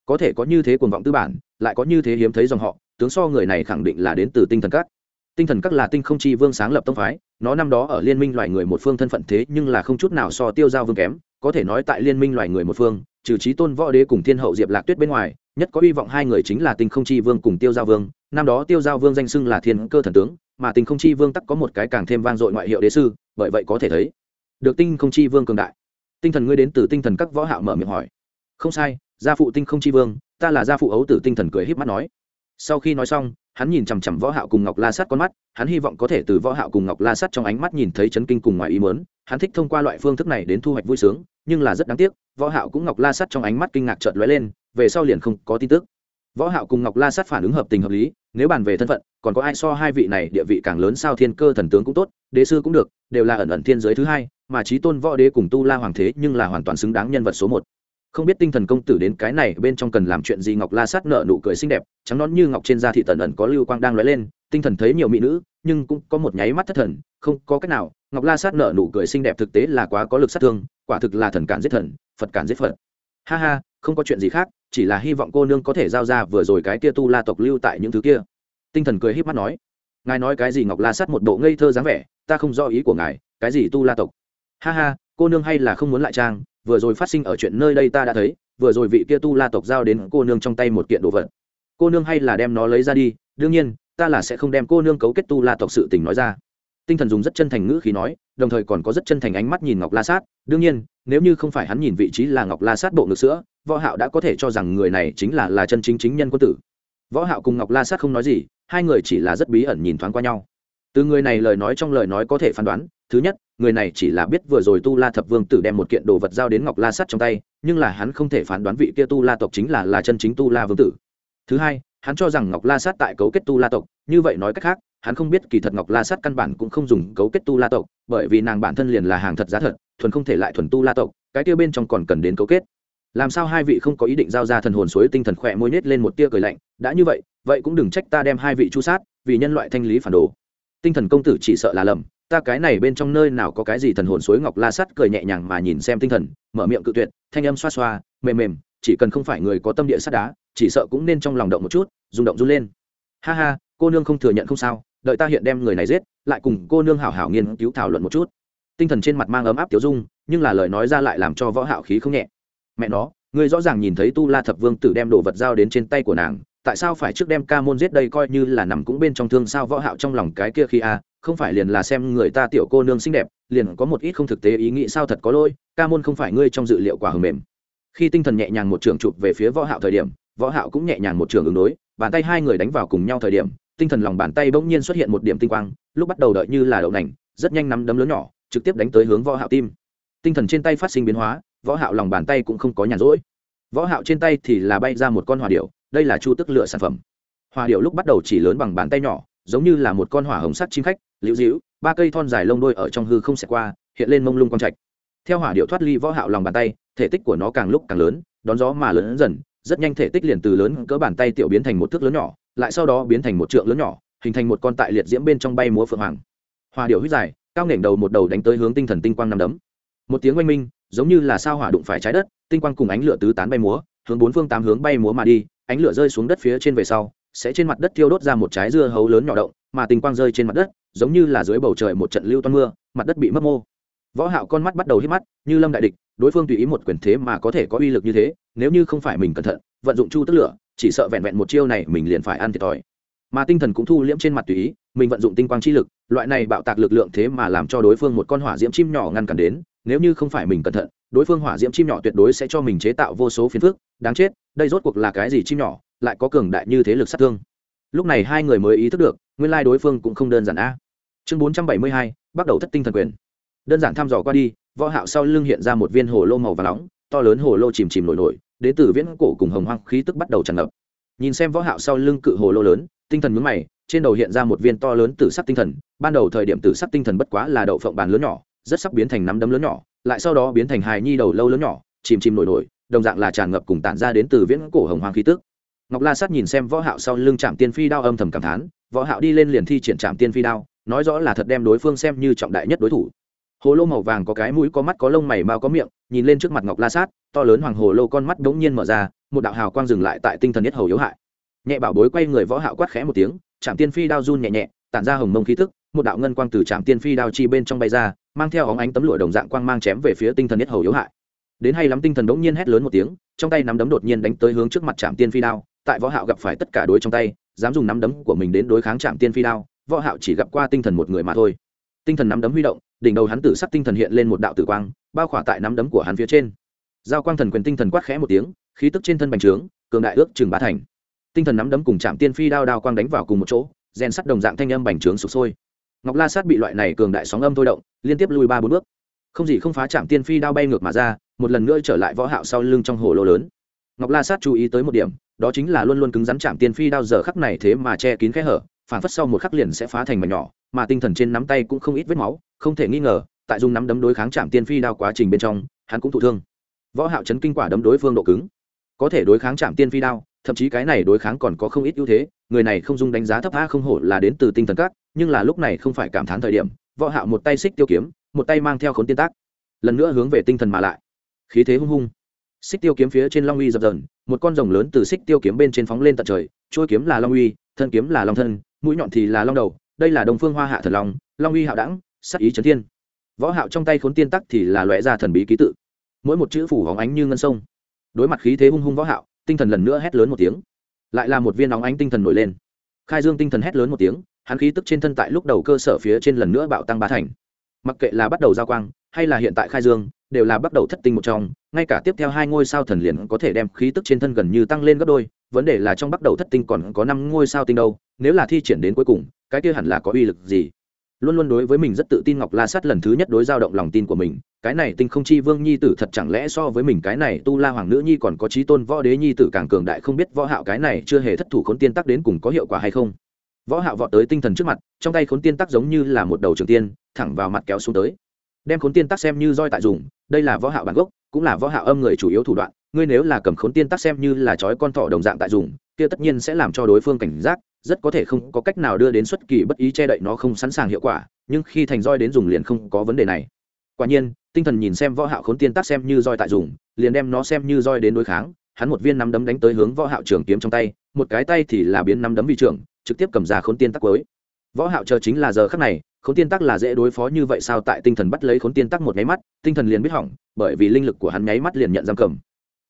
Có thể có như thế cuồng vọng tư bản, lại có như thế hiếm thấy dòng họ, tướng so người này khẳng định là đến từ tinh thần các. Tinh thần các là tinh không chi vương sáng lập tông phái, nó năm đó ở liên minh loài người một phương thân phận thế nhưng là không chút nào so tiêu giao vương kém, có thể nói tại liên minh loài người một phương, trừ trí tôn võ đế cùng thiên hậu diệp lạc tuyết bên ngoài, nhất có hy vọng hai người chính là tinh không chi vương cùng tiêu giao vương, năm đó tiêu giao vương danh xưng là thiên cơ thần tướng, mà tinh không chi vương tắc có một cái càng thêm vang dội ngoại hiệu đế sư, bởi vậy có thể thấy được tinh không chi vương cường đại. Tinh thần ngươi đến từ tinh thần các võ hạo mở miệng hỏi. Không sai, gia phụ tinh không chi vương, ta là gia phụ ấu tử tinh thần cười híp mắt nói. Sau khi nói xong, hắn nhìn chằm chằm võ hạo cùng ngọc la sát con mắt, hắn hy vọng có thể từ võ hạo cùng ngọc la sát trong ánh mắt nhìn thấy chấn kinh cùng ngoài ý muốn. Hắn thích thông qua loại phương thức này đến thu hoạch vui sướng, nhưng là rất đáng tiếc, võ hạo cũng ngọc la sát trong ánh mắt kinh ngạc chợt lóe lên, về sau liền không có tin tức. Võ hạo cùng ngọc la sát phản ứng hợp tình hợp lý, nếu bàn về thân phận, còn có ai so hai vị này địa vị càng lớn sao thiên cơ thần tướng cũng tốt, đế sư cũng được, đều là ẩn ẩn thiên giới thứ hai mà trí tôn võ đế cùng tu la hoàng thế nhưng là hoàn toàn xứng đáng nhân vật số một. Không biết tinh thần công tử đến cái này bên trong cần làm chuyện gì, ngọc la sát nợ nụ cười xinh đẹp, trắng nón như ngọc trên da thị tần ẩn có lưu quang đang lóe lên, tinh thần thấy nhiều mỹ nữ, nhưng cũng có một nháy mắt thất thần, không có cách nào, ngọc la sát nợ nụ cười xinh đẹp thực tế là quá có lực sát thương, quả thực là thần cản giết thần, phật cản giết phật. Ha ha, không có chuyện gì khác, chỉ là hy vọng cô nương có thể giao ra vừa rồi cái kia tu la tộc lưu tại những thứ kia. Tinh thần cười h í p mắt nói, ngài nói cái gì? Ngọc la sát một bộ ngây thơ dáng vẻ, ta không do ý của ngài, cái gì tu la tộc ha ha, cô nương hay là không muốn lại trang, vừa rồi phát sinh ở chuyện nơi đây ta đã thấy, vừa rồi vị kia tu la tộc giao đến cô nương trong tay một kiện đồ vật. Cô nương hay là đem nó lấy ra đi, đương nhiên, ta là sẽ không đem cô nương cấu kết tu la tộc sự tình nói ra. Tinh thần dùng rất chân thành ngữ khí nói, đồng thời còn có rất chân thành ánh mắt nhìn ngọc la sát. Đương nhiên, nếu như không phải hắn nhìn vị trí là ngọc la sát bộ ngực sữa, võ hạo đã có thể cho rằng người này chính là là chân chính chính nhân quân tử. Võ hạo cùng ngọc la sát không nói gì, hai người chỉ là rất bí ẩn nhìn thoáng qua nhau. Từ người này lời nói trong lời nói có thể phán đoán, thứ nhất người này chỉ là biết vừa rồi tu la thập vương tử đem một kiện đồ vật giao đến ngọc la sắt trong tay, nhưng là hắn không thể phán đoán vị kia tu la tộc chính là là chân chính tu la vương tử. Thứ hai, hắn cho rằng ngọc la sát tại cấu kết tu la tộc, như vậy nói cách khác, hắn không biết kỳ thật ngọc la sát căn bản cũng không dùng cấu kết tu la tộc, bởi vì nàng bản thân liền là hàng thật giá thật, thuần không thể lại thuần tu la tộc, cái kia bên trong còn cần đến cấu kết. Làm sao hai vị không có ý định giao ra thần hồn suối tinh thần khỏe môi nết lên một tia cười lạnh, đã như vậy vậy cũng đừng trách ta đem hai vị chu sát, vì nhân loại thanh lý phản đồ. Tinh thần công tử chỉ sợ là lầm ta cái này bên trong nơi nào có cái gì thần hồn suối ngọc la sắt cười nhẹ nhàng mà nhìn xem tinh thần, mở miệng cự tuyệt, thanh âm xoa xoa, mềm mềm, chỉ cần không phải người có tâm địa sắt đá, chỉ sợ cũng nên trong lòng động một chút, rung động run lên. Ha ha, cô nương không thừa nhận không sao, đợi ta hiện đem người này giết, lại cùng cô nương hảo hảo nghiên cứu thảo luận một chút. Tinh thần trên mặt mang ấm áp tiểu dung, nhưng là lời nói ra lại làm cho võ hạo khí không nhẹ. Mẹ nó, ngươi rõ ràng nhìn thấy tu la thập vương tử đem đồ vật giao đến trên tay của nàng, tại sao phải trước đem ca môn giết đây coi như là nằm cũng bên trong thương sao võ hạo trong lòng cái kia khi a không phải liền là xem người ta tiểu cô nương xinh đẹp, liền có một ít không thực tế ý nghĩ sao thật có lỗi, ca môn không phải ngươi trong dự liệu quả hầm mềm. Khi tinh thần nhẹ nhàng một trường chụp về phía võ hạo thời điểm, võ hạo cũng nhẹ nhàng một trường ứng đối, bàn tay hai người đánh vào cùng nhau thời điểm, tinh thần lòng bàn tay bỗng nhiên xuất hiện một điểm tinh quang, lúc bắt đầu đợi như là đậu nành, rất nhanh nắm đấm lớn nhỏ, trực tiếp đánh tới hướng võ hạo tim. Tinh thần trên tay phát sinh biến hóa, võ hạo lòng bàn tay cũng không có nhàn rỗi. Võ hạo trên tay thì là bay ra một con hỏa điểu, đây là chu tức lựa sản phẩm. Hỏa điểu lúc bắt đầu chỉ lớn bằng bàn tay nhỏ, giống như là một con hỏa hồng sắt chim khách liễu dĩu ba cây thon dài lông đôi ở trong hư không xẹt qua, hiện lên mông lung quang trạch. Theo hỏa điệu thoát ly võ hạo lòng bàn tay, thể tích của nó càng lúc càng lớn, đón gió mà lớn dần, rất nhanh thể tích liền từ lớn cỡ bàn tay tiểu biến thành một thước lớn nhỏ, lại sau đó biến thành một trượng lớn nhỏ, hình thành một con tại liệt diễm bên trong bay múa phượng hoàng. Hỏa điệu huyết dài, cao nghển đầu một đầu đánh tới hướng tinh thần tinh quang năm đấm. Một tiếng oanh minh, giống như là sao hỏa đụng phải trái đất, tinh quang cùng ánh lửa tứ tán bay múa, hướng bốn phương tám hướng bay múa mà đi, ánh lửa rơi xuống đất phía trên về sau, sẽ trên mặt đất thiêu đốt ra một trái dưa hấu lớn nhỏ động mà tinh quang rơi trên mặt đất, giống như là dưới bầu trời một trận lưu toan mưa, mặt đất bị mất mô. Võ hạo con mắt bắt đầu hít mắt, như lâm đại địch, đối phương tùy ý một quyền thế mà có thể có uy lực như thế, nếu như không phải mình cẩn thận, vận dụng chu tức lửa, chỉ sợ vẹn vẹn một chiêu này mình liền phải ăn thiệt thòi. Mà tinh thần cũng thu liễm trên mặt tùy ý, mình vận dụng tinh quang chi lực, loại này bạo tạc lực lượng thế mà làm cho đối phương một con hỏa diễm chim nhỏ ngăn cản đến, nếu như không phải mình cẩn thận, đối phương hỏa diễm chim nhỏ tuyệt đối sẽ cho mình chế tạo vô số phiền phức, đáng chết, đây rốt cuộc là cái gì chim nhỏ, lại có cường đại như thế lực sát thương. Lúc này hai người mới ý thức được nguyên lai đối phương cũng không đơn giản a. Chương bốn trăm bảy mươi hai, bắt đầu thất tinh thần quyền. Đơn giản thăm dò qua đi, võ hạo sau lưng hiện ra một viên hồ lô màu vàng nóng, to lớn hồ lô chìm chìm nổi nổi, đến từ viễn cổ cùng hồng hoang khí tức bắt đầu tràn ngập. Nhìn xem võ hạo sau lưng cự hồ lô lớn, tinh thần nhướng mày, trên đầu hiện ra một viên to lớn tử sắc tinh thần, ban đầu thời điểm tử sắc tinh thần bất quá là đậu phộng bàn lớn nhỏ, rất sắp biến thành nắm đấm lớn nhỏ, lại sau đó biến thành hài nhi đầu lâu lớn nhỏ, chìm chìm nổi nổi, đồng dạng là tràn ngập cùng tản ra đến từ viễn cổ hồng hoang khí tức. Ngọc la sát nhìn xem võ hạo sau lưng chạm tiên phi đao âm thầm cảm thán võ hạo đi lên liền thi triển Trạm tiên phi đao, nói rõ là thật đem đối phương xem như trọng đại nhất đối thủ. Hồ lô màu vàng có cái mũi có mắt có lông mày mao có miệng, nhìn lên trước mặt ngọc la sát, to lớn hoàng hồ lô con mắt đống nhiên mở ra, một đạo hào quang dừng lại tại tinh thần nhất hầu yếu hại. Nhẹ bảo bối quay người võ hạo quát khẽ một tiếng Trạm tiên phi đao run nhẹ nhẹ, tản ra hồng mông khí tức, một đạo ngân quang từ Trạm tiên phi đao chi bên trong bay ra, mang theo óng ánh tấm lụa đồng dạng quang mang chém về phía tinh thần nhất hầu yếu hại. Đến hay lắm tinh thần đống nhiên hét lớn một tiếng, trong tay nắm đấm đột nhiên đánh tới hướng trước mặt Trạm tiên phi đao, tại võ hạo gặp phải tất cả đối trong tay dám dùng nắm đấm của mình đến đối kháng chạm tiên phi đao, võ hạo chỉ gặp qua tinh thần một người mà thôi. Tinh thần nắm đấm huy động, đỉnh đầu hắn tử sắc tinh thần hiện lên một đạo tử quang, bao khỏa tại nắm đấm của hắn phía trên. Giao quang thần quyền tinh thần quát khẽ một tiếng, khí tức trên thân bành trướng, cường đại ước trường bá thành. Tinh thần nắm đấm cùng chạm tiên phi đao đao quang đánh vào cùng một chỗ, rèn sắt đồng dạng thanh âm bành trướng sụp sôi. Ngọc la sát bị loại này cường đại sóng âm thôi động, liên tiếp lùi ba bốn bước. Không gì không phá chạm tiên phi đao bay ngược mà ra, một lần nữa trở lại võ hạo sau lưng trong hồ lô lớn. Ngọc la sát chú ý tới một điểm đó chính là luôn luôn cứng rắn chạm tiên phi đao giờ khắc này thế mà che kín kẽ hở phản phất sau một khắc liền sẽ phá thành mảnh nhỏ, mà tinh thần trên nắm tay cũng không ít vết máu, không thể nghi ngờ, tại dùng nắm đấm đối kháng chạm tiên phi đao quá trình bên trong, hắn cũng thụ thương. Võ hạo chấn kinh quả đấm đối phương độ cứng. Có thể đối kháng chạm tiên phi đao, thậm chí cái này đối kháng còn có không ít ưu thế, người này không dung đánh giá thấp a không hổ là đến từ tinh thần các, nhưng là lúc này không phải cảm thán thời điểm, võ hạo một tay xích tiêu kiếm, một tay mang theo khốn tiên tác, lần nữa hướng về tinh thần mà lại. Khí thế hung hung. Xích tiêu kiếm phía trên long uy dập dần một con rồng lớn từ xích tiêu kiếm bên trên phóng lên tận trời trôi kiếm là long uy, thân kiếm là long thân, mũi nhọn thì là long đầu, đây là đồng phương hoa hạ thần long long uy hạo đẳng sắc ý trấn thiên. Võ hạo trong tay khốn tiên tắc thì là lóe ra thần bí ký tự. Mỗi một chữ phủ hóng ánh như ngân sông. Đối mặt khí thế hung hung võ hạo, tinh thần lần nữa hét lớn một tiếng. Lại là một viên nóng ánh tinh thần nổi lên. Khai dương tinh thần hét lớn một tiếng, hắn khí tức trên thân tại lúc đầu cơ sở phía trên lần nữa bạo tăng ba thành. Mặc kệ là bắt đầu giao quang hay là hiện tại khai dương, đều là bắt đầu thất tinh một trong, ngay cả tiếp theo hai ngôi sao thần liền có thể đem khí tức trên thân gần như tăng lên gấp đôi, vấn đề là trong bắt đầu thất tinh còn có năm ngôi sao tinh đâu, nếu là thi triển đến cuối cùng, cái kia hẳn là có uy lực gì? Luôn luôn đối với mình rất tự tin ngọc la sát lần thứ nhất đối giao động lòng tin của mình, cái này tinh không chi vương nhi tử thật chẳng lẽ so với mình cái này tu la hoàng nữ nhi còn có trí tôn võ đế nhi tử càng cường đại không biết võ hạo cái này chưa hề thất thủ khốn tiên tắc đến cùng có hiệu quả hay không? Võ hạo vọt tới tinh thần trước mặt, trong tay khốn tiên tắc giống như là một đầu trường tiên, thẳng vào mặt kéo xuống tới đem khốn tiên tắc xem như roi tại dùng, đây là võ hạo bản gốc, cũng là võ hạo âm người chủ yếu thủ đoạn, ngươi nếu là cầm khốn tiên tắc xem như là chói con thỏ đồng dạng tại dùng, kia tất nhiên sẽ làm cho đối phương cảnh giác, rất có thể không có cách nào đưa đến xuất kỳ bất ý che đậy nó không sẵn sàng hiệu quả, nhưng khi thành roi đến dùng liền không có vấn đề này. Quả nhiên, tinh thần nhìn xem võ hạo khốn tiên tác xem như roi tại dùng, liền đem nó xem như roi đến đối kháng, hắn một viên nắm đấm đánh tới hướng võ hạo trường kiếm trong tay, một cái tay thì là biến nắm đấm vi trưởng, trực tiếp cầm ra khốn tiên tác cuối. Võ hạo chờ chính là giờ khắc này khốn tiên tắc là dễ đối phó như vậy sao? Tại tinh thần bắt lấy khốn tiên tắc một nháy mắt tinh thần liền biết hỏng bởi vì linh lực của hắn nháy mắt liền nhận giam cầm.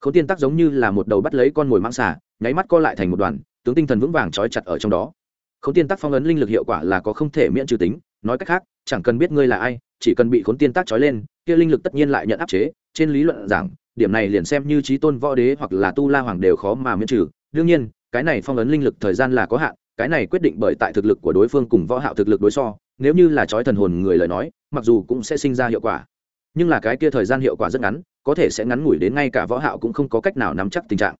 Khốn tiên tắc giống như là một đầu bắt lấy con mồi mang xà nháy mắt co lại thành một đoàn tướng tinh thần vững vàng trói chặt ở trong đó. Khốn tiên tắc phong ấn linh lực hiệu quả là có không thể miễn trừ tính nói cách khác chẳng cần biết ngươi là ai chỉ cần bị khốn tiên tắc trói lên kia linh lực tất nhiên lại nhận áp chế. Trên lý luận rằng, điểm này liền xem như trí tôn võ đế hoặc là tu la hoàng đều khó mà miễn trừ. Đương nhiên cái này phong ấn linh lực thời gian là có hạn cái này quyết định bởi tại thực lực của đối phương cùng võ hạo thực lực đối so nếu như là trói thần hồn người lời nói, mặc dù cũng sẽ sinh ra hiệu quả. Nhưng là cái kia thời gian hiệu quả rất ngắn, có thể sẽ ngắn ngủi đến ngay cả võ hạo cũng không có cách nào nắm chắc tình trạng.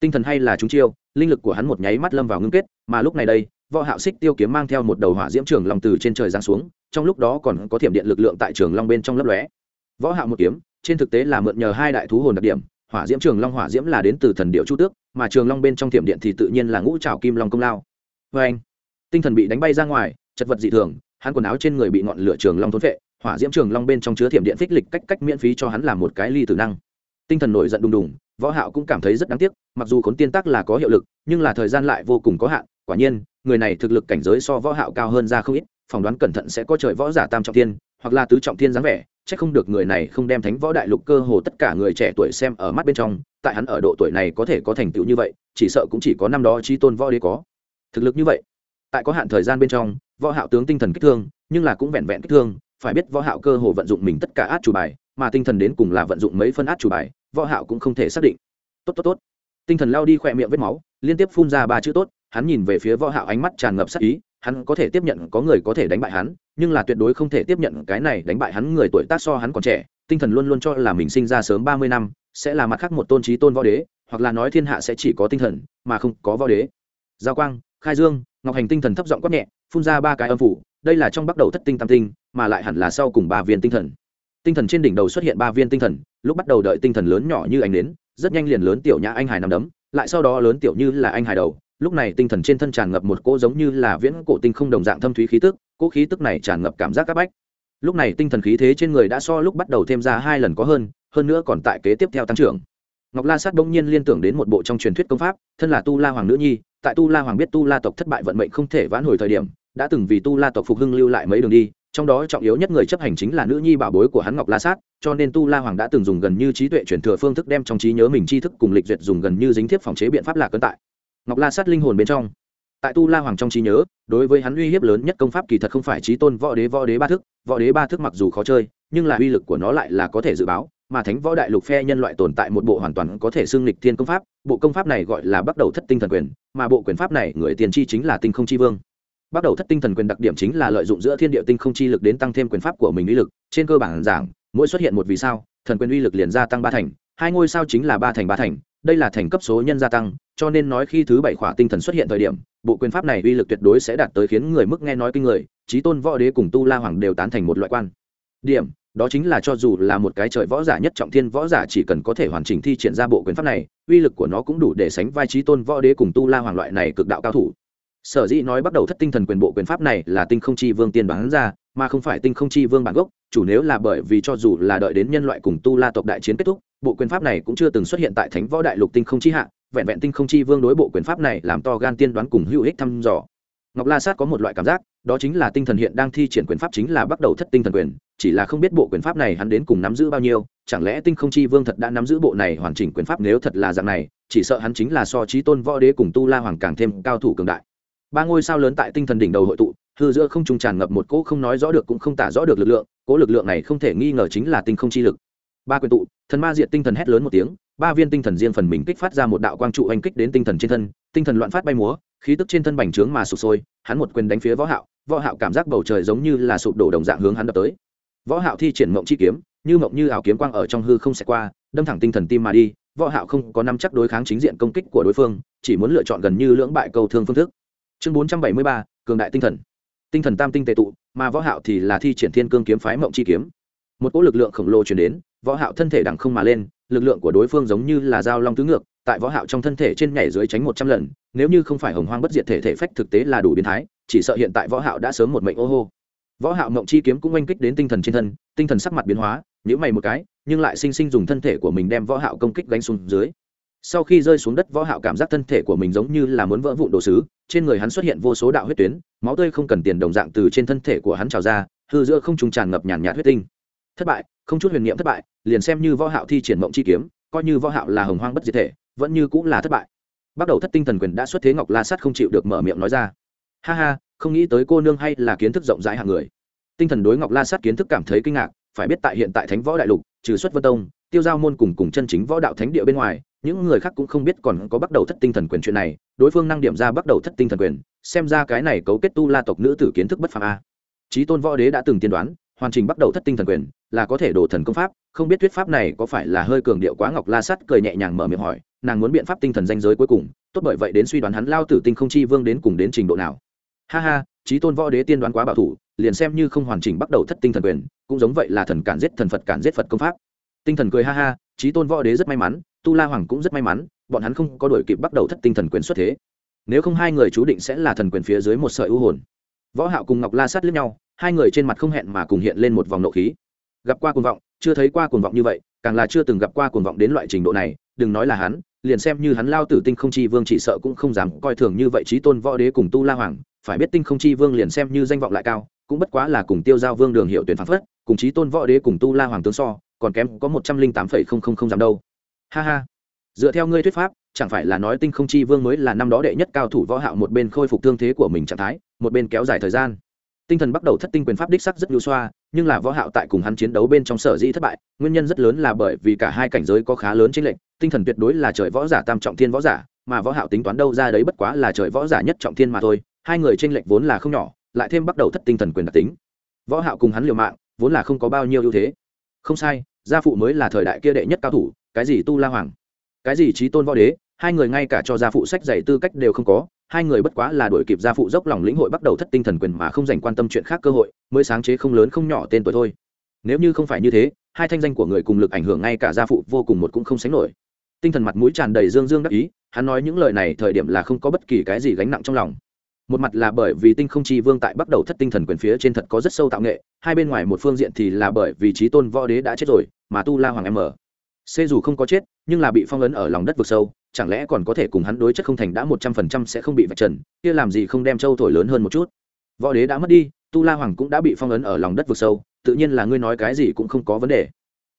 Tinh thần hay là chúng chiêu, linh lực của hắn một nháy mắt lâm vào ngưng kết, mà lúc này đây, võ hạo xích tiêu kiếm mang theo một đầu hỏa diễm trường long từ trên trời giáng xuống, trong lúc đó còn có thiểm điện lực lượng tại trường long bên trong lấp lóe. Võ hạo một kiếm, trên thực tế là mượn nhờ hai đại thú hồn đặc điểm, hỏa diễm trường long hỏa diễm là đến từ thần điệu chu tước, mà trường long bên trong thiểm điện thì tự nhiên là ngũ trảo kim long công lao. Với anh tinh thần bị đánh bay ra ngoài, chật vật dị thường hắn quần áo trên người bị ngọn lửa trường long thốn vệ hỏa diễm trường long bên trong chứa thiểm điện phích lịch cách cách miễn phí cho hắn làm một cái ly tử năng. Tinh thần nổi giận đùng đùng, võ hạo cũng cảm thấy rất đáng tiếc, mặc dù khốn tiên tác là có hiệu lực, nhưng là thời gian lại vô cùng có hạn, quả nhiên, người này thực lực cảnh giới so võ hạo cao hơn ra không ít, phỏng đoán cẩn thận sẽ có trời võ giả tam trọng thiên, hoặc là tứ trọng thiên dáng vẻ, chắc không được người này không đem thánh võ đại lục cơ hồ tất cả người trẻ tuổi xem ở mắt bên trong, tại hắn ở độ tuổi này có thể có thành tựu như vậy, chỉ sợ cũng chỉ có năm đó chi tôn võ đế có thực lực như vậy. Tại có hạn thời gian bên trong võ hạo tướng tinh thần kích thương, nhưng là cũng vẹn vẹn kích thương, phải biết võ hạo cơ hồ vận dụng mình tất cả át chủ bài, mà tinh thần đến cùng là vận dụng mấy phân át chủ bài, võ hạo cũng không thể xác định. Tốt tốt tốt. Tinh thần lao đi khỏe miệng vết máu, liên tiếp phun ra ba chữ tốt, hắn nhìn về phía võ hạo ánh mắt tràn ngập sát ý, hắn có thể tiếp nhận có người có thể đánh bại hắn, nhưng là tuyệt đối không thể tiếp nhận cái này đánh bại hắn người tuổi tác so hắn còn trẻ, tinh thần luôn luôn cho là mình sinh ra sớm ba mươi năm, sẽ là mặt khác một tôn trí tôn võ đế, hoặc là nói thiên hạ sẽ chỉ có tinh thần, mà không có võ đế. Giao quang, khai dương, ngọc hành tinh thần thấp giọng quát nhẹ phun ra ba cái âm phủ, đây là trong bắt đầu thất tinh tam tinh, mà lại hẳn là sau cùng ba viên tinh thần. Tinh thần trên đỉnh đầu xuất hiện ba viên tinh thần, lúc bắt đầu đợi tinh thần lớn nhỏ như ánh nến, rất nhanh liền lớn tiểu nhã anh hải nằm đấm, lại sau đó lớn tiểu như là anh hải đầu, lúc này tinh thần trên thân tràn ngập một cỗ giống như là viễn cổ tinh không đồng dạng thâm thúy khí tức, cỗ khí tức này tràn ngập cảm giác áp bách. Lúc này tinh thần khí thế trên người đã so lúc bắt đầu thêm ra hai lần có hơn hơn nữa còn tại kế tiếp theo tăng trưởng. Ngọc la sát bỗng nhiên liên tưởng đến một bộ trong truyền thuyết công pháp, thân là tu la hoàng nữ nhi, tại tu la hoàng biết tu la tộc thất bại vận mệnh không thể vãn hồi thời điểm đã từng vì tu la tộc phục hưng lưu lại mấy đường đi, trong đó trọng yếu nhất người chấp hành chính là nữ nhi bảo bối của hắn ngọc la sát, cho nên tu la hoàng đã từng dùng gần như trí tuệ chuyển thừa phương thức đem trong trí nhớ mình tri thức cùng lịch duyệt dùng gần như dính thiếp phòng chế biện pháp lạc cân tại. Ngọc la sát linh hồn bên trong. Tại tu la hoàng trong trí nhớ, đối với hắn uy hiếp lớn nhất công pháp kỳ thật không phải trí tôn võ đế võ đế ba thức, võ đế ba thức mặc dù khó chơi, nhưng là uy lực của nó lại là có thể dự báo, mà thánh võ đại lục phe nhân loại tồn tại một bộ hoàn toàn có thể xưng lịch thiên công pháp, bộ công pháp này gọi là bắt đầu thất tinh thần quyền, mà bộ quyền pháp này người tiền chi chính là tinh không chi vương bắt đầu thất tinh thần quyền đặc điểm chính là lợi dụng giữa thiên địa tinh không chi lực đến tăng thêm quyền pháp của mình uy lực. Trên cơ bản giảng, mỗi xuất hiện một vì sao, thần quyền uy lực liền gia tăng ba thành, hai ngôi sao chính là ba thành ba thành. Đây là thành cấp số nhân gia tăng, cho nên nói khi thứ bảy khỏa tinh thần xuất hiện thời điểm, bộ quyền pháp này uy lực tuyệt đối sẽ đạt tới khiến người mức nghe nói kinh người trí tôn võ đế cùng tu la hoàng đều tán thành một loại quan. Điểm, đó chính là cho dù là một cái trời võ giả nhất trọng thiên võ giả chỉ cần có thể hoàn chỉnh thi triển ra bộ quyền pháp này, uy lực của nó cũng đủ để sánh vai trí tôn võ đế cùng tu la hoàng loại này cực đạo cao thủ sở dĩ nói bắt đầu thất tinh thần quyền bộ quyền pháp này là tinh không chi vương tiên đoán ra, mà không phải tinh không chi vương bản gốc, chủ nếu là bởi vì cho dù là đợi đến nhân loại cùng tu la tộc đại chiến kết thúc, bộ quyền pháp này cũng chưa từng xuất hiện tại thánh võ đại lục tinh không chi hạ, vẹn vẹn tinh không chi vương đối bộ quyền pháp này làm to gan tiên đoán cùng hữu ích thăm dò. Ngọc la sát có một loại cảm giác, đó chính là tinh thần hiện đang thi triển quyền pháp chính là bắt đầu thất tinh thần quyền, chỉ là không biết bộ quyền pháp này hắn đến cùng nắm giữ bao nhiêu, chẳng lẽ tinh không chi vương thật đã nắm giữ bộ này hoàn chỉnh quyền pháp nếu thật là dạng này, chỉ sợ hắn chính là so trí tôn võ đế cùng tu la hoàng càng thêm cao thủ cường đại ba ngôi sao lớn tại tinh thần đỉnh đầu hội tụ, hư giữa không trung tràn ngập một cỗ không nói rõ được cũng không tả rõ được lực lượng, cỗ lực lượng này không thể nghi ngờ chính là tinh không chi lực. Ba quyền tụ, thần ma diệt tinh thần hét lớn một tiếng, ba viên tinh thần riêng phần mình kích phát ra một đạo quang trụ oanh kích đến tinh thần trên thân, tinh thần loạn phát bay múa, khí tức trên thân bành trướng mà sụp sôi, hắn một quyền đánh phía võ hạo võ hạo cảm giác bầu trời giống như là sụp đổ đồng dạng hướng hắn đập tới. Võ hạo thi triển mộng chi kiếm, như mộng như ảo kiếm quang ở trong hư không sẽ qua, đâm thẳng tinh thần tim mà đi, võ hạo không có nắm chắc đối kháng chính diện công kích của đối phương, chỉ muốn lựa chọn gần như lưỡng bại câu thương phương thức chương 473, cường đại tinh thần. Tinh thần tam tinh tề tụ mà võ hạo thì là thi triển thiên cương kiếm phái mộng chi kiếm. Một cỗ lực lượng khổng lồ truyền đến võ hạo thân thể đằng không mà lên lực lượng của đối phương giống như là dao long tứ ngược tại võ hạo trong thân thể trên nhảy dưới tránh một trăm lần nếu như không phải hồng hoang bất diệt thể thể phách thực tế là đủ biến thái chỉ sợ hiện tại võ hạo đã sớm một mệnh ô hô. Võ hạo mộng chi kiếm cũng oanh kích đến tinh thần trên thân tinh thần sắc mặt biến hóa nhíu mày một cái nhưng lại sinh sinh dùng thân thể của mình đem võ hạo công kích đánh xuống dưới sau khi rơi xuống đất võ hạo cảm giác thân thể của mình giống như là muốn vỡ vụn đồ sứ, trên người hắn xuất hiện vô số đạo huyết tuyến, máu tươi không cần tiền đồng dạng từ trên thân thể của hắn trào ra, hư giữa không trùng tràn ngập nhàn nhạt huyết tinh. Thất bại, không chút huyền niệm thất bại, liền xem như võ hạo thi triển mộng chi kiếm, coi như võ hạo là hồng hoang bất diệt thể, vẫn như cũng là thất bại. Bắt đầu thất tinh thần quyền đã xuất thế ngọc la sắt không chịu được mở miệng nói ra. Ha ha, không nghĩ tới cô nương hay là kiến thức rộng rãi hạng người. Tinh thần đối ngọc la sắt kiến thức cảm thấy kinh ngạc, phải biết tại hiện tại thánh võ đại lục, trừ xuất vân tông, tiêu giao môn cùng cùng chân chính võ đạo thánh địa bên ngoài những người khác cũng không biết còn có bắt đầu thất tinh thần quyền chuyện này, đối phương năng điểm ra bắt đầu thất tinh thần quyền, xem ra cái này cấu kết tu la tộc nữ tử kiến thức bất phạm a. Trí tôn võ đế đã từng tiên đoán, hoàn trình bắt đầu thất tinh thần quyền là có thể đổ thần công pháp, không biết thuyết pháp này có phải là hơi cường điệu quá ngọc la sắt cười nhẹ nhàng mở miệng hỏi, nàng muốn biện pháp tinh thần danh giới cuối cùng, tốt bởi vậy đến suy đoán hắn lao tử tinh không chi vương đến cùng đến trình độ nào. Ha ha trí tôn võ đế tiên đoán quá bảo thủ, liền xem như không hoàn chỉnh bắt đầu thất tinh thần quyền, cũng giống vậy là thần cản giết thần phật cản giết phật công pháp. Tinh thần cười ha ha trí tôn võ đế rất may mắn tu la hoàng cũng rất may mắn, bọn hắn không có đổi kịp bắt đầu thất tinh thần quyền xuất thế. Nếu không hai người chú định sẽ là thần quyền phía dưới một sợi ưu hồn. Võ hạo cùng ngọc la sát liếc nhau, hai người trên mặt không hẹn mà cùng hiện lên một vòng nộ khí. Gặp qua cuồng vọng, chưa thấy qua cuồng vọng như vậy, càng là chưa từng gặp qua cuồng vọng đến loại trình độ này, đừng nói là hắn, liền xem như hắn lao tử tinh không chi vương chỉ sợ cũng không dám coi thường như vậy trí tôn võ đế cùng tu la hoàng, phải biết tinh không chi vương liền xem như danh vọng lại cao, cũng bất quá là cùng tiêu giao vương đường hiệu tuyển phán phất, cùng trí tôn võ đế cùng tu la hoàng tướng so, còn kém có một trăm linh tám phẩy không không không dám đâu ha ha. Dựa theo ngươi thuyết pháp, chẳng phải là nói tinh không chi vương mới là năm đó đệ nhất cao thủ võ hạo một bên khôi phục thương thế của mình trạng thái, một bên kéo dài thời gian. Tinh thần bắt đầu thất tinh quyền pháp đích sắc rất lưu xoa, nhưng là võ hạo tại cùng hắn chiến đấu bên trong sở dĩ thất bại, nguyên nhân rất lớn là bởi vì cả hai cảnh giới có khá lớn chênh lệch, tinh thần tuyệt đối là trời võ giả tam trọng thiên võ giả, mà võ hạo tính toán đâu ra đấy bất quá là trời võ giả nhất trọng thiên mà thôi, hai người chênh lệch vốn là không nhỏ, lại thêm bắt đầu thất tinh thần quyền đặc tính. Võ hạo cùng hắn liều mạng, vốn là không có bao nhiêu ưu thế. Không sai, gia phụ mới là thời đại kia đệ nhất cao thủ cái gì tu la hoàng? Cái gì trí tôn võ đế? Hai người ngay cả cho gia phụ sách dạy tư cách đều không có, hai người bất quá là đổi kịp gia phụ dốc lòng lĩnh hội bắt đầu thất tinh thần quyền mà không dành quan tâm chuyện khác cơ hội, mới sáng chế không lớn không nhỏ tên tuổi thôi. Nếu như không phải như thế, hai thanh danh của người cùng lực ảnh hưởng ngay cả gia phụ vô cùng một cũng không sánh nổi. Tinh thần mặt mũi tràn đầy dương dương đắc ý, hắn nói những lời này thời điểm là không có bất kỳ cái gì gánh nặng trong lòng. Một mặt là bởi vì tinh không chi vương tại bắt đầu thất tinh thần quyền phía trên thật có rất sâu tạo nghệ, hai bên ngoài một phương diện thì là bởi vì trí tôn võ đế đã chết rồi, mà tu la hoàng em ở xê dù không có chết, nhưng là bị phong ấn ở lòng đất vực sâu, chẳng lẽ còn có thể cùng hắn đối chất không thành đã một trăm phần trăm sẽ không bị vạch trần, kia làm gì không đem châu thổi lớn hơn một chút. Võ đế đã mất đi, tu la hoàng cũng đã bị phong ấn ở lòng đất vực sâu, tự nhiên là ngươi nói cái gì cũng không có vấn đề.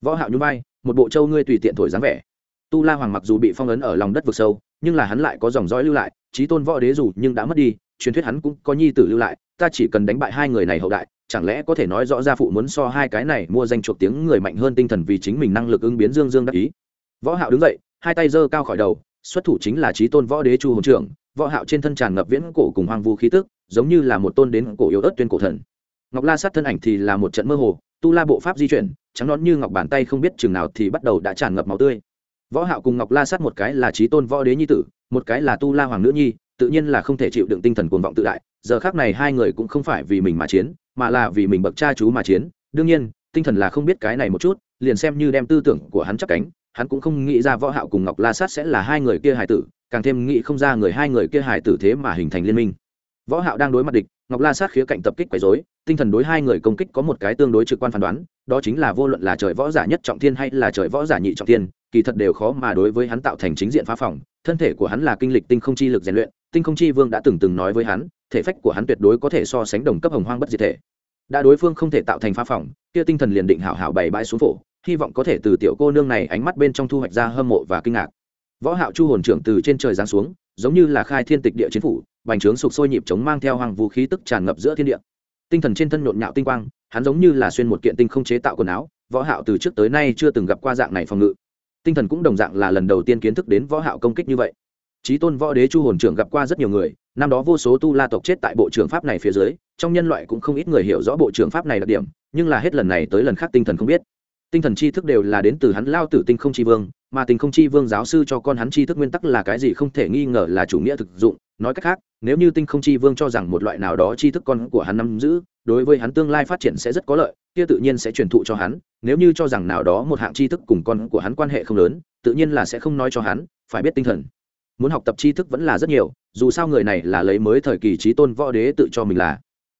Võ hạo nhún vai, một bộ châu ngươi tùy tiện thổi dáng vẻ. Tu la hoàng mặc dù bị phong ấn ở lòng đất vực sâu, nhưng là hắn lại có dòng dõi lưu lại trí tôn võ đế dù nhưng đã mất đi, truyền thuyết hắn cũng có nhi tử lưu lại, ta chỉ cần đánh bại hai người này hậu đại chẳng lẽ có thể nói rõ ra phụ muốn so hai cái này mua danh chuộc tiếng người mạnh hơn tinh thần vì chính mình năng lực ứng biến dương dương đắc ý. Võ hạo đứng dậy, hai tay giơ cao khỏi đầu, xuất thủ chính là trí tôn võ đế chu hồn trưởng. Võ hạo trên thân tràn ngập viễn cổ cùng hoang vu khí tức, giống như là một tôn đến cổ yếu ớt tuyên cổ thần. Ngọc la sát thân ảnh thì là một trận mơ hồ, tu la bộ pháp di chuyển, trắng nón như ngọc bàn tay không biết chừng nào thì bắt đầu đã tràn ngập máu tươi. Võ hạo cùng ngọc la sát một cái là trí tôn võ đế nhi tử, một cái là tu la hoàng nữ nhi, tự nhiên là không thể chịu đựng tinh thần cuồng vọng tự đại, giờ khác này hai người cũng không phải vì mình mà chiến mà là vì mình bậc cha chú mà chiến. Đương nhiên, tinh thần là không biết cái này một chút, liền xem như đem tư tưởng của hắn chắc cánh, hắn cũng không nghĩ ra võ hạo cùng ngọc la sát sẽ là hai người kia hải tử, càng thêm nghĩ không ra người hai người kia hải tử thế mà hình thành liên minh. Võ hạo đang đối mặt địch, ngọc la sát khía cạnh tập kích quấy rối, tinh thần đối hai người công kích có một cái tương đối trực quan phán đoán, đó chính là vô luận là trời võ giả nhất trọng thiên hay là trời võ giả nhị trọng thiên, kỳ thật đều khó mà đối với hắn tạo thành chính diện phá phòng, thân thể của hắn là kinh lịch tinh không chi lực rèn luyện, tinh không chi vương đã từng từng nói với hắn thể phách của hắn tuyệt đối có thể so sánh đồng cấp hồng hoang bất diệt thể. Đã đối phương không thể tạo thành phá phỏng kia tinh thần liền định hảo hảo bày bãi xuống phổ, hy vọng có thể từ tiểu cô nương này ánh mắt bên trong thu hoạch ra hâm mộ và kinh ngạc. Võ hạo chu hồn trưởng từ trên trời giáng xuống, giống như là khai thiên tịch địa chiến phủ, bành trướng sục sôi nhịp chống mang theo hoàng vũ khí tức tràn ngập giữa thiên địa. Tinh thần trên thân nhộn nhạo tinh quang, hắn giống như là xuyên một kiện tinh không chế tạo quần áo, võ hạo từ trước tới nay chưa từng gặp qua dạng này phòng ngự. Tinh thần cũng đồng dạng là lần đầu tiên kiến thức đến võ hạo công kích như vậy. Chí tôn võ đế chu hồn trưởng gặp qua rất nhiều người năm đó vô số tu la tộc chết tại bộ trưởng pháp này phía dưới, trong nhân loại cũng không ít người hiểu rõ bộ trưởng pháp này đặc điểm, nhưng là hết lần này tới lần khác tinh thần không biết. Tinh thần tri thức đều là đến từ hắn lao tử tinh không tri vương, mà tinh không tri vương giáo sư cho con hắn tri thức nguyên tắc là cái gì không thể nghi ngờ là chủ nghĩa thực dụng. Nói cách khác, nếu như tinh không tri vương cho rằng một loại nào đó tri thức con của hắn nắm giữ, đối với hắn tương lai phát triển sẽ rất có lợi, kia tự nhiên sẽ truyền thụ cho hắn, nếu như cho rằng nào đó một hạng tri thức cùng con của hắn quan hệ không lớn, tự nhiên là sẽ không nói cho hắn, phải biết tinh thần. Muốn học tập tri thức vẫn là rất nhiều dù sao người này là lấy mới thời kỳ trí tôn võ đế tự cho mình là.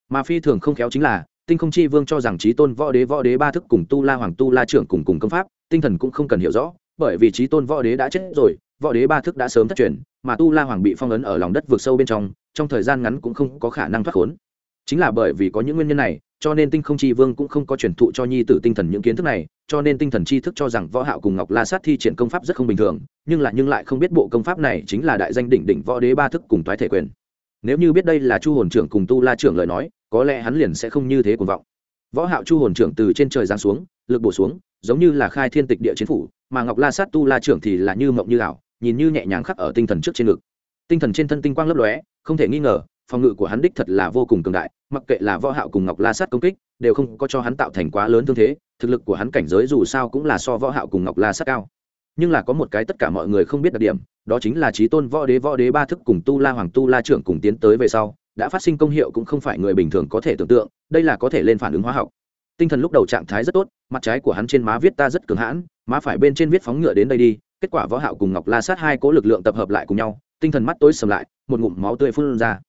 Mà phi thường không khéo chính là, tinh không chi vương cho rằng trí tôn võ đế võ đế ba thức cùng tu la hoàng tu la trưởng cùng cùng công pháp, tinh thần cũng không cần hiểu rõ, bởi vì trí tôn võ đế đã chết rồi, võ đế ba thức đã sớm thất truyền, mà tu la hoàng bị phong ấn ở lòng đất vượt sâu bên trong trong thời gian ngắn cũng không có khả năng thoát khốn. Chính là bởi vì có những nguyên nhân này, cho nên tinh không chi vương cũng không có truyền thụ cho nhi tử tinh thần những kiến thức này cho nên tinh thần chi thức cho rằng võ hạo cùng ngọc la sát thi triển công pháp rất không bình thường, nhưng là nhưng lại không biết bộ công pháp này chính là đại danh đỉnh đỉnh võ đế ba thức cùng toái thể quyền. Nếu như biết đây là chu hồn trưởng cùng tu la trưởng lời nói, có lẽ hắn liền sẽ không như thế cuồng vọng. Võ hạo chu hồn trưởng từ trên trời giáng xuống, lực bổ xuống, giống như là khai thiên tịch địa chiến phủ, mà ngọc la sát tu la trưởng thì là như mộng như ảo, nhìn như nhẹ nhàng khắc ở tinh thần trước trên ngực. Tinh thần trên thân tinh quang lấp lóe, không thể nghi ngờ, phòng ngự của hắn đích thật là vô cùng cường đại mặc kệ là võ hạo cùng ngọc la sát công kích, đều không có cho hắn tạo thành quá lớn thương thế, thực lực của hắn cảnh giới dù sao cũng là so võ hạo cùng ngọc la sát cao. Nhưng là có một cái tất cả mọi người không biết đặc điểm, đó chính là trí tôn võ đế võ đế ba thức cùng tu la hoàng tu la trưởng cùng tiến tới về sau, đã phát sinh công hiệu cũng không phải người bình thường có thể tưởng tượng, đây là có thể lên phản ứng hóa học. Tinh thần lúc đầu trạng thái rất tốt, mặt trái của hắn trên má viết ta rất cường hãn, má phải bên trên viết phóng ngựa đến đây đi, kết quả võ hạo cùng ngọc la sát hai cố lực lượng tập hợp lại cùng nhau, tinh thần mắt tối sầm lại, một ngụm máu tươi phun ra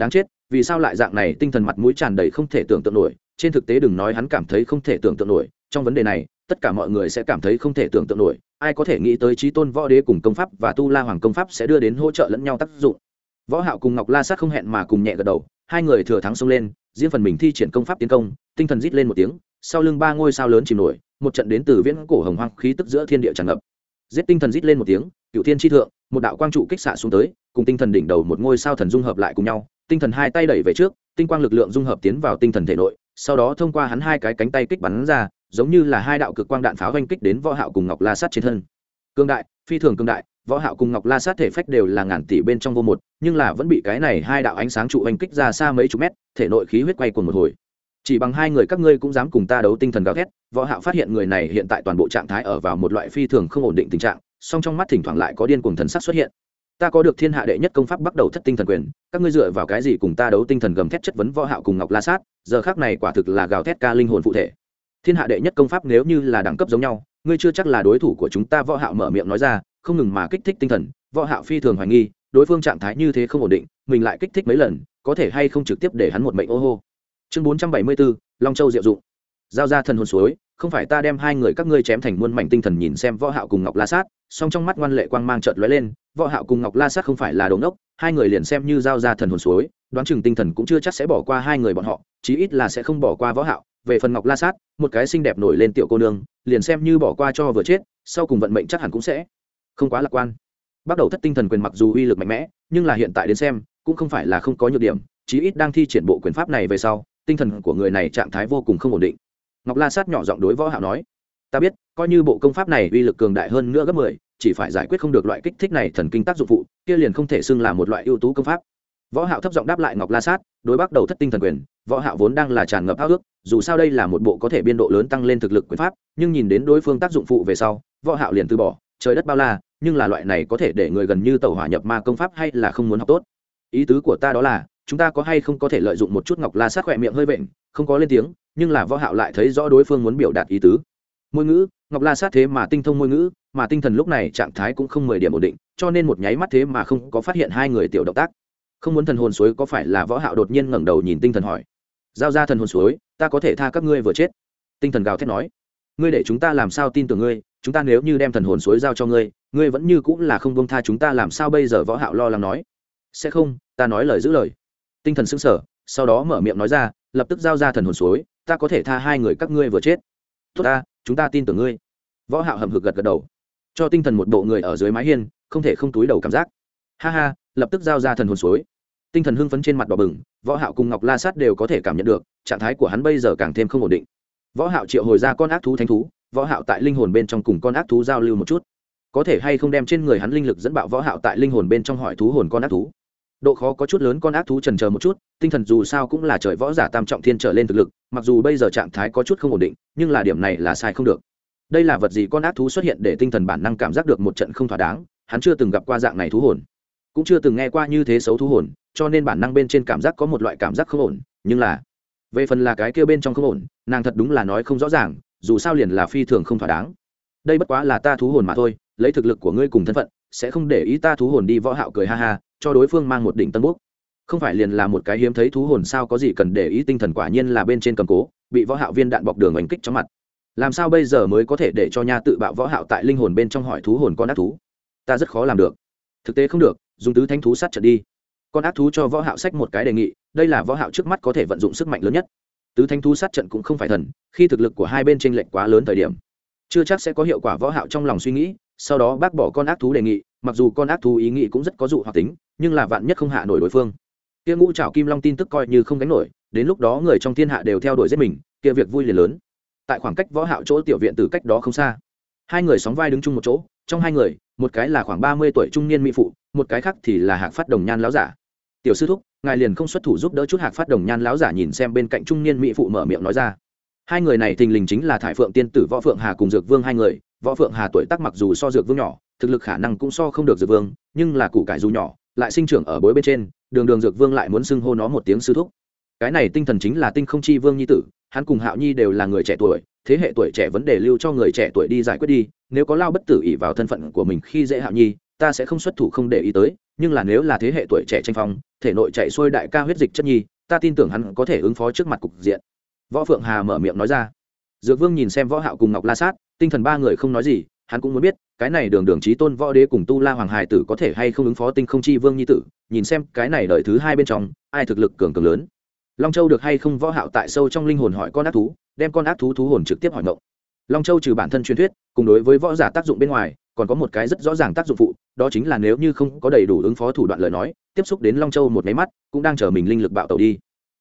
đáng chết, vì sao lại dạng này tinh thần mặt mũi tràn đầy không thể tưởng tượng nổi? Trên thực tế đừng nói hắn cảm thấy không thể tưởng tượng nổi, trong vấn đề này, tất cả mọi người sẽ cảm thấy không thể tưởng tượng nổi. Ai có thể nghĩ tới trí tôn võ đế cùng công pháp và tu la hoàng công pháp sẽ đưa đến hỗ trợ lẫn nhau tác dụng? Võ hạo cùng ngọc la sát không hẹn mà cùng nhẹ gật đầu, hai người thừa thắng xông lên, riêng phần mình thi triển công pháp tiến công, tinh thần rít lên một tiếng, sau lưng ba ngôi sao lớn chìm nổi, một trận đến từ viễn cổ hồng hoang khí tức giữa thiên địa tràn ngập giết tinh thần rít lên một tiếng, cựu thiên tri thượng, một đạo quang trụ kích xạ xuống tới, cùng tinh thần đỉnh đầu một ngôi sao thần dung hợp lại cùng nhau, tinh thần hai tay đẩy về trước, tinh quang lực lượng dung hợp tiến vào tinh thần thể nội, sau đó thông qua hắn hai cái cánh tay kích bắn ra, giống như là hai đạo cực quang đạn pháo oanh kích đến võ hạo cùng ngọc la sát trên thân. Cương đại, phi thường cương đại, võ hạo cùng ngọc la sát thể phách đều là ngàn tỷ bên trong vô một, nhưng là vẫn bị cái này hai đạo ánh sáng trụ oanh kích ra xa mấy chục mét, thể nội khí huyết quay cuồng một hồi chỉ bằng hai người các ngươi cũng dám cùng ta đấu tinh thần gào thét, võ hạo phát hiện người này hiện tại toàn bộ trạng thái ở vào một loại phi thường không ổn định tình trạng, song trong mắt thỉnh thoảng lại có điên cuồng thần sắc xuất hiện. Ta có được thiên hạ đệ nhất công pháp bắt đầu thất tinh thần quyền, các ngươi dựa vào cái gì cùng ta đấu tinh thần gầm thét chất vấn võ hạo cùng ngọc la sát, giờ khắc này quả thực là gào thét ca linh hồn phụ thể. Thiên hạ đệ nhất công pháp nếu như là đẳng cấp giống nhau, ngươi chưa chắc là đối thủ của chúng ta, võ hạo mở miệng nói ra, không ngừng mà kích thích tinh thần, võ hạo phi thường hoài nghi, đối phương trạng thái như thế không ổn định, mình lại kích thích mấy lần, có thể hay không trực tiếp để hắn một mệnh ô hô chương 474, long châu diệu dụng. Giao ra thần hồn suối không phải ta đem hai người các ngươi chém thành muôn mảnh tinh thần nhìn xem võ hạo cùng ngọc la sát song trong mắt ngoan lệ quang mang chợt lóe lên võ hạo cùng ngọc la sát không phải là đồ đốc hai người liền xem như giao ra thần hồn suối đoán chừng tinh thần cũng chưa chắc sẽ bỏ qua hai người bọn họ chí ít là sẽ không bỏ qua võ hạo. Về phần ngọc la sát một cái xinh đẹp nổi lên tiểu cô nương liền xem như bỏ qua cho vừa chết sau cùng vận mệnh chắc hẳn cũng sẽ không quá lạc quan. Bắt đầu thất tinh thần quyền mặc dù uy lực mạnh mẽ nhưng là hiện tại đến xem cũng không phải là không có nhược điểm chí ít đang thi triển bộ quyền pháp này về sau tinh thần của người này trạng thái vô cùng không ổn định. Ngọc la sát nhỏ giọng đối võ hạo nói ta biết coi như bộ công pháp này uy lực cường đại hơn nữa gấp 10, chỉ phải giải quyết không được loại kích thích này thần kinh tác dụng phụ kia liền không thể xưng là một loại ưu tú công pháp. Võ hạo thấp giọng đáp lại ngọc la sát đối bắt đầu thất tinh thần quyền võ hạo vốn đang là tràn ngập ao ước dù sao đây là một bộ có thể biên độ lớn tăng lên thực lực quyền pháp nhưng nhìn đến đối phương tác dụng phụ về sau võ hạo liền từ bỏ trời đất bao la nhưng là loại này có thể để người gần như tẩu hỏa nhập ma công pháp hay là không muốn học tốt. Ý tứ của ta đó là chúng ta có hay không có thể lợi dụng một chút ngọc la sát khỏe miệng hơi vện, không có lên tiếng, nhưng là võ hạo lại thấy rõ đối phương muốn biểu đạt ý tứ. Môi ngữ, ngọc la sát thế mà tinh thông môi ngữ, mà tinh thần lúc này trạng thái cũng không mười điểm ổn định, cho nên một nháy mắt thế mà không có phát hiện hai người tiểu động tác. Không muốn thần hồn suối có phải là võ hạo đột nhiên ngẩng đầu nhìn tinh thần hỏi. Giao ra thần hồn suối, ta có thể tha các ngươi vừa chết. Tinh thần gào thét nói. Ngươi để chúng ta làm sao tin tưởng ngươi, chúng ta nếu như đem thần hồn suối giao cho ngươi ngươi vẫn như cũng là không buông tha chúng ta, làm sao bây giờ võ hạo lo lắng nói. Sẽ không, ta nói lời giữ lời tinh thần sững sờ, sau đó mở miệng nói ra, lập tức giao ra thần hồn suối, ta có thể tha hai người các ngươi vừa chết. Tốt ta, chúng ta tin tưởng ngươi. Võ hạo hầm hực gật gật đầu. Cho tinh thần một bộ người ở dưới mái hiên, không thể không túi đầu cảm giác. Ha ha, lập tức giao ra thần hồn suối. Tinh thần hưng phấn trên mặt đỏ bừng, võ hạo cùng ngọc la sát đều có thể cảm nhận được, trạng thái của hắn bây giờ càng thêm không ổn định. Võ hạo triệu hồi ra con ác thú thánh thú, võ hạo tại linh hồn bên trong cùng con ác thú giao lưu một chút. Có thể hay không đem trên người hắn linh lực dẫn bạo võ hạo tại linh hồn bên trong hỏi thú hồn con ác thú? Độ khó có chút lớn con ác thú trần chờ một chút, tinh thần dù sao cũng là trời võ giả tam trọng thiên trở lên thực lực, mặc dù bây giờ trạng thái có chút không ổn định, nhưng là điểm này là sai không được. Đây là vật gì con ác thú xuất hiện để tinh thần bản năng cảm giác được một trận không thỏa đáng, hắn chưa từng gặp qua dạng này thú hồn. Cũng chưa từng nghe qua như thế xấu thú hồn, cho nên bản năng bên trên cảm giác có một loại cảm giác không ổn, nhưng là, về phần là cái kia bên trong không ổn, nàng thật đúng là nói không rõ ràng, dù sao liền là phi thường không thỏa đáng. Đây bất quá là ta thú hồn mà thôi, lấy thực lực của ngươi cùng thân phận, sẽ không để ý ta thú hồn đi võ hạo cười ha ha cho đối phương mang một đỉnh tân bốc không phải liền là một cái hiếm thấy thú hồn sao có gì cần để ý tinh thần quả nhiên là bên trên cầm cố, bị võ hạo viên đạn bọc đường oanh kích trong mặt. Làm sao bây giờ mới có thể để cho nha tự bạo võ hạo tại linh hồn bên trong hỏi thú hồn con ác thú? Ta rất khó làm được. Thực tế không được, dùng tứ thánh thú sát trận đi. Con ác thú cho võ hạo sách một cái đề nghị, đây là võ hạo trước mắt có thể vận dụng sức mạnh lớn nhất. Tứ thánh thú sát trận cũng không phải thần, khi thực lực của hai bên tranh lệch quá lớn thời điểm, chưa chắc sẽ có hiệu quả võ hạo trong lòng suy nghĩ, sau đó bác bỏ con ác thú đề nghị, mặc dù con ác thú ý nghĩ cũng rất có dụ hoặc tính nhưng là vạn nhất không hạ nổi đối phương. Kia ngũ trảo kim long tin tức coi như không gánh nổi, đến lúc đó người trong thiên hạ đều theo đuổi giết mình, kia việc vui liền lớn. Tại khoảng cách võ hạo chỗ tiểu viện từ cách đó không xa. Hai người sóng vai đứng chung một chỗ, trong hai người, một cái là khoảng ba mươi tuổi trung niên mỹ phụ, một cái khác thì là hạc phát đồng nhan láo giả. Tiểu sư thúc, ngài liền không xuất thủ giúp đỡ chút hạc phát đồng nhan láo giả nhìn xem bên cạnh trung niên mỹ phụ mở miệng nói ra. Hai người này thình lình chính là thải phượng tiên tử võ phượng hà cùng dược vương hai người. Võ phượng hà tuổi tác mặc dù so dược vương nhỏ, thực lực khả năng cũng so không được dược vương, nhưng là củ cải dù nhỏ lại sinh trưởng ở bối bên trên, đường đường dược vương lại muốn xưng hô nó một tiếng sư thúc. Cái này tinh thần chính là tinh không chi vương nhi tử, hắn cùng hạo nhi đều là người trẻ tuổi, thế hệ tuổi trẻ vấn đề lưu cho người trẻ tuổi đi giải quyết đi, nếu có lao bất tử ỉ vào thân phận của mình khi dễ hạo nhi, ta sẽ không xuất thủ không để ý tới, nhưng là nếu là thế hệ tuổi trẻ tranh phong, thể nội chạy xuôi đại ca huyết dịch chất nhi, ta tin tưởng hắn có thể ứng phó trước mặt cục diện. Võ phượng hà mở miệng nói ra. Dược vương nhìn xem võ hạo cùng ngọc la sát, tinh thần ba người không nói gì hắn cũng muốn biết, cái này đường đường trí tôn võ đế cùng tu la hoàng Hải tử có thể hay không ứng phó tinh không chi vương nhi tử, nhìn xem cái này đợi thứ hai bên trong, ai thực lực cường cường lớn. Long châu được hay không võ hạo tại sâu trong linh hồn hỏi con ác thú, đem con ác thú thú hồn trực tiếp hỏi ngộng. Long châu trừ bản thân truyền thuyết, cùng đối với võ giả tác dụng bên ngoài, còn có một cái rất rõ ràng tác dụng phụ, đó chính là nếu như không có đầy đủ ứng phó thủ đoạn lời nói, tiếp xúc đến long châu một máy mắt, cũng đang chờ mình linh lực bạo tẩu đi.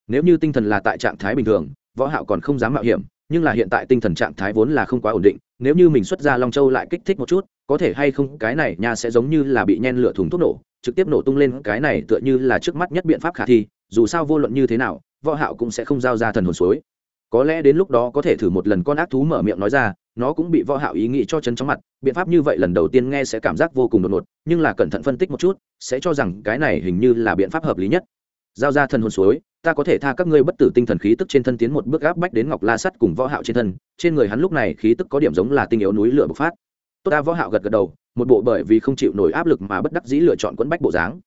Nếu như tinh thần là tại trạng thái bình thường, võ hạo còn không dám mạo hiểm nhưng là hiện tại tinh thần trạng thái vốn là không quá ổn định, nếu như mình xuất ra long châu lại kích thích một chút, có thể hay không, cái này nha sẽ giống như là bị nhen lửa thùng thuốc nổ, trực tiếp nổ tung lên, cái này tựa như là trước mắt nhất biện pháp khả thi, dù sao vô luận như thế nào, võ hạo cũng sẽ không giao ra thần hồn suối. Có lẽ đến lúc đó có thể thử một lần con ác thú mở miệng nói ra, nó cũng bị võ hạo ý nghĩ cho chân chóng mặt, biện pháp như vậy lần đầu tiên nghe sẽ cảm giác vô cùng đột ngột, nhưng là cẩn thận phân tích một chút, sẽ cho rằng cái này hình như là biện pháp hợp lý nhất. Giao ra thần hồn suối ta có thể tha các ngươi bất tử tinh thần khí tức trên thân tiến một bước áp bách đến ngọc la sắt cùng võ hạo trên thân, trên người hắn lúc này khí tức có điểm giống là tinh yếu núi lửa bộc phát. Tốt ta võ hạo gật gật đầu, một bộ bởi vì không chịu nổi áp lực mà bất đắc dĩ lựa chọn quấn bách bộ dáng.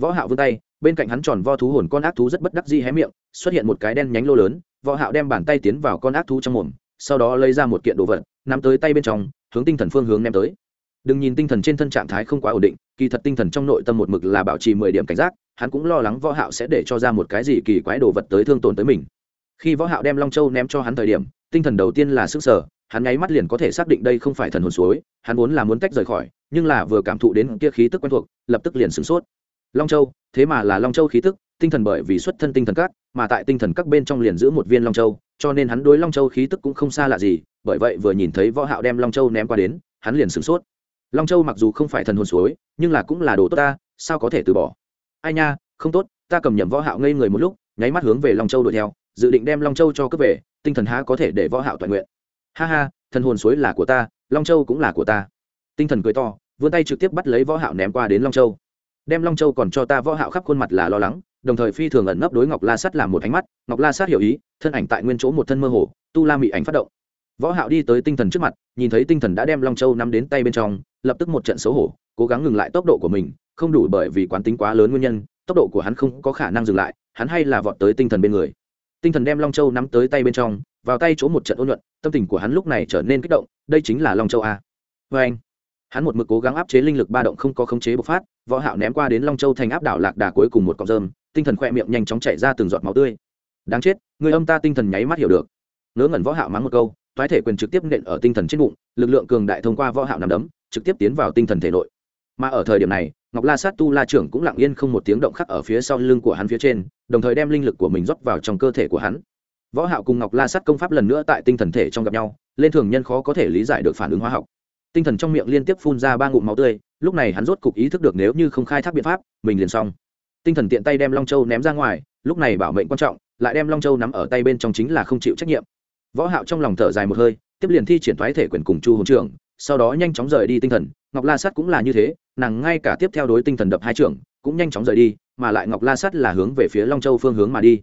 Võ hạo vươn tay, bên cạnh hắn tròn vo thú hồn con ác thú rất bất đắc dĩ hé miệng, xuất hiện một cái đen nhánh lô lớn, võ hạo đem bàn tay tiến vào con ác thú trong mồm, sau đó lấy ra một kiện đồ vật, nắm tới tay bên trong, hướng tinh thần phương hướng ném tới đừng nhìn tinh thần trên thân trạng thái không quá ổn định, kỳ thật tinh thần trong nội tâm một mực là bảo trì mười điểm cảnh giác, hắn cũng lo lắng võ hạo sẽ để cho ra một cái gì kỳ quái đồ vật tới thương tổn tới mình. Khi võ hạo đem long châu ném cho hắn thời điểm, tinh thần đầu tiên là sức sở, hắn nháy mắt liền có thể xác định đây không phải thần hồn suối, hắn vốn là muốn tách rời khỏi, nhưng là vừa cảm thụ đến kia khí tức quen thuộc, lập tức liền sửng sốt. Long châu, thế mà là long châu khí tức, tinh thần bởi vì xuất thân tinh thần các, mà tại tinh thần các bên trong liền giữ một viên long châu, cho nên hắn đối long châu khí tức cũng không xa lạ gì, bởi vậy vừa nhìn thấy võ hạo đem long châu ném qua đến, hắn liền sửng sốt long châu mặc dù không phải thần hồn suối, nhưng là cũng là đồ tốt ta, sao có thể từ bỏ? Ai nha, không tốt, ta cầm nhầm võ hạo ngây người một lúc, nháy mắt hướng về long châu đuổi theo, dự định đem long châu cho cướp về, tinh thần há có thể để võ hạo toàn nguyện. Ha ha, thần hồn suối là của ta, long châu cũng là của ta. Tinh thần cười to, vươn tay trực tiếp bắt lấy võ hạo ném qua đến long châu. Đem long châu còn cho ta võ hạo khắp khuôn mặt là lo lắng, đồng thời phi thường ẩn nấp đối ngọc la sắt làm một ánh mắt, ngọc la sát hiểu ý, thân ảnh tại nguyên chỗ một thân mơ hồ, tu la mị ảnh phát động võ hạo đi tới tinh thần trước mặt, nhìn thấy tinh thần đã đem long châu nắm đến tay bên trong, lập tức một trận xấu hổ, cố gắng ngừng lại tốc độ của mình, không đủ bởi vì quán tính quá lớn nguyên nhân, tốc độ của hắn không có khả năng dừng lại, hắn hay là vọt tới tinh thần bên người. Tinh thần đem long châu nắm tới tay bên trong, vào tay chỗ một trận ôn nhuận, tâm tình của hắn lúc này trở nên kích động, đây chính là long châu a. Với anh, hắn một mực cố gắng áp chế linh lực ba động không có khống chế bộc phát, võ hạo ném qua đến long châu thành áp đảo lạc đà cuối cùng một cọng rơm, tinh thần khoe miệng nhanh chóng chảy ra từng giọt máu tươi. Đáng chết, người âm ta tinh thần nháy mắt hiểu được. Ngớ ngẩn võ hạo mắng một câu toái thể quyền trực tiếp nện ở tinh thần trên bụng, lực lượng cường đại thông qua võ hạo nằm đấm, trực tiếp tiến vào tinh thần thể nội. Mà ở thời điểm này, ngọc la sát tu la trưởng cũng lặng yên không một tiếng động khắc ở phía sau lưng của hắn phía trên, đồng thời đem linh lực của mình rót vào trong cơ thể của hắn. Võ hạo cùng ngọc la sát công pháp lần nữa tại tinh thần thể trong gặp nhau, lên thường nhân khó có thể lý giải được phản ứng hóa học. Tinh thần trong miệng liên tiếp phun ra ba ngụm máu tươi, lúc này hắn rốt cục ý thức được nếu như không khai thác biện pháp, mình liền xong. Tinh thần tiện tay đem long châu ném ra ngoài, lúc này bảo mệnh quan trọng, lại đem long châu nắm ở tay bên trong chính là không chịu trách nhiệm võ hạo trong lòng thở dài một hơi, tiếp liền thi triển thoái thể quyền cùng chu hồn trưởng, sau đó nhanh chóng rời đi tinh thần, ngọc la sát cũng là như thế, nàng ngay cả tiếp theo đối tinh thần đập hai trưởng, cũng nhanh chóng rời đi, mà lại ngọc la sát là hướng về phía long châu phương hướng mà đi.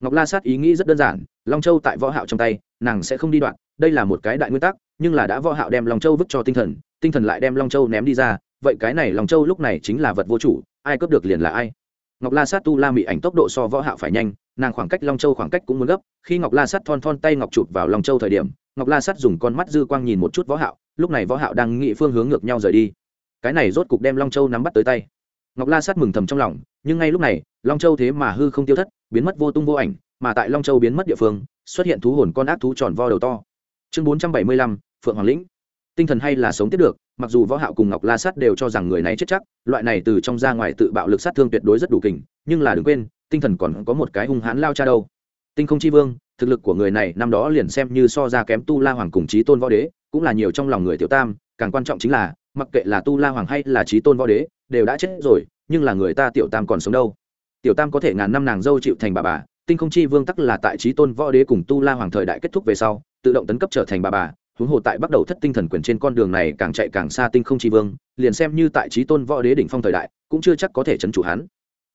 Ngọc la sát ý nghĩ rất đơn giản, long châu tại võ hạo trong tay, nàng sẽ không đi đoạn, đây là một cái đại nguyên tắc, nhưng là đã võ hạo đem long châu vứt cho tinh thần tinh thần lại đem long châu ném đi ra, vậy cái này long châu lúc này chính là vật vô chủ, ai cướp được liền là ai ngọc la sát tu la mị ảnh tốc độ so võ hạo phải nhanh nàng khoảng cách long châu khoảng cách cũng muốn gấp khi ngọc la sát thon thon tay ngọc chụp vào long châu thời điểm ngọc la sát dùng con mắt dư quang nhìn một chút võ hạo lúc này võ hạo đang nghĩ phương hướng ngược nhau rời đi. Cái này rốt cục đem long châu nắm bắt tới tay. Ngọc la sát mừng thầm trong lòng nhưng ngay lúc này long châu thế mà hư không tiêu thất biến mất vô tung vô ảnh mà tại long châu biến mất địa phương xuất hiện thú hồn con ác thú tròn vo đầu to. Chương 475, phượng hoàng lĩnh tinh thần hay là sống tiếp được, mặc dù võ hạo cùng ngọc la sát đều cho rằng người này chết chắc, loại này từ trong ra ngoài tự bạo lực sát thương tuyệt đối rất đủ kình, nhưng là đừng quên, tinh thần còn có một cái hung hãn lao cha đâu. Tinh không chi vương, thực lực của người này năm đó liền xem như so ra kém tu la hoàng cùng chí tôn võ đế, cũng là nhiều trong lòng người tiểu tam, càng quan trọng chính là, mặc kệ là tu la hoàng hay là chí tôn võ đế, đều đã chết rồi, nhưng là người ta tiểu tam còn sống đâu. Tiểu tam có thể ngàn năm nàng dâu chịu thành bà bà, tinh không chi vương tắc là tại chí tôn võ đế cùng tu la hoàng thời đại kết thúc về sau, tự động tấn cấp trở thành bà bà huống hồ tại bắt đầu thất tinh thần quyền trên con đường này càng chạy càng xa tinh không chi vương liền xem như tại trí tôn võ đế đỉnh phong thời đại cũng chưa chắc có thể chấn chủ hắn.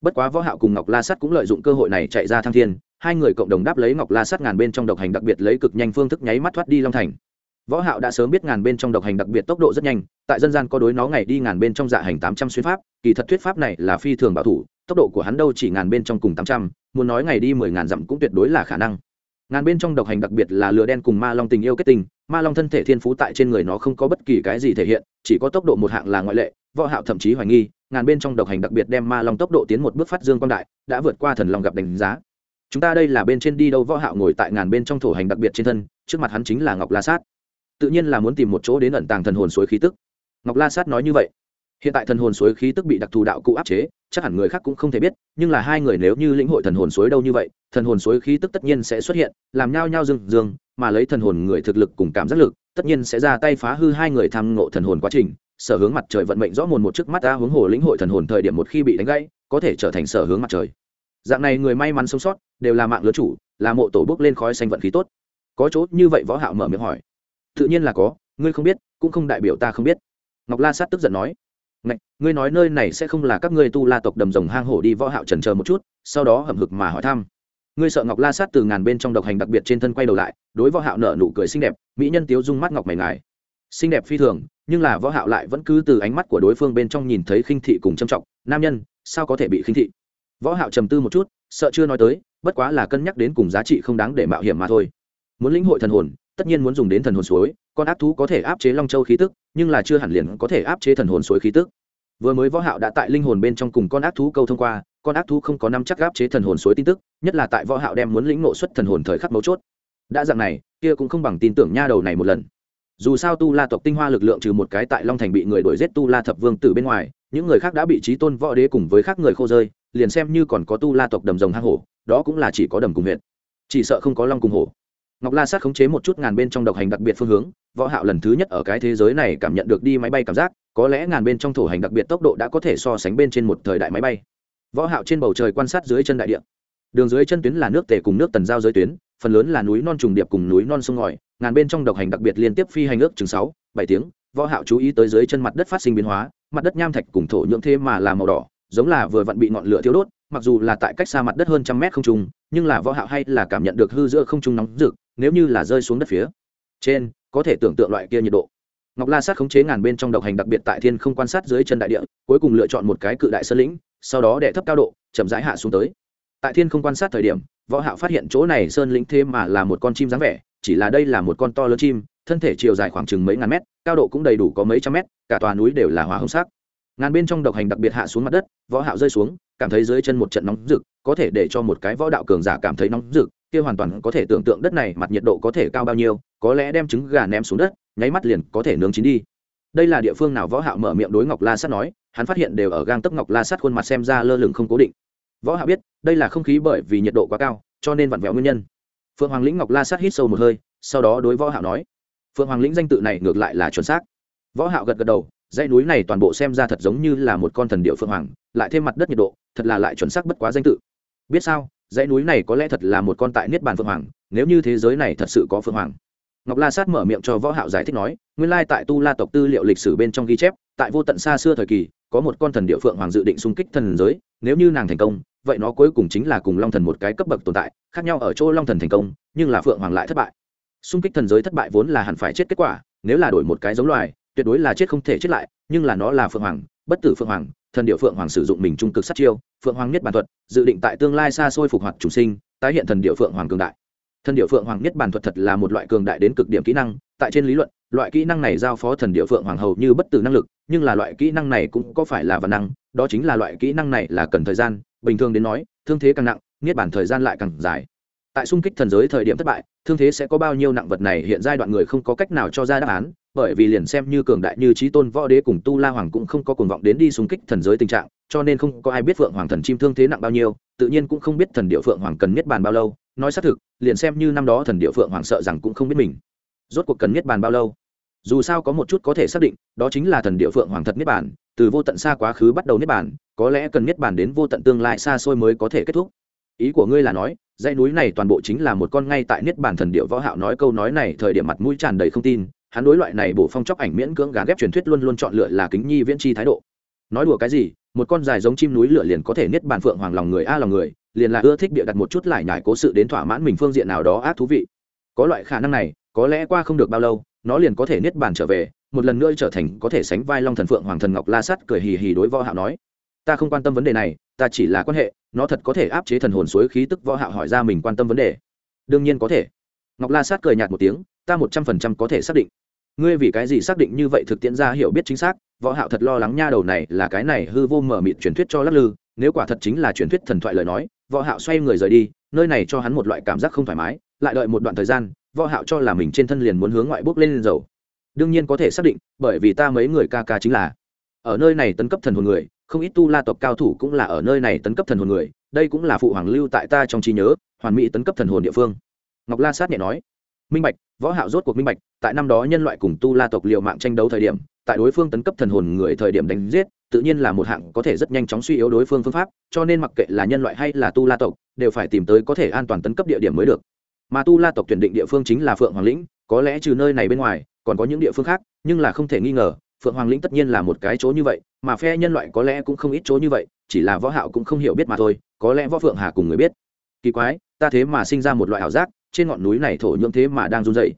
Bất quá võ hạo cùng ngọc la sắt cũng lợi dụng cơ hội này chạy ra thăng thiên hai người cộng đồng đáp lấy ngọc la sắt ngàn bên trong độc hành đặc biệt lấy cực nhanh phương thức nháy mắt thoát đi long thành. Võ hạo đã sớm biết ngàn bên trong độc hành đặc biệt tốc độ rất nhanh tại dân gian có đối nó ngày đi ngàn bên trong dạ hành 800 xuyên pháp kỳ thật thuyết pháp này là phi thường bảo thủ tốc độ của hắn đâu chỉ ngàn bên trong cùng 800, muốn nói ngày đi 10 ngàn dặm cũng tuyệt đối là khả năng ngàn bên trong độc hành đặc biệt là lửa đen cùng ma long tình yêu kết tình ma long thân thể thiên phú tại trên người nó không có bất kỳ cái gì thể hiện, chỉ có tốc độ một hạng là ngoại lệ, võ hạo thậm chí hoài nghi, ngàn bên trong độc hành đặc biệt đem ma long tốc độ tiến một bước phát dương quang đại, đã vượt qua thần long gặp đánh giá. Chúng ta đây là bên trên đi đâu võ hạo ngồi tại ngàn bên trong thổ hành đặc biệt trên thân, trước mặt hắn chính là ngọc la sát. Tự nhiên là muốn tìm một chỗ đến ẩn tàng thần hồn suối khí tức. Ngọc la sát nói như vậy. Hiện tại thần hồn suối khí tức bị đặc thù đạo cụ áp chế chắc hẳn người khác cũng không thể biết, nhưng là hai người nếu như lĩnh hội thần hồn suối đâu như vậy, thần hồn suối khí tức tất nhiên sẽ xuất hiện, làm nhao nhao dương dương, mà lấy thần hồn người thực lực cùng cảm giác lực, tất nhiên sẽ ra tay phá hư hai người tham ngộ thần hồn quá trình, sở hướng mặt trời vận mệnh rõ mồn một trước mắt ta hướng hồ lĩnh hội thần hồn thời điểm một khi bị đánh gãy, có thể trở thành sở hướng mặt trời. Dạng này người may mắn sống sót, đều là mạng lứa chủ, là mộ tổ bước lên khói xanh vận khí tốt. Có chỗ như vậy võ hạo mở miệng hỏi. Tự nhiên là có, ngươi không biết, cũng không đại biểu ta không biết. Ngọc la sát tức giận nói. Ngạch, ngươi nói nơi này sẽ không là các ngươi tu la tộc đầm rồng hang hổ đi võ hạo trần chờ một chút sau đó hậm hực mà hỏi thăm. Ngươi sợ ngọc la sát từ ngàn bên trong độc hành đặc biệt trên thân quay đầu lại đối võ hạo nở nụ cười xinh đẹp mỹ nhân tiếu dung mắt ngọc mày ngài. Xinh đẹp phi thường nhưng là võ hạo lại vẫn cứ từ ánh mắt của đối phương bên trong nhìn thấy khinh thị cùng trâm trọng. Nam nhân sao có thể bị khinh thị? Võ hạo trầm tư một chút sợ chưa nói tới bất quá là cân nhắc đến cùng giá trị không đáng để mạo hiểm mà thôi. Muốn lĩnh hội thần hồn tất nhiên muốn dùng đến thần hồn suối, con ác thú có thể áp chế long châu khí tức, nhưng là chưa hẳn liền có thể áp chế thần hồn suối khí tức. Vừa mới võ hạo đã tại linh hồn bên trong cùng con ác thú câu thông qua, con ác thú không có năm chắc áp chế thần hồn suối tin tức, nhất là tại võ hạo đem muốn lĩnh ngộ xuất thần hồn thời khắc mấu chốt. Đã dạng này, kia cũng không bằng tin tưởng nha đầu này một lần. Dù sao tu la tộc tinh hoa lực lượng trừ một cái tại long thành bị người đuổi giết tu la thập vương tử bên ngoài, những người khác đã bị trí tôn võ đế cùng với khác người khô rơi, liền xem như còn có tu la tộc đầm rồng hang hổ, đó cũng là chỉ có đầm cùng huyện. Chỉ sợ không có long cùng hổ ngọc la sát khống chế một chút ngàn bên trong độc hành đặc biệt phương hướng, võ hạo lần thứ nhất ở cái thế giới này cảm nhận được đi máy bay cảm giác, có lẽ ngàn bên trong thổ hành đặc biệt tốc độ đã có thể so sánh bên trên một thời đại máy bay. Võ hạo trên bầu trời quan sát dưới chân đại địa. Đường dưới chân tuyến là nước tề cùng nước tần giao giới tuyến, phần lớn là núi non trùng điệp cùng núi non sông ngòi, ngàn bên trong độc hành đặc biệt liên tiếp phi hành ước chừng sáu, bảy tiếng, võ hạo chú ý tới dưới chân mặt đất phát sinh biến hóa, mặt đất nham thạch cùng thổ nhưỡng thế mà là màu đỏ, giống là vừa vặn bị ngọn lửa thiêu đốt, mặc dù là tại cách xa mặt đất hơn trăm mét không trung, nhưng là võ hạo hay là cảm nhận được hư giữa không trung nóng rực nếu như là rơi xuống đất phía trên, có thể tưởng tượng loại kia nhiệt độ. Ngọc la sát khống chế ngàn bên trong độc hành đặc biệt tại thiên không quan sát dưới chân đại địa, cuối cùng lựa chọn một cái cự đại sơn lĩnh, sau đó đệ thấp cao độ, chậm rãi hạ xuống tới. Tại thiên không quan sát thời điểm, võ hạo phát hiện chỗ này sơn lĩnh thêm mà là một con chim dáng vẻ, chỉ là đây là một con to lớn chim, thân thể chiều dài khoảng chừng mấy ngàn mét, cao độ cũng đầy đủ có mấy trăm mét, cả tòa núi đều là hóa hồng sắc. Ngàn bên trong độc hành đặc biệt hạ xuống mặt đất, võ hạo rơi xuống, cảm thấy dưới chân một trận nóng rực, có thể để cho một cái võ đạo cường giả cảm thấy nóng rực kia hoàn toàn có thể tưởng tượng đất này mặt nhiệt độ có thể cao bao nhiêu, có lẽ đem trứng gà ném xuống đất, nháy mắt liền có thể nướng chín đi. Đây là địa phương nào? Võ hạo mở miệng đối ngọc la sát nói, hắn phát hiện đều ở gang tấc ngọc la sát khuôn mặt xem ra lơ lửng không cố định. Võ hạo biết, đây là không khí bởi vì nhiệt độ quá cao, cho nên vặn vẹo nguyên nhân. Phượng hoàng lĩnh ngọc la sát hít sâu một hơi, sau đó đối võ hạo nói, phượng hoàng lĩnh danh tự này ngược lại là chuẩn xác. Võ hạo gật gật đầu, dãy núi này toàn bộ xem ra thật giống như là một con thần điệu phượng hoàng, lại thêm mặt đất nhiệt độ, thật là lại chuẩn xác bất quá danh tự. Biết sao? Dãy núi này có lẽ thật là một con tại niết bàn phượng hoàng, nếu như thế giới này thật sự có phượng hoàng. Ngọc la sát mở miệng cho võ hạo giải thích nói, nguyên lai tại tu la tộc tư liệu lịch sử bên trong ghi chép, tại vô tận xa xưa thời kỳ, có một con thần địa phượng hoàng dự định xung kích thần giới, nếu như nàng thành công, vậy nó cuối cùng chính là cùng long thần một cái cấp bậc tồn tại, khác nhau ở chỗ long thần thành công, nhưng là phượng hoàng lại thất bại. Xung kích thần giới thất bại vốn là hẳn phải chết kết quả, nếu là đổi một cái giống loài, tuyệt đối là chết không thể chết lại, nhưng là nó là phượng hoàng, bất tử phượng hoàng thần điệu phượng hoàng sử dụng mình trung cực sát chiêu, phượng hoàng nhất bản thuật, dự định tại tương lai xa xôi phục hoạt chủ sinh, tái hiện thần điệu phượng hoàng cường đại. Thần điệu phượng hoàng nhất bản thuật thật là một loại cường đại đến cực điểm kỹ năng, tại trên lý luận, loại kỹ năng này giao phó thần điệu phượng hoàng hầu như bất tử năng lực, nhưng là loại kỹ năng này cũng có phải là văn năng, đó chính là loại kỹ năng này là cần thời gian, bình thường đến nói, thương thế càng nặng, niết bản thời gian lại càng dài. Tại xung kích thần giới thời điểm thất bại, thương thế sẽ có bao nhiêu nặng vật này hiện giai đoạn người không có cách nào cho ra đáp án bởi vì liền xem như cường đại như trí tôn võ đế cùng tu la hoàng cũng không có cuồng vọng đến đi xung kích thần giới tình trạng, cho nên không có ai biết phượng hoàng thần chim thương thế nặng bao nhiêu, tự nhiên cũng không biết thần điệu phượng hoàng cần niết bàn bao lâu. Nói xác thực, liền xem như năm đó thần điệu phượng hoàng sợ rằng cũng không biết mình. Rốt cuộc cần niết bàn bao lâu? Dù sao có một chút có thể xác định, đó chính là thần điệu phượng hoàng thật niết bàn, từ vô tận xa quá khứ bắt đầu niết bàn, có lẽ cần niết bàn đến vô tận tương lai xa xôi mới có thể kết thúc. Ý của ngươi là nói, dãy núi này toàn bộ chính là một con ngay tại niết bàn thần điệu võ hạo nói câu nói này thời điểm mặt mũi tràn đầy không tin hắn đối loại này bổ phong chóc ảnh miễn cưỡng gán ghép truyền thuyết luôn luôn chọn lựa là kính nhi viễn chi thái độ. Nói đùa cái gì, một con dài giống chim núi lửa liền có thể niết bàn phượng hoàng lòng người a lòng người, liền là ưa thích bịa đặt một chút lại nhải cố sự đến thỏa mãn mình phương diện nào đó ác thú vị. Có loại khả năng này, có lẽ qua không được bao lâu, nó liền có thể niết bàn trở về, một lần nữa trở thành có thể sánh vai long thần phượng hoàng thần ngọc la sắt cười hì hì đối võ hạo nói. Ta không quan tâm vấn đề này, ta chỉ là quan hệ, nó thật có thể áp chế thần hồn suối khí tức võ hạo hỏi ra mình quan tâm vấn đề. Đương nhiên có thể. Ngọc la sát cười nhạt một tiếng, ta một trăm phần trăm có thể xác định ngươi vì cái gì xác định như vậy thực tiễn ra hiểu biết chính xác? Võ hạo thật lo lắng nha đầu này là cái này hư vô mở mịt truyền thuyết cho lắc lư, nếu quả thật chính là truyền thuyết thần thoại lời nói, võ hạo xoay người rời đi, nơi này cho hắn một loại cảm giác không thoải mái, lại đợi một đoạn thời gian, võ hạo cho là mình trên thân liền muốn hướng ngoại bước lên dầu. Đương nhiên có thể xác định, bởi vì ta mấy người ca ca chính là ở nơi này tấn cấp thần hồn người, không ít tu la tộc cao thủ cũng là ở nơi này tấn cấp thần hồn người, đây cũng là phụ hoàng lưu tại ta trong trí nhớ, hoàn mỹ tấn cấp thần hồn địa phương. Ngọc la sát nhẹ nói, minh bạch võ hạo rốt cuộc minh bạch, tại năm đó nhân loại cùng tu la tộc liều mạng tranh đấu thời điểm, tại đối phương tấn cấp thần hồn người thời điểm đánh giết, tự nhiên là một hạng có thể rất nhanh chóng suy yếu đối phương phương pháp, cho nên mặc kệ là nhân loại hay là tu la tộc, đều phải tìm tới có thể an toàn tấn cấp địa điểm mới được. Mà tu la tộc tuyển định địa phương chính là phượng hoàng lĩnh, có lẽ trừ nơi này bên ngoài, còn có những địa phương khác, nhưng là không thể nghi ngờ, phượng hoàng lĩnh tất nhiên là một cái chỗ như vậy, mà phe nhân loại có lẽ cũng không ít chỗ như vậy, chỉ là võ hạo cũng không hiểu biết mà thôi, có lẽ võ phượng hà cùng người biết. Kỳ quái, ta thế mà sinh ra một loại ảo giác trên ngọn núi này thổ nhưỡng thế mà đang run rẩy.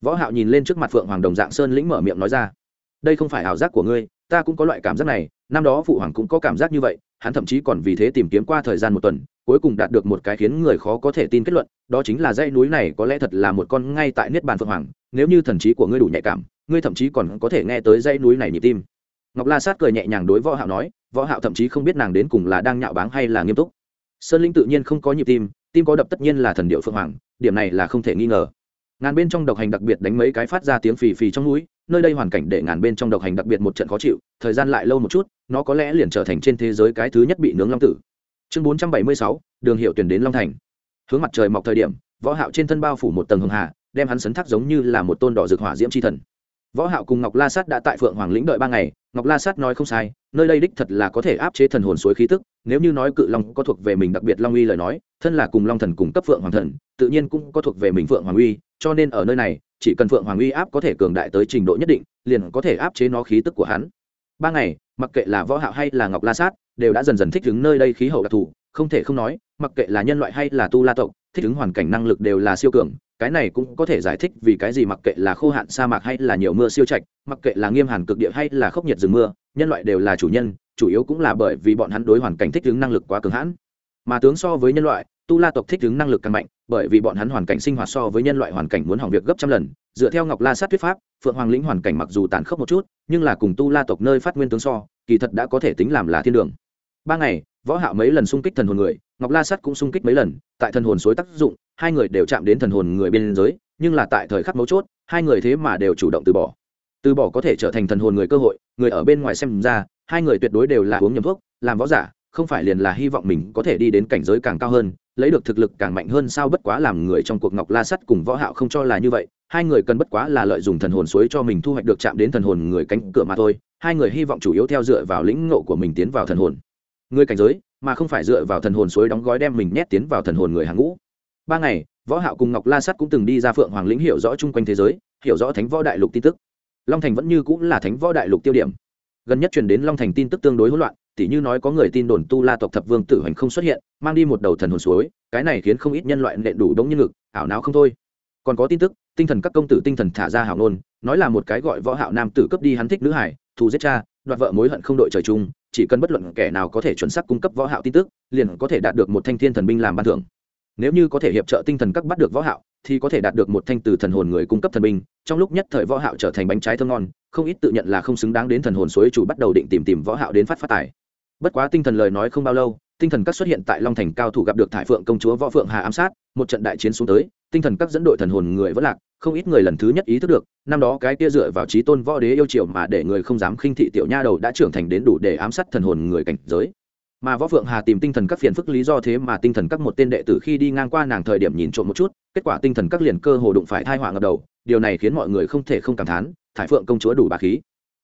Võ hạo nhìn lên trước mặt phượng hoàng đồng dạng sơn lĩnh mở miệng nói ra, đây không phải ảo giác của ngươi, ta cũng có loại cảm giác này, năm đó phụ hoàng cũng có cảm giác như vậy, hắn thậm chí còn vì thế tìm kiếm qua thời gian một tuần, cuối cùng đạt được một cái khiến người khó có thể tin kết luận, đó chính là dãy núi này có lẽ thật là một con ngay tại niết bàn phượng hoàng, nếu như thần trí của ngươi đủ nhạy cảm, ngươi thậm chí còn có thể nghe tới dãy núi này nhịp tim. Ngọc la sát cười nhẹ nhàng đối võ hạo nói, võ hạo thậm chí không biết nàng đến cùng là đang nhạo báng hay là nghiêm túc. Sơn linh tự nhiên không có nhịp tim tim có đập tất nhiên là thần điệu phượng hoàng, điểm này là không thể nghi ngờ. Ngàn bên trong độc hành đặc biệt đánh mấy cái phát ra tiếng phì phì trong núi, nơi đây hoàn cảnh để ngàn bên trong độc hành đặc biệt một trận khó chịu, thời gian lại lâu một chút, nó có lẽ liền trở thành trên thế giới cái thứ nhất bị nướng long tử. Chương bốn trăm bảy mươi sáu, đường hiệu tuyển đến long thành. Hướng mặt trời mọc thời điểm, võ hạo trên thân bao phủ một tầng hường hà, đem hắn sấn thác giống như là một tôn đỏ rực hỏa diễm chi thần. Võ hạo cùng ngọc la sát đã tại phượng hoàng lĩnh đợi ba ngày ngọc la sát nói không sai, nơi đây đích thật là có thể áp chế thần hồn suối khí tức, nếu như nói cự long có thuộc về mình đặc biệt long uy lời nói, thân là cùng long thần cùng cấp phượng hoàng thần, tự nhiên cũng có thuộc về mình phượng hoàng uy, cho nên ở nơi này, chỉ cần phượng hoàng uy áp có thể cường đại tới trình độ nhất định, liền có thể áp chế nó khí tức của hắn. Ba ngày, mặc kệ là võ hạo hay là ngọc la sát, đều đã dần dần thích ứng nơi đây khí hậu đặc thù, không thể không nói, mặc kệ là nhân loại hay là tu la tộc, thích ứng hoàn cảnh năng lực đều là siêu cường cái này cũng có thể giải thích vì cái gì mặc kệ là khô hạn sa mạc hay là nhiều mưa siêu trạch, mặc kệ là nghiêm hàn cực địa hay là khốc nhiệt rừng mưa, nhân loại đều là chủ nhân, chủ yếu cũng là bởi vì bọn hắn đối hoàn cảnh thích ứng năng lực quá cường hãn. Mà tướng so với nhân loại, tu la tộc thích ứng năng lực càng mạnh, bởi vì bọn hắn hoàn cảnh sinh hoạt so với nhân loại hoàn cảnh muốn hỏng việc gấp trăm lần, dựa theo ngọc la sát thuyết pháp, phượng hoàng lĩnh hoàn cảnh mặc dù tàn khốc một chút, nhưng là cùng tu la tộc nơi phát nguyên tướng so, kỳ thật đã có thể tính làm là thiên đường. Ba ngày, võ hạo mấy lần xung kích thần hồn người, ngọc la sát cũng xung kích mấy lần, tại thần hồn suối tác dụng hai người đều chạm đến thần hồn người bên giới, nhưng là tại thời khắc mấu chốt, hai người thế mà đều chủ động từ bỏ. Từ bỏ có thể trở thành thần hồn người cơ hội, người ở bên ngoài xem ra, hai người tuyệt đối đều là uống nhầm thuốc, làm võ giả, không phải liền là hy vọng mình có thể đi đến cảnh giới càng cao hơn, lấy được thực lực càng mạnh hơn sao bất quá làm người trong cuộc ngọc la sắt cùng võ hạo không cho là như vậy, hai người cần bất quá là lợi dụng thần hồn suối cho mình thu hoạch được chạm đến thần hồn người cánh cửa mà thôi, hai người hy vọng chủ yếu theo dựa vào lĩnh ngộ của mình tiến vào thần hồn. Người cảnh giới, mà không phải dựa vào thần hồn suối đóng gói đem mình nhét tiến vào thần hồn người hàng ngũ ba ngày, võ hạo cùng ngọc la sắt cũng từng đi ra phượng hoàng lĩnh hiểu rõ chung quanh thế giới, hiểu rõ thánh võ đại lục tin tức. Long thành vẫn như cũng là thánh võ đại lục tiêu điểm. Gần nhất truyền đến long thành tin tức tương đối hỗn loạn, tỉ như nói có người tin đồn tu la tộc thập vương tử hành không xuất hiện, mang đi một đầu thần hồn suối, cái này khiến không ít nhân loại nện đủ đống nhân ngực ảo não không thôi. Còn có tin tức, tinh thần các công tử tinh thần thả ra hảo nôn nói là một cái gọi võ hạo nam tử cấp đi hắn thích nữ hải, thù giết cha, đoạt vợ mối hận không đội trời chung, chỉ cần bất luận kẻ nào có thể chuẩn xác cung cấp võ hạo tin tức, liền có thể đạt được một thanh thiên thần binh làm ban thưởng nếu như có thể hiệp trợ tinh thần các bắt được võ hạo, thì có thể đạt được một thanh từ thần hồn người cung cấp thần binh. Trong lúc nhất thời võ hạo trở thành bánh trái thơm ngon, không ít tự nhận là không xứng đáng đến thần hồn suối chủ bắt đầu định tìm tìm võ hạo đến phát phát tài. Bất quá tinh thần lời nói không bao lâu, tinh thần các xuất hiện tại long thành cao thủ gặp được thải phượng công chúa võ phượng hà ám sát, một trận đại chiến xuống tới, tinh thần các dẫn đội thần hồn người vẫn lạc, không ít người lần thứ nhất ý thức được, năm đó cái kia dựa vào trí tôn võ đế yêu triều mà để người không dám khinh thị tiểu nha đầu đã trưởng thành đến đủ để ám sát thần hồn người cảnh giới mà võ phượng hà tìm tinh thần các phiền phức lý do thế mà tinh thần các một tên đệ tử khi đi ngang qua nàng thời điểm nhìn trộm một chút, kết quả tinh thần các liền cơ hồ đụng phải thai họa ngập đầu, điều này khiến mọi người không thể không cảm thán, thải phượng công chúa đủ bà khí.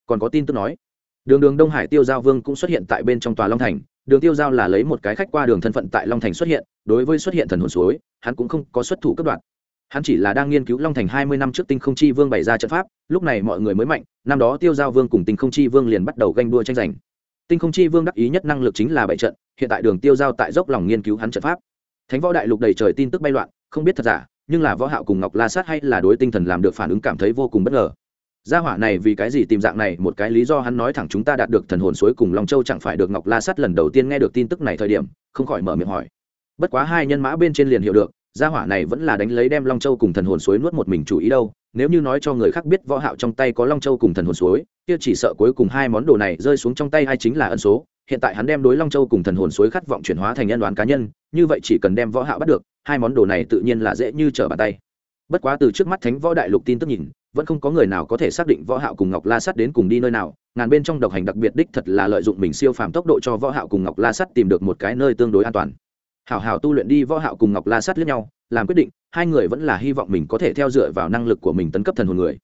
Còn có tin tức nói, đường đường đông hải tiêu giao vương cũng xuất hiện tại bên trong tòa long thành, đường tiêu giao là lấy một cái khách qua đường thân phận tại long thành xuất hiện, đối với xuất hiện thần hồn suối, hắn cũng không có xuất thủ cấp đoạn hắn chỉ là đang nghiên cứu long thành hai mươi năm trước tinh không chi vương bày ra trận pháp, lúc này mọi người mới mạnh, năm đó tiêu giao vương cùng tinh không chi vương liền bắt đầu ganh đua tranh giành tinh không chi vương đắc ý nhất năng lực chính là bảy trận, hiện tại đường tiêu giao tại dốc lòng nghiên cứu hắn trận pháp. Thánh võ đại lục đầy trời tin tức bay loạn, không biết thật giả, nhưng là võ hạo cùng ngọc la sát hay là đối tinh thần làm được phản ứng cảm thấy vô cùng bất ngờ. Gia hỏa này vì cái gì tìm dạng này, một cái lý do hắn nói thẳng chúng ta đạt được thần hồn suối cùng long châu chẳng phải được ngọc la sát lần đầu tiên nghe được tin tức này thời điểm, không khỏi mở miệng hỏi. Bất quá hai nhân mã bên trên liền hiểu được gia hỏa này vẫn là đánh lấy đem long châu cùng thần hồn suối nuốt một mình chủ ý đâu, nếu như nói cho người khác biết võ hạo trong tay có long châu cùng thần hồn suối, kia chỉ sợ cuối cùng hai món đồ này rơi xuống trong tay ai chính là ân số. Hiện tại hắn đem đối long châu cùng thần hồn suối khát vọng chuyển hóa thành nhân đoán cá nhân, như vậy chỉ cần đem võ hạo bắt được, hai món đồ này tự nhiên là dễ như trở bàn tay. Bất quá từ trước mắt thánh võ đại lục tin tức nhìn, vẫn không có người nào có thể xác định võ hạo cùng ngọc la sắt đến cùng đi nơi nào. Ngàn bên trong độc hành đặc biệt đích thật là lợi dụng mình siêu phàm tốc độ cho võ hạo cùng ngọc la sắt tìm được một cái nơi tương đối an toàn hảo hảo tu luyện đi võ hạo cùng ngọc la sát lẫn nhau, làm quyết định, hai người vẫn là hy vọng mình có thể theo dựa vào năng lực của mình tấn cấp thần hồn người.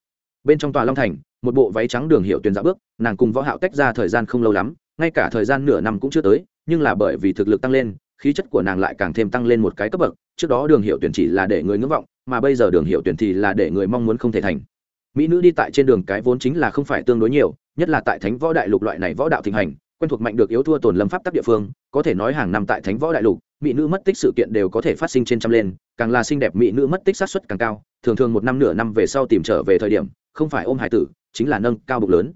Bên trong tòa long thành, một bộ váy trắng đường hiệu tuyển dạo bước, nàng cùng võ hạo tách ra thời gian không lâu lắm, ngay cả thời gian nửa năm cũng chưa tới, nhưng là bởi vì thực lực tăng lên, khí chất của nàng lại càng thêm tăng lên một cái cấp bậc, trước đó đường hiệu tuyển chỉ là để người ngưỡng vọng, mà bây giờ đường hiệu tuyển thì là để người mong muốn không thể thành. Mỹ nữ đi tại trên đường cái vốn chính là không phải tương đối nhiều, nhất là tại thánh võ đại lục loại này võ đạo thịnh hành, quen thuộc mạnh được yếu thua tồn lâm pháp tắc địa phương, có thể nói hàng năm tại thánh võ đại lục mỹ nữ mất tích sự kiện đều có thể phát sinh trên trăm lên, càng là xinh đẹp mỹ nữ mất tích sát xuất càng cao, thường thường một năm nửa năm về sau tìm trở về thời điểm, không phải ôm hải tử, chính là nâng cao bụng lớn.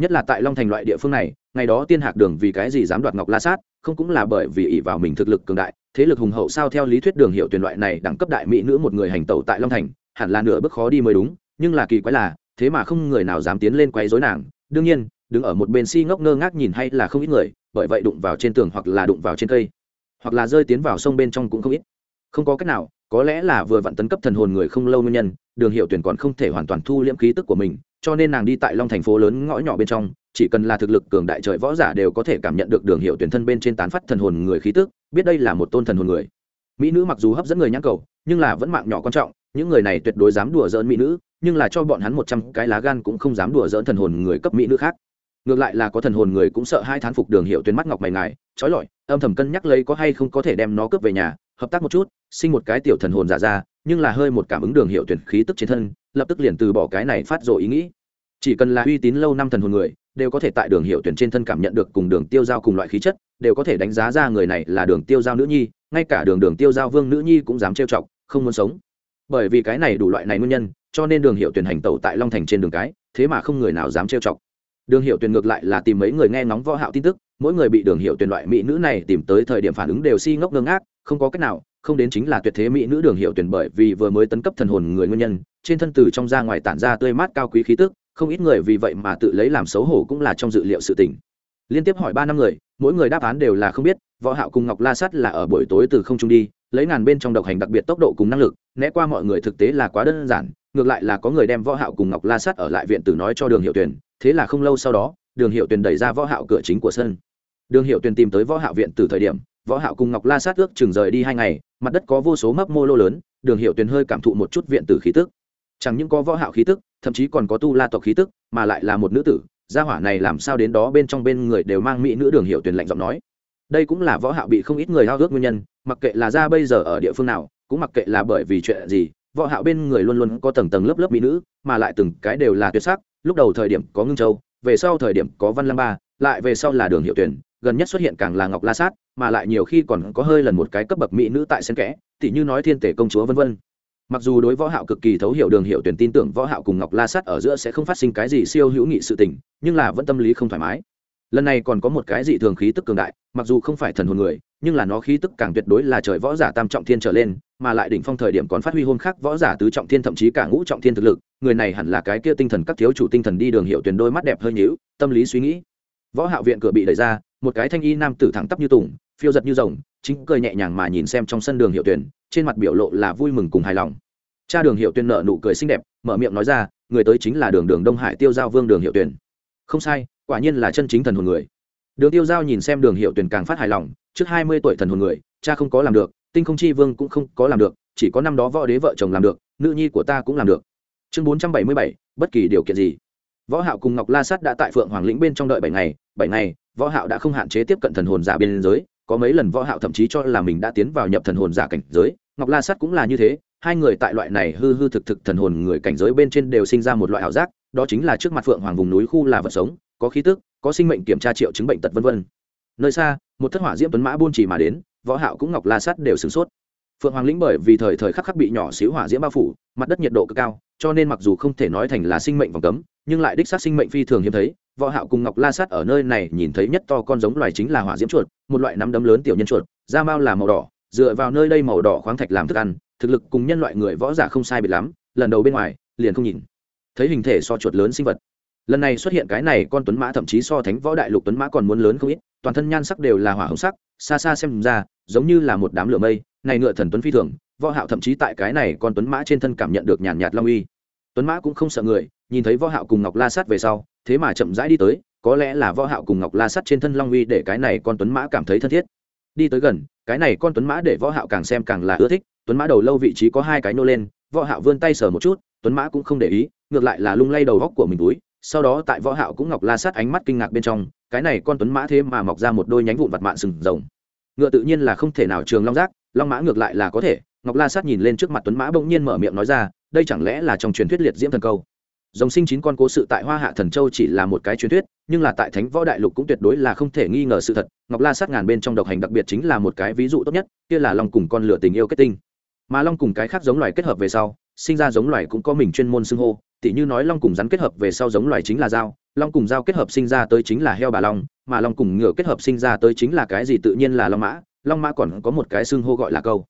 Nhất là tại long thành loại địa phương này, ngày đó tiên hạc đường vì cái gì dám đoạt ngọc la sát, không cũng là bởi vì ỷ vào mình thực lực cường đại, thế lực hùng hậu sao theo lý thuyết đường hiệu tuyển loại này đẳng cấp đại mỹ nữ một người hành tẩu tại long thành, hẳn là nửa bước khó đi mới đúng, nhưng là kỳ quái là, thế mà không người nào dám tiến lên quấy rối nàng. Đương nhiên, đứng ở một bên si ngốc ngơ ngác nhìn hay là không ít người, bởi vậy đụng vào trên tường hoặc là đụng vào trên cây hoặc là rơi tiến vào sông bên trong cũng không ít. Không có cách nào, có lẽ là vừa vặn tấn cấp thần hồn người không lâu nguyên nhân, đường hiệu tuyển còn không thể hoàn toàn thu liễm khí tức của mình, cho nên nàng đi tại long thành phố lớn ngõ nhỏ bên trong, chỉ cần là thực lực cường đại trời võ giả đều có thể cảm nhận được đường hiệu tuyển thân bên trên tán phát thần hồn người khí tức, biết đây là một tôn thần hồn người. Mỹ nữ mặc dù hấp dẫn người nhãn cầu, nhưng là vẫn mạng nhỏ quan trọng, những người này tuyệt đối dám đùa giỡn mỹ nữ, nhưng là cho bọn hắn một trăm cái lá gan cũng không dám đùa giỡn thần hồn người cấp mỹ nữ khác ngược lại là có thần hồn người cũng sợ hai thán phục đường hiệu tuyến mắt ngọc mày ngài, trói lọi, âm thầm cân nhắc lấy có hay không có thể đem nó cướp về nhà, hợp tác một chút, sinh một cái tiểu thần hồn giả ra, nhưng là hơi một cảm ứng đường hiệu tuyển khí tức trên thân, lập tức liền từ bỏ cái này phát rồi ý nghĩ. Chỉ cần là uy tín lâu năm thần hồn người, đều có thể tại đường hiệu tuyển trên thân cảm nhận được cùng đường tiêu giao cùng loại khí chất, đều có thể đánh giá ra người này là đường tiêu giao nữ nhi, ngay cả đường đường tiêu giao vương nữ nhi cũng dám trêu chọc, không muốn sống. Bởi vì cái này đủ loại này nguyên nhân, cho nên đường hiệu tuyển hành tẩu tại long thành trên đường cái, thế mà không người nào dám trêu chọc đường hiệu tuyển ngược lại là tìm mấy người nghe ngóng võ hạo tin tức, mỗi người bị đường hiệu tuyển loại mỹ nữ này tìm tới thời điểm phản ứng đều si ngốc ngơ ngác, không có cách nào, không đến chính là tuyệt thế mỹ nữ đường hiệu tuyển bởi vì vừa mới tấn cấp thần hồn người nguyên nhân, trên thân từ trong ra ngoài tản ra tươi mát cao quý khí tức, không ít người vì vậy mà tự lấy làm xấu hổ cũng là trong dự liệu sự tình. Liên tiếp hỏi ba năm người, mỗi người đáp án đều là không biết, võ hạo cùng ngọc la sắt là ở buổi tối từ không trung đi, lấy ngàn bên trong độc hành đặc biệt tốc độ cùng năng lực, né qua mọi người thực tế là quá đơn giản, ngược lại là có người đem võ hạo cùng ngọc la sắt ở lại viện tử nói cho đường hiệu tuyển thế là không lâu sau đó, đường hiệu Tuyền đẩy ra võ hạo cửa chính của sân. Đường hiệu Tuyền tìm tới võ hạo viện từ thời điểm, võ hạo cùng ngọc la sát ước chừng rời đi hai ngày, mặt đất có vô số mấp mô lô lớn, đường hiệu Tuyền hơi cảm thụ một chút viện tử khí tức. Chẳng những có võ hạo khí tức, thậm chí còn có tu la tộc khí tức, mà lại là một nữ tử, gia hỏa này làm sao đến đó bên trong bên người đều mang mỹ nữ đường hiệu Tuyền lạnh giọng nói. Đây cũng là võ hạo bị không ít người hao ước nguyên nhân, mặc kệ là ra bây giờ ở địa phương nào, cũng mặc kệ là bởi vì chuyện gì, võ hạo bên người luôn luôn có tầng tầng lớp lớp mỹ nữ, mà lại từng cái đều là tuyệt sắc lúc đầu thời điểm có ngưng châu, về sau thời điểm có văn Lăng ba, lại về sau là đường hiệu tuyển, gần nhất xuất hiện càng là ngọc la sát, mà lại nhiều khi còn có hơi lần một cái cấp bậc mỹ nữ tại sen kẽ, tỉ như nói thiên tể công chúa vân vân. Mặc dù đối võ hạo cực kỳ thấu hiểu đường hiệu tuyển tin tưởng võ hạo cùng ngọc la sát ở giữa sẽ không phát sinh cái gì siêu hữu nghị sự tình, nhưng là vẫn tâm lý không thoải mái. Lần này còn có một cái dị thường khí tức cường đại, mặc dù không phải thần hồn người, nhưng là nó khí tức càng tuyệt đối là trời võ giả tam trọng thiên trở lên, mà lại đỉnh phong thời điểm còn phát huy hôm khác võ giả tứ trọng thiên thậm chí cả ngũ trọng thiên thực lực người này hẳn là cái kia tinh thần các thiếu chủ tinh thần đi đường hiệu tuyển đôi mắt đẹp hơi nhíu, tâm lý suy nghĩ. Võ hạo viện cửa bị đẩy ra, một cái thanh y nam tử thẳng tắp như tùng, phiêu giật như rồng, chính cười nhẹ nhàng mà nhìn xem trong sân đường hiệu tuyển, trên mặt biểu lộ là vui mừng cùng hài lòng. Cha đường hiệu tuyển nở nụ cười xinh đẹp, mở miệng nói ra, người tới chính là đường đường đông hải tiêu giao vương đường hiệu tuyển. Không sai, quả nhiên là chân chính thần hồn người. Đường tiêu giao nhìn xem đường hiệu tuyển càng phát hài lòng, trước hai mươi tuổi thần hồn người, cha không có làm được, tinh không chi vương cũng không có làm được, chỉ có năm đó võ đế vợ chồng làm được, nữ nhi của ta cũng làm được chương bốn trăm bảy mươi bảy, bất kỳ điều kiện gì. Võ hạo cùng ngọc la sát đã tại phượng hoàng lĩnh bên trong đợi bảy ngày bảy ngày, võ hạo đã không hạn chế tiếp cận thần hồn giả bên giới, có mấy lần võ hạo thậm chí cho là mình đã tiến vào nhập thần hồn giả cảnh giới, ngọc la sát cũng là như thế, hai người tại loại này hư hư thực thực thần hồn người cảnh giới bên trên đều sinh ra một loại ảo giác, đó chính là trước mặt phượng hoàng vùng núi khu là vật sống, có khí tức, có sinh mệnh kiểm tra triệu chứng bệnh tật vân vân. Nơi xa, một thất hỏa diễm tuấn mã buôn chỉ mà đến, võ hạo cũng ngọc la sát đều sửng sốt. Phượng hoàng lĩnh bởi vì thời thời khắc khắc bị nhỏ xíu hỏa diễm bao phủ, mặt đất nhiệt độ cực cao cho nên mặc dù không thể nói thành là sinh mệnh vòng cấm, nhưng lại đích xác sinh mệnh phi thường hiếm thấy. Võ hạo cùng ngọc la sát ở nơi này nhìn thấy nhất to con giống loài chính là hỏa diễm chuột, một loại nắm đấm lớn tiểu nhân chuột, da mao là màu đỏ, dựa vào nơi đây màu đỏ khoáng thạch làm thức ăn, thực lực cùng nhân loại người võ giả không sai biệt lắm, lần đầu bên ngoài, liền không nhìn thấy hình thể so chuột lớn sinh vật. Lần này xuất hiện cái này, con tuấn mã thậm chí so thánh võ đại lục tuấn mã còn muốn lớn không ít, toàn thân nhan sắc đều là hỏa hồng sắc, xa xa xem ra, giống như là một đám lửa mây, này ngựa thần tuấn phi thường, võ hạo thậm chí tại cái này con tuấn mã trên thân cảm nhận được nhàn nhạt long uy tuấn mã cũng không sợ người, nhìn thấy võ hạo cùng ngọc la sát về sau, thế mà chậm rãi đi tới, có lẽ là võ hạo cùng ngọc la sát trên thân long uy để cái này con tuấn mã cảm thấy thân thiết. Đi tới gần, cái này con tuấn mã để võ hạo càng xem càng là ưa thích, tuấn mã đầu lâu vị trí có hai cái nô lên, võ hạo vươn tay sờ một chút, tuấn mã cũng không để ý, ngược lại là lung lay đầu góc của mình túi, sau đó tại võ hạo cũng ngọc la sát ánh mắt kinh ngạc bên trong, cái này con tuấn mã thế mà mọc ra một đôi nhánh vụn vặt mạn sừng rồng. Ngựa tự nhiên là không thể nào trường long giác, long mã ngược lại là có thể, ngọc la sát nhìn lên trước mặt tuấn mã bỗng nhiên mở miệng nói ra đây chẳng lẽ là trong truyền thuyết liệt diễm thần câu? Dòng sinh chín con cố sự tại hoa hạ thần châu chỉ là một cái truyền thuyết, nhưng là tại thánh võ đại lục cũng tuyệt đối là không thể nghi ngờ sự thật. Ngọc la sát ngàn bên trong độc hành đặc biệt chính là một cái ví dụ tốt nhất, kia là long cùng con lửa tình yêu kết tinh. Mà long cùng cái khác giống loài kết hợp về sau, sinh ra giống loài cũng có mình chuyên môn xưng hô. Tỉ như nói long cùng rắn kết hợp về sau giống loài chính là dao, long cùng dao kết hợp sinh ra tới chính là heo bà long, mà long cùng ngựa kết hợp sinh ra tới chính là cái gì tự nhiên là long mã long mã còn có một cái xưng hô gọi là câu.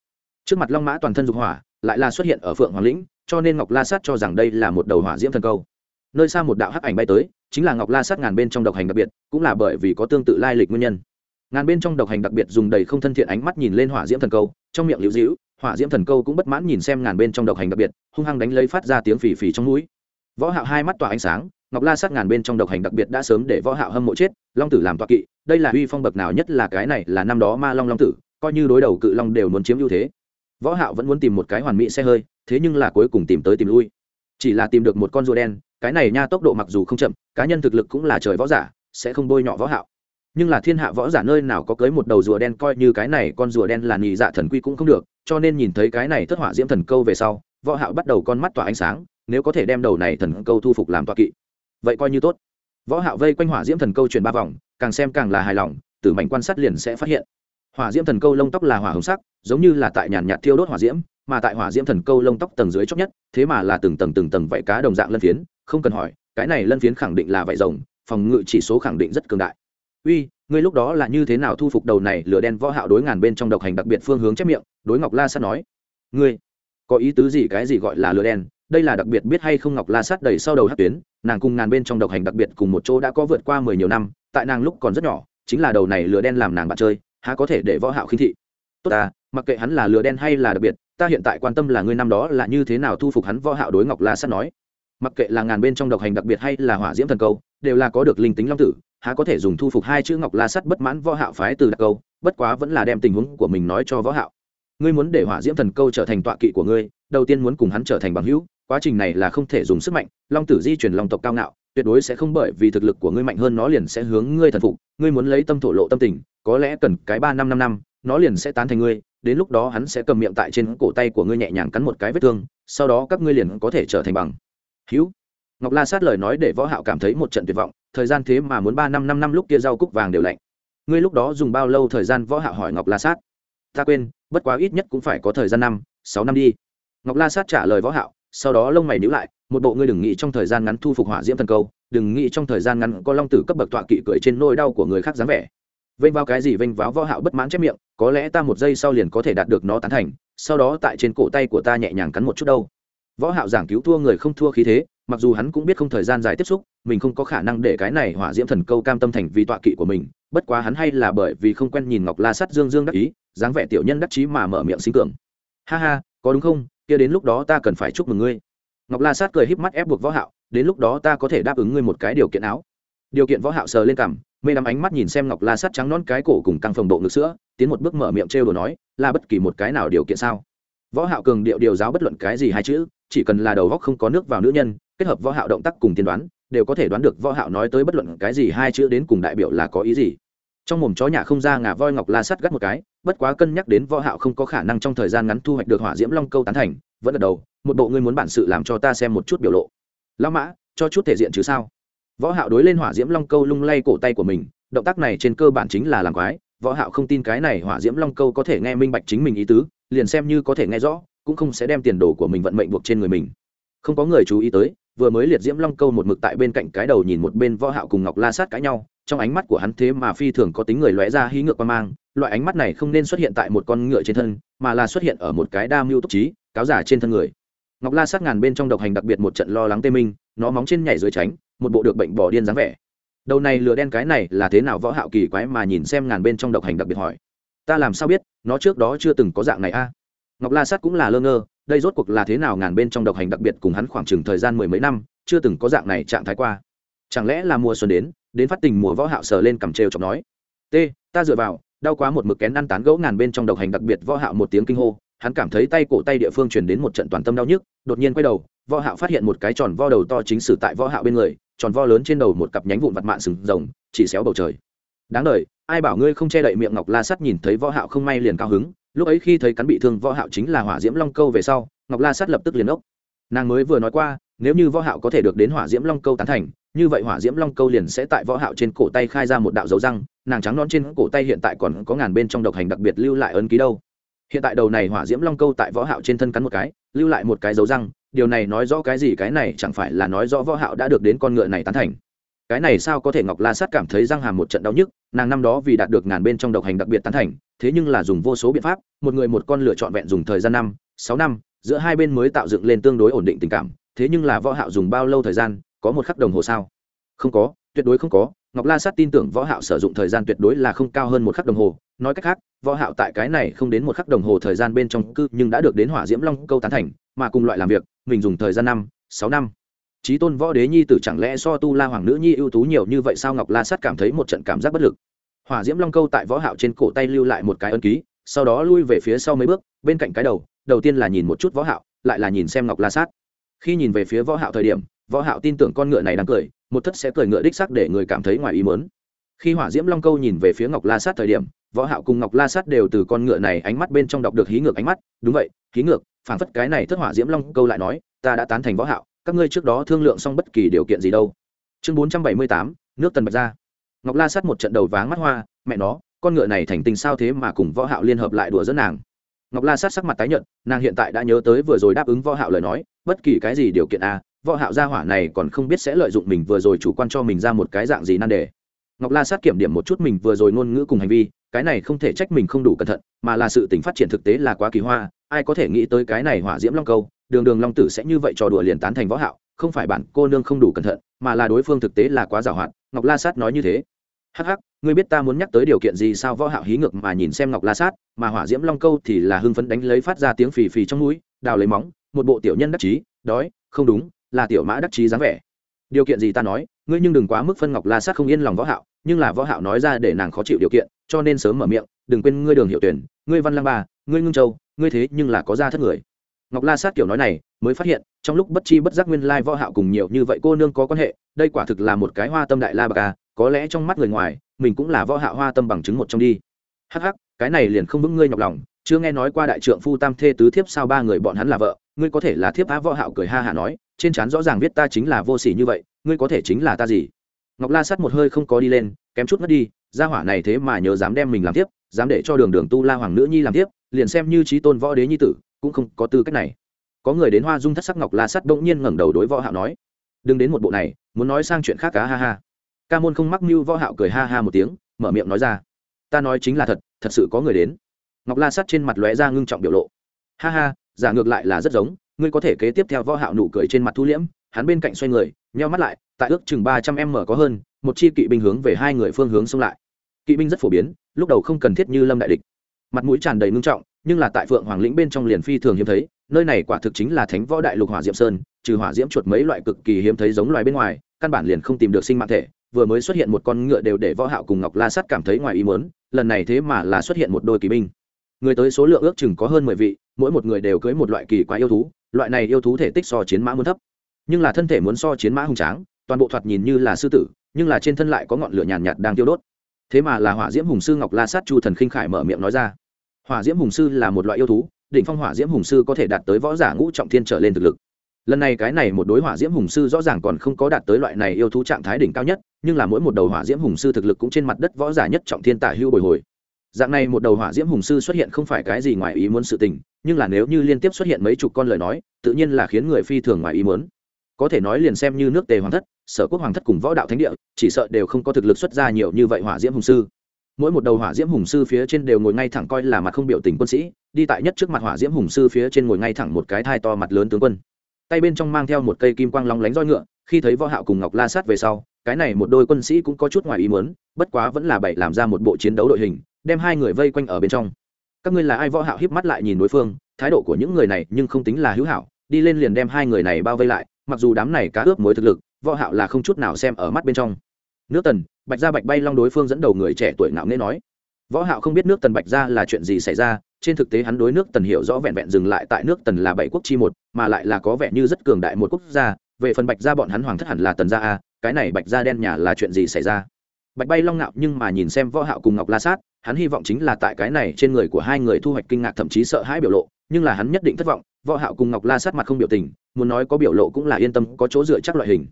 Trước mặt long mã toàn thân dục hỏa, lại là xuất hiện ở phượng hoàng lĩnh cho nên ngọc la sát cho rằng đây là một đầu hỏa diễm thần câu. Nơi xa một đạo hắc ảnh bay tới, chính là ngọc la sát ngàn bên trong độc hành đặc biệt, cũng là bởi vì có tương tự lai lịch nguyên nhân. Ngàn bên trong độc hành đặc biệt dùng đầy không thân thiện ánh mắt nhìn lên hỏa diễm thần câu, trong miệng liễu dĩu hỏa diễm thần câu cũng bất mãn nhìn xem ngàn bên trong độc hành đặc biệt, hung hăng đánh lấy phát ra tiếng phì phì trong mũi. Võ hạo hai mắt tỏa ánh sáng, ngọc la sát ngàn bên trong độc hành đặc biệt đã sớm để võ hạo hâm mộ chết, long tử làm toại kỵ, đây là uy phong bậc nào nhất là cái này là năm đó ma long long tử, coi như đối đầu cự long đều muốn chiếm ưu thế. Võ hạo vẫn muốn tìm một cái hoàn mỹ xe hơi thế nhưng là cuối cùng tìm tới tìm lui. Chỉ là tìm được một con rùa đen, cái này nha tốc độ mặc dù không chậm, cá nhân thực lực cũng là trời võ giả, sẽ không bôi nhọ võ hạo. Nhưng là thiên hạ võ giả nơi nào có cưới một đầu rùa đen coi như cái này con rùa đen là nhị dạ thần quy cũng không được, cho nên nhìn thấy cái này thất hỏa diễm thần câu về sau, võ hạo bắt đầu con mắt tỏa ánh sáng, nếu có thể đem đầu này thần câu thu phục làm tọa kỵ. Vậy coi như tốt. Võ hạo vây quanh hỏa diễm thần câu chuyển ba vòng, càng xem càng là hài lòng, tử mảnh quan sát liền sẽ phát hiện. Hỏa diễm thần câu lông tóc là hỏa hồng sắc, giống như là tại nhàn nhạt thiêu đốt hỏa diễm mà tại hỏa diễm thần câu lông tóc tầng dưới chót nhất, thế mà là từng tầng từng tầng vảy cá đồng dạng lân phiến, không cần hỏi, cái này lân phiến khẳng định là vảy rồng, phòng ngự chỉ số khẳng định rất cường đại. Uy, ngươi lúc đó là như thế nào thu phục đầu này lửa đen võ hạo đối ngàn bên trong độc hành đặc biệt phương hướng chép miệng, đối ngọc la sát nói. Ngươi, có ý tứ gì cái gì gọi là lửa đen? Đây là đặc biệt biết hay không ngọc la sát đầy sau đầu hất tuyến, nàng cùng ngàn bên trong độc hành đặc biệt cùng một chỗ đã có vượt qua mười nhiều năm, tại nàng lúc còn rất nhỏ, chính là đầu này lửa đen làm nàng bạn chơi, há có thể để võ hạo khinh thị? Tốt ta, mặc kệ hắn là lửa đen hay là đặc biệt ta hiện tại quan tâm là ngươi năm đó là như thế nào thu phục hắn võ hạo đối ngọc la sát nói. Mặc kệ là ngàn bên trong độc hành đặc biệt hay là hỏa diễm thần câu, đều là có được linh tính long tử, há có thể dùng thu phục hai chữ ngọc la sắt bất mãn võ hạo phái từ đặc câu, bất quá vẫn là đem tình huống của mình nói cho võ hạo. Ngươi muốn để hỏa diễm thần câu trở thành tọa kỵ của ngươi, đầu tiên muốn cùng hắn trở thành bằng hữu, quá trình này là không thể dùng sức mạnh, long tử di chuyển long tộc cao ngạo, tuyệt đối sẽ không bởi vì thực lực của ngươi mạnh hơn nó liền sẽ hướng ngươi thần phục, ngươi muốn lấy tâm thổ lộ tâm tình, có lẽ cần cái ba năm năm năm nó liền sẽ tán thành ngươi, đến lúc đó hắn sẽ cầm miệng tại trên cổ tay của ngươi nhẹ nhàng cắn một cái vết thương, sau đó các ngươi liền có thể trở thành bằng. Hữu. Ngọc la sát lời nói để võ hạo cảm thấy một trận tuyệt vọng, thời gian thế mà muốn ba năm năm năm lúc kia rau cúc vàng đều lạnh. Ngươi lúc đó dùng bao lâu thời gian? Võ hạo hỏi ngọc la sát. Ta quên, bất quá ít nhất cũng phải có thời gian năm, sáu năm đi. Ngọc la sát trả lời võ hạo, sau đó lông mày nhíu lại, một bộ ngươi đừng nghĩ trong thời gian ngắn thu phục hỏa diễm thần câu, đừng nghĩ trong thời gian ngắn có long tử cấp bậc tọa kỵ cười trên nỗi đau của người khác dáng vẻ vênh vào cái gì vênh váo võ hạo bất mãn chép miệng, có lẽ ta một giây sau liền có thể đạt được nó tán thành, sau đó tại trên cổ tay của ta nhẹ nhàng cắn một chút đâu. Võ hạo giảng cứu thua người không thua khí thế, mặc dù hắn cũng biết không thời gian dài tiếp xúc, mình không có khả năng để cái này hỏa diễm thần câu cam tâm thành vì tọa kỵ của mình, bất quá hắn hay là bởi vì không quen nhìn ngọc la sắt dương dương đắc ý, dáng vẻ tiểu nhân đắc chí mà mở miệng sinh cường. Ha ha, có đúng không? Kia đến lúc đó ta cần phải chúc mừng ngươi. Ngọc la sát cười híp mắt ép buộc võ hạo, đến lúc đó ta có thể đáp ứng ngươi một cái điều kiện áo điều kiện võ hạo sờ lên cằm mê đắm ánh mắt nhìn xem ngọc la sắt trắng nón cái cổ cùng căng phồng độ ngực sữa, tiến một bước mở miệng trêu đồ nói, là bất kỳ một cái nào điều kiện sao? Võ hạo cường điệu điều giáo bất luận cái gì hai chữ, chỉ cần là đầu góc không có nước vào nữ nhân, kết hợp võ hạo động tác cùng tiên đoán, đều có thể đoán được võ hạo nói tới bất luận cái gì hai chữ đến cùng đại biểu là có ý gì. Trong mồm chó nhà không ra ngà voi ngọc la sắt gắt một cái, bất quá cân nhắc đến võ hạo không có khả năng trong thời gian ngắn thu hoạch được hỏa diễm long câu tán thành, vẫn gật đầu, một bộ ngươi muốn bản sự làm cho ta xem một chút biểu lộ. Lão mã, cho chút thể diện chứ sao? Võ hạo đối lên hỏa diễm long câu lung lay cổ tay của mình, động tác này trên cơ bản chính là làm quái. Võ hạo không tin cái này hỏa diễm long câu có thể nghe minh bạch chính mình ý tứ, liền xem như có thể nghe rõ, cũng không sẽ đem tiền đồ của mình vận mệnh buộc trên người mình. Không có người chú ý tới, vừa mới liệt diễm long câu một mực tại bên cạnh cái đầu nhìn một bên võ hạo cùng ngọc la sát cãi nhau, trong ánh mắt của hắn thế mà phi thường có tính người lóe ra hí ngược qua mang, loại ánh mắt này không nên xuất hiện tại một con ngựa trên thân, mà là xuất hiện ở một cái đa mưu túc trí, cáo giả trên thân người. Ngọc la sát ngàn bên trong độc hành đặc biệt một trận lo lắng tê minh, nó móng trên nhảy dưới tránh một bộ được bệnh bỏ điên dáng vẻ. Đầu này lửa đen cái này là thế nào võ hạo kỳ quái mà nhìn xem ngàn bên trong độc hành đặc biệt hỏi. Ta làm sao biết, nó trước đó chưa từng có dạng này a? Ngọc la sát cũng là lơ ngơ, đây rốt cuộc là thế nào ngàn bên trong độc hành đặc biệt cùng hắn khoảng chừng thời gian mười mấy năm, chưa từng có dạng này trạng thái qua. Chẳng lẽ là mùa xuân đến đến phát tình mùa võ hạo sờ lên cầm trêu chọc nói. T, ta dựa vào, đau quá một mực kén ăn tán gẫu ngàn bên trong độc hành đặc biệt võ hạo một tiếng kinh hô, hắn cảm thấy tay cổ tay địa phương truyền đến một trận toàn tâm đau nhức, đột nhiên quay đầu, võ hạo phát hiện một cái tròn vo đầu to chính sử tại võ hạo bên người tròn vo lớn trên đầu một cặp nhánh vụn vặt mạn sừng rồng, chỉ xéo bầu trời. Đáng đời, ai bảo ngươi không che đậy miệng ngọc la sắt nhìn thấy võ hạo không may liền cao hứng, lúc ấy khi thấy cắn bị thương võ hạo chính là hỏa diễm long câu về sau, ngọc la sắt lập tức liền ốc. Nàng mới vừa nói qua, nếu như võ hạo có thể được đến hỏa diễm long câu tán thành, như vậy hỏa diễm long câu liền sẽ tại võ hạo trên cổ tay khai ra một đạo dấu răng, nàng trắng non trên cổ tay hiện tại còn có ngàn bên trong độc hành đặc biệt lưu lại ấn ký đâu. Hiện tại đầu này hỏa diễm long câu tại võ hạo trên thân cắn một cái, lưu lại một cái dấu răng điều này nói rõ cái gì, cái này chẳng phải là nói rõ võ hạo đã được đến con ngựa này tán thành. Cái này sao có thể ngọc la sát cảm thấy răng hàm một trận đau nhức, nàng năm đó vì đạt được ngàn bên trong độc hành đặc biệt tán thành, thế nhưng là dùng vô số biện pháp, một người một con lựa chọn vẹn dùng thời gian năm, sáu năm, giữa hai bên mới tạo dựng lên tương đối ổn định tình cảm, thế nhưng là võ hạo dùng bao lâu thời gian, có một khắc đồng hồ sao? Không có, tuyệt đối không có, ngọc la sát tin tưởng võ hạo sử dụng thời gian tuyệt đối là không cao hơn một khắc đồng hồ, nói cách khác, võ hạo tại cái này không đến một khắc đồng hồ thời gian bên trong cư nhưng đã được đến hỏa diễm long câu tán thành mà cùng loại làm việc, mình dùng thời gian năm, sáu năm. Trí tôn võ đế nhi tử chẳng lẽ so tu la hoàng nữ nhi ưu tú nhiều như vậy sao ngọc la sát cảm thấy một trận cảm giác bất lực. Hỏa diễm long câu tại võ hạo trên cổ tay lưu lại một cái ấn ký, sau đó lui về phía sau mấy bước, bên cạnh cái đầu đầu tiên là nhìn một chút võ hạo, lại là nhìn xem ngọc la sát. Khi nhìn về phía võ hạo thời điểm, võ hạo tin tưởng con ngựa này đang cười, một thất sẽ cười ngựa đích xác để người cảm thấy ngoài ý muốn. Khi hỏa diễm long câu nhìn về phía ngọc la sát thời điểm võ hạo cùng ngọc la sát đều từ con ngựa này ánh mắt bên trong đọc được hí ngược ánh mắt. Đúng vậy hí ngược phảng phất cái này thất hỏa diễm long câu lại nói ta đã tán thành võ hạo các ngươi trước đó thương lượng xong bất kỳ điều kiện gì đâu. Chương 478, nước tần bạch ra ngọc la sát một trận đầu váng mắt hoa mẹ nó con ngựa này thành tình sao thế mà cùng võ hạo liên hợp lại đùa dẫn nàng. Ngọc la sát sắc mặt tái nhợt nàng hiện tại đã nhớ tới vừa rồi đáp ứng võ hạo lời nói bất kỳ cái gì điều kiện a võ hạo gia hỏa này còn không biết sẽ lợi dụng mình vừa rồi chủ quan cho mình ra một cái dạng gì nan đề. Ngọc la sát kiểm điểm một chút mình vừa rồi ngôn ngữ cùng hành vi cái này không thể trách mình không đủ cẩn thận, mà là sự tình phát triển thực tế là quá kỳ hoa, ai có thể nghĩ tới cái này hỏa diễm long câu, đường đường long tử sẽ như vậy trò đùa liền tán thành võ hạo, không phải bản cô nương không đủ cẩn thận, mà là đối phương thực tế là quá giàu hoạt ngọc la sát nói như thế. Hắc hắc, ngươi biết ta muốn nhắc tới điều kiện gì sao võ hạo hí ngược mà nhìn xem ngọc la sát, mà hỏa diễm long câu thì là hưng phấn đánh lấy phát ra tiếng phì phì trong mũi, đào lấy móng, một bộ tiểu nhân đắc chí, đói, không đúng, là tiểu mã đắc chí dáng vẻ. Điều kiện gì ta nói? Ngươi nhưng đừng quá mức phân ngọc la sát không yên lòng võ hạo nhưng là võ hạo nói ra để nàng khó chịu điều kiện cho nên sớm mở miệng đừng quên ngươi đường hiệu tuyển ngươi văn lang ba ngươi ngưng châu ngươi thế nhưng là có ra thất người. Ngọc la sát kiểu nói này mới phát hiện trong lúc bất chi bất giác nguyên lai võ hạo cùng nhiều như vậy cô nương có quan hệ đây quả thực là một cái hoa tâm đại la bạc ca, có lẽ trong mắt người ngoài mình cũng là võ hạo hoa tâm bằng chứng một trong đi. Hắc hắc cái này liền không vững ngươi nhọc lòng chưa nghe nói qua đại trượng phu tam thê tứ thiếp sao ba người bọn hắn là vợ ngươi có thể là thiếp á võ hạo cười ha hả nói trên trán rõ ràng viết ta chính là vô sỉ như vậy, ngươi có thể chính là ta gì? Ngọc la Sắt một hơi không có đi lên, kém chút mất đi, gia hỏa này thế mà nhớ dám đem mình làm tiếp, dám để cho đường đường tu la hoàng nữ nhi làm tiếp, liền xem như trí tôn võ đế nhi tử, cũng không có tư cách này. Có người đến hoa dung thất sắc ngọc la sắt bỗng nhiên ngẩng đầu đối võ hạo nói, đừng đến một bộ này, muốn nói sang chuyện khác cá ha ha. Ca môn không mắc mưu võ hạo cười ha ha một tiếng, mở miệng nói ra, ta nói chính là thật thật sự có người đến. Ngọc la sắt trên mặt lóe ra ngưng trọng biểu lộ, ha ha, giả ngược lại là rất giống ngươi có thể kế tiếp theo võ hạo nụ cười trên mặt thu liễm, hắn bên cạnh xoay người, nheo mắt lại, tại ước chừng ba trăm m có hơn, một chi kỵ binh hướng về hai người phương hướng xông lại. Kỵ binh rất phổ biến, lúc đầu không cần thiết như lâm đại địch. Mặt mũi tràn đầy ngưng trọng, nhưng là tại phượng hoàng lĩnh bên trong liền phi thường hiếm thấy, nơi này quả thực chính là thánh võ đại lục hỏa diệm sơn, trừ hỏa diễm chuột mấy loại cực kỳ hiếm thấy giống loài bên ngoài, căn bản liền không tìm được sinh mạng thể, vừa mới xuất hiện một con ngựa đều để võ hạo cùng ngọc la sắt cảm thấy ngoài ý muốn, lần này thế mà là xuất hiện một đôi kỵ binh. Người tới số lượng ước chừng có hơn mười vị, mỗi một người đều cưới một loại kỳ quái yêu thú loại này yêu thú thể tích so chiến mã muốn thấp. Nhưng là thân thể muốn so chiến mã hùng tráng toàn bộ thoạt nhìn như là sư tử nhưng là trên thân lại có ngọn lửa nhàn nhạt, nhạt đang tiêu đốt. Thế mà là hỏa diễm hùng sư ngọc la sát chu thần khinh khải mở miệng nói ra. Hỏa diễm hùng sư là một loại yêu thú đỉnh phong hỏa diễm hùng sư có thể đạt tới võ giả ngũ trọng thiên trở lên thực lực. Lần này cái này một đối hỏa diễm hùng sư rõ ràng còn không có đạt tới loại này yêu thú trạng thái đỉnh cao nhất nhưng là mỗi một đầu hỏa diễm hùng sư thực lực cũng trên mặt đất võ giả nhất trọng thiên tả hưu bồi hồi dạng này một đầu hỏa diễm hùng sư xuất hiện không phải cái gì ngoài ý muốn sự tình, nhưng là nếu như liên tiếp xuất hiện mấy chục con lời nói, tự nhiên là khiến người phi thường ngoài ý muốn. Có thể nói liền xem như nước tề hoàng thất, sở quốc hoàng thất cùng võ đạo thánh địa, chỉ sợ đều không có thực lực xuất ra nhiều như vậy hỏa diễm hùng sư. Mỗi một đầu hỏa diễm hùng sư phía trên đều ngồi ngay thẳng coi là mặt không biểu tình quân sĩ, đi tại nhất trước mặt hỏa diễm hùng sư phía trên ngồi ngay thẳng một cái thai to mặt lớn tướng quân. Tay bên trong mang theo một cây kim quang long lánh roi ngựa, khi thấy võ hạo cùng ngọc la sát về sau, cái này một đôi quân sĩ cũng có chút ngoài ý muốn, bất quá vẫn là bậy làm ra một bộ chiến đấu đội hình đem hai người vây quanh ở bên trong. Các ngươi là ai võ hạo híp mắt lại nhìn đối phương, thái độ của những người này nhưng không tính là hữu hảo, đi lên liền đem hai người này bao vây lại, mặc dù đám này cá ướp mối thực lực, võ hạo là không chút nào xem ở mắt bên trong. Nước tần, bạch gia bạch bay long đối phương dẫn đầu người trẻ tuổi ngạo nghễ nói, võ hạo không biết nước tần bạch gia là chuyện gì xảy ra, trên thực tế hắn đối nước tần hiểu rõ vẹn vẹn dừng lại tại nước tần là bảy quốc chi một, mà lại là có vẻ như rất cường đại một quốc gia, về phần bạch gia bọn hắn hoàng thất hẳn là tần gia a, cái này bạch gia đen nhà là chuyện gì xảy ra? Bạch bay long ngạo nhưng mà nhìn xem võ hạo cùng ngọc la sát, hắn hy vọng chính là tại cái này trên người của hai người thu hoạch kinh ngạc thậm chí sợ hãi biểu lộ, nhưng là hắn nhất định thất vọng, võ hạo cùng ngọc la sát mặt không biểu tình, muốn nói có biểu lộ cũng là yên tâm, có chỗ dựa chắc loại hình.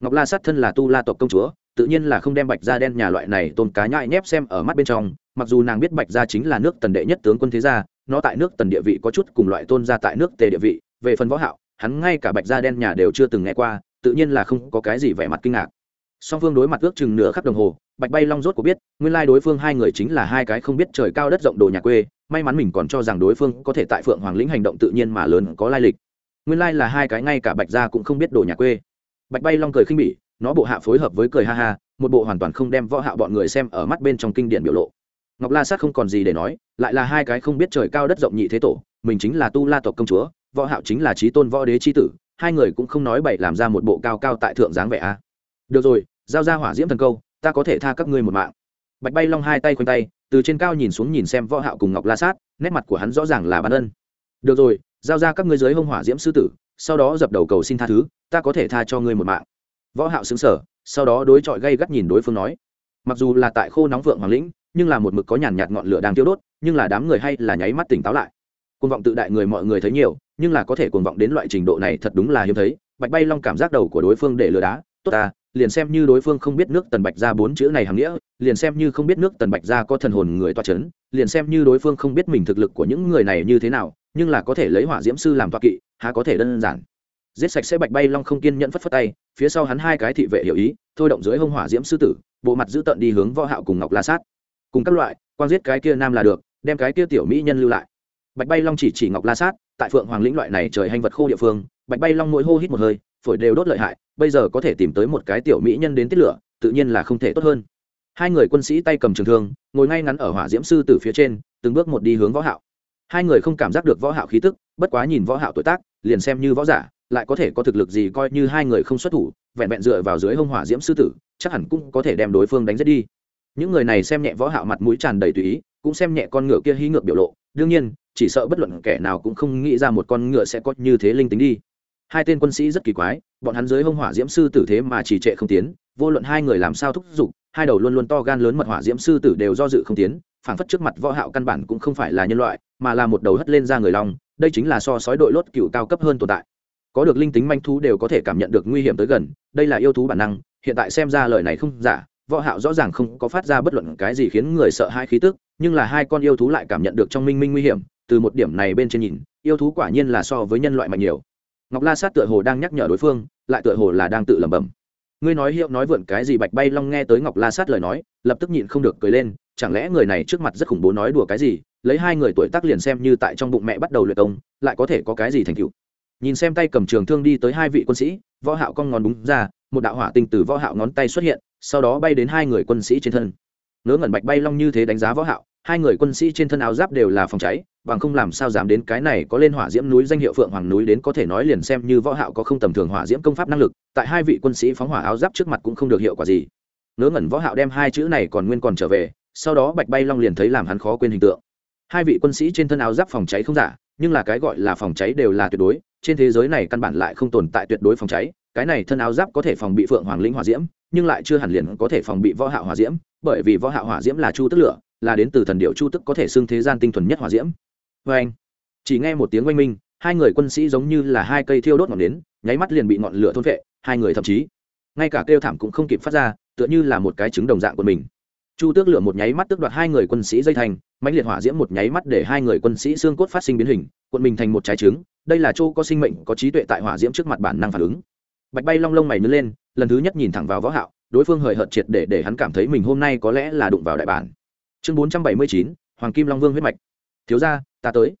Ngọc la sát thân là tu la tộc công chúa, tự nhiên là không đem bạch gia đen nhà loại này tôn cá nhại nhép xem ở mắt bên trong, mặc dù nàng biết bạch gia chính là nước tần đệ nhất tướng quân thế gia, nó tại nước tần địa vị có chút cùng loại tôn gia tại nước tề địa vị, về phần võ hạo, hắn ngay cả bạch gia đen nhà đều chưa từng nghe qua, tự nhiên là không có cái gì vẻ mặt kinh ngạc. Song phương đối mặt ước chừng nửa khắc đồng hồ bạch bay long rốt của biết, nguyên lai đối phương hai người chính là hai cái không biết trời cao đất rộng đồ nhà quê, may mắn mình còn cho rằng đối phương có thể tại phượng hoàng lĩnh hành động tự nhiên mà lớn có lai lịch. Nguyên lai là hai cái ngay cả bạch gia cũng không biết đồ nhà quê. Bạch bay long cười khinh bỉ, nó bộ hạ phối hợp với cười ha ha, một bộ hoàn toàn không đem võ hạ bọn người xem ở mắt bên trong kinh điển biểu lộ. Ngọc la sát không còn gì để nói, lại là hai cái không biết trời cao đất rộng nhị thế tổ, mình chính là tu la tộc công chúa, võ hạo chính là trí tôn võ đế chi tử, hai người cũng không nói bậy làm ra một bộ cao cao tại thượng dáng vẻ a. Được rồi, giao ra hỏa diễm thần câu ta có thể tha các ngươi một mạng. Bạch bay long hai tay khoanh tay, từ trên cao nhìn xuống nhìn xem võ hạo cùng ngọc la sát, nét mặt của hắn rõ ràng là ban ân. Được rồi, giao ra các ngươi dưới hung hỏa diễm sư tử, sau đó dập đầu cầu xin tha thứ, ta có thể tha cho ngươi một mạng. Võ hạo sững sờ, sau đó đối chọi gay gắt nhìn đối phương nói. Mặc dù là tại khô nóng vượng hoàng lĩnh, nhưng là một mực có nhàn nhạt ngọn lửa đang tiêu đốt, nhưng là đám người hay là nháy mắt tỉnh táo lại. Cuồng vọng tự đại người mọi người thấy nhiều, nhưng là có thể cuồng vọng đến loại trình độ này thật đúng là hiếm thấy. Bạch bay long cảm giác đầu của đối phương để lừa đá. Tốt ta liền xem như đối phương không biết nước tần bạch ra bốn chữ này hàm nghĩa, liền xem như không biết nước tần bạch ra có thần hồn người toa c h ấ n liền xem như đối phương không biết mình thực lực của những người này như thế nào, nhưng là có thể lấy hỏa diễm sư làm toa kỵ, há có thể đơn giản. Giết sạch sẽ bạch bay long không kiên nhẫn phất phất tay, phía sau hắn hai cái thị vệ hiểu ý, thôi động dưới hông hỏa diễm sư tử, bộ mặt giữ tận đi hướng võ hạo cùng ngọc la sát. Cùng các loại quan giết cái kia nam là được, đem cái kia tiểu mỹ nhân lưu lại. Bạch bay long chỉ chỉ ngọc la sát, tại phượng hoàng lĩnh loại này trời hành vật khô địa phương, bạch bay long mỗi hô hít một hơi phổi đều đốt lợi hại, bây giờ có thể tìm tới một cái tiểu mỹ nhân đến tiết lửa, tự nhiên là không thể tốt hơn. Hai người quân sĩ tay cầm trường thương, ngồi ngay ngắn ở hỏa diễm sư từ phía trên, từng bước một đi hướng võ hạo. Hai người không cảm giác được võ hạo khí tức, bất quá nhìn võ hạo tuổi tác, liền xem như võ giả, lại có thể có thực lực gì coi như hai người không xuất thủ, vẹn vẹn dựa vào dưới hông hỏa diễm sư tử, chắc hẳn cũng có thể đem đối phương đánh giết đi. Những người này xem nhẹ võ hạo mặt mũi tràn đầy tùy ý, cũng xem nhẹ con ngựa kia hí ngược biểu lộ, đương nhiên, chỉ sợ bất luận kẻ nào cũng không nghĩ ra một con ngựa sẽ có như thế linh tính đi hai tên quân sĩ rất kỳ quái, bọn hắn dưới hông hỏa diễm sư tử thế mà chỉ trệ không tiến, vô luận hai người làm sao thúc giục, hai đầu luôn luôn to gan lớn mật hỏa diễm sư tử đều do dự không tiến, phảng phất trước mặt võ hạo căn bản cũng không phải là nhân loại, mà là một đầu hất lên ra người long, đây chính là so sói đội lốt cựu cao cấp hơn tồn tại. Có được linh tính manh thú đều có thể cảm nhận được nguy hiểm tới gần, đây là yêu thú bản năng, hiện tại xem ra lời này không giả, võ hạo rõ ràng không có phát ra bất luận cái gì khiến người sợ hãi khí tức, nhưng là hai con yêu thú lại cảm nhận được trong minh minh nguy hiểm, từ một điểm này bên trên nhìn, yêu thú quả nhiên là so với nhân loại mạnh nhiều ngọc la sát tựa hồ đang nhắc nhở đối phương, lại tựa hồ là đang tự lẩm bẩm. Ngươi nói hiệu nói vượn cái gì bạch bay long nghe tới ngọc la sát lời nói, lập tức nhịn không được cười lên, chẳng lẽ người này trước mặt rất khủng bố nói đùa cái gì, lấy hai người tuổi tác liền xem như tại trong bụng mẹ bắt đầu luyện công, lại có thể có cái gì thành tựu. Nhìn xem tay cầm trường thương đi tới hai vị quân sĩ, võ hạo cong ngón đúng ra, một đạo hỏa tinh từ võ hạo ngón tay xuất hiện, sau đó bay đến hai người quân sĩ trên thân. Ngớ ngẩn bạch bay long như thế đánh giá võ hạo hai người quân sĩ trên thân áo giáp đều là phòng cháy, bằng không làm sao dám đến cái này có lên hỏa diễm núi danh hiệu phượng hoàng núi đến có thể nói liền xem như võ hạo có không tầm thường hỏa diễm công pháp năng lực, tại hai vị quân sĩ phóng hỏa áo giáp trước mặt cũng không được hiệu quả gì. Ngớ ngẩn võ hạo đem hai chữ này còn nguyên còn trở về, sau đó bạch bay long liền thấy làm hắn khó quên hình tượng. Hai vị quân sĩ trên thân áo giáp phòng cháy không giả, nhưng là cái gọi là phòng cháy đều là tuyệt đối, trên thế giới này căn bản lại không tồn tại tuyệt đối phòng cháy, cái này thân áo giáp có thể phòng bị phượng hoàng linh hỏa diễm, nhưng lại chưa hẳn liền có thể phòng bị võ hạo hỏa diễm, bởi vì võ hạo hỏa diễm là chu tức lửa là đến từ thần điệu chu tức có thể xưng thế gian tinh thuần nhất hỏa diễm. Vê anh, chỉ nghe một tiếng oanh minh, hai người quân sĩ giống như là hai cây thiêu đốt ngọn nến, nháy mắt liền bị ngọn lửa thôn vệ hai người thậm chí, ngay cả kêu thảm cũng không kịp phát ra, tựa như là một cái trứng đồng dạng của mình. Chu tước lửa một nháy mắt tước đoạt hai người quân sĩ dây thành, mãnh liệt hỏa diễm một nháy mắt để hai người quân sĩ xương cốt phát sinh biến hình, cuộn mình thành một trái trứng. Đây là chỗ có sinh mệnh, có trí tuệ tại hỏa diễm trước mặt bản năng phản ứng. Bạch bay long lông mày nhớ lên, lần thứ nhất nhìn thẳng vào võ hạo, đối phương hời hợt triệt để để hắn cảm thấy mình hôm nay có lẽ là đụng vào đại bản chương bốn trăm bảy mươi chín, hoàng kim long vương huyết mạch. Thiếu gia, ta tới.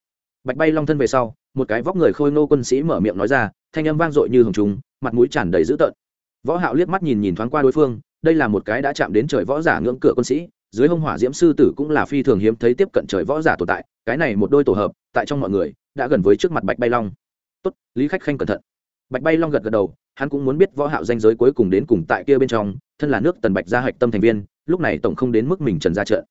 Bạch bay long thân về sau, một cái vóc người khôi ngô quân sĩ mở miệng nói ra, thanh âm vang dội như hồng trùng, mặt mũi tràn đầy dữ tợn. Võ hạo liếc mắt nhìn nhìn thoáng qua đối phương, đây là một cái đã chạm đến trời võ giả ngưỡng cửa quân sĩ, dưới hông hỏa diễm sư tử cũng là phi thường hiếm thấy tiếp cận trời võ giả tồn tại, cái này một đôi tổ hợp, tại trong mọi người, đã gần với trước mặt bạch bay long. Tốt, lý khách khanh cẩn thận. Bạch bay long gật gật đầu, hắn cũng muốn biết võ hạo danh giới cuối cùng đến cùng tại kia bên trong, thân là nước tần bạch gia hạch tâm thành viên, lúc này tổng không đến mức mình trần ra trận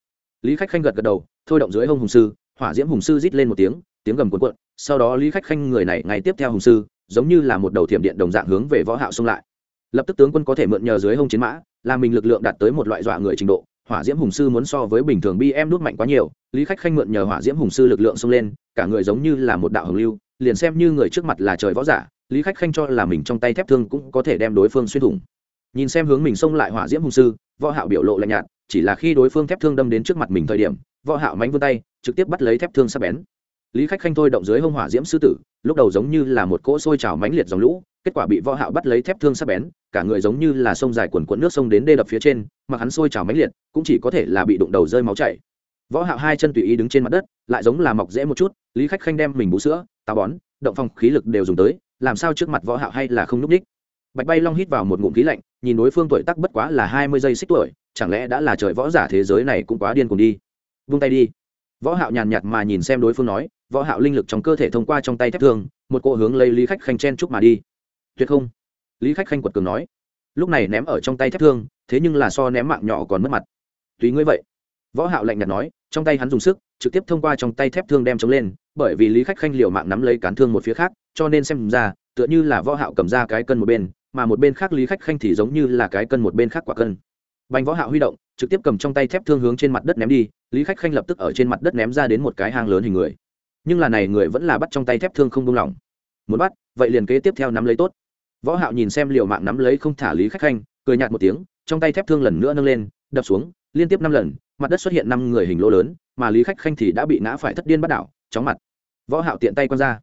lý khách khanh gật gật đầu, thôi động dưới hông hùng sư, hỏa diễm hùng sư rít lên một tiếng tiếng gầm cuộn cuộn, sau đó lý khách khanh người này ngay tiếp theo hùng sư, giống như là một đầu thiểm điện đồng dạng hướng về võ hạo xông lại. Lập tức tướng quân có thể mượn nhờ dưới hông chiến mã, làm mình lực lượng đạt tới một loại dọa người trình độ, hỏa diễm hùng sư muốn so với bình thường bi em mạnh quá nhiều, lý khách khanh mượn nhờ hỏa diễm hùng sư lực lượng xông lên, cả người giống như là một đạo hồng lưu, liền xem như người trước mặt là trời võ giả, lý khách khanh cho là mình trong tay thép thương cũng có thể đem đối phương xuyên thủng. Nhìn xem hướng mình xông lại hỏa diễm hùng sư, võ hạo biểu lộ lạnh nhạt chỉ là khi đối phương thép thương đâm đến trước mặt mình thời điểm, võ hạo mánh vươn tay, trực tiếp bắt lấy thép thương sắc bén. Lý khách khanh thôi động dưới hông hỏa diễm sư tử, lúc đầu giống như là một cỗ sôi trào mãnh liệt dòng lũ, kết quả bị võ hạo bắt lấy thép thương sắc bén, cả người giống như là sông dài cuồn cuộn nước sông đến đê đập phía trên, mà hắn sôi trào mãnh liệt, cũng chỉ có thể là bị đụng đầu rơi máu chảy. Võ hạo hai chân tùy ý đứng trên mặt đất, lại giống là mọc dễ một chút, lý khách khanh đem mình bú sữa, táo bón, động phong khí lực đều dùng tới, làm sao trước mặt võ hạo hay là không núp đích bạch bay long hít vào một ngụm khí lạnh, nhìn đối phương tuổi tác bất quá là hai mươi giây xích tuổi, chẳng lẽ đã là trời võ giả thế giới này cũng quá điên cuồng đi. Vung tay đi. Võ hạo nhàn nhạt mà nhìn xem đối phương nói, võ hạo linh lực trong cơ thể thông qua trong tay thép thương, một cỗ hướng lấy lý khách khanh chen chúc mà đi. Tuyệt không. Lý khách khanh quật cường nói, lúc này ném ở trong tay thép thương, thế nhưng là so ném mạng nhỏ còn mất mặt. Tùy ngươi vậy. Võ hạo lạnh nhạt nói, trong tay hắn dùng sức, trực tiếp thông qua trong tay thép thương đem chống lên, bởi vì lý khách khanh liều mạng nắm lấy cán thương một phía khác, cho nên xem ra, tựa như là võ hạo cầm ra cái cân một bên mà một bên khác lý khách khanh thì giống như là cái cân một bên khác quả cân. Bánh võ hạo huy động, trực tiếp cầm trong tay thép thương hướng trên mặt đất ném đi, lý khách khanh lập tức ở trên mặt đất ném ra đến một cái hang lớn hình người. Nhưng là này người vẫn là bắt trong tay thép thương không buông lỏng. Muốn bắt, vậy liền kế tiếp theo nắm lấy tốt. Võ hạo nhìn xem liều mạng nắm lấy không thả lý khách khanh, cười nhạt một tiếng, trong tay thép thương lần nữa nâng lên, đập xuống, liên tiếp năm lần, mặt đất xuất hiện năm người hình lỗ lớn, mà lý khách khanh thì đã bị ngã phải thất điên bắt đảo, chóng mặt. Võ hạo tiện tay quăng ra.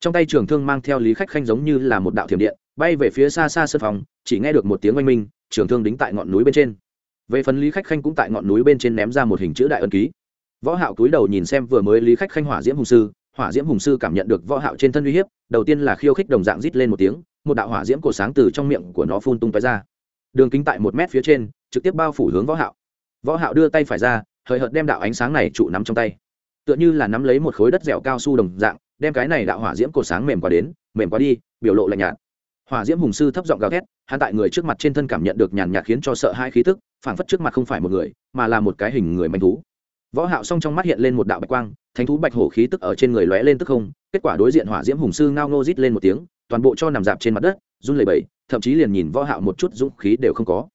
Trong tay trường thương mang theo lý khách khanh giống như là một đạo thiểm điện bay về phía xa xa sân phòng, chỉ nghe được một tiếng oanh minh, trường thương đính tại ngọn núi bên trên. Về phần lý khách khanh cũng tại ngọn núi bên trên ném ra một hình chữ đại ân ký. Võ hạo cúi đầu nhìn xem vừa mới lý khách khanh hỏa diễm hùng sư, hỏa diễm hùng sư cảm nhận được võ hạo trên thân uy hiếp, đầu tiên là khiêu khích đồng dạng rít lên một tiếng, một đạo hỏa diễm cổ sáng từ trong miệng của nó phun tung tóe ra. Đường kính tại một mét phía trên, trực tiếp bao phủ hướng võ hạo. Võ hạo đưa tay phải ra, hời hợt đem đạo ánh sáng này trụ nắm trong tay. Tựa như là nắm lấy một khối đất dẻo cao su đồng dạng, đem cái này đạo hỏa diễm cổ sáng mềm qua đến, mềm qua đi, biểu lộ lạnh nhạt hỏa diễm hùng sư thấp giọng gào thét, hắn tại người trước mặt trên thân cảm nhận được nhàn nhạt khiến cho sợ hai khí tức, phảng phất trước mặt không phải một người, mà là một cái hình người manh thú. Võ hạo song trong mắt hiện lên một đạo bạch quang, thánh thú bạch hổ khí tức ở trên người lóe lên tức không, kết quả đối diện hỏa diễm hùng sư ngao ngô rít lên một tiếng, toàn bộ cho nằm dạp trên mặt đất, run lẩy bẩy, thậm chí liền nhìn võ hạo một chút dũng khí đều không có.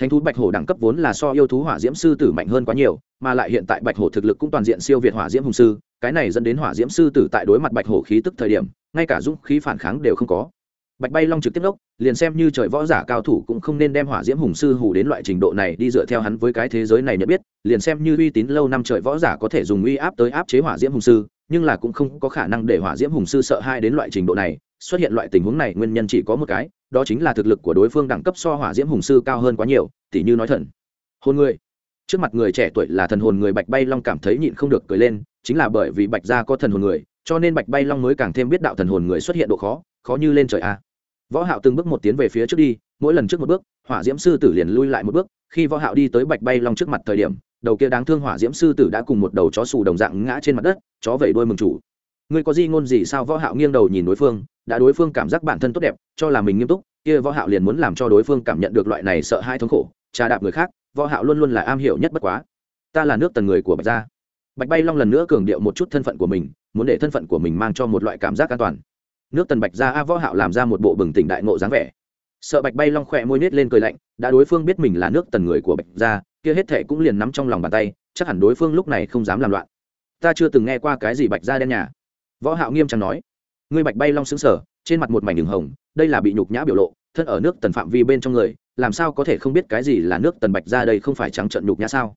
Thánh thú bạch hổ đẳng cấp vốn là so yêu thú hỏa diễm sư tử mạnh hơn quá nhiều, mà lại hiện tại bạch hổ thực lực cũng toàn diện siêu việt hỏa diễm hùng sư, cái này dẫn đến hỏa diễm sư tử tại đối mặt bạch hổ khí tức thời điểm, ngay cả dũng khí phản kháng đều không có bạch bay long trực tiếp đốc, liền xem như trời võ giả cao thủ cũng không nên đem hỏa diễm hùng sư hủ đến loại trình độ này đi dựa theo hắn với cái thế giới này nhận biết, liền xem như uy tín lâu năm trời võ giả có thể dùng uy áp tới áp chế hỏa diễm hùng sư, nhưng là cũng không có khả năng để hỏa diễm hùng sư sợ hai đến loại trình độ này, xuất hiện loại tình huống này nguyên nhân chỉ có một cái, đó chính là thực lực của đối phương đẳng cấp so hỏa diễm hùng sư cao hơn quá nhiều, tỉ như nói thần hôn người. Trước mặt người trẻ tuổi là thần hồn người bạch bay long cảm thấy nhịn không được cười lên, chính là bởi vì bạch gia có thần hồn người cho nên bạch bay long mới càng thêm biết đạo thần hồn người xuất hiện độ khó khó như lên trời a. Võ hạo từng bước một tiến về phía trước đi, mỗi lần trước một bước, hỏa diễm sư tử liền lui lại một bước. Khi võ hạo đi tới bạch bay long trước mặt thời điểm, đầu kia đáng thương hỏa diễm sư tử đã cùng một đầu chó sù đồng dạng ngã trên mặt đất, chó vẩy đuôi mừng chủ. Ngươi có gì ngôn gì sao? Võ hạo nghiêng đầu nhìn đối phương, đã đối phương cảm giác bản thân tốt đẹp, cho là mình nghiêm túc, kia võ hạo liền muốn làm cho đối phương cảm nhận được loại này sợ hãi thống khổ, trà đạp người khác, võ hạo luôn luôn là am hiểu nhất bất quá. Ta là nước tần người của bạch gia. Bạch bay long lần nữa cường điệu một chút thân phận của mình muốn để thân phận của mình mang cho một loại cảm giác an toàn. Nước tần bạch gia a võ hạo làm ra một bộ bừng tỉnh đại ngộ dáng vẻ. Sợ bạch bay long khỏe môi nết lên cười lạnh, đã đối phương biết mình là nước tần người của bạch gia kia hết thệ cũng liền nắm trong lòng bàn tay, chắc hẳn đối phương lúc này không dám làm loạn. Ta chưa từng nghe qua cái gì bạch gia đen nhà. Võ hạo nghiêm trang nói. Ngươi bạch bay long sững sờ, trên mặt một mảnh đường hồng, đây là bị nhục nhã biểu lộ, thân ở nước tần phạm vi bên trong người, làm sao có thể không biết cái gì là nước tần bạch gia đây không phải trắng trợn nhục nhã sao?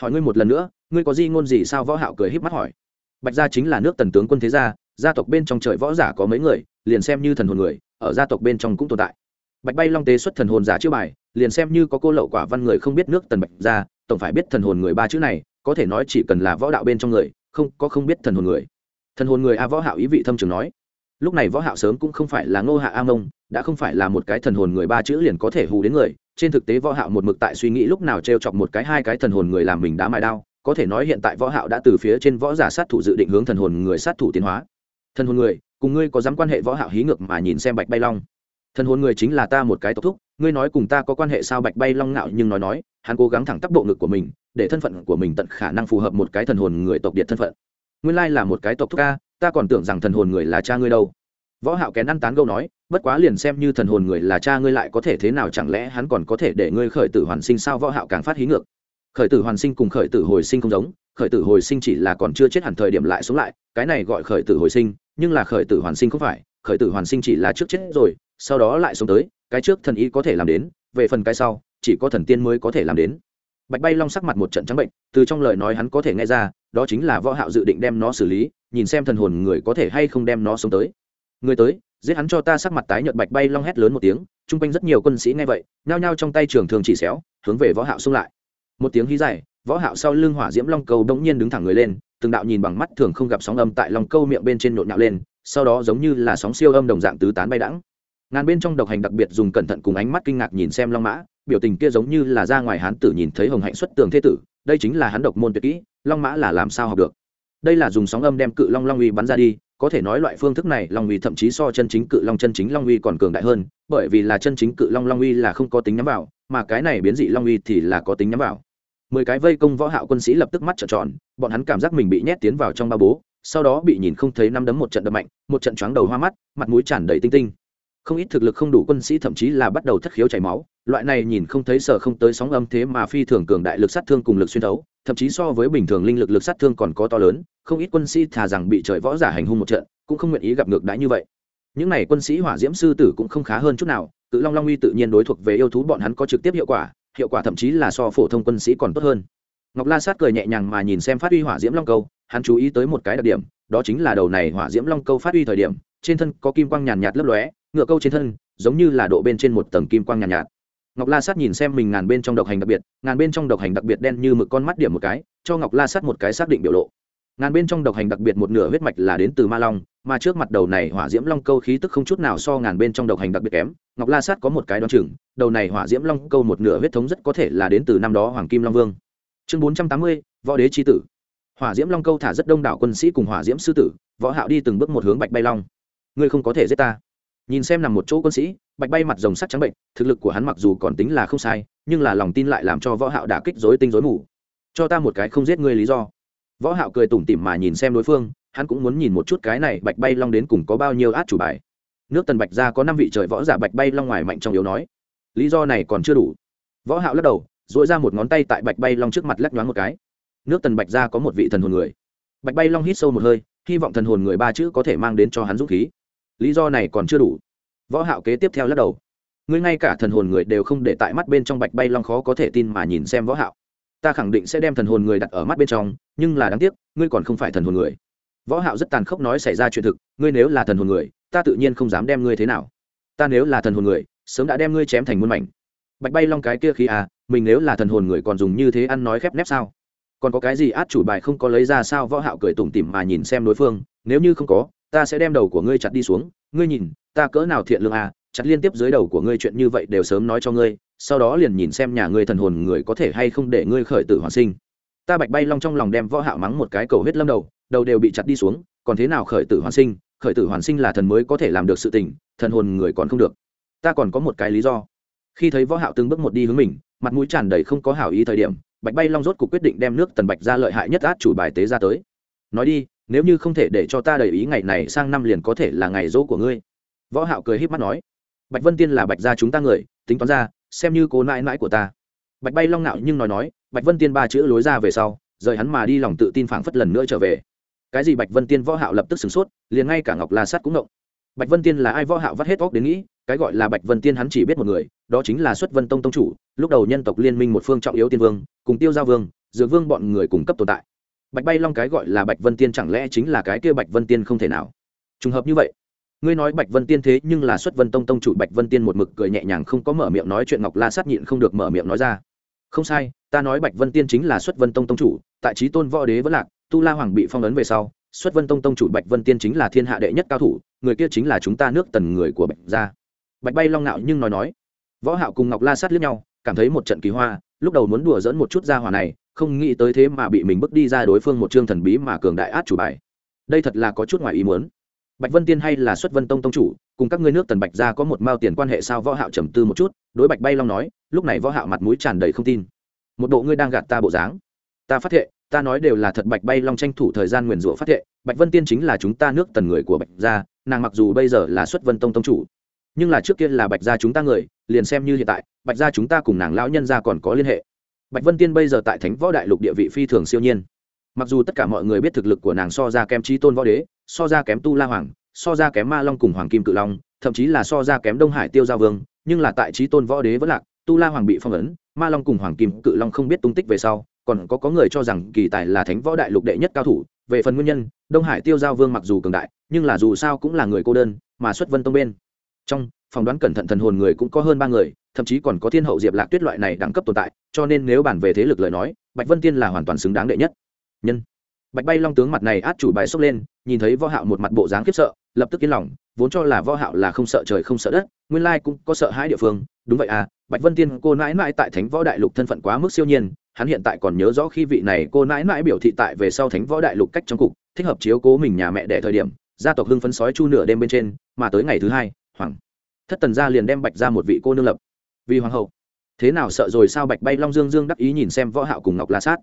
Hỏi ngươi một lần nữa, ngươi có gì ngôn gì sao? Võ hạo cười híp mắt hỏi bạch gia chính là nước tần tướng quân thế gia gia tộc bên trong trời võ giả có mấy người, liền xem như thần hồn người, ở gia tộc bên trong cũng tồn tại. Bạch bay long tế xuất thần hồn giả chữ bài, liền xem như có cô lậu quả văn người không biết nước tần bạch gia, tổng phải biết thần hồn người ba chữ này, có thể nói chỉ cần là võ đạo bên trong người, không, có không biết thần hồn người. Thần hồn người a võ hạo ý vị thâm trường nói. Lúc này võ hạo sớm cũng không phải là ngô hạ a ngông đã không phải là một cái thần hồn người ba chữ liền có thể hù đến người. Trên thực tế võ hạo một mực tại suy nghĩ lúc nào treo chọc một cái hai cái thần hồn người làm mình đã mài đau có thể nói hiện tại võ hạo đã từ phía trên võ giả sát thủ dự định hướng thần hồn người sát thủ tiến hóa. Thần hồn người, cùng ngươi có dám quan hệ võ hạo hí ngược mà nhìn xem bạch bay long? Thần hồn người chính là ta một cái tộc thúc, ngươi nói cùng ta có quan hệ sao bạch bay long ngạo nhưng nói nói, hắn cố gắng thẳng tắp bộ ngực của mình, để thân phận của mình tận khả năng phù hợp một cái thần hồn người tộc điện thân phận. Nguyên lai là một cái tộc thúc ca ta còn tưởng rằng thần hồn người là cha ngươi đâu. Võ hạo kén ăn tán câu nói, bất quá liền xem như thần hồn người là cha ngươi lại có thể thế nào, chẳng lẽ hắn còn có thể để ngươi khởi tử hoàn sinh sao võ hạo càng phát hí ngược? Khởi tử hoàn sinh cùng khởi tử hồi sinh không giống, khởi tử hồi sinh chỉ là còn chưa chết hẳn thời điểm lại sống lại, cái này gọi khởi tử hồi sinh, nhưng là khởi tử hoàn sinh không phải, khởi tử hoàn sinh chỉ là trước chết rồi, sau đó lại sống tới, cái trước thần ý có thể làm đến, về phần cái sau, chỉ có thần tiên mới có thể làm đến. Bạch bay long sắc mặt một trận trắng bệnh, từ trong lời nói hắn có thể nghe ra, đó chính là võ hạo dự định đem nó xử lý, nhìn xem thần hồn người có thể hay không đem nó sống tới. Người tới, giết hắn cho ta sắc mặt tái nhợt bạch bay long hét lớn một tiếng trung quanh rất nhiều quân sĩ nghe vậy, nhao nhao trong tay trường thường chỉ xéo, hướng về võ hạo xung lại một tiếng hí dài, võ hạo sau lưng hỏa diễm long câu đống nhiên đứng thẳng người lên, từng đạo nhìn bằng mắt thường không gặp sóng âm tại long câu miệng bên trên nhộn nhạo lên, sau đó giống như là sóng siêu âm đồng dạng tứ tán bay đãng. Ngàn bên trong độc hành đặc biệt dùng cẩn thận cùng ánh mắt kinh ngạc nhìn xem long mã, biểu tình kia giống như là ra ngoài hán tử nhìn thấy hồng hạnh xuất tường thế tử, đây chính là hắn độc môn tuyệt kỹ, long mã là làm sao học được? Đây là dùng sóng âm đem cự long long uy bắn ra đi, có thể nói loại phương thức này long uy thậm chí so chân chính cự long chân chính long uy còn cường đại hơn, bởi vì là chân chính cự long long uy là không có tính nhắm vào, mà cái này biến dị long uy thì là có tính nhắm vào mười cái vây công võ hạo quân sĩ lập tức mắt trợn tròn, bọn hắn cảm giác mình bị nhét tiến vào trong ba bố, sau đó bị nhìn không thấy năm đấm một trận đập mạnh, một trận choáng đầu hoa mắt, mặt mũi tràn đầy tinh tinh. Không ít thực lực không đủ quân sĩ thậm chí là bắt đầu thất khiếu chảy máu, loại này nhìn không thấy sợ không tới sóng âm thế mà phi thường cường đại lực sát thương cùng lực xuyên thấu, thậm chí so với bình thường linh lực lực sát thương còn có to lớn, không ít quân sĩ thà rằng bị trời võ giả hành hung một trận, cũng không nguyện ý gặp ngược đãi như vậy. Những này quân sĩ hỏa diễm sư tử cũng không khá hơn chút nào, cự long long uy tự nhiên đối thuộc về yêu thú bọn hắn có trực tiếp hiệu quả hiệu quả thậm chí là so phổ thông quân sĩ còn tốt hơn. Ngọc la sát cười nhẹ nhàng mà nhìn xem phát huy hỏa diễm long câu hắn chú ý tới một cái đặc điểm đó chính là đầu này hỏa diễm long câu phát huy thời điểm trên thân có kim quang nhàn nhạt lấp lóe ngựa câu trên thân giống như là độ bên trên một tầng kim quang nhàn nhạt, nhạt ngọc la sát nhìn xem mình ngàn bên trong độc hành đặc biệt ngàn bên trong độc hành đặc biệt đen như mực con mắt điểm một cái cho ngọc la sát một cái xác định biểu lộ ngàn bên trong độc hành đặc biệt một nửa huyết mạch là đến từ ma long, mà trước mặt đầu này hỏa diễm long câu khí tức không chút nào so ngàn bên trong độc hành đặc biệt kém. Ngọc la sát có một cái đ o chừng, đầu này hỏa diễm long câu một nửa huyết thống rất có thể là đến từ năm đó hoàng kim long vương. Chương bốn trăm tám mươi, võ đế tri tử. Hỏa diễm long câu thả rất đông đảo quân sĩ cùng hỏa diễm sư tử, võ hạo đi từng bước một hướng bạch bay long. Ngươi không có thể giết ta. Nhìn xem nằm một chỗ quân sĩ, bạch bay mặt rồng sắc trắng bệnh, thực lực của hắn mặc dù còn tính là không sai, nhưng là lòng tin lại làm cho võ hạo đả kích rối tinh rối mù. Cho ta một cái không giết ngươi lý do võ hạo cười tủm tỉm mà nhìn xem đối phương, hắn cũng muốn nhìn một chút cái này bạch bay long đến cùng có bao nhiêu át chủ bài. Nước tần bạch gia có năm vị trời võ giả bạch bay long ngoài mạnh trong yếu nói. Lý do này còn chưa đủ. Võ hạo lắc đầu, duỗi ra một ngón tay tại bạch bay long trước mặt lắc nhoáng một cái. Nước tần bạch gia có một vị thần hồn người. Bạch bay long hít sâu một hơi, hy vọng thần hồn người ba chữ có thể mang đến cho hắn dũng khí. Lý do này còn chưa đủ. Võ hạo kế tiếp theo lắc đầu. Ngươi ngay cả thần hồn người đều không để tại mắt bên trong bạch bay long khó có thể tin mà nhìn xem võ hạo ta khẳng định sẽ đem thần hồn người đặt ở mắt bên trong, nhưng là đáng tiếc, ngươi còn không phải thần hồn người. Võ hạo rất tàn khốc nói xảy ra chuyện thực, ngươi nếu là thần hồn người, ta tự nhiên không dám đem ngươi thế nào. Ta nếu là thần hồn người, sớm đã đem ngươi chém thành muôn mảnh. Bạch bay long cái kia khi à mình nếu là thần hồn người còn dùng như thế ăn nói khép nép sao? Còn có cái gì át chủ bài không có lấy ra sao? Võ hạo cười tủm tỉm mà nhìn xem đối phương, nếu như không có, ta sẽ đem đầu của ngươi chặt đi xuống. Ngươi nhìn, ta cỡ nào thiện lương à chặt liên tiếp dưới đầu của ngươi chuyện như vậy đều sớm nói cho ngươi sau đó liền nhìn xem nhà ngươi thần hồn người có thể hay không để ngươi khởi tử hoàn sinh. Ta bạch bay long trong lòng đem võ hạo mắng một cái cầu huyết lâm đầu đầu đều bị chặt đi xuống, còn thế nào khởi tử hoàn sinh? Khởi tử hoàn sinh là thần mới có thể làm được sự tình, thần hồn người còn không được. Ta còn có một cái lý do. Khi thấy võ hạo từng bước một đi hướng mình, mặt mũi tràn đầy không có hảo ý thời điểm, bạch bay long rốt cuộc quyết định đem nước tần bạch ra lợi hại nhất át chủ bài tế ra tới. Nói đi, nếu như không thể để cho ta đầy ý ngày này sang năm liền có thể là ngày dỗ của ngươi. Võ hạo cười híp mắt nói, bạch vân tiên là bạch gia chúng ta người, tính toán ra xem như cố nãi nãi của ta. Bạch bay long nạo nhưng nói nói, bạch vân tiên ba chữ lối ra về sau, rời hắn mà đi lòng tự tin phảng phất lần nữa trở về. Cái gì bạch vân tiên võ hạo lập tức sửng sốt, liền ngay cả ngọc la sắt cũng ngộng. Bạch vân tiên là ai võ hạo vắt hết óc đến nghĩ, cái gọi là bạch vân tiên hắn chỉ biết một người, đó chính là xuất vân tông tông chủ, lúc đầu nhân tộc liên minh một phương trọng yếu tiên vương, cùng tiêu giao vương, dược vương bọn người cùng cấp tồn tại. Bạch bay long cái gọi là bạch vân tiên chẳng lẽ chính là cái kia bạch vân tiên không thể nào? Trùng hợp như vậy ngươi nói bạch vân tiên thế nhưng là xuất vân tông tông chủ bạch vân tiên một mực cười nhẹ nhàng không có mở miệng nói chuyện ngọc la sát nhịn không được mở miệng nói ra. Không sai, ta nói bạch vân tiên chính là xuất vân tông tông chủ, tại trí tôn võ đế vẫn lạc, tu la hoàng bị phong ấn về sau, xuất vân tông tông chủ bạch vân tiên chính là thiên hạ đệ nhất cao thủ, người kia chính là chúng ta nước tần người của bạch gia. Bạch bay long nạo nhưng nói nói. Võ hạo cùng ngọc la sát liếc nhau, cảm thấy một trận kỳ hoa, lúc đầu muốn đùa dẫn một chút ra hỏa này, không nghĩ tới thế mà bị mình bước đi ra đối phương một chương thần bí mà cường đại át chủ bài. Đây thật là có chút ngoài ý muốn bạch vân tiên hay là xuất vân tông tông chủ, cùng các ngươi nước tần bạch ra có một mao tiền quan hệ sao võ hạo trầm tư một chút, đối bạch bay long nói, lúc này võ hạo mặt mũi tràn đầy không tin. Một bộ ngươi đang gạt ta bộ dáng. Ta phát thệ, ta nói đều là thật bạch bay long tranh thủ thời gian nguyền rủa phát thệ, bạch vân tiên chính là chúng ta nước tần người của bạch gia, nàng mặc dù bây giờ là xuất vân tông tông chủ, nhưng là trước kia là bạch gia chúng ta người, liền xem như hiện tại, bạch gia chúng ta cùng nàng lão nhân gia còn có liên hệ. Bạch vân tiên bây giờ tại thánh võ đại lục địa vị phi thường siêu nhiên. Mặc dù tất cả mọi người biết thực lực của nàng so ra kém trí tôn võ đế so ra kém tu la hoàng, so ra kém ma long cùng hoàng kim cự long, thậm chí là so ra kém đông hải tiêu gia vương, nhưng là tại trí tôn võ đế vẫn lạc, tu la hoàng bị phong ấn, ma long cùng hoàng kim cự long không biết tung tích về sau, còn có có người cho rằng kỳ tài là thánh võ đại lục đệ nhất cao thủ, về phần nguyên nhân, đông hải tiêu giao vương mặc dù cường đại, nhưng là dù sao cũng là người cô đơn, mà xuất vân tông bên. Trong phỏng đoán cẩn thận thần hồn người cũng có hơn ba người, thậm chí còn có thiên hậu diệp lạc tuyết loại này đẳng cấp tồn tại, cho nên nếu bản về thế lực lời nói, bạch vân tiên là hoàn toàn xứng đáng đệ nhất. Nhân bạch bay long tướng mặt này át chủ bài xốc lên, nhìn thấy võ hạo một mặt bộ dáng khiếp sợ, lập tức yên lòng, vốn cho là võ hạo là không sợ trời không sợ đất, nguyên lai cũng có sợ hãi địa phương. Đúng vậy à bạch vân tiên, cô nãi nãi tại thánh võ đại lục thân phận quá mức siêu nhiên, hắn hiện tại còn nhớ rõ khi vị này cô nãi nãi biểu thị tại về sau thánh võ đại lục cách trong cục, thích hợp chiếu cố mình nhà mẹ đẻ thời điểm, gia tộc hưng phấn sói chu nửa đêm bên trên, mà tới ngày thứ hai, hoàng thất tần gia liền đem bạch ra một vị cô nương lập. Vì hoàng hậu. Thế nào sợ rồi sao bạch bay long dương dương đắc ý nhìn xem võ hạo cùng ngọc la sát.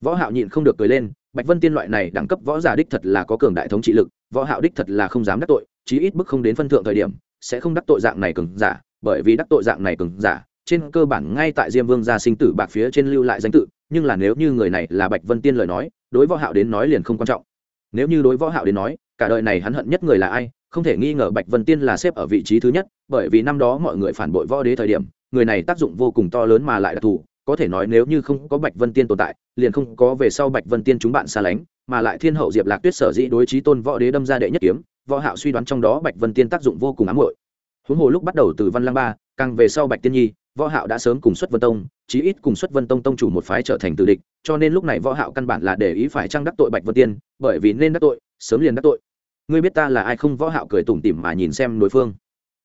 Võ hạo nhịn không được cười lên bạch vân tiên loại này đẳng cấp võ giả đích thật là có cường đại thống trị lực, võ hạo đích thật là không dám đắc tội, chí ít bức không đến phân thượng thời điểm, sẽ không đắc tội dạng này cường giả, bởi vì đắc tội dạng này cường giả, trên cơ bản ngay tại diêm vương gia sinh tử bạc phía trên lưu lại danh tự, nhưng là nếu như người này là bạch vân tiên lời nói, đối võ hạo đến nói liền không quan trọng. Nếu như đối võ hạo đến nói, cả đời này hắn hận nhất người là ai, không thể nghi ngờ bạch vân tiên là xếp ở vị trí thứ nhất, bởi vì năm đó mọi người phản bội võ đế thời điểm, người này tác dụng vô cùng to lớn mà lại đặc thù có thể nói nếu như không có bạch vân tiên tồn tại, liền không có về sau bạch vân tiên chúng bạn xa lánh, mà lại thiên hậu diệp lạc tuyết sở dĩ đối trí tôn võ đế đâm ra đệ nhất kiếm, võ hạo suy đoán trong đó bạch vân tiên tác dụng vô cùng ám muội. Huống hồ lúc bắt đầu từ văn lang ba, càng về sau bạch tiên nhi, võ hạo đã sớm cùng xuất vân tông, chí ít cùng xuất vân tông tông chủ một phái trở thành tử địch, cho nên lúc này võ hạo căn bản là để ý phải trang đắc tội bạch vân tiên, bởi vì nên đắc tội, sớm liền đắc tội. Ngươi biết ta là ai không? Võ hạo cười tủm tỉm mà nhìn xem đối phương.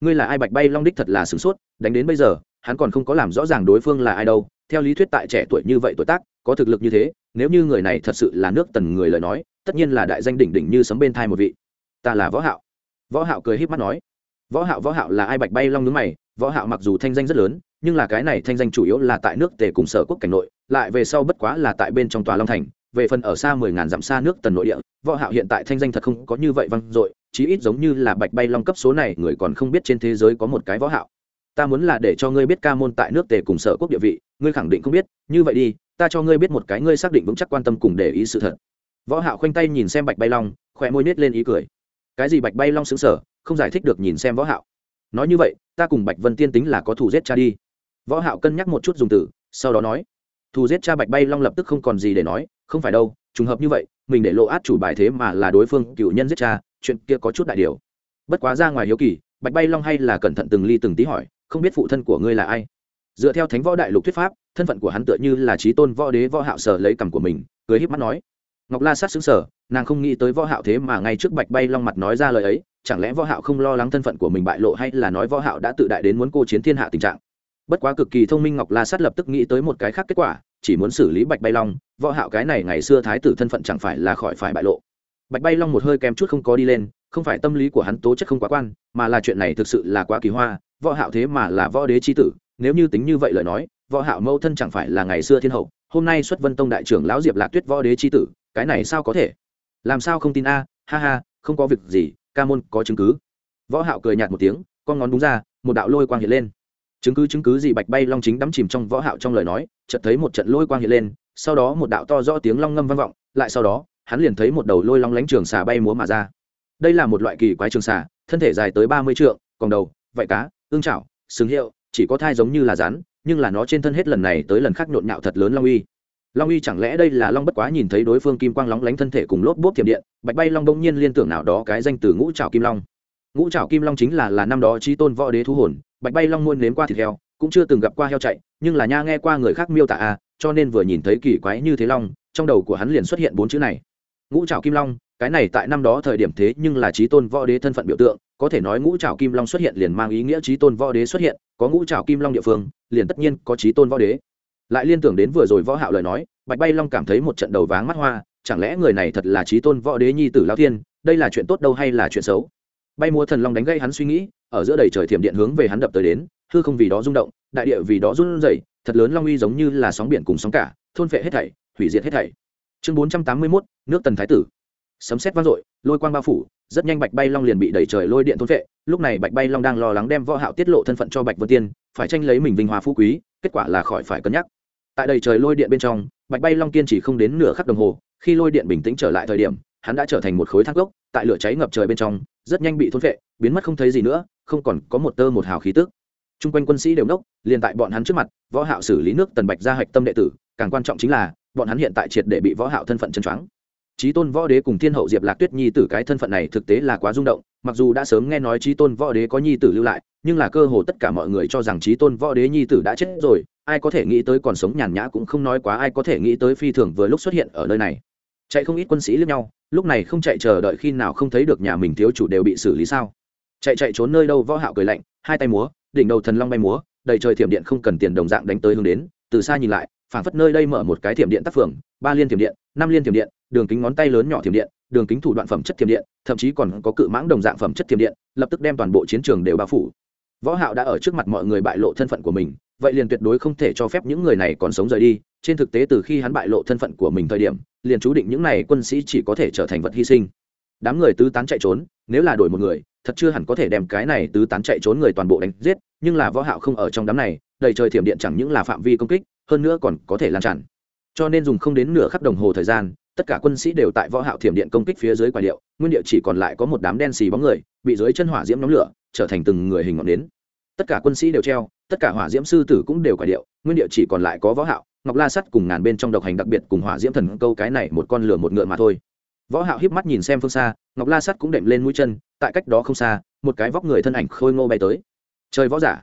Ngươi là ai? Bạch bay long đích thật là sửng sốt, đánh đến bây giờ, hắn còn không có làm rõ ràng đối phương là ai đâu theo lý thuyết tại trẻ tuổi như vậy tuổi tác, có thực lực như thế, nếu như người này thật sự là nước tần người lời nói, tất nhiên là đại danh đỉnh đỉnh như sấm bên thai một vị. Ta là võ hạo. Võ hạo cười híp mắt nói. Võ hạo võ hạo là ai? Bạch bay long nướng mày. Võ hạo mặc dù thanh danh rất lớn, nhưng là cái này thanh danh chủ yếu là tại nước tề cùng sở quốc cảnh nội, lại về sau bất quá là tại bên trong tòa long thành, về phần ở xa mười ngàn dặm xa nước tần nội địa, võ hạo hiện tại thanh danh thật không có như vậy văng dội, chí ít giống như là bạch bay long cấp số này, người còn không biết trên thế giới có một cái võ hạo ta muốn là để cho ngươi biết ca môn tại nước tề cùng sở quốc địa vị, ngươi khẳng định không biết, như vậy đi, ta cho ngươi biết một cái ngươi xác định vững chắc quan tâm cùng để ý sự thật. Võ hạo khoanh tay nhìn xem bạch bay long, khỏe môi nết lên ý cười. Cái gì bạch bay long sững sờ, không giải thích được nhìn xem võ hạo. Nói như vậy, ta cùng bạch vân tiên tính là có thù giết cha đi. Võ hạo cân nhắc một chút dùng từ, sau đó nói, thù giết cha bạch bay long lập tức không còn gì để nói, không phải đâu, trùng hợp như vậy, mình để lộ át chủ bài thế mà là đối phương cựu nhân giết cha, chuyện kia có chút đại điều. Bất quá ra ngoài hiếu kỳ, bạch bay long hay là cẩn thận từng ly từng tí hỏi không biết phụ thân của ngươi là ai. Dựa theo thánh võ đại lục thuyết pháp, thân phận của hắn tựa như là trí tôn võ đế võ hạo sở lấy cằm của mình, cười híp mắt nói. Ngọc la sát xứng sở nàng không nghĩ tới võ hạo thế mà ngay trước bạch bay long mặt nói ra lời ấy, chẳng lẽ võ hạo không lo lắng thân phận của mình bại lộ hay là nói võ hạo đã tự đại đến muốn cô chiến thiên hạ tình trạng. Bất quá cực kỳ thông minh ngọc la sát lập tức nghĩ tới một cái khác kết quả, chỉ muốn xử lý bạch bay long, võ hạo cái này ngày xưa thái tử thân phận chẳng phải là khỏi phải bại lộ. Bạch bay long một hơi kém chút không có đi lên, không phải tâm lý của hắn tố chất không quá quan, mà là chuyện này thực sự là quá kỳ hoa võ hạo thế mà là võ đế chi tử, nếu như tính như vậy lời nói, võ hạo mâu thân chẳng phải là ngày xưa thiên hậu, hôm nay xuất vân tông đại trưởng lão diệp lạc tuyết võ đế chi tử, cái này sao có thể? Làm sao không tin a? Ha ha, không có việc gì, ca môn có chứng cứ. Võ hạo cười nhạt một tiếng, con ngón đúng ra, một đạo lôi quang hiện lên. Chứng cứ chứng cứ gì bạch bay long chính đắm chìm trong võ hạo trong lời nói, chợt thấy một trận lôi quang hiện lên, sau đó một đạo to rõ tiếng long ngâm vang vọng, lại sau đó, hắn liền thấy một đầu lôi long lánh trường xà bay múa mà ra. Đây là một loại kỳ quái trường xà, thân thể dài tới ba mươi trượng, còn đầu vậy cá ương chảo sừng hiệu chỉ có thai giống như là rắn nhưng là nó trên thân hết lần này tới lần khác nhộn nhạo thật lớn long uy. Long uy chẳng lẽ đây là long bất quá nhìn thấy đối phương kim quang lóng lánh thân thể cùng lốp bốp thiểm điện bạch bay long bỗng nhiên liên tưởng nào đó cái danh từ ngũ trảo kim long. Ngũ trảo kim long chính là là năm đó trí tôn võ đế thu hồn bạch bay long muôn nếm qua thịt heo cũng chưa từng gặp qua heo chạy nhưng là nha nghe qua người khác miêu tả a à, cho nên vừa nhìn thấy kỳ quái như thế long trong đầu của hắn liền xuất hiện bốn chữ này. Ngũ trảo kim long cái này tại năm đó thời điểm thế nhưng là trí tôn võ đế thân phận biểu tượng có thể nói ngũ trảo kim long xuất hiện liền mang ý nghĩa trí tôn võ đế xuất hiện có ngũ trảo kim long địa phương liền tất nhiên có trí tôn võ đế. Lại liên tưởng đến vừa rồi võ hạo lời nói bạch bay long cảm thấy một trận đầu váng mắt hoa chẳng lẽ người này thật là trí tôn võ đế nhi tử lao thiên đây là chuyện tốt đâu hay là chuyện xấu? Bay múa thần long đánh gây hắn suy nghĩ ở giữa đầy trời thiểm điện hướng về hắn đập tới đến hư không vì đó rung động đại địa vì đó run rẩy thật lớn long uy giống như là sóng biển cùng sóng cả thôn phệ hết thảy hủy diệt hết thảy. Chương bốn trăm tám mươi 481, nước tần thái tử sấm sét vang dội, lôi quang bao phủ, rất nhanh bạch bay long liền bị đẩy trời lôi điện thôn phệ lúc này bạch bay long đang lo lắng đem võ hạo tiết lộ thân phận cho bạch vân tiên, phải tranh lấy mình vinh hoa phú quý, kết quả là khỏi phải cân nhắc. Tại đầy trời lôi điện bên trong, bạch bay long kiên chỉ không đến nửa khắc đồng hồ, khi lôi điện bình tĩnh trở lại thời điểm, hắn đã trở thành một khối thác gốc, tại lửa cháy ngập trời bên trong, rất nhanh bị thôn phệ biến mất không thấy gì nữa, không còn có một tơ một hào khí tức. Chung quanh quân sĩ đều nốc liền tại bọn hắn trước mặt, võ hạo xử lý nước tần bạch gia hạch tâm đệ tử, càng quan trọng chính là, bọn hắn hiện tại triệt để bị võ hạo thân phận chân choáng trí tôn võ đế cùng thiên hậu diệp lạc tuyết nhi tử cái thân phận này thực tế là quá rung động, mặc dù đã sớm nghe nói trí tôn võ đế có nhi tử lưu lại, nhưng là cơ hồ tất cả mọi người cho rằng trí tôn võ đế nhi tử đã chết rồi, ai có thể nghĩ tới còn sống nhàn nhã cũng không nói quá ai có thể nghĩ tới phi thường vừa lúc xuất hiện ở nơi này. Chạy không ít quân sĩ lướt nhau, lúc này không chạy chờ đợi khi nào không thấy được nhà mình thiếu chủ đều bị xử lý sao. Chạy chạy trốn nơi đâu võ hạo cười lạnh, hai tay múa, đỉnh đầu thần long bay múa, đầy trời thiểm điện không cần tiền đồng dạng đánh tới hướng đến, từ xa nhìn lại, phảng phất nơi đây mở một cái thiểm điện tác phường, ba liên thiểm điện năm liên thiểm điện, đường kính ngón tay lớn nhỏ thiểm điện, đường kính thủ đoạn phẩm chất thiểm điện, thậm chí còn có cự mãng đồng dạng phẩm chất thiểm điện, lập tức đem toàn bộ chiến trường đều bao phủ. Võ hạo đã ở trước mặt mọi người bại lộ thân phận của mình, vậy liền tuyệt đối không thể cho phép những người này còn sống rời đi. Trên thực tế từ khi hắn bại lộ thân phận của mình thời điểm, liền chú định những này quân sĩ chỉ có thể trở thành vật hy sinh. Đám người tứ tán chạy trốn, nếu là đổi một người, thật chưa hẳn có thể đem cái này tứ tán chạy trốn người toàn bộ đánh giết, nhưng là võ hạo không ở trong đám này, đầy trời thiểm điện chẳng những là phạm vi công kích, hơn nữa còn có thể lan tràn cho nên dùng không đến nửa khắc đồng hồ thời gian, tất cả quân sĩ đều tại võ hạo thiểm điện công kích phía dưới quả điệu, nguyên địa chỉ còn lại có một đám đen xì bóng người, bị dưới chân hỏa diễm nóng lửa, trở thành từng người hình ngọn nến. Tất cả quân sĩ đều treo, tất cả hỏa diễm sư tử cũng đều quả điệu, nguyên địa chỉ còn lại có võ hạo, ngọc la sắt cùng ngàn bên trong độc hành đặc biệt cùng hỏa diễm thần câu cái này một con lửa một ngựa mà thôi. Võ hạo híp mắt nhìn xem phương xa, ngọc la sắt cũng đệm lên mũi chân, tại cách đó không xa, một cái vóc người thân ảnh khôi ngô bay tới. Trời võ giả.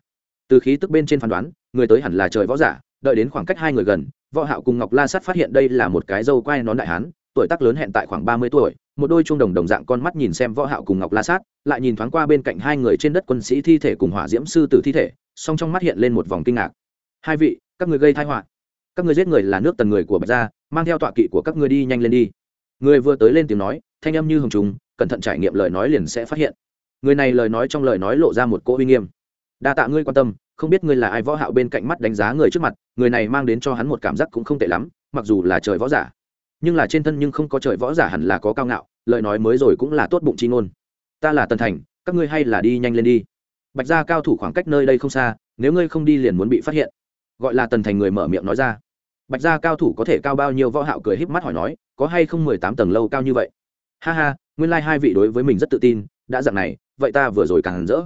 Từ khí tức bên trên phán đoán, người tới hẳn là trời võ giả đợi đến khoảng cách hai người gần, võ hạo cùng ngọc la sát phát hiện đây là một cái dâu quai nón đại hán, tuổi tác lớn hẹn tại khoảng ba mươi tuổi, một đôi trung đồng đồng dạng con mắt nhìn xem võ hạo cùng ngọc la sát, lại nhìn thoáng qua bên cạnh hai người trên đất quân sĩ thi thể cùng hỏa diễm sư tử thi thể, song trong mắt hiện lên một vòng kinh ngạc. Hai vị, các người gây tai họa. Các người giết người là nước tần người của bạch gia, mang theo tọa kỵ của các ngươi đi nhanh lên đi. Người vừa tới lên tiếng nói, thanh âm như hồng trùng, cẩn thận trải nghiệm lời nói liền sẽ phát hiện. Người này lời nói trong lời nói lộ ra một cỗ uy nghiêm. Đa tạ ngươi quan tâm không biết ngươi là ai võ hạo bên cạnh mắt đánh giá người trước mặt, người này mang đến cho hắn một cảm giác cũng không tệ lắm, mặc dù là trời võ giả. Nhưng là trên thân nhưng không có trời võ giả hẳn là có cao ngạo, lời nói mới rồi cũng là tốt bụng chi ngôn. Ta là tần thành, các ngươi hay là đi nhanh lên đi. Bạch gia cao thủ khoảng cách nơi đây không xa, nếu ngươi không đi liền muốn bị phát hiện. Gọi là tần thành người mở miệng nói ra. Bạch gia cao thủ có thể cao bao nhiêu võ hạo cười híp mắt hỏi nói, có hay không mười tám tầng lâu cao như vậy? Ha ha, nguyên lai like hai vị đối với mình rất tự tin, đã dạng này, vậy ta vừa rồi càng hẳn rỡ.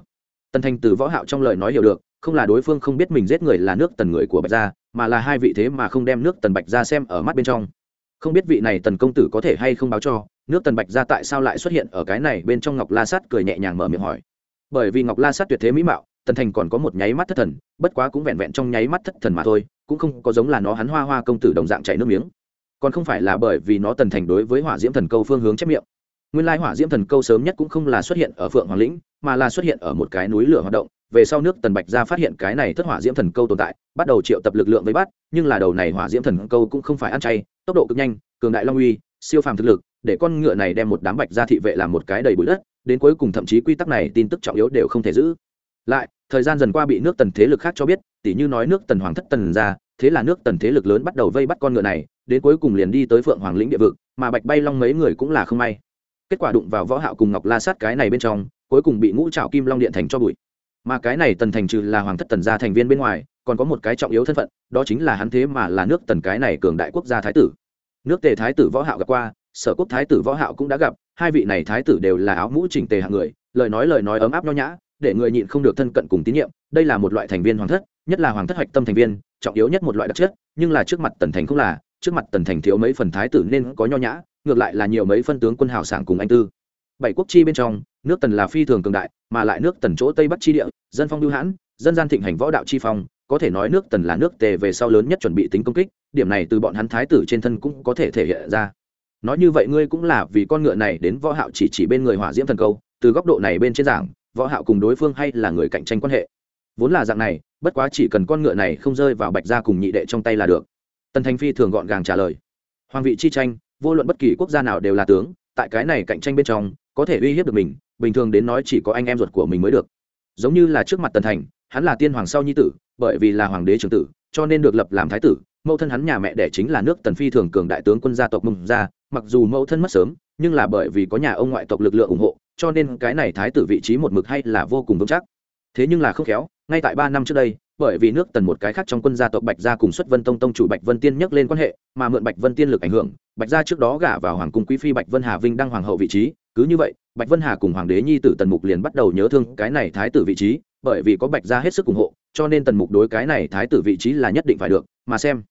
Tần thành từ võ hạo trong lời nói hiểu được không là đối phương không biết mình giết người là nước tần người của bạch gia, mà là hai vị thế mà không đem nước tần bạch gia xem ở mắt bên trong. Không biết vị này tần công tử có thể hay không báo cho, nước tần bạch gia tại sao lại xuất hiện ở cái này bên trong ngọc la sát cười nhẹ nhàng mở miệng hỏi. Bởi vì ngọc la sát tuyệt thế mỹ mạo, tần thành còn có một nháy mắt thất thần, bất quá cũng vẹn vẹn trong nháy mắt thất thần mà thôi, cũng không có giống là nó hắn hoa hoa công tử đồng dạng chảy nước miếng. Còn không phải là bởi vì nó tần thành đối với hỏa diễm thần câu phương hướng chép miệng. Nguyên lai hỏa diễm thần câu sớm nhất cũng không là xuất hiện ở phượng hoàng lĩnh, mà là xuất hiện ở một cái núi lửa hoạt động về sau nước tần bạch ra phát hiện cái này thất hỏa diễm thần câu tồn tại, bắt đầu triệu tập lực lượng với bắt, nhưng là đầu này hỏa diễm thần câu cũng không phải ăn chay, tốc độ cực nhanh, cường đại long uy, siêu phàm thực lực, để con ngựa này đem một đám bạch gia thị vệ làm một cái đầy bụi đất, đến cuối cùng thậm chí quy tắc này tin tức trọng yếu đều không thể giữ. Lại, thời gian dần qua bị nước tần thế lực khác cho biết, tỉ như nói nước tần hoàng thất tần ra thế là nước tần thế lực lớn bắt đầu vây bắt con ngựa này, đến cuối cùng liền đi tới phượng hoàng lĩnh địa vực, mà bạch bay long mấy người cũng là không may. Kết quả đụng vào võ hạo cùng ngọc la sát cái này bên trong, cuối cùng bị ngũ trảo kim long điện thành cho bụi mà cái này tần thành trừ là hoàng thất tần gia thành viên bên ngoài, còn có một cái trọng yếu thân phận, đó chính là hắn thế mà là nước tần cái này cường đại quốc gia thái tử. Nước tề thái tử võ hạo gặp qua, sở quốc thái tử võ hạo cũng đã gặp, hai vị này thái tử đều là áo mũ chỉnh tề hạng người, lời nói lời nói ấm áp nho nhã, để người nhịn không được thân cận cùng tín nhiệm, đây là một loại thành viên hoàng thất, nhất là hoàng thất hoạch tâm thành viên, trọng yếu nhất một loại đặc chất, nhưng là trước mặt tần thành không là, trước mặt tần thành thiếu mấy phần thái tử nên có nho nhã, ngược lại là nhiều mấy phân tướng quân hào sảng cùng anh tư. Bảy quốc chi bên trong nước tần là phi thường cường đại, mà lại nước tần chỗ tây bắc chi địa, dân phong lưu hãn, dân gian thịnh hành võ đạo chi phong, có thể nói nước tần là nước tề về sau lớn nhất chuẩn bị tính công kích, điểm này từ bọn hắn thái tử trên thân cũng có thể thể hiện ra. Nói như vậy ngươi cũng là vì con ngựa này đến võ hạo chỉ chỉ bên người hỏa diễm thần câu, từ góc độ này bên trên giảng, võ hạo cùng đối phương hay là người cạnh tranh quan hệ. Vốn là dạng này, bất quá chỉ cần con ngựa này không rơi vào bạch gia cùng nhị đệ trong tay là được. Tần thành phi thường gọn gàng trả lời. Hoàng vị chi tranh, vô luận bất kỳ quốc gia nào đều là tướng, tại cái này cạnh tranh bên trong, có thể uy hiếp được mình bình thường đến nói chỉ có anh em ruột của mình mới được. Giống như là trước mặt tần thành, hắn là tiên hoàng sau nhi tử, bởi vì là hoàng đế trường tử, cho nên được lập làm thái tử. Mẫu thân hắn nhà mẹ đẻ chính là nước tần phi thường cường đại tướng quân gia tộc mông gia, mặc dù mẫu thân mất sớm, nhưng là bởi vì có nhà ông ngoại tộc lực lượng ủng hộ, cho nên cái này thái tử vị trí một mực hay là vô cùng vững chắc. Thế nhưng là không khéo, ngay tại ba năm trước đây, bởi vì nước tần một cái khác trong quân gia tộc bạch gia cùng xuất vân tông tông chủ bạch vân tiên nhắc lên quan hệ, mà mượn bạch vân tiên lực ảnh hưởng, bạch gia trước đó gả vào hoàng cung quý phi bạch vân hà vinh đăng hoàng hậu vị trí cứ như vậy, bạch vân hà cùng hoàng đế nhi tử tần mục liền bắt đầu nhớ thương cái này thái tử vị trí, bởi vì có bạch gia hết sức ủng hộ, cho nên tần mục đối cái này thái tử vị trí là nhất định phải được, mà xem.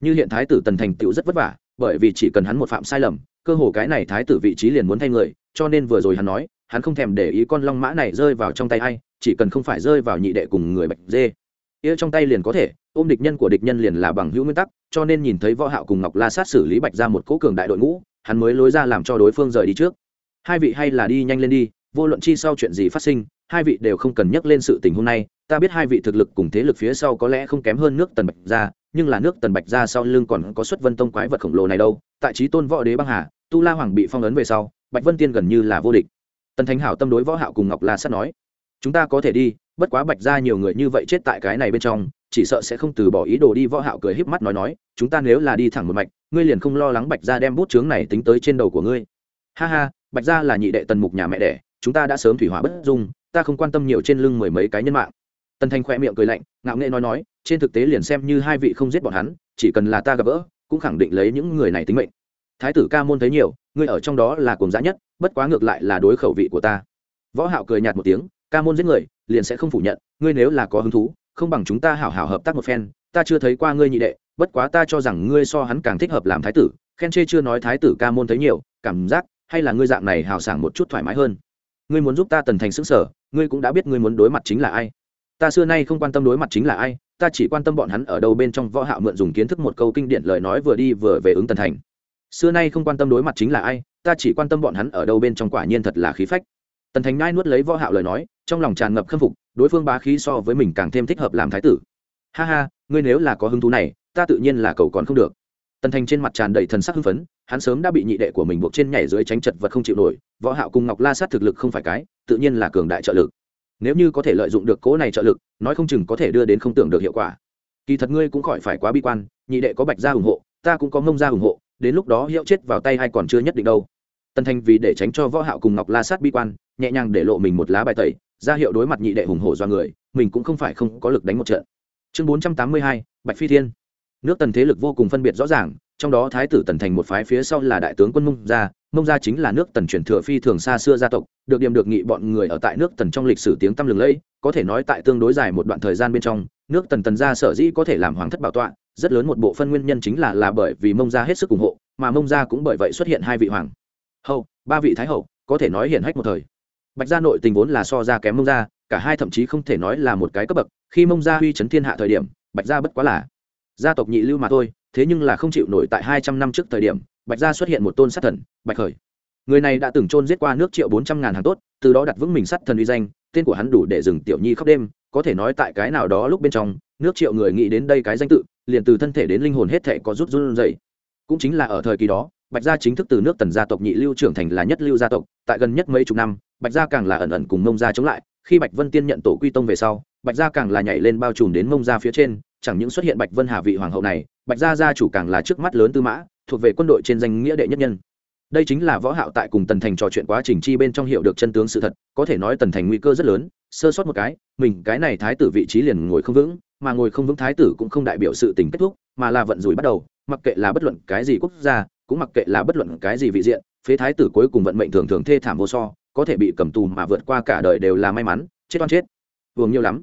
Như hiện thái tử tần thành tựu rất vất vả, bởi vì chỉ cần hắn một phạm sai lầm, cơ hồ cái này thái tử vị trí liền muốn thay người, cho nên vừa rồi hắn nói, hắn không thèm để ý con long mã này rơi vào trong tay ai, chỉ cần không phải rơi vào nhị đệ cùng người bạch dê. Ia trong tay liền có thể, ôm địch nhân của địch nhân liền là bằng hữu nguyên tắc, cho nên nhìn thấy võ hạo cùng ngọc la sát xử lý bạch ra một cố cường đại đội ngũ, hắn mới lối ra làm cho đối phương rời đi trước hai vị hay là đi nhanh lên đi, vô luận chi sau chuyện gì phát sinh, hai vị đều không cần nhắc lên sự tình hôm nay. Ta biết hai vị thực lực cùng thế lực phía sau có lẽ không kém hơn nước tần bạch gia, nhưng là nước tần bạch gia sau lưng còn có xuất vân tông quái vật khổng lồ này đâu. Tại trí tôn võ đế băng hà, tu la hoàng bị phong ấn về sau, bạch vân tiên gần như là vô địch. Tần thánh hảo tâm đối võ hạo cùng ngọc la sát nói, chúng ta có thể đi, bất quá bạch gia nhiều người như vậy chết tại cái này bên trong, chỉ sợ sẽ không từ bỏ ý đồ đi. Võ hạo cười híp mắt nói nói, chúng ta nếu là đi thẳng một mạch, ngươi liền không lo lắng bạch gia đem bút chướng này tính tới trên đầu của ngươi. Ha ha bạch gia là nhị đệ tần mục nhà mẹ đẻ, chúng ta đã sớm thủy hỏa bất dung, ta không quan tâm nhiều trên lưng mười mấy cái nhân mạng. Tần thanh khoe miệng cười lạnh, ngạo nghệ nói nói, trên thực tế liền xem như hai vị không giết bọn hắn, chỉ cần là ta gặp gỡ, cũng khẳng định lấy những người này tính mệnh. Thái tử ca môn thấy nhiều, ngươi ở trong đó là cuồng dã nhất, bất quá ngược lại là đối khẩu vị của ta. Võ hạo cười nhạt một tiếng, ca môn giết người, liền sẽ không phủ nhận, ngươi nếu là có hứng thú, không bằng chúng ta hảo hảo hợp tác một phen, ta chưa thấy qua ngươi nhị đệ, bất quá ta cho rằng ngươi so hắn càng thích hợp làm thái tử, khen chê chưa nói thái tử ca môn thấy nhiều, cảm giác hay là ngươi dạng này hào sảng một chút thoải mái hơn? Ngươi muốn giúp ta tần thành xứng sở, ngươi cũng đã biết ngươi muốn đối mặt chính là ai. Ta xưa nay không quan tâm đối mặt chính là ai, ta chỉ quan tâm bọn hắn ở đâu bên trong võ hạo mượn dùng kiến thức một câu kinh điển lời nói vừa đi vừa về ứng tần thành. Xưa nay không quan tâm đối mặt chính là ai, ta chỉ quan tâm bọn hắn ở đâu bên trong quả nhiên thật là khí phách. Tần thành ngai nuốt lấy võ hạo lời nói, trong lòng tràn ngập khâm phục, đối phương bá khí so với mình càng thêm thích hợp làm thái tử. Ha ha, ngươi nếu là có hứng thú này, ta tự nhiên là cầu còn không được. Tần thành trên mặt tràn đầy thần sắc hưng phấn hắn sớm đã bị nhị đệ của mình buộc trên nhảy dưới tránh chật vật không chịu nổi võ hạo cùng ngọc la sát thực lực không phải cái tự nhiên là cường đại trợ lực. Nếu như có thể lợi dụng được cố này trợ lực nói không chừng có thể đưa đến không tưởng được hiệu quả. Kỳ thật ngươi cũng khỏi phải quá bi quan nhị đệ có bạch gia ủng hộ ta cũng có mông gia ủng hộ đến lúc đó hiệu chết vào tay hay còn chưa nhất định đâu. Tần thành vì để tránh cho võ hạo cùng ngọc la sát bi quan nhẹ nhàng để lộ mình một lá bài tẩy ra hiệu đối mặt nhị đệ hùng hổ do người mình cũng không phải không có lực đánh một trận. Chương 482, bạch phi thiên. Nước tần thế lực vô cùng phân biệt rõ ràng trong đó thái tử tần thành một phái phía sau là đại tướng quân mông gia mông gia chính là nước tần truyền thừa phi thường xa xưa gia tộc, được điểm được nghị bọn người ở tại nước tần trong lịch sử tiếng tăm lừng lẫy, có thể nói tại tương đối dài một đoạn thời gian bên trong, nước tần tần gia sở dĩ có thể làm hoàng thất bảo tọa, rất lớn một bộ phân nguyên nhân chính là là bởi vì mông gia hết sức ủng hộ, mà mông gia cũng bởi vậy xuất hiện hai vị hoàng hậu, ba vị thái hậu, có thể nói hiển hách một thời. Bạch gia nội tình vốn là so ra kém mông gia, cả hai thậm chí không thể nói là một cái cấp bậc, khi mông gia huy chấn thiên hạ thời điểm, bạch gia bất quá là gia tộc nhị lưu mà thôi thế nhưng là không chịu nổi tại hai trăm năm trước thời điểm, bạch gia xuất hiện một tôn sát thần, bạch khởi. Người này đã từng chôn giết qua nước triệu bốn trăm ngàn hàng tốt, từ đó đặt vững mình sát thần uy danh, tên của hắn đủ để dừng tiểu nhi khóc đêm, có thể nói tại cái nào đó lúc bên trong, nước triệu người nghĩ đến đây cái danh tự, liền từ thân thể đến linh hồn hết thể có rút run dậy cũng chính là ở thời kỳ đó, bạch gia chính thức từ nước tần gia tộc nhị lưu trưởng thành là nhất lưu gia tộc, tại gần nhất mấy chục năm, bạch gia càng là ẩn ẩn cùng mông gia chống lại, khi bạch vân tiên nhận tổ quy tông về sau, bạch gia càng là nhảy lên bao trùm đến mông gia phía trên chẳng những xuất hiện bạch vân hà vị hoàng hậu này, bạch gia gia chủ càng là trước mắt lớn tư mã, thuộc về quân đội trên danh nghĩa đệ nhất nhân. Đây chính là võ hạo tại cùng tần thành trò chuyện quá trình chi bên trong hiểu được chân tướng sự thật, có thể nói tần thành nguy cơ rất lớn, sơ sót một cái, mình cái này thái tử vị trí liền ngồi không vững, mà ngồi không vững thái tử cũng không đại biểu sự tình kết thúc, mà là vận rủi bắt đầu, mặc kệ là bất luận cái gì quốc gia, cũng mặc kệ là bất luận cái gì vị diện, phế thái tử cuối cùng vận mệnh thường thường thê thảm vô so, có thể bị cầm tù mà vượt qua cả đời đều là may mắn, chết oan chết. Vương nhiều lắm.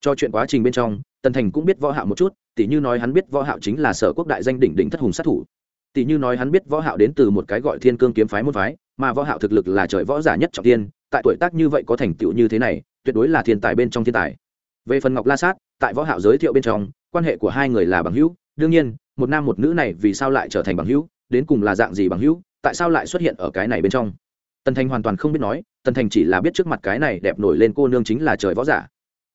Cho chuyện quá trình bên trong tần thành cũng biết võ hạo một chút tỷ như nói hắn biết võ hạo chính là sở quốc đại danh đỉnh đỉnh thất hùng sát thủ. Tỷ như nói hắn biết võ hạo đến từ một cái gọi thiên cương kiếm phái môn phái, mà võ hạo thực lực là trời võ giả nhất trọng thiên, tại tuổi tác như vậy có thành tựu như thế này, tuyệt đối là thiên tài bên trong thiên tài. Về phần ngọc la sát, tại võ hạo giới thiệu bên trong, quan hệ của hai người là bằng hữu, đương nhiên, một nam một nữ này vì sao lại trở thành bằng hữu, đến cùng là dạng gì bằng hữu, tại sao lại xuất hiện ở cái này bên trong? Tần thành hoàn toàn không biết nói, tần thành chỉ là biết trước mặt cái này đẹp nổi lên cô nương chính là trời võ giả.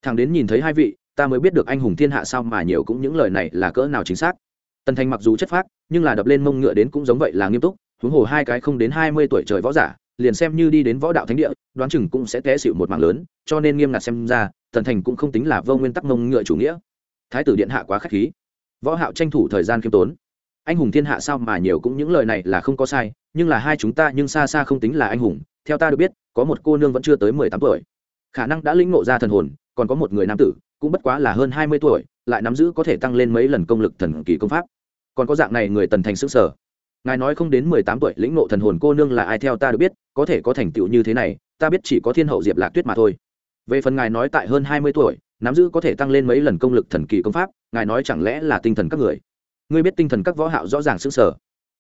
Thằng đến nhìn thấy hai vị ta mới biết được anh hùng thiên hạ sao mà nhiều cũng những lời này là cỡ nào chính xác. Tần thành mặc dù chất phác, nhưng là đập lên mông ngựa đến cũng giống vậy là nghiêm túc, huống hồ hai cái không đến hai mươi tuổi trời võ giả, liền xem như đi đến võ đạo thánh địa, đoán chừng cũng sẽ té xịu một mạng lớn, cho nên nghiêm ngặt xem ra, tần thành cũng không tính là vô nguyên tắc mông ngựa chủ nghĩa. Thái tử điện hạ quá k h á c h khí. Võ hạo tranh thủ thời gian khiêm tốn. Anh hùng thiên hạ sao mà nhiều cũng những lời này là không có sai, nhưng là hai chúng ta nhưng xa xa không tính là anh hùng, theo ta được biết, có một cô nương vẫn chưa tới mười tám tuổi. Khả năng đã lĩnh ngộ ra thần hồn, còn có một người nam tử cũng bất quá là hơn hai mươi tuổi, lại nắm giữ có thể tăng lên mấy lần công lực thần kỳ công pháp. Còn có dạng này người tần thành sức sở ngài nói không đến mười tám tuổi lĩnh ngộ thần hồn cô nương là ai theo ta được biết, có thể có thành tựu như thế này, ta biết chỉ có thiên hậu diệp lạc tuyết mà thôi. Về phần ngài nói tại hơn hai mươi tuổi, nắm giữ có thể tăng lên mấy lần công lực thần kỳ công pháp, ngài nói chẳng lẽ là tinh thần các người? Ngươi biết tinh thần các võ hạo rõ ràng sức sở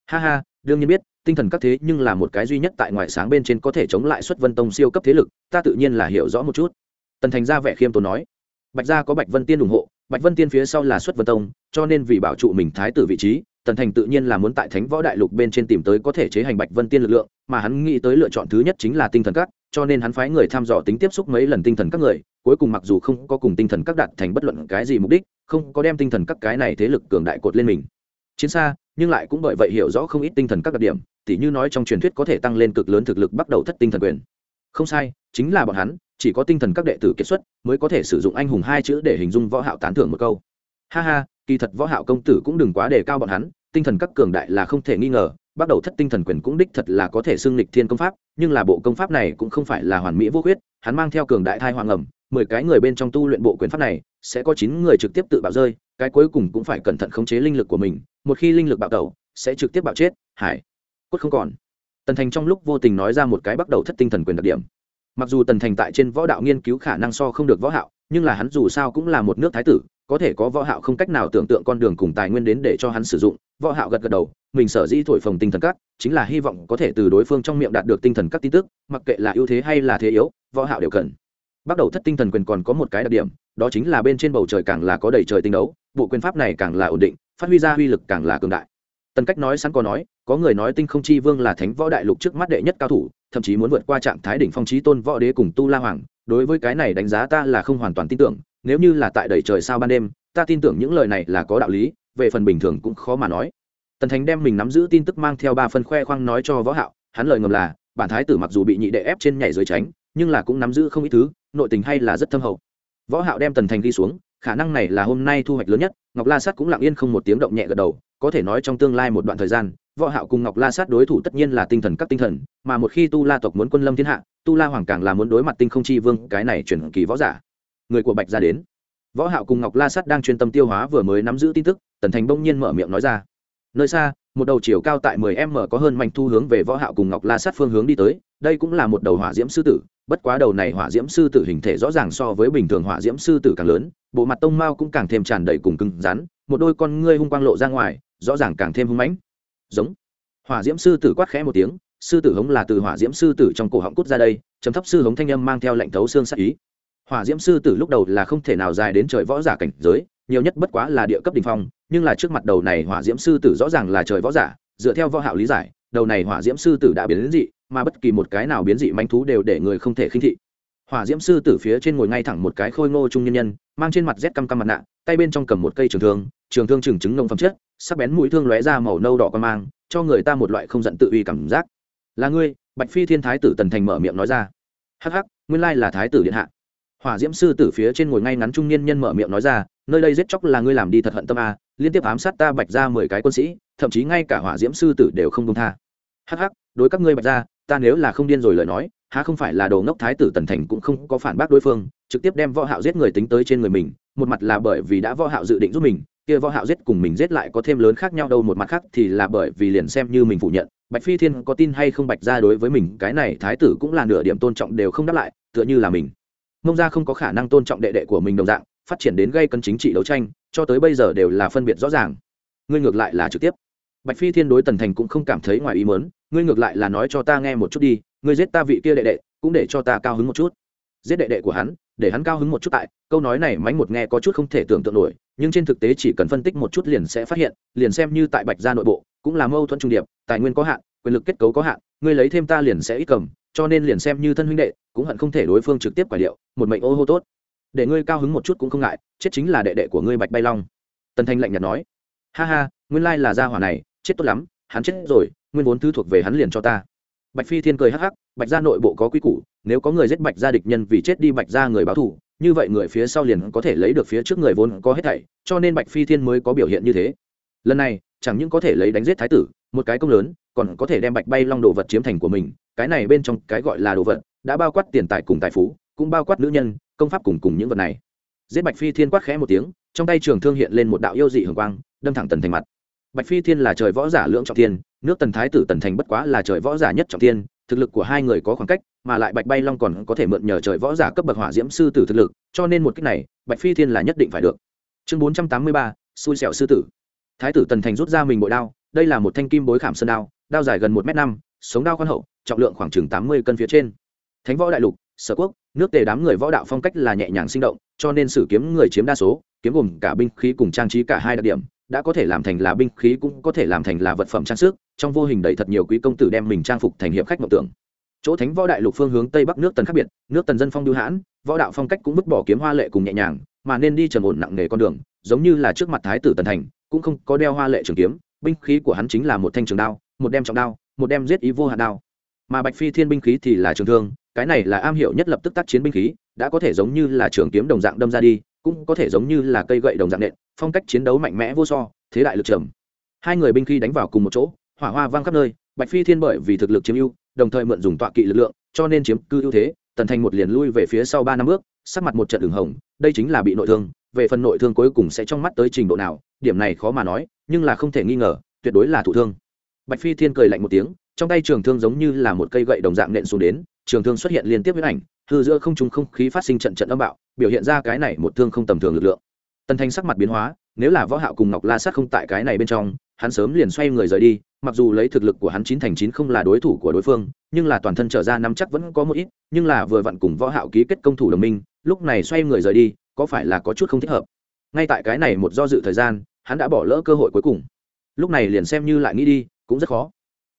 ha ha, đương nhiên biết, tinh thần các thế nhưng là một cái duy nhất tại ngoại sáng bên trên có thể chống lại xuất vân tông siêu cấp thế lực, ta tự nhiên là hiểu rõ một chút. Tần thành ra vẻ khiêm tốn nói bạch gia có bạch vân tiên ủng hộ, bạch vân tiên phía sau là xuất vân tông, cho nên vì bảo trụ mình thái tử vị trí, tần thành tự nhiên là muốn tại thánh võ đại lục bên trên tìm tới có thể chế hành bạch vân tiên lực lượng, mà hắn nghĩ tới lựa chọn thứ nhất chính là tinh thần các, cho nên hắn phái người thăm dò tính tiếp xúc mấy lần tinh thần các người, cuối cùng mặc dù không có cùng tinh thần các đạt thành bất luận cái gì mục đích, không có đem tinh thần các cái này thế lực cường đại cột lên mình. Chiến xa, nhưng lại cũng bởi vậy hiểu rõ không ít tinh thần các đặc điểm, tỉ như nói trong truyền thuyết có thể tăng lên cực lớn thực lực bắt đầu thất tinh thần quyền. Không sai, chính là bọn hắn chỉ có tinh thần các đệ tử kết xuất mới có thể sử dụng anh hùng hai chữ để hình dung võ hạo tán thưởng một câu. Ha ha, kỳ thật võ hạo công tử cũng đừng quá đề cao bọn hắn, tinh thần các cường đại là không thể nghi ngờ, bắt đầu thất tinh thần quyền cũng đích thật là có thể xưng lịch thiên công pháp, nhưng là bộ công pháp này cũng không phải là hoàn mỹ vô khuyết, hắn mang theo cường đại thai hoàng ẩm, mười cái người bên trong tu luyện bộ quyền pháp này, sẽ có chín người trực tiếp tự bạo rơi, cái cuối cùng cũng phải cẩn thận khống chế linh lực của mình, một khi linh lực bạo tẩu, sẽ trực tiếp bạo chết hải cốt không còn. Tần thành trong lúc vô tình nói ra một cái bắt đầu thất tinh thần quyền đặc điểm mặc dù tần thành tại trên võ đạo nghiên cứu khả năng so không được võ hạo, nhưng là hắn dù sao cũng là một nước thái tử, có thể có võ hạo không cách nào tưởng tượng con đường cùng tài nguyên đến để cho hắn sử dụng. Võ hạo gật gật đầu, mình sở dĩ thổi phồng tinh thần các, chính là hy vọng có thể từ đối phương trong miệng đạt được tinh thần các tin tức, mặc kệ là ưu thế hay là thế yếu, võ hạo đều cần. Bắt đầu thất tinh thần quyền còn có một cái đặc điểm, đó chính là bên trên bầu trời càng là có đầy trời tinh đấu, bộ quyền pháp này càng là ổn định, phát huy ra uy lực càng là cường đại tần cách nói sẵn có nói, có người nói tinh không chi vương là thánh võ đại lục trước mắt đệ nhất cao thủ, thậm chí muốn vượt qua trạng thái đỉnh phong trí tôn võ đế cùng tu la hoàng. Đối với cái này đánh giá ta là không hoàn toàn tin tưởng, nếu như là tại đầy trời sao ban đêm, ta tin tưởng những lời này là có đạo lý, về phần bình thường cũng khó mà nói. Tần thánh đem mình nắm giữ tin tức mang theo ba phần khoe khoang nói cho võ hạo, hắn lời ngầm là, bản thái tử mặc dù bị nhị đệ ép trên nhảy dưới tránh, nhưng là cũng nắm giữ không ít thứ, nội tình hay là rất thâm hậu. Võ hạo đem tần thành ghi xuống, khả năng này là hôm nay thu hoạch lớn nhất, ngọc la sát cũng lặng yên không một tiếng động nhẹ gật đầu có thể nói trong tương lai một đoạn thời gian, võ hạo cùng ngọc la sát đối thủ tất nhiên là tinh thần các tinh thần, mà một khi tu la tộc muốn quân lâm thiên hạ, tu la hoàng càng là muốn đối mặt tinh không chi vương, cái này chuyển kỳ võ giả. Người của bạch gia đến. Võ hạo cùng ngọc la sát đang chuyên tâm tiêu hóa vừa mới nắm giữ tin tức, tần thành bỗng nhiên mở miệng nói ra. Nơi xa, một đầu chiều cao tại 10 m có hơn mạnh thu hướng về võ hạo cùng ngọc la sát phương hướng đi tới, đây cũng là một đầu hỏa diễm sư tử, bất quá đầu này hỏa diễm sư tử hình thể rõ ràng so với bình thường hỏa diễm sư tử càng lớn, bộ mặt tông mao cũng càng thêm tràn đầy cùng cứng rắn, một đôi con ngươi hung quang lộ ra ngoài rõ ràng càng thêm hung mãnh. Giống. Hỏa diễm sư tử quát khẽ một tiếng, sư tử hống là từ hỏa diễm sư tử trong cổ họng cút ra đây chấm thấp sư hống thanh âm mang theo lệnh thấu xương sắc ý. Hỏa diễm sư tử lúc đầu là không thể nào dài đến trời võ giả cảnh giới, nhiều nhất bất quá là địa cấp đình phong, nhưng là trước mặt đầu này hỏa diễm sư tử rõ ràng là trời võ giả, dựa theo võ hạo lý giải, đầu này hỏa diễm sư tử đã biến dị, mà bất kỳ một cái nào biến dị manh thú đều để người không thể khinh thị hỏa diễm sư tử phía trên ngồi ngay thẳng một cái khôi ngô trung nhân nhân, mang trên mặt rét căm căm mặt nạ, tay bên trong cầm một cây trường thương trường thương trừng trứng nông phẩm chất, sắc bén mũi thương lóe ra màu nâu đỏ con mang, cho người ta một loại không giận tự uy cảm giác. Là ngươi? Bạch phi thiên thái tử tần thành mở miệng nói ra. Hắc hắc, nguyên lai là thái tử điện hạ. Hỏa diễm sư tử phía trên ngồi ngay ngắn trung niên nhân mở miệng nói ra, nơi đây giết chóc là ngươi làm đi thật hận tâm a liên tiếp ám sát ta bạch ra mười cái quân sĩ, thậm chí ngay cả hỏa diễm sư tử đều không công tha. Hắc hắc, đối các ngươi bạch ra ta nếu là không điên rồi lời nói, há không phải là đồ ngốc thái tử tần thành cũng không có phản bác đối phương, trực tiếp đem võ hạo giết người tính tới trên người mình, một mặt là bởi vì đã võ hạo dự định giúp mình, kia võ hạo giết cùng mình giết lại có thêm lớn khác nhau đâu, một mặt khác thì là bởi vì liền xem như mình phủ nhận, bạch phi thiên có tin hay không bạch ra đối với mình, cái này thái tử cũng là nửa điểm tôn trọng đều không đáp lại, tựa như là mình. Mông gia không có khả năng tôn trọng đệ đệ của mình đồng dạng, phát triển đến gây cân chính trị đấu tranh, cho tới bây giờ đều là phân biệt rõ ràng. Ngươi ngược lại là trực tiếp bạch phi thiên đối tần thành cũng không cảm thấy ngoài ý muốn, ngươi ngược lại là nói cho ta nghe một chút đi, ngươi giết ta vị kia đệ đệ, cũng để cho ta cao hứng một chút. Giết đệ đệ của hắn, để hắn cao hứng một chút tại, câu nói này mánh một nghe có chút không thể tưởng tượng nổi, nhưng trên thực tế chỉ cần phân tích một chút liền sẽ phát hiện, liền xem như tại bạch gia nội bộ, cũng là mâu thuẫn trung điệp, tài nguyên có hạn, quyền lực kết cấu có hạn, ngươi lấy thêm ta liền sẽ ít cầm, cho nên liền xem như thân huynh đệ, cũng hận không thể đối phương trực tiếp quả điệu, một mệnh ô hô tốt. Để ngươi cao hứng một chút cũng không ngại, chết chính là đệ đệ của ngươi bạch bay long. Tần thanh lạnh nhạt nói. Ha ha, nguyên lai là gia hỏa này chết tốt lắm, hắn chết rồi, nguyên vốn thứ thuộc về hắn liền cho ta. Bạch phi thiên cười hắc hắc, bạch gia nội bộ có quy củ, nếu có người giết bạch gia địch nhân vì chết đi bạch gia người báo thù, như vậy người phía sau liền có thể lấy được phía trước người vốn có hết thảy, cho nên bạch phi thiên mới có biểu hiện như thế. Lần này, chẳng những có thể lấy đánh giết thái tử, một cái công lớn, còn có thể đem bạch bay long đồ vật chiếm thành của mình, cái này bên trong cái gọi là đồ vật, đã bao quát tiền tài cùng tài phú, cũng bao quát nữ nhân, công pháp cùng cùng những vật này. Giết bạch phi thiên quát khẽ một tiếng, trong tay trường thương hiện lên một đạo yêu dị hường quang, đâm thẳng tần thành mặt bạch phi thiên là trời võ giả lưỡng trọng thiên, nước tần thái tử tần thành bất quá là trời võ giả nhất trọng thiên, thực lực của hai người có khoảng cách, mà lại bạch bay long còn có thể mượn nhờ trời võ giả cấp bậc hỏa diễm sư tử thực lực, cho nên một cách này, bạch phi thiên là nhất định phải được. Chương bốn trăm tám mươi ba, xui xẻo sư tử. Thái tử tần thành rút ra mình bội đao, đây là một thanh kim bối khảm sơn đao đao dài gần một m năm, sống đao khoan hậu, trọng lượng khoảng chừng tám mươi cân phía trên. Thánh võ đại lục, sở quốc, nước tề đám người võ đạo phong cách là nhẹ nhàng sinh động, cho nên sử kiếm người chiếm đa số, kiếm gồm cả binh khí cùng trang trí cả hai đặc điểm đã có thể làm thành là binh khí cũng có thể làm thành là vật phẩm trang sức, trong vô hình đầy thật nhiều quý công tử đem mình trang phục thành hiệp khách mộng tưởng. Chỗ thánh võ đại lục phương hướng tây bắc nước tần khác biệt, nước tần dân phong lưu hãn, võ đạo phong cách cũng vứt bỏ kiếm hoa lệ cùng nhẹ nhàng, mà nên đi trầm ổn nặng nề con đường, giống như là trước mặt thái tử tần thành, cũng không có đeo hoa lệ trường kiếm, binh khí của hắn chính là một thanh trường đao, một đem trọng đao, một đem giết ý vô hạn đao. Mà bạch phi thiên binh khí thì là trường thương, cái này là am hiểu nhất lập tức tác chiến binh khí, đã có thể giống như là trường kiếm đồng dạng đâm ra đi cũng có thể giống như là cây gậy đồng dạng nện, phong cách chiến đấu mạnh mẽ vô so, thế đại lực trầm. Hai người binh khí đánh vào cùng một chỗ, hỏa hoa vang khắp nơi, bạch phi thiên bởi vì thực lực chiếm ưu, đồng thời mượn dùng tọa kỵ lực lượng, cho nên chiếm cư ưu thế, tần thành một liền lui về phía sau ba năm bước, sắc mặt một trận đường hồng, đây chính là bị nội thương, về phần nội thương cuối cùng sẽ trong mắt tới trình độ nào, điểm này khó mà nói, nhưng là không thể nghi ngờ, tuyệt đối là thụ thương. Bạch phi thiên cười lạnh một tiếng, trong tay trường thương giống như là một cây gậy đồng dạng nện xuống đến, trường thương xuất hiện liên tiếp với ảnh hư giữa không trung không khí phát sinh trận trận âm bạo, biểu hiện ra cái này một thương không tầm thường lực lượng. Tần thanh sắc mặt biến hóa, nếu là võ hạo cùng ngọc la sát không tại cái này bên trong, hắn sớm liền xoay người rời đi, mặc dù lấy thực lực của hắn chín thành chín không là đối thủ của đối phương, nhưng là toàn thân trở ra năm chắc vẫn có một ít, nhưng là vừa vặn cùng võ hạo ký kết công thủ đồng minh, lúc này xoay người rời đi, có phải là có chút không thích hợp? Ngay tại cái này một do dự thời gian, hắn đã bỏ lỡ cơ hội cuối cùng. Lúc này liền xem như lại nghĩ đi, cũng rất khó.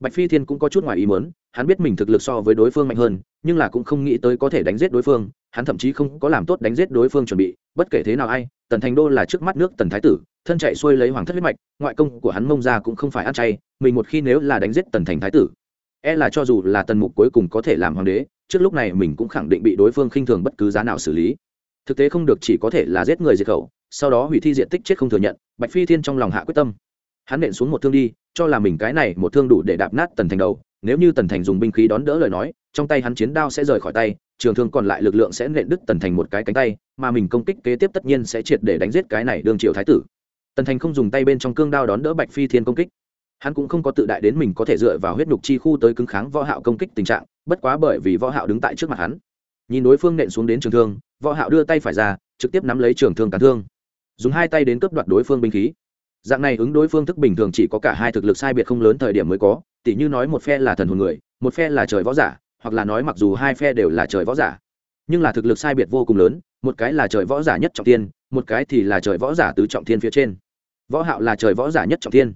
Bạch phi thiên cũng có chút ngoài ý muốn hắn biết mình thực lực so với đối phương mạnh hơn, nhưng là cũng không nghĩ tới có thể đánh giết đối phương, hắn thậm chí không có làm tốt đánh giết đối phương chuẩn bị, bất kể thế nào ai, tần thành đô là trước mắt nước tần thái tử, thân chạy xuôi lấy hoàng thất huyết mạch, ngoại công của hắn mông ra cũng không phải ăn chay, mình một khi nếu là đánh giết tần thành thái tử e là cho dù là tần mục cuối cùng có thể làm hoàng đế, trước lúc này mình cũng khẳng định bị đối phương khinh thường bất cứ giá nào xử lý. Thực tế không được chỉ có thể là giết người diệt khẩu, sau đó hủy thi diện tích chết không thừa nhận, bạch phi thiên trong lòng hạ quyết tâm. Hắn nện xuống một thương đi, cho là mình cái này một thương đủ để đạp nát tần thành đầu nếu như tần thành dùng binh khí đón đỡ lời nói, trong tay hắn chiến đao sẽ rời khỏi tay, trường thương còn lại lực lượng sẽ nện đứt tần thành một cái cánh tay, mà mình công kích kế tiếp tất nhiên sẽ triệt để đánh giết cái này đương triều thái tử. Tần thành không dùng tay bên trong cương đao đón đỡ bạch phi thiên công kích. Hắn cũng không có tự đại đến mình có thể dựa vào huyết nhục chi khu tới cứng kháng võ hạo công kích tình trạng, bất quá bởi vì võ hạo đứng tại trước mặt hắn. Nhìn đối phương nện xuống đến trường thương, võ hạo đưa tay phải ra, trực tiếp nắm lấy trường thương cản thương. Dùng hai tay đến cướp đoạt đối phương binh khí. Dạng này ứng đối phương thức bình thường chỉ có cả hai thực lực sai biệt không lớn thời điểm mới có tỉ như nói một phe là thần hồn người, một phe là trời võ giả, hoặc là nói mặc dù hai phe đều là trời võ giả. Nhưng là thực lực sai biệt vô cùng lớn, một cái là trời võ giả nhất trọng tiên một cái thì là trời võ giả tứ trọng thiên phía trên. Võ hạo là trời võ giả nhất trọng thiên,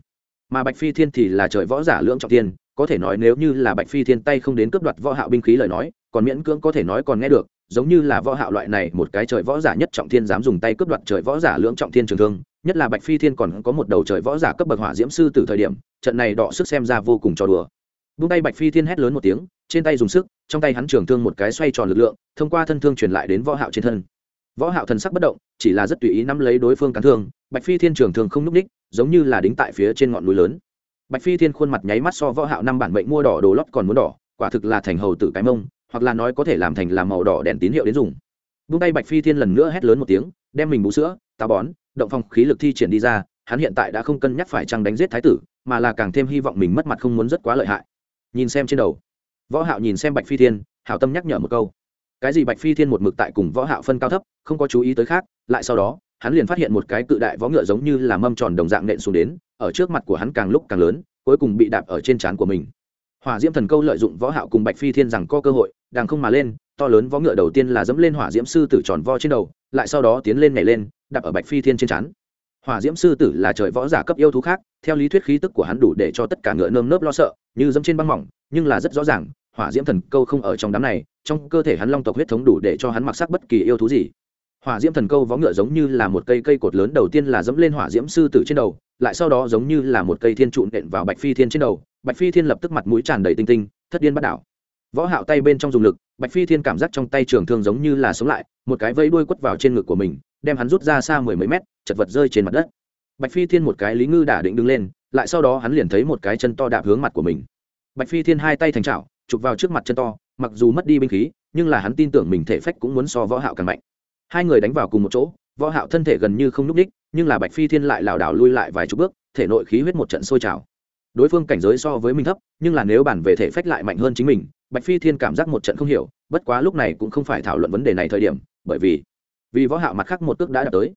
mà bạch phi thiên thì là trời võ giả lưỡng trọng thiên, có thể nói nếu như là bạch phi thiên tay không đến cướp đoạt võ hạo binh khí lời nói, còn miễn cưỡng có thể nói còn nghe được giống như là võ hạo loại này, một cái trời võ giả nhất trọng thiên dám dùng tay cướp đoạt trời võ giả lưỡng trọng thiên trường thương, nhất là bạch phi thiên còn có một đầu trời võ giả cấp bậc hỏa diễm sư từ thời điểm, trận này đọ sức xem ra vô cùng trò đùa. Buông tay bạch phi thiên hét lớn một tiếng, trên tay dùng sức, trong tay hắn trường thương một cái xoay tròn lực lượng, thông qua thân thương truyền lại đến võ hạo trên thân. Võ hạo thần sắc bất động, chỉ là rất tùy ý nắm lấy đối phương cán thương, bạch phi thiên trường thương không núc đích giống như là đính tại phía trên ngọn núi lớn. Bạch phi thiên khuôn mặt nháy mắt so võ hạo năm bản mệnh mua đỏ đồ lót còn muốn đỏ, quả thực là thành hầu tử cái mông hoặc là nói có thể làm thành làm màu đỏ đèn tín hiệu đến dùng. Buông tay bạch phi thiên lần nữa hét lớn một tiếng, đem mình bú sữa, táo bón, động phong khí lực thi triển đi ra, hắn hiện tại đã không cân nhắc phải chăng đánh giết thái tử, mà là càng thêm hy vọng mình mất mặt không muốn rất quá lợi hại. Nhìn xem trên đầu. Võ hạo nhìn xem bạch phi thiên, hảo tâm nhắc nhở một câu. Cái gì bạch phi thiên một mực tại cùng võ hạo phân cao thấp, không có chú ý tới khác, lại sau đó, hắn liền phát hiện một cái cự đại võ ngựa giống như là mâm tròn đồng dạng nện xuống đến, ở trước mặt của hắn càng lúc càng lớn, cuối cùng bị đạp ở trên trán của mình hỏa diễm thần câu lợi dụng võ hạo cùng bạch phi thiên rằng có cơ hội đang không mà lên, to lớn võ ngựa đầu tiên là dẫm lên hỏa diễm sư tử tròn vo trên đầu, lại sau đó tiến lên nhảy lên, đạp ở bạch phi thiên trên chắn hỏa diễm sư tử là trời võ giả cấp yêu thú khác, theo lý thuyết khí tức của hắn đủ để cho tất cả ngựa nơm nớp lo sợ, như dẫm trên băng mỏng, nhưng là rất rõ ràng, hỏa diễm thần câu không ở trong đám này, trong cơ thể hắn long tộc huyết thống đủ để cho hắn mặc sắc bất kỳ yêu thú gì hỏa diễm thần câu võ ngựa giống như là một cây cây cột lớn đầu tiên là dẫm lên hỏa diễm sư tử trên đầu, lại sau đó giống như là một cây thiên trụ nện vào bạch phi thiên trên đầu, bạch phi thiên lập tức mặt mũi tràn đầy tinh tinh, thất điên bắt đảo. Võ hạo tay bên trong dùng lực, bạch phi thiên cảm giác trong tay trường thương giống như là sống lại, một cái vây đuôi quất vào trên ngực của mình, đem hắn rút ra xa mười mấy mét, chật vật rơi trên mặt đất. Bạch phi thiên một cái lý ngư đả định đứng lên, lại sau đó hắn liền thấy một cái chân to đạp hướng mặt của mình. Bạch phi thiên hai tay thành chảo, chụp vào trước mặt chân to, mặc dù mất đi binh khí, nhưng là hắn tin tưởng mình thể phách cũng muốn so võ hạo càng mạnh hai người đánh vào cùng một chỗ, võ hạo thân thể gần như không núc đích nhưng là bạch phi thiên lại lảo đảo lui lại vài chục bước, thể nội khí huyết một trận sôi trào. Đối phương cảnh giới so với mình thấp, nhưng là nếu bản về thể phách lại mạnh hơn chính mình, bạch phi thiên cảm giác một trận không hiểu, bất quá lúc này cũng không phải thảo luận vấn đề này thời điểm, bởi vì vì võ hạo mặt khác một cước đã đập tới.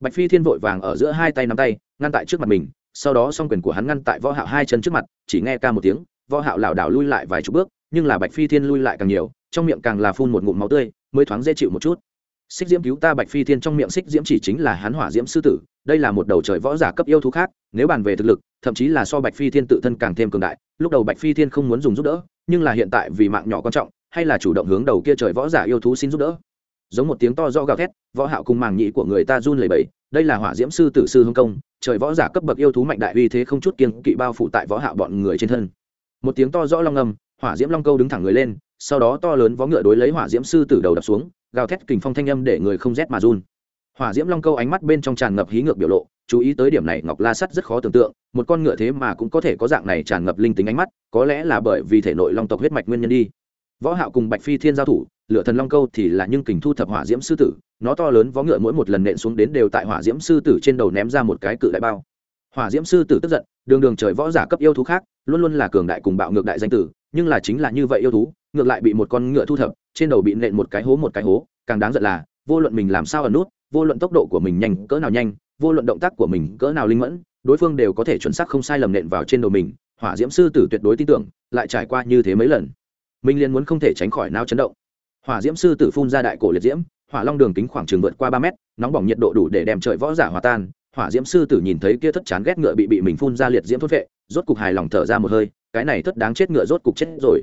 Bạch phi thiên vội vàng ở giữa hai tay nắm tay, ngăn tại trước mặt mình, sau đó song quyền của hắn ngăn tại võ hạo hai chân trước mặt, chỉ nghe ca một tiếng, võ hạo lảo đảo lui lại vài chục bước, nhưng là bạch phi thiên lui lại càng nhiều, trong miệng càng là phun một ngụm máu tươi, mới thoáng dễ chịu một chút xích diễm cứu ta bạch phi thiên trong miệng xích diễm chỉ chính là hắn hỏa diễm sư tử, đây là một đầu trời võ giả cấp yêu thú khác, nếu bàn về thực lực, thậm chí là so bạch phi thiên tự thân càng thêm cường đại, lúc đầu bạch phi thiên không muốn dùng giúp đỡ, nhưng là hiện tại vì mạng nhỏ quan trọng, hay là chủ động hướng đầu kia trời võ giả yêu thú xin giúp đỡ. Giống một tiếng to do gào thét, võ hạo cùng màng nhị của người ta run lẩy bẩy, đây là hỏa diễm sư tử sư hưng công, trời võ giả cấp bậc yêu thú mạnh đại uy thế không chút kiêng kỵ bao phủ tại võ hạo bọn người trên thân. Một tiếng to rõ long ngầm hỏa diễm long câu đứng thẳng người lên, sau đó to lớn vó ngựa đối lấy hỏa diễm sư tử đầu đập xuống gào thét kình phong thanh âm để người không rét mà run. Hỏa diễm long câu ánh mắt bên trong tràn ngập hí ngược biểu lộ, chú ý tới điểm này ngọc la sắt rất khó tưởng tượng, một con ngựa thế mà cũng có thể có dạng này tràn ngập linh tính ánh mắt, có lẽ là bởi vì thể nội long tộc huyết mạch nguyên nhân đi. Võ hạo cùng bạch phi thiên giao thủ, lửa thần long câu thì là nhưng kình thu thập hỏa diễm sư tử, nó to lớn vó ngựa mỗi một lần nện xuống đến đều tại hỏa diễm sư tử trên đầu ném ra một cái cự đại bao. Hỏa diễm sư tử tức giận, đường đường trời võ giả cấp yêu thú khác, luôn luôn là cường đại cùng bạo ngược đại danh tử, nhưng là chính là như vậy yêu thú, ngược lại bị một con ngựa thu thập trên đầu bị nện một cái hố một cái hố, càng đáng giận là, vô luận mình làm sao ở nút, vô luận tốc độ của mình nhanh, cỡ nào nhanh, vô luận động tác của mình cỡ nào linh mẫn, đối phương đều có thể chuẩn xác không sai lầm nện vào trên đầu mình, hỏa diễm sư tử tuyệt đối tin tưởng, lại trải qua như thế mấy lần. Minh liên muốn không thể tránh khỏi nao chấn động. Hỏa diễm sư tử phun ra đại cổ liệt diễm, hỏa long đường kính khoảng trường vượt qua ba mét, nóng bỏng nhiệt độ đủ để đem trời võ giả hòa tan. Hỏa diễm sư tử nhìn thấy kia thất chán ghét ngựa bị bị mình phun ra liệt diễm thốt vệ rốt cục hài lòng thở ra một hơi, cái này thất đáng chết ngựa rốt cục chết rồi.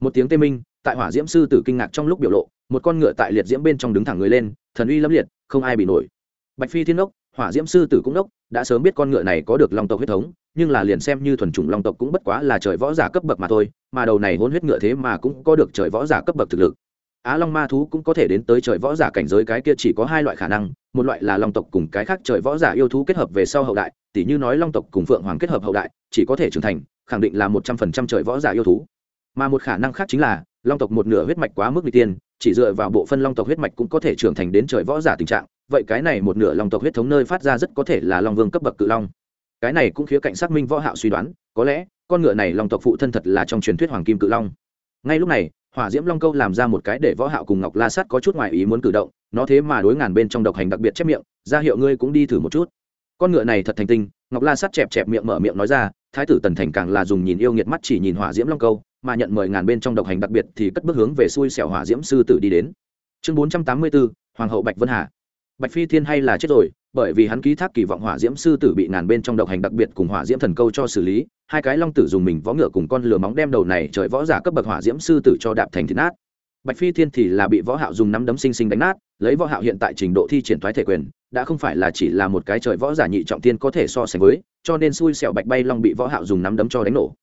Một tiếng tê minh tại hỏa diễm sư tử kinh ngạc trong lúc biểu lộ, một con ngựa tại liệt diễm bên trong đứng thẳng người lên, thần uy lâm liệt, không ai bị nổi. Bạch phi thiên đốc, hỏa diễm sư tử cũng đốc, đã sớm biết con ngựa này có được long tộc huyết thống, nhưng là liền xem như thuần chủng long tộc cũng bất quá là trời võ giả cấp bậc mà thôi, mà đầu này hôn huyết ngựa thế mà cũng có được trời võ giả cấp bậc thực lực. Á long ma thú cũng có thể đến tới trời võ giả cảnh giới cái kia chỉ có hai loại khả năng, một loại là long tộc cùng cái khác trời võ giả yêu thú kết hợp về sau hậu đại, tỉ như nói long tộc cùng phượng hoàng kết hợp hậu đại, chỉ có thể trưởng thành, khẳng định là một trăm phần trăm trời võ giả yêu thú mà một khả năng khác chính là, long tộc một nửa huyết mạch quá mức n tiên, chỉ dựa vào bộ phân long tộc huyết mạch cũng có thể trưởng thành đến trời võ giả tình trạng, vậy cái này một nửa long tộc huyết thống nơi phát ra rất có thể là long vương cấp bậc cự long. Cái này cũng khía cạnh xác minh võ hạo suy đoán, có lẽ, con ngựa này long tộc phụ thân thật là trong truyền thuyết hoàng kim cự long. Ngay lúc này, hỏa diễm long câu làm ra một cái để võ hạo cùng ngọc la sát có chút ngoài ý muốn cử động, nó thế mà đối ngàn bên trong độc hành đặc biệt chép miệng, ra hiệu ngươi cũng đi thử một chút. Con ngựa này thật thành tinh, ngọc la sát chẹp chẹp miệng mở miệng nói ra thái tử tần thành càng là dùng nhìn yêu nghiệt mắt chỉ nhìn hỏa diễm long câu mà nhận mời ngàn bên trong độc hành đặc biệt thì cất bước hướng về xui xẻo hỏa diễm sư tử đi đến. Chương 484, hoàng hậu bạch vân hà. Bạch phi thiên hay là chết rồi bởi vì hắn ký thác kỳ vọng hỏa diễm sư tử bị ngàn bên trong độc hành đặc biệt cùng hỏa diễm thần câu cho xử lý hai cái long tử dùng mình võ ngựa cùng con lửa móng đem đầu này trời võ giả cấp bậc hỏa diễm sư tử cho đạp thành thịt nát. Bạch phi thiên thì là bị võ hạo dùng nắm đấm sinh sinh đánh nát lấy võ hạo hiện tại trình độ thi triển thoái thể quyền, đã không phải là chỉ là một cái trời võ giả nhị trọng tiên có thể so sánh với, cho nên xui xẻo bạch bay long bị võ hạo dùng nắm đấm cho đánh nổ.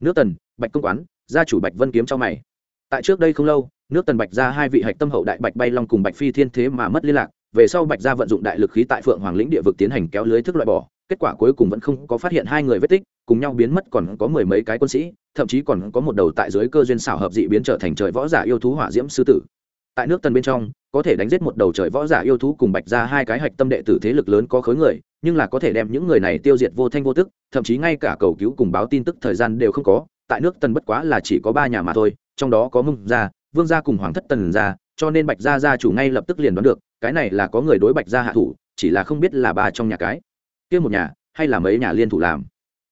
Nước tần, bạch công quán, gia chủ bạch vân kiếm cho mày. Tại trước đây không lâu, nước tần bạch ra hai vị hạch tâm hậu đại bạch bay long cùng bạch phi thiên thế mà mất liên lạc, về sau bạch gia vận dụng đại lực khí tại phượng hoàng lĩnh địa vực tiến hành kéo lưới thức loại bỏ, kết quả cuối cùng vẫn không có phát hiện hai người vết tích, cùng nhau biến mất còn có mười mấy cái quân sĩ, thậm chí còn có một đầu tại dưới cơ duyên xảo hợp dị biến trở thành trời võ giả yêu thú hỏa diễm sư tử. Tại nước tần bên trong có thể đánh giết một đầu trời võ giả yêu thú cùng bạch ra hai cái hạch tâm đệ tử thế lực lớn có khối người, nhưng là có thể đem những người này tiêu diệt vô thanh vô tức, thậm chí ngay cả cầu cứu cùng báo tin tức thời gian đều không có, tại nước tần bất quá là chỉ có ba nhà mà thôi, trong đó có mông gia, vương gia cùng hoàng thất tần gia, cho nên bạch gia gia chủ ngay lập tức liền đoán được, cái này là có người đối bạch gia hạ thủ, chỉ là không biết là ba trong nhà cái, kia một nhà, hay là mấy nhà liên thủ làm.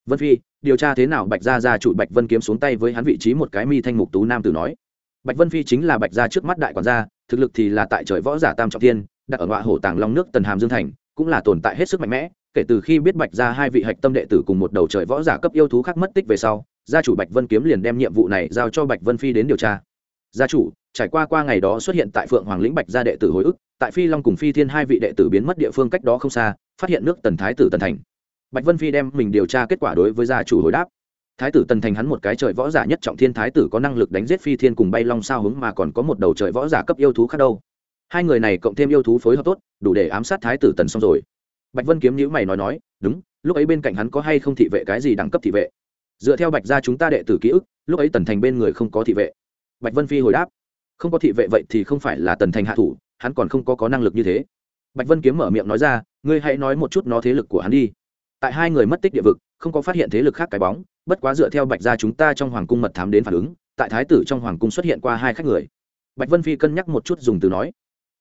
Vân phi, điều tra thế nào bạch gia gia chủ bạch vân kiếm xuống tay với hắn vị trí một cái mi thanh mục tú nam tử nói. Bạch vân phi chính là bạch gia trước mắt đại quản gia thực lực thì là tại trời võ giả tam trọng thiên, đặt ở ngọa hổ tàng long nước tần hàm dương thành, cũng là tồn tại hết sức mạnh mẽ, kể từ khi biết bạch ra hai vị hạch tâm đệ tử cùng một đầu trời võ giả cấp yêu thú khác mất tích về sau, gia chủ bạch vân kiếm liền đem nhiệm vụ này giao cho bạch vân phi đến điều tra. Gia chủ, trải qua qua ngày đó xuất hiện tại phượng hoàng lĩnh bạch gia đệ tử hồi ức, tại phi long cùng phi thiên hai vị đệ tử biến mất địa phương cách đó không xa, phát hiện nước tần thái tử tần thành. Bạch vân phi đem mình điều tra kết quả đối với gia chủ hồi đáp thái tử tần thành hắn một cái trời võ giả nhất trọng thiên thái tử có năng lực đánh giết phi thiên cùng bay long sao hướng mà còn có một đầu trời võ giả cấp yêu thú khác đâu. Hai người này cộng thêm yêu thú phối hợp tốt, đủ để ám sát thái tử tần xong rồi. Bạch vân kiếm nhữ mày nói nói, đúng, lúc ấy bên cạnh hắn có hay không thị vệ cái gì đẳng cấp thị vệ? Dựa theo bạch gia chúng ta đệ tử ký ức, lúc ấy tần thành bên người không có thị vệ. Bạch vân phi hồi đáp, không có thị vệ vậy thì không phải là tần thành hạ thủ, hắn còn không có có năng lực như thế. Bạch vân kiếm mở miệng nói ra, ngươi hãy nói một chút nó thế lực của hắn đi. Tại hai người mất tích địa vực, không có phát hiện thế lực khác cái bóng bất quá dựa theo bạch gia chúng ta trong hoàng cung mật thám đến phản ứng, tại thái tử trong hoàng cung xuất hiện qua hai khách người. Bạch vân phi cân nhắc một chút dùng từ nói,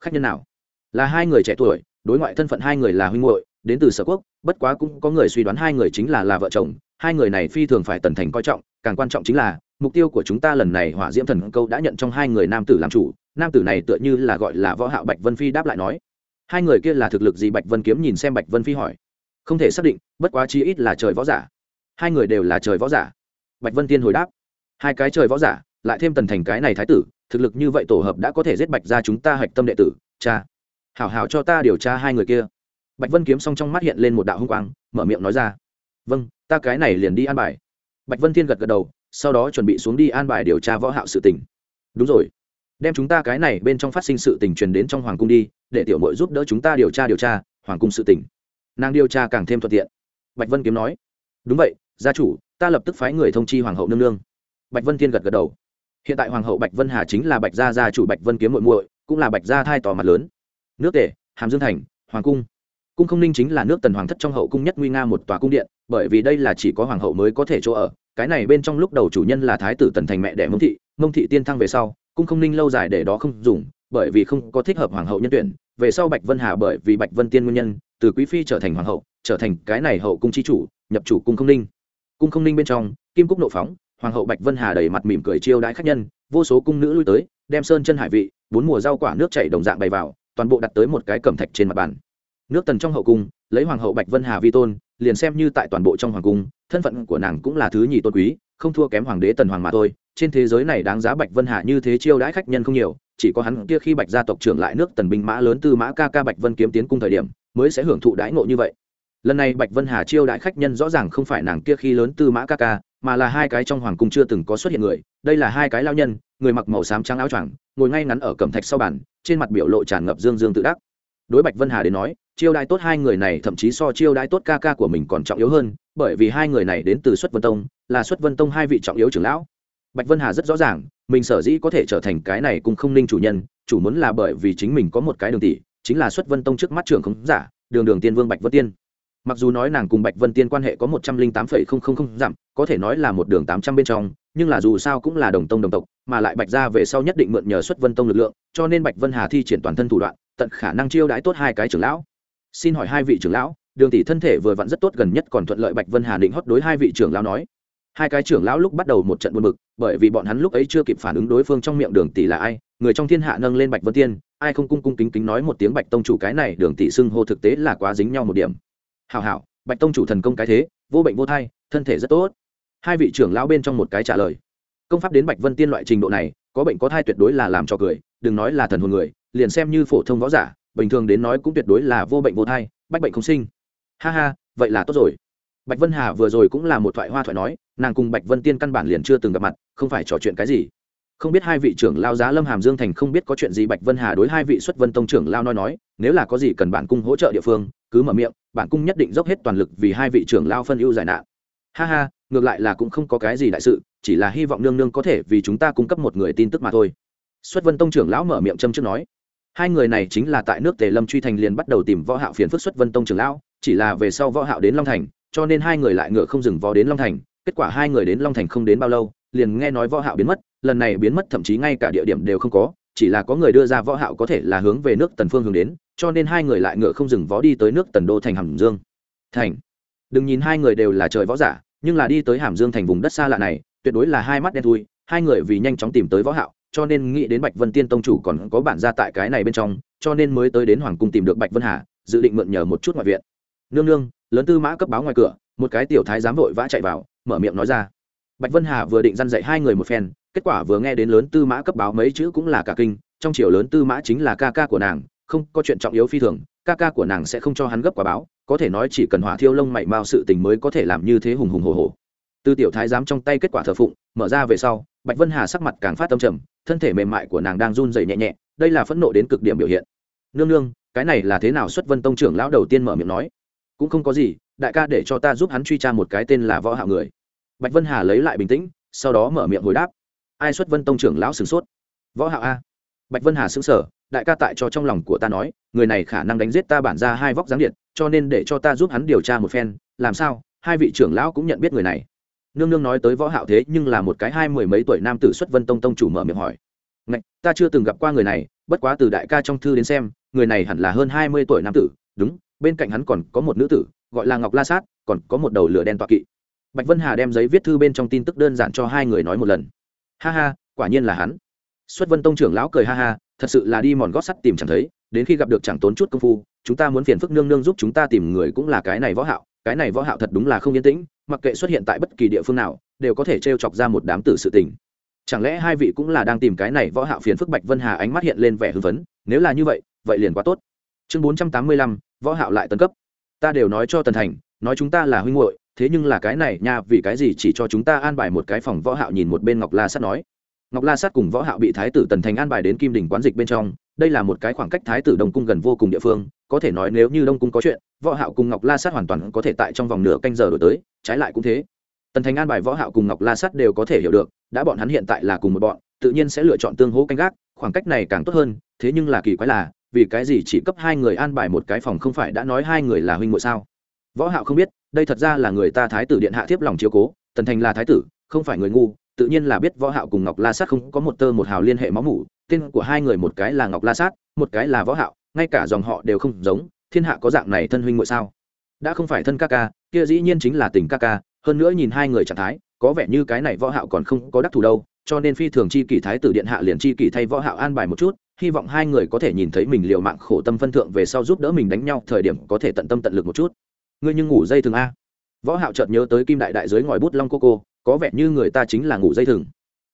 khách nhân nào? Là hai người trẻ tuổi, đối ngoại thân phận hai người là huynh hội đến từ sở quốc, bất quá cũng có người suy đoán hai người chính là là vợ chồng, hai người này phi thường phải tần thành coi trọng, càng quan trọng chính là, mục tiêu của chúng ta lần này hỏa diễm thần câu đã nhận trong hai người nam tử làm chủ, nam tử này tựa như là gọi là võ hạo bạch vân phi đáp lại nói, hai người kia là thực lực gì? Bạch vân kiếm nhìn xem bạch vân phi hỏi. Không thể xác định, bất quá chi ít là trời võ giả hai người đều là trời võ giả. Bạch vân tiên hồi đáp, hai cái trời võ giả, lại thêm tần thành cái này thái tử, thực lực như vậy tổ hợp đã có thể giết bạch ra chúng ta hạch tâm đệ tử, cha. Hảo hảo cho ta điều tra hai người kia. Bạch vân kiếm xong trong mắt hiện lên một đạo hung quang, mở miệng nói ra. Vâng ta cái này liền đi an bài. Bạch vân thiên gật gật đầu, sau đó chuẩn bị xuống đi an bài điều tra võ hạo sự tình. Đúng rồi. Đem chúng ta cái này bên trong phát sinh sự tình truyền đến trong hoàng cung đi, để tiểu mội giúp đỡ chúng ta điều tra điều tra, hoàng cung sự tình. Nàng điều tra càng thêm thuận tiện. Bạch vân kiếm nói. Đúng vậy gia chủ, ta lập tức phái người thông chi hoàng hậu nương nương. Bạch vân thiên gật gật đầu. Hiện tại hoàng hậu bạch vân hà chính là bạch gia gia chủ bạch vân kiếm muội muội, cũng là bạch gia thai tỏ mặt lớn. Nước tể hàm dương thành, hoàng cung. Cung không ninh chính là nước tần hoàng thất trong hậu cung nhất nguy nga một tòa cung điện, bởi vì đây là chỉ có hoàng hậu mới có thể chỗ ở. Cái này bên trong lúc đầu chủ nhân là thái tử tần thành mẹ đẻ mông thị mông thị tiên thăng về sau, cung không ninh lâu dài để đó không dùng, bởi vì không có thích hợp hoàng hậu nhân tuyển. Về sau bạch vân hà bởi vì bạch vân tiên nguyên nhân, từ quý phi trở thành hoàng hậu, trở thành cái này hậu cung chi chủ, nhập chủ cung không ninh cung không ninh bên trong, kim cúc nộ phóng, hoàng hậu bạch vân hà đầy mặt mỉm cười chiêu đãi khách nhân, vô số cung nữ lui tới, đem sơn chân hải vị, bốn mùa rau quả nước chảy đồng dạng bày vào, toàn bộ đặt tới một cái cẩm thạch trên mặt bàn. Nước tần trong hậu cung, lấy hoàng hậu bạch vân hà vi tôn, liền xem như tại toàn bộ trong hoàng cung, thân phận của nàng cũng là thứ nhì tôn quý, không thua kém hoàng đế tần hoàng mà thôi. Trên thế giới này đáng giá bạch vân hà như thế chiêu đãi khách nhân không nhiều, chỉ có hắn kia khi bạch gia tộc trưởng lại nước tần binh mã lớn tư mã ca ca bạch vân kiếm tiến cung thời điểm, mới sẽ hưởng thụ đãi ngộ như vậy lần này bạch vân hà chiêu đãi khách nhân rõ ràng không phải nàng kia khi lớn tư mã ca ca, mà là hai cái trong hoàng cung chưa từng có xuất hiện người. Đây là hai cái lao nhân, người mặc màu xám trắng áo choàng, ngồi ngay ngắn ở cẩm thạch sau bàn, trên mặt biểu lộ tràn ngập dương dương tự đắc. Đối bạch vân hà đến nói, chiêu đãi tốt hai người này, thậm chí so chiêu đãi tốt ca ca của mình còn trọng yếu hơn, bởi vì hai người này đến từ xuất vân tông, là xuất vân tông hai vị trọng yếu trưởng lão. Bạch vân hà rất rõ ràng, mình sở dĩ có thể trở thành cái này cũng không ninh chủ nhân, chủ muốn là bởi vì chính mình có một cái đường tỷ, chính là xuất vân tông trước mắt trưởng không giả, đường đường tiên vương bạch vân tiên mặc dù nói nàng cùng bạch vân tiên quan hệ có một trăm linh tám phẩy không không không giảm, có thể nói là một đường tám trăm bên trong, nhưng là dù sao cũng là đồng tông đồng tộc, mà lại bạch ra về sau nhất định mượn nhờ xuất vân tông lực lượng, cho nên bạch vân hà thi triển toàn thân thủ đoạn, tận khả năng chiêu đãi tốt hai cái trưởng lão. Xin hỏi hai vị trưởng lão, đường tỷ thân thể vừa vặn rất tốt gần nhất còn thuận lợi bạch vân hà định hót đối hai vị trưởng lão nói. Hai cái trưởng lão lúc bắt đầu một trận buồn bực, bởi vì bọn hắn lúc ấy chưa kịp phản ứng đối phương trong miệng đường tỷ là ai, người trong thiên hạ nâng lên bạch vân tiên, ai không cung cung kính kính nói một tiếng bạch tông chủ cái này, đường tỷ xưng hô thực tế là quá dính nhau một điểm hảo hảo, bạch tông chủ thần công cái thế, vô bệnh vô thai, thân thể rất tốt. Hai vị trưởng lão bên trong một cái trả lời. Công pháp đến bạch vân tiên loại trình độ này, có bệnh có thai tuyệt đối là làm cho cười, đừng nói là thần hồn người, liền xem như phổ thông võ giả, bình thường đến nói cũng tuyệt đối là vô bệnh vô thai, bách bệnh không sinh. Ha ha, vậy là tốt rồi. Bạch vân hà vừa rồi cũng là một thoại hoa thoại nói, nàng cùng bạch vân tiên căn bản liền chưa từng gặp mặt, không phải trò chuyện cái gì không biết hai vị trưởng lao giá lâm hàm dương thành không biết có chuyện gì bạch vân hà đối hai vị xuất vân tông trưởng lao nói nói, nếu là có gì cần bản cung hỗ trợ địa phương, cứ mở miệng bản cung nhất định dốc hết toàn lực vì hai vị trưởng lao phân ưu giải nạn. Ha ha, ngược lại là cũng không có cái gì đại sự, chỉ là hy vọng nương nương có thể vì chúng ta cung cấp một người tin tức mà thôi. Xuất vân tông trưởng lão mở miệng châm trước nói, hai người này chính là tại nước tề lâm truy thành liền bắt đầu tìm võ hạo phiền phức xuất vân tông trưởng lão, chỉ là về sau võ hạo đến long thành, cho nên hai người lại ngựa không dừng vó đến long thành, kết quả hai người đến long thành không đến bao lâu, liền nghe nói võ hạo biến mất lần này biến mất thậm chí ngay cả địa điểm đều không có, chỉ là có người đưa ra võ hạo có thể là hướng về nước tần phương hướng đến, cho nên hai người lại ngựa không dừng vó đi tới nước tần đô thành hàm dương. Thành. Đừng nhìn hai người đều là trời võ giả, nhưng là đi tới hàm dương thành vùng đất xa lạ này, tuyệt đối là hai mắt đen thui, hai người vì nhanh chóng tìm tới võ hạo, cho nên nghĩ đến bạch vân tiên tông chủ còn có bản gia tại cái này bên trong, cho nên mới tới đến hoàng cung tìm được bạch vân hà, dự định mượn nhờ một chút ngoại viện. Nương nương, lớn tư mã cấp báo ngoài cửa, một cái tiểu thái giám vội vã chạy vào, mở miệng nói ra. Bạch vân hà vừa định dăn dạy hai người một phen kết quả vừa nghe đến lớn tư mã cấp báo mấy chữ cũng là cả kinh, trong chiều lớn tư mã chính là ca ca của nàng, không có chuyện trọng yếu phi thường, ca ca của nàng sẽ không cho hắn gấp quả báo, có thể nói chỉ cần hỏa thiêu lông mảy mao sự tình mới có thể làm như thế hùng hùng hồ hồ từ tiểu thái giám trong tay kết quả thờ phụng, mở ra về sau, bạch vân hà sắc mặt càng phát tâm trầm, thân thể mềm mại của nàng đang run dày nhẹ nhẹ, đây là phẫn nộ đến cực điểm biểu hiện. Nương nương, cái này là thế nào? Xuất vân tông trưởng lão đầu tiên mở miệng nói. Cũng không có gì, đại ca để cho ta giúp hắn truy tra một cái tên là võ hạo người. Bạch vân hà lấy lại bình tĩnh, sau đó mở miệng hồi đáp ai xuất vân tông trưởng lão sửng sốt? Võ hạo a. Bạch vân hà sững sờ đại ca tại cho trong lòng của ta nói người này khả năng đánh giết ta bản ra hai vóc dáng điện cho nên để cho ta giúp hắn điều tra một phen làm sao? Hai vị trưởng lão cũng nhận biết người này. Nương nương nói tới võ hạo thế nhưng là một cái hai mười mấy tuổi nam tử xuất vân tông tông chủ mở miệng hỏi. Ngạch, ta chưa từng gặp qua người này bất quá từ đại ca trong thư đến xem người này hẳn là hơn hai mươi tuổi nam tử đúng bên cạnh hắn còn có một nữ tử gọi là ngọc la sát còn có một đầu lửa đen toại kỵ. Bạch vân hà đem giấy viết thư bên trong tin tức đơn giản cho hai người nói một lần ha ha quả nhiên là hắn. Xuất vân tông trưởng lão cười ha ha thật sự là đi mòn gót sắt tìm chẳng thấy đến khi gặp được chẳng tốn chút công phu chúng ta muốn phiền phức nương nương giúp chúng ta tìm người cũng là cái này võ hạo cái này võ hạo thật đúng là không yên tĩnh mặc kệ xuất hiện tại bất kỳ địa phương nào đều có thể trêu chọc ra một đám tử sự tình. Chẳng lẽ hai vị cũng là đang tìm cái này võ hạo phiền phức bạch vân hà ánh mắt hiện lên vẻ hưng phấn nếu là như vậy vậy liền quá tốt. Chương 485, võ hạo lại tấn cấp. Ta đều nói cho tần thành nói chúng ta là huynh muội thế nhưng là cái này nha, vì cái gì chỉ cho chúng ta an bài một cái phòng võ hạo nhìn một bên ngọc la sát nói. Ngọc la sát cùng võ hạo bị thái tử tần thành an bài đến kim đỉnh quán dịch bên trong, đây là một cái khoảng cách thái tử đông cung gần vô cùng địa phương, có thể nói nếu như đông cung có chuyện, võ hạo cùng ngọc la sát hoàn toàn có thể tại trong vòng nửa canh giờ đổi tới, trái lại cũng thế. Tần thành an bài võ hạo cùng ngọc la sát đều có thể hiểu được, đã bọn hắn hiện tại là cùng một bọn, tự nhiên sẽ lựa chọn tương hỗ canh gác, khoảng cách này càng tốt hơn, thế nhưng là kỳ quái là, vì cái gì chỉ cấp hai người an bài một cái phòng không phải đã nói hai người là huynh muội sao? Võ hạo không biết, đây thật ra là người ta thái tử điện hạ thiếp lòng chiếu cố, tần thành là thái tử, không phải người ngu, tự nhiên là biết võ hạo cùng ngọc la sát không có một tơ một hào liên hệ máu mủ, tên của hai người một cái là ngọc la sát, một cái là võ hạo, ngay cả dòng họ đều không giống, thiên hạ có dạng này thân huynh muội sao? Đã không phải thân ca ca, kia dĩ nhiên chính là tình ca ca, hơn nữa nhìn hai người trạng thái, có vẻ như cái này võ hạo còn không có đắc thủ đâu, cho nên phi thường chi kỷ thái tử điện hạ liền chi kỷ thay võ hạo an bài một chút, hy vọng hai người có thể nhìn thấy mình liều mạng khổ tâm phân thượng về sau giúp đỡ mình đánh nhau, thời điểm có thể tận tâm tận lực một chút ngươi nhưng ngủ dây thường a. Võ hạo chợt nhớ tới kim đại đại dưới ngòi bút long cô cô, có vẻ như người ta chính là ngủ dây thừng.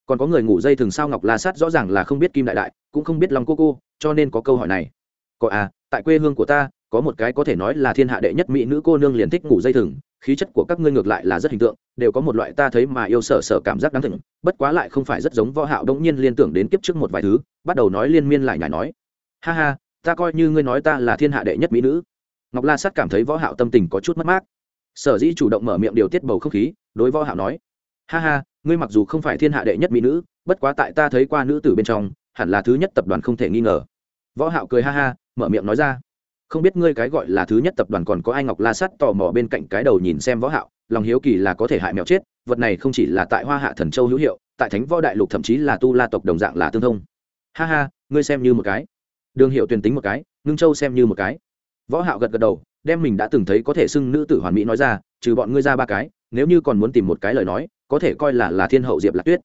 Còn có người ngủ dây thừng sao ngọc la sát rõ ràng là không biết kim đại đại, cũng không biết long cô cô, cho nên có câu hỏi này. Có à tại quê hương của ta, có một cái có thể nói là thiên hạ đệ nhất mỹ nữ cô nương liền thích ngủ dây thừng, khí chất của các ngươi ngược lại là rất hình tượng, đều có một loại ta thấy mà yêu sở sở cảm giác đáng thừng bất quá lại không phải rất giống võ hạo đống nhiên liên tưởng đến kiếp trước một vài thứ, bắt đầu nói liên miên lại nhảy nói. Ha ha, ta coi như ngươi nói ta là thiên hạ đệ nhất mỹ nữ ngọc la sát cảm thấy võ hạo tâm tình có chút mất mát. Sở dĩ chủ động mở miệng điều tiết bầu không khí, đối võ hạo nói, ha ha, ngươi mặc dù không phải thiên hạ đệ nhất mỹ nữ, bất quá tại ta thấy qua nữ tử bên trong, hẳn là thứ nhất tập đoàn không thể nghi ngờ. Võ hạo cười ha ha, mở miệng nói ra, không biết ngươi cái gọi là thứ nhất tập đoàn còn có ai ngọc la sắt tò mò bên cạnh cái đầu nhìn xem võ hạo, lòng hiếu kỳ là có thể hại mèo chết, vật này không chỉ là tại hoa hạ thần châu hữu hiệu, tại thánh võ đại lục thậm chí là tu la tộc đồng dạng là tương thông. Ha ha, ngươi xem như một cái. Đường hiệu tuyển tính một cái, ngưng châu xem như một cái võ hạo gật gật đầu, đem mình đã từng thấy có thể xưng nữ tử hoàn mỹ nói ra, trừ bọn ngươi ra ba cái, nếu như còn muốn tìm một cái lời nói, có thể coi là là thiên hậu diệp lạc tuyết.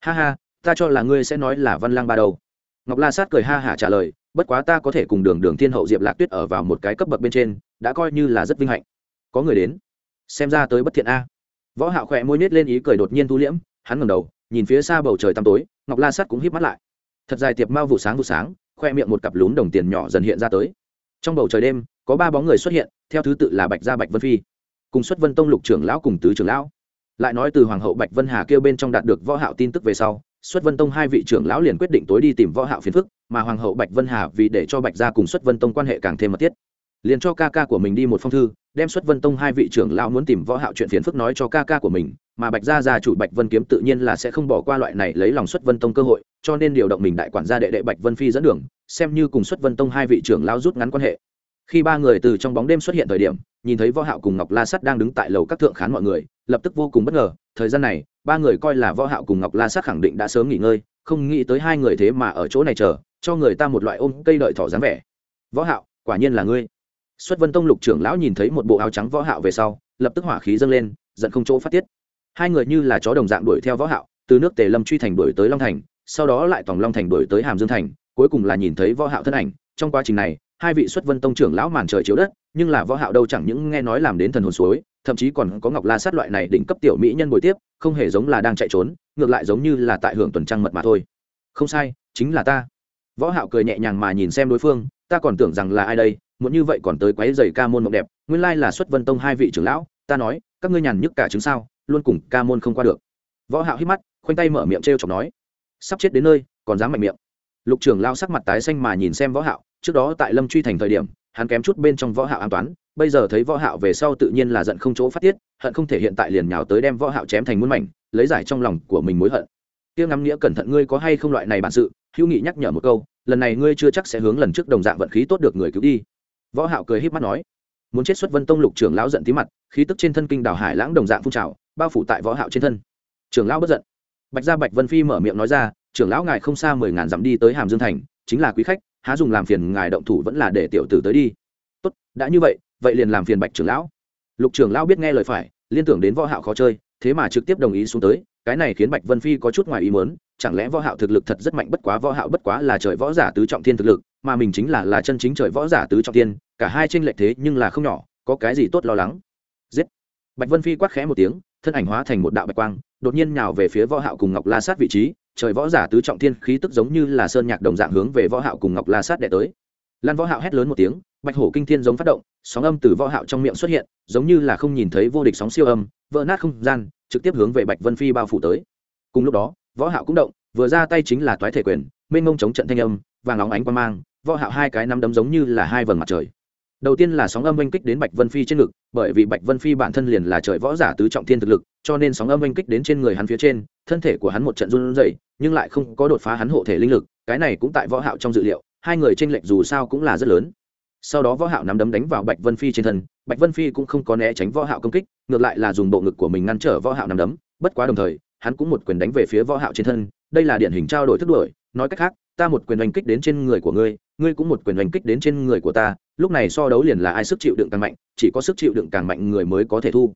Ha ha, ta cho là ngươi sẽ nói là văn lang ba đầu. Ngọc la sát cười ha hả trả lời, bất quá ta có thể cùng đường đường thiên hậu diệp lạc tuyết ở vào một cái cấp bậc bên trên, đã coi như là rất vinh hạnh. Có người đến. Xem ra tới bất thiện a. Võ hạo khỏe môi nết lên ý cười đột nhiên thu liễm, hắn ngẩng đầu, nhìn phía xa bầu trời tăm tối, ngọc la sát cũng híp mắt lại. Thật dài tiệp mau vụ sáng vụ sáng, khoe miệng một cặp lún đồng tiền nhỏ dần hiện ra tới. Trong bầu trời đêm có ba bóng người xuất hiện, theo thứ tự là bạch gia bạch vân phi, cùng xuất vân tông lục trưởng lão cùng tứ trưởng lão. Lại nói từ hoàng hậu bạch vân hà kêu bên trong đạt được võ hạo tin tức về sau, xuất vân tông hai vị trưởng lão liền quyết định tối đi tìm võ hạo phiền phức, mà hoàng hậu bạch vân hà vì để cho bạch gia cùng xuất vân tông quan hệ càng thêm mật thiết, liền cho ca ca của mình đi một phong thư, đem xuất vân tông hai vị trưởng lão muốn tìm võ hạo chuyện phiền phức nói cho ca ca của mình, mà bạch gia gia chủ bạch vân kiếm tự nhiên là sẽ không bỏ qua loại này lấy lòng xuất vân tông cơ hội, cho nên điều động mình đại quản gia đệ đệ bạch vân phi dẫn đường, xem như cùng xuất vân tông hai vị trưởng lão rút ngắn quan hệ khi ba người từ trong bóng đêm xuất hiện thời điểm, nhìn thấy võ hạo cùng ngọc la sắt đang đứng tại lầu các thượng khán mọi người, lập tức vô cùng bất ngờ. Thời gian này, ba người coi là võ hạo cùng ngọc la sắt khẳng định đã sớm nghỉ ngơi, không nghĩ tới hai người thế mà ở chỗ này chờ, cho người ta một loại ôm cây đợi thỏ dáng vẻ. Võ hạo, quả nhiên là ngươi. Xuất vân tông lục trưởng lão nhìn thấy một bộ áo trắng võ hạo về sau, lập tức hỏa khí dâng lên, giận không chỗ phát tiết. Hai người như là chó đồng dạng đuổi theo võ hạo, từ nước tề lâm truy thành đuổi tới long thành, sau đó lại tòng long thành đuổi tới hàm dương thành, cuối cùng là nhìn thấy võ hạo thân ảnh. Trong quá trình này hai vị xuất vân tông trưởng lão màn trời chiếu đất, nhưng là võ hạo đâu chẳng những nghe nói làm đến thần hồn suối, thậm chí còn có ngọc la sát loại này đỉnh cấp tiểu mỹ nhân bồi tiếp, không hề giống là đang chạy trốn, ngược lại giống như là tại hưởng tuần trăng mật mà thôi. Không sai, chính là ta. Võ hạo cười nhẹ nhàng mà nhìn xem đối phương, ta còn tưởng rằng là ai đây, muốn như vậy còn tới quấy giày ca môn mộng đẹp, nguyên lai là xuất vân tông hai vị trưởng lão, ta nói, các ngươi nhàn nhức cả chứng sao, luôn cùng ca môn không qua được. Võ hạo hít mắt, khoanh tay mở miệng trêu chọc nói, sắp chết đến nơi, còn dám mạnh miệng. Lục trưởng lao sắc mặt tái xanh mà nhìn xem võ hạo trước đó tại lâm truy thành thời điểm, hắn kém chút bên trong võ hạo an toán, bây giờ thấy võ hạo về sau tự nhiên là giận không chỗ phát tiết, hận không thể hiện tại liền nhào tới đem võ hạo chém thành muôn mảnh, lấy giải trong lòng của mình mối hận. Tiêu ngắm nghĩa cẩn thận, ngươi có hay không loại này bản sự? Hữu nghị nhắc nhở một câu, lần này ngươi chưa chắc sẽ hướng lần trước đồng dạng vận khí tốt được người cứu đi. Võ hạo cười híp mắt nói, muốn chết xuất vân tông lục trưởng lão giận tí mặt, khí tức trên thân kinh đảo hải lãng đồng dạng phun trào, bao phủ tại võ hạo trên thân. Trưởng lão bất giận. Bạch gia bạch vân phi mở miệng nói ra, trưởng lão ngài không xa mười ngàn dặm đi tới hàm dương thành, chính là quý khách há dùng làm phiền ngài động thủ vẫn là để tiểu tử tới đi. Tốt, đã như vậy vậy liền làm phiền bạch trưởng lão. Lục trưởng lão biết nghe lời phải, liên tưởng đến võ hạo khó chơi, thế mà trực tiếp đồng ý xuống tới, cái này khiến bạch vân phi có chút ngoài ý muốn, chẳng lẽ võ hạo thực lực thật rất mạnh, bất quá võ hạo bất quá là trời võ giả tứ trọng thiên thực lực, mà mình chính là là chân chính trời võ giả tứ trọng thiên, cả hai trên lệch thế nhưng là không nhỏ, có cái gì tốt lo lắng? Giết! Bạch vân phi quát khẽ một tiếng, thân ảnh hóa thành một đạo bạch quang, đột nhiên nhào về phía võ hạo cùng ngọc la sát vị trí trời võ giả tứ trọng thiên khí tức giống như là sơn nhạc đồng dạng hướng về võ hạo cùng ngọc la sát đệ tới. Lan võ hạo hét lớn một tiếng, bạch hổ kinh thiên giống phát động, sóng âm từ võ hạo trong miệng xuất hiện, giống như là không nhìn thấy vô địch sóng siêu âm, vỡ nát không gian, trực tiếp hướng về bạch vân phi bao phủ tới. Cùng lúc đó, võ hạo cũng động, vừa ra tay chính là toái thể quyền, mênh mông chống trận thanh âm, vàng óng ánh quang mang, võ hạo hai cái nắm đấm giống như là hai vầng mặt trời đầu tiên là sóng âm oanh kích đến bạch vân phi trên ngực, bởi vì bạch vân phi bản thân liền là trời võ giả tứ trọng thiên thực lực, cho nên sóng âm oanh kích đến trên người hắn phía trên, thân thể của hắn một trận run rẩy, nhưng lại không có đột phá hắn hộ thể linh lực, cái này cũng tại võ hạo trong dự liệu, hai người tranh lệch dù sao cũng là rất lớn. Sau đó võ hạo nắm đấm đánh vào bạch vân phi trên thân, bạch vân phi cũng không có né tránh võ hạo công kích, ngược lại là dùng bộ ngực của mình ngăn trở võ hạo nắm đấm, bất quá đồng thời, hắn cũng một quyền đánh về phía võ hạo trên thân, đây là điển hình trao đổi thức đuổi, nói cách khác, ta một quyền đánh kích đến trên người của ngươi ngươi cũng một quyền đánh kích đến trên người của ta lúc này so đấu liền là ai sức chịu đựng càng mạnh, chỉ có sức chịu đựng càng mạnh người mới có thể thu.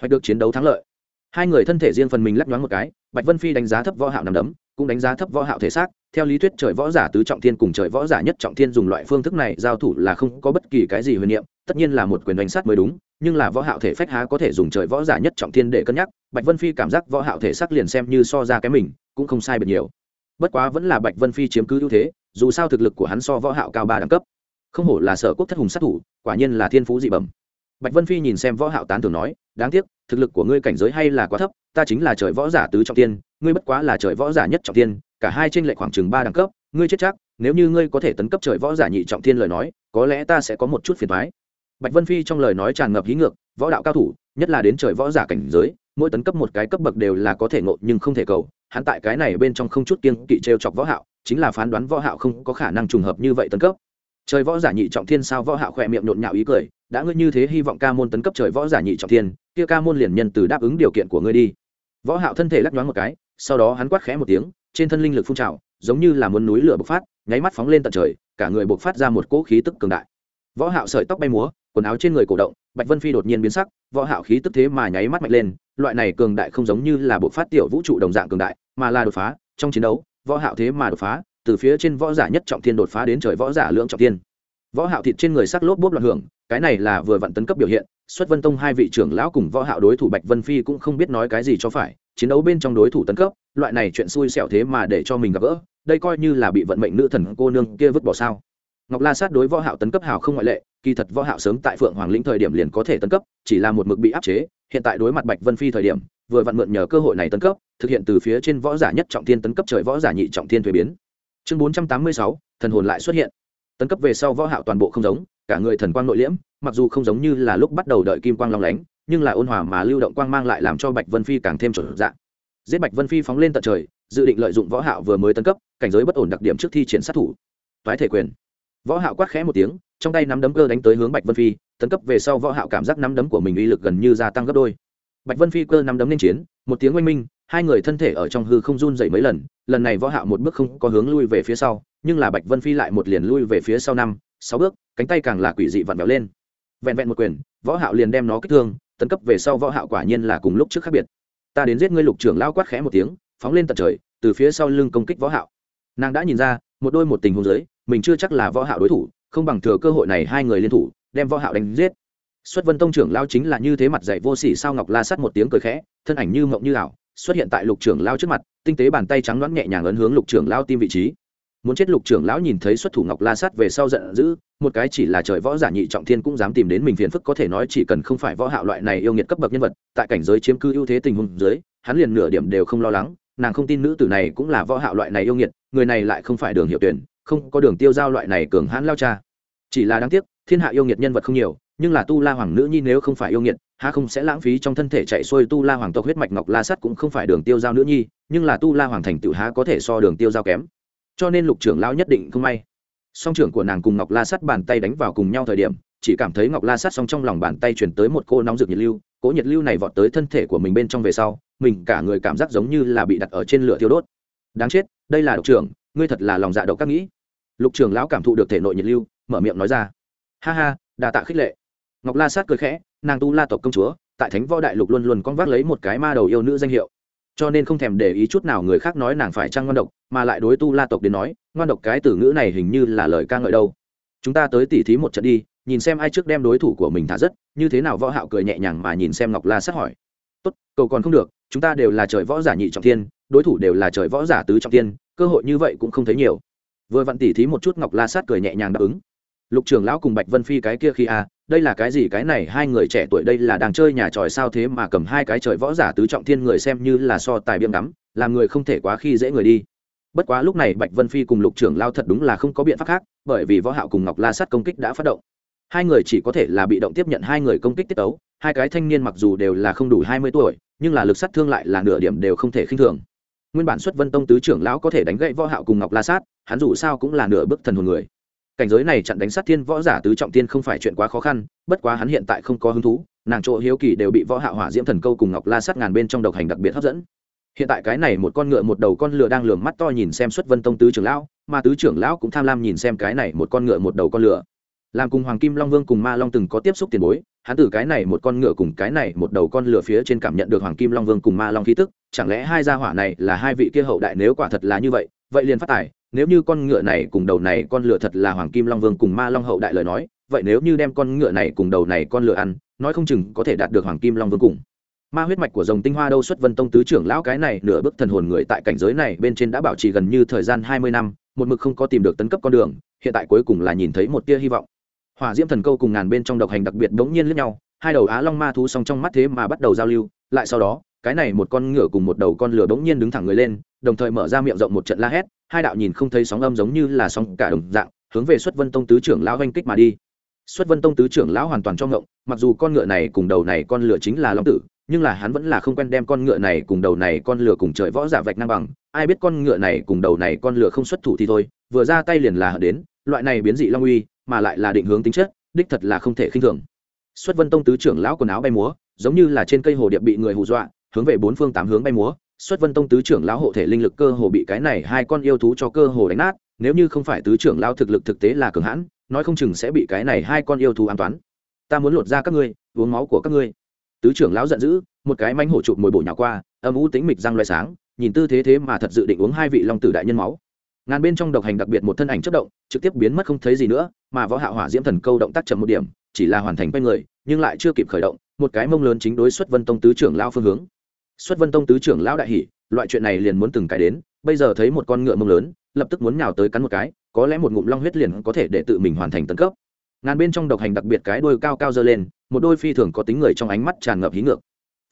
Hoạch được chiến đấu thắng lợi. Hai người thân thể riêng phần mình lắc nhoáng một cái, bạch vân phi đánh giá thấp võ hạo nằm đấm, cũng đánh giá thấp võ hạo thể xác. Theo lý thuyết trời võ giả tứ trọng thiên cùng trời võ giả nhất trọng thiên dùng loại phương thức này giao thủ là không có bất kỳ cái gì huyền niệm, tất nhiên là một quyền đánh sát mới đúng, nhưng là võ hạo thể phách há có thể dùng trời võ giả nhất trọng thiên để cân nhắc. Bạch vân phi cảm giác võ hạo thể xác liền xem như so ra cái mình, cũng không sai biệt nhiều. Bất quá vẫn là bạch vân phi chiếm cứ ưu thế, dù sao thực lực của hắn so võ hạo cao ba đẳng cấp không hổ là sở quốc thất hùng sát thủ, quả nhiên là thiên phú dị bẩm. Bạch vân phi nhìn xem võ hạo tán thường nói, đáng tiếc, thực lực của ngươi cảnh giới hay là quá thấp, ta chính là trời võ giả tứ trọng thiên ngươi bất quá là trời võ giả nhất trọng thiên cả hai trên lệch khoảng chừng ba đẳng cấp, ngươi chết chắc, nếu như ngươi có thể tấn cấp trời võ giả nhị trọng thiên lời nói, có lẽ ta sẽ có một chút phiền toái. Bạch vân phi trong lời nói tràn ngập hí ngược, võ đạo cao thủ, nhất là đến trời võ giả cảnh giới, mỗi tấn cấp một cái cấp bậc đều là có thể ngộ nhưng không thể cầu, hắn tại cái này bên trong không chút kiên kỵ trêu chọc võ hạo, chính là phán đoán võ hạo không có khả năng trùng hợp như vậy tấn cấp trời võ giả nhị trọng thiên sao võ hạo khỏe miệng nhộn nhạo ý cười, đã ngươi như thế hy vọng ca môn tấn cấp trời võ giả nhị trọng thiên, kia ca môn liền nhân từ đáp ứng điều kiện của ngươi đi. Võ hạo thân thể lắc nhoáng một cái, sau đó hắn quát khẽ một tiếng, trên thân linh lực phun trào, giống như là muốn núi lửa bộc phát, nháy mắt phóng lên tận trời, cả người bộc phát ra một cỗ khí tức cường đại. Võ hạo sợi tóc bay múa, quần áo trên người cổ động, bạch vân phi đột nhiên biến sắc, võ hạo khí tức thế mà nháy mắt mạnh lên, loại này cường đại không giống như là bộc phát tiểu vũ trụ đồng dạng cường đại, mà là đột phá, trong chiến đấu, võ hạo thế mà đột phá từ phía trên võ giả nhất trọng thiên đột phá đến trời võ giả lưỡng trọng thiên. Võ hạo thịt trên người sắc lốp bốp loạn hưởng, cái này là vừa vặn tấn cấp biểu hiện, xuất vân tông hai vị trưởng lão cùng võ hạo đối thủ bạch vân phi cũng không biết nói cái gì cho phải, chiến đấu bên trong đối thủ tấn cấp, loại này chuyện xui xẻo thế mà để cho mình gặp gỡ, đây coi như là bị vận mệnh nữ thần cô nương kia vứt bỏ sao. Ngọc la sát đối võ hạo tấn cấp hào không ngoại lệ, kỳ thật võ hạo sớm tại phượng hoàng lĩnh thời điểm liền có thể tấn cấp, chỉ là một mực bị áp chế, hiện tại đối mặt bạch vân phi thời điểm, vừa vặn mượn nhờ cơ hội này tấn cấp, thực hiện từ phía trên võ giả nhất trọng thiên tấn cấp trời võ giả nhị trọng thiên thuế biến chương 486, thần hồn lại xuất hiện. Tấn cấp về sau võ hạo toàn bộ không giống cả người thần quang nội liễm mặc dù không giống như là lúc bắt đầu đợi kim quang long lánh nhưng là ôn hòa mà lưu động quang mang lại làm cho bạch vân phi càng thêm chuẩn dạng. Giết bạch vân phi phóng lên tận trời dự định lợi dụng võ hạo vừa mới tấn cấp cảnh giới bất ổn đặc điểm trước thi triển sát thủ. Toái thể quyền. Võ hạo quát khẽ một tiếng trong tay nắm đấm cơ đánh tới hướng bạch vân phi tấn cấp về sau võ hạo cảm giác nắm đấm của mình uy lực gần như gia tăng gấp đôi. Bạch vân phi cơ nắm đấm lên chiến một tiếng oanh minh hai người thân thể ở trong hư không run dậy mấy lần lần này võ hạo một bước không có hướng lui về phía sau, nhưng là bạch vân phi lại một liền lui về phía sau năm, sáu bước, cánh tay càng là quỷ dị vặn vẹo lên. Vẹn vẹn một quyền, võ hạo liền đem nó kích thương, tấn cấp về sau võ hạo quả nhiên là cùng lúc trước khác biệt. Ta đến giết ngươi lục trưởng lao quát khẽ một tiếng, phóng lên tận trời, từ phía sau lưng công kích võ hạo. Nàng đã nhìn ra, một đôi một tình huống dưới, mình chưa chắc là võ hạo đối thủ, không bằng thừa cơ hội này hai người liên thủ, đem võ hạo đánh giết. Xuất vân tông trưởng lao chính là như thế mặt dạy vô sỉ sao ngọc la sát một tiếng cười khẽ, thân ảnh như mộng như ảo xuất hiện tại lục trưởng lao trước mặt, tinh tế bàn tay trắng đoán nhẹ nhàng ấn hướng lục trưởng lao tim vị trí. Muốn chết lục trưởng lão nhìn thấy xuất thủ ngọc la sát về sau giận dữ, một cái chỉ là trời võ giả nhị trọng thiên cũng dám tìm đến mình phiền phức có thể nói chỉ cần không phải võ hạo loại này yêu nghiệt cấp bậc nhân vật, tại cảnh giới chiếm cư ưu thế tình huống dưới, hắn liền nửa điểm đều không lo lắng, nàng không tin nữ tử này cũng là võ hạo loại này yêu nghiệt, người này lại không phải đường hiệu tuyển, không có đường tiêu giao loại này cường hãn lao cha. Chỉ là đáng tiếc, thiên hạ yêu nghiệt nhân vật không nhiều, nhưng là tu la hoàng nữ nhi nếu không phải yêu nghiệt há không sẽ lãng phí trong thân thể chạy xuôi tu la hoàng tộc huyết mạch ngọc la sắt cũng không phải đường tiêu giao nữ nhi, nhưng là tu la hoàng thành tựu há có thể so đường tiêu giao kém. Cho nên lục trưởng lão nhất định không may. Song trưởng của nàng cùng ngọc la sắt bàn tay đánh vào cùng nhau thời điểm, chỉ cảm thấy ngọc la sắt song trong lòng bàn tay chuyển tới một cô nóng rực nhiệt lưu, cỗ nhiệt lưu này vọt tới thân thể của mình bên trong về sau, mình cả người cảm giác giống như là bị đặt ở trên lửa thiêu đốt. Đáng chết, đây là độc trưởng, ngươi thật là lòng dạ độc các nghĩ. Lục trưởng lão cảm thụ được thể nội nhiệt lưu, mở miệng nói ra. Ha ha đà tạ khích lệ ngọc la sát cười khẽ, nàng tu la tộc công chúa, tại thánh võ đại lục luôn luôn con vác lấy một cái ma đầu yêu nữ danh hiệu. Cho nên không thèm để ý chút nào người khác nói nàng phải trăng ngoan độc, mà lại đối tu la tộc đến nói, ngoan độc cái từ ngữ này hình như là lời ca ngợi đâu. Chúng ta tới tỉ thí một trận đi, nhìn xem ai trước đem đối thủ của mình thả rất, như thế nào võ hạo cười nhẹ nhàng mà nhìn xem ngọc la sát hỏi. Tốt, cầu còn không được, chúng ta đều là trời võ giả nhị trọng thiên, đối thủ đều là trời võ giả tứ trọng thiên, cơ hội như vậy cũng không thấy nhiều. Vừa vặn tỉ thí một chút ngọc la sát cười nhẹ nhàng đáp ứng. Lục trưởng lão cùng bạch vân phi cái kia khi a đây là cái gì? Cái này hai người trẻ tuổi đây là đang chơi nhà tròi sao thế mà cầm hai cái trời võ giả tứ trọng thiên người xem như là so tài biếm đắm làm người không thể quá khi dễ người đi. Bất quá lúc này bạch vân phi cùng lục trưởng lao thật đúng là không có biện pháp khác, bởi vì võ hạo cùng ngọc la sát công kích đã phát động. Hai người chỉ có thể là bị động tiếp nhận hai người công kích tiết tấu, hai cái thanh niên mặc dù đều là không đủ hai mươi tuổi, nhưng là lực sát thương lại là nửa điểm đều không thể khinh thường. Nguyên bản xuất vân tông tứ trưởng lão có thể đánh gậy võ hạo cùng ngọc la sát, hắn dù sao cũng là nửa bước thần hồn người cảnh giới này chặn đánh sát thiên võ giả tứ trọng tiên không phải chuyện quá khó khăn, bất quá hắn hiện tại không có hứng thú, nàng chỗ hiếu kỳ đều bị võ hạ hỏa diễm thần câu cùng ngọc la sát ngàn bên trong độc hành đặc biệt hấp dẫn. Hiện tại cái này một con ngựa một đầu con lừa đang lường mắt to nhìn xem xuất vân tông tứ trưởng lão, mà tứ trưởng lão cũng tham lam nhìn xem cái này một con ngựa một đầu con lừa làm cùng hoàng kim long vương cùng ma long từng có tiếp xúc tiền bối, hắn từ cái này một con ngựa cùng cái này một đầu con lửa phía trên cảm nhận được hoàng kim long vương cùng ma long khí tức, chẳng lẽ hai gia hỏa này là hai vị kia hậu đại nếu quả thật là như vậy vậy liền phát tài nếu như con ngựa này cùng đầu này con lửa thật là hoàng kim long vương cùng ma long hậu đại lời nói, vậy nếu như đem con ngựa này cùng đầu này con lửa ăn, nói không chừng có thể đạt được hoàng kim long vương cùng. Ma huyết mạch của dòng tinh hoa đâu xuất vân tông tứ trưởng lão cái này nửa bức thần hồn người tại cảnh giới này bên trên đã bảo trì gần như thời gian hai mươi năm, một mực không có tìm được tấn cấp con đường, hiện tại cuối cùng là nhìn thấy một tia hy vọng. Hỏa diễm thần câu cùng ngàn bên trong độc hành đặc biệt đ ố n g nhiên lướt nhau, hai đầu á long ma thú song trong mắt thế mà bắt đầu giao lưu, lại sau đó, cái này một con ngựa cùng một đầu con lửa bỗng nhiên đứng thẳng người lên, đồng thời mở ra miệng rộng một trận la hét hai đạo nhìn không thấy sóng âm giống như là sóng cả đồng dạng, hướng về xuất vân tông tứ trưởng lão oanh kích mà đi. Xuất vân tông tứ trưởng lão hoàn toàn cho ngộng, mặc dù con ngựa này cùng đầu này con lửa chính là long tử, nhưng là hắn vẫn là không quen đem con ngựa này cùng đầu này con lửa cùng trời võ giả vạch năng bằng, ai biết con ngựa này cùng đầu này con lửa không xuất thủ thì thôi, vừa ra tay liền là đến, loại này biến dị long uy, mà lại là định hướng tính chất, đích thật là không thể khinh thường. Xuất vân tông tứ trưởng lão quần áo bay múa, giống như là trên cây hồ điệp bị người hù dọa, hướng về bốn phương tám hướng bay múa xuất vân tông tứ trưởng lão hộ thể linh lực cơ hồ bị cái này hai con yêu thú cho cơ hồ đánh nát, nếu như không phải tứ trưởng lão thực lực thực tế là cường hãn, nói không chừng sẽ bị cái này hai con yêu thú an toán. Ta muốn lột ra các ngươi, uống máu của các ngươi. Tứ trưởng lão giận dữ, một cái manh hổ chụp mồi bổ nhỏ qua, âm u tính mịch răng loay sáng, nhìn tư thế thế mà thật dự định uống hai vị long tử đại nhân máu. Ngàn bên trong độc hành đặc biệt một thân ảnh chất động, trực tiếp biến mất không thấy gì nữa, mà võ hạ hỏa diễm thần câu động tác chậm một điểm, chỉ là hoàn thành quay người, nhưng lại chưa kịp khởi động, một cái mông lớn chính đối xuất vân tông tứ trưởng lao phương hướng xuất vân tông tứ trưởng lão đại hỷ loại chuyện này liền muốn từng cái đến, bây giờ thấy một con ngựa mông lớn, lập tức muốn nhào tới cắn một cái, có lẽ một ngụm long huyết liền có thể để tự mình hoàn thành tấn cấp. Ngàn bên trong độc hành đặc biệt cái đôi cao cao dơ lên, một đôi phi thường có tính người trong ánh mắt tràn ngập hí ngược.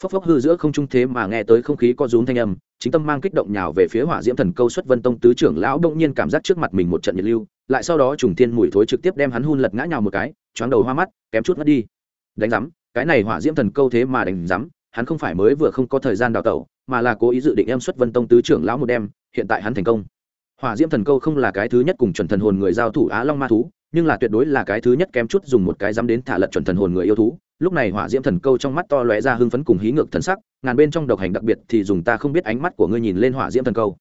Phốc phốc hư giữa không trung thế mà nghe tới không khí có rúm thanh âm, chính tâm mang kích động nhào về phía hỏa diễm thần câu xuất vân tông tứ trưởng lão đông nhiên cảm giác trước mặt mình một trận nhiệt lưu, lại sau đó trùng thiên mùi thối trực tiếp đem hắn hun lật ngã nhào một cái, choáng đầu hoa mắt, kém chút mất đi. Đánh rắm cái này hỏa diễm thần câu thế mà đánh rắm hắn không phải mới vừa không có thời gian đào tẩu, mà là cố ý dự định em xuất vân tông tứ trưởng lão một đêm, hiện tại hắn thành công. Hỏa diễm thần câu không là cái thứ nhất cùng chuẩn thần hồn người giao thủ á long ma thú, nhưng là tuyệt đối là cái thứ nhất kém chút dùng một cái dám đến thả lật chuẩn thần hồn người yêu thú. Lúc này hỏa diễm thần câu trong mắt to lóe ra hưng phấn cùng hí ngược thần sắc, ngàn bên trong độc hành đặc biệt thì dùng ta không biết ánh mắt của ngươi nhìn lên hỏa diễm thần câu.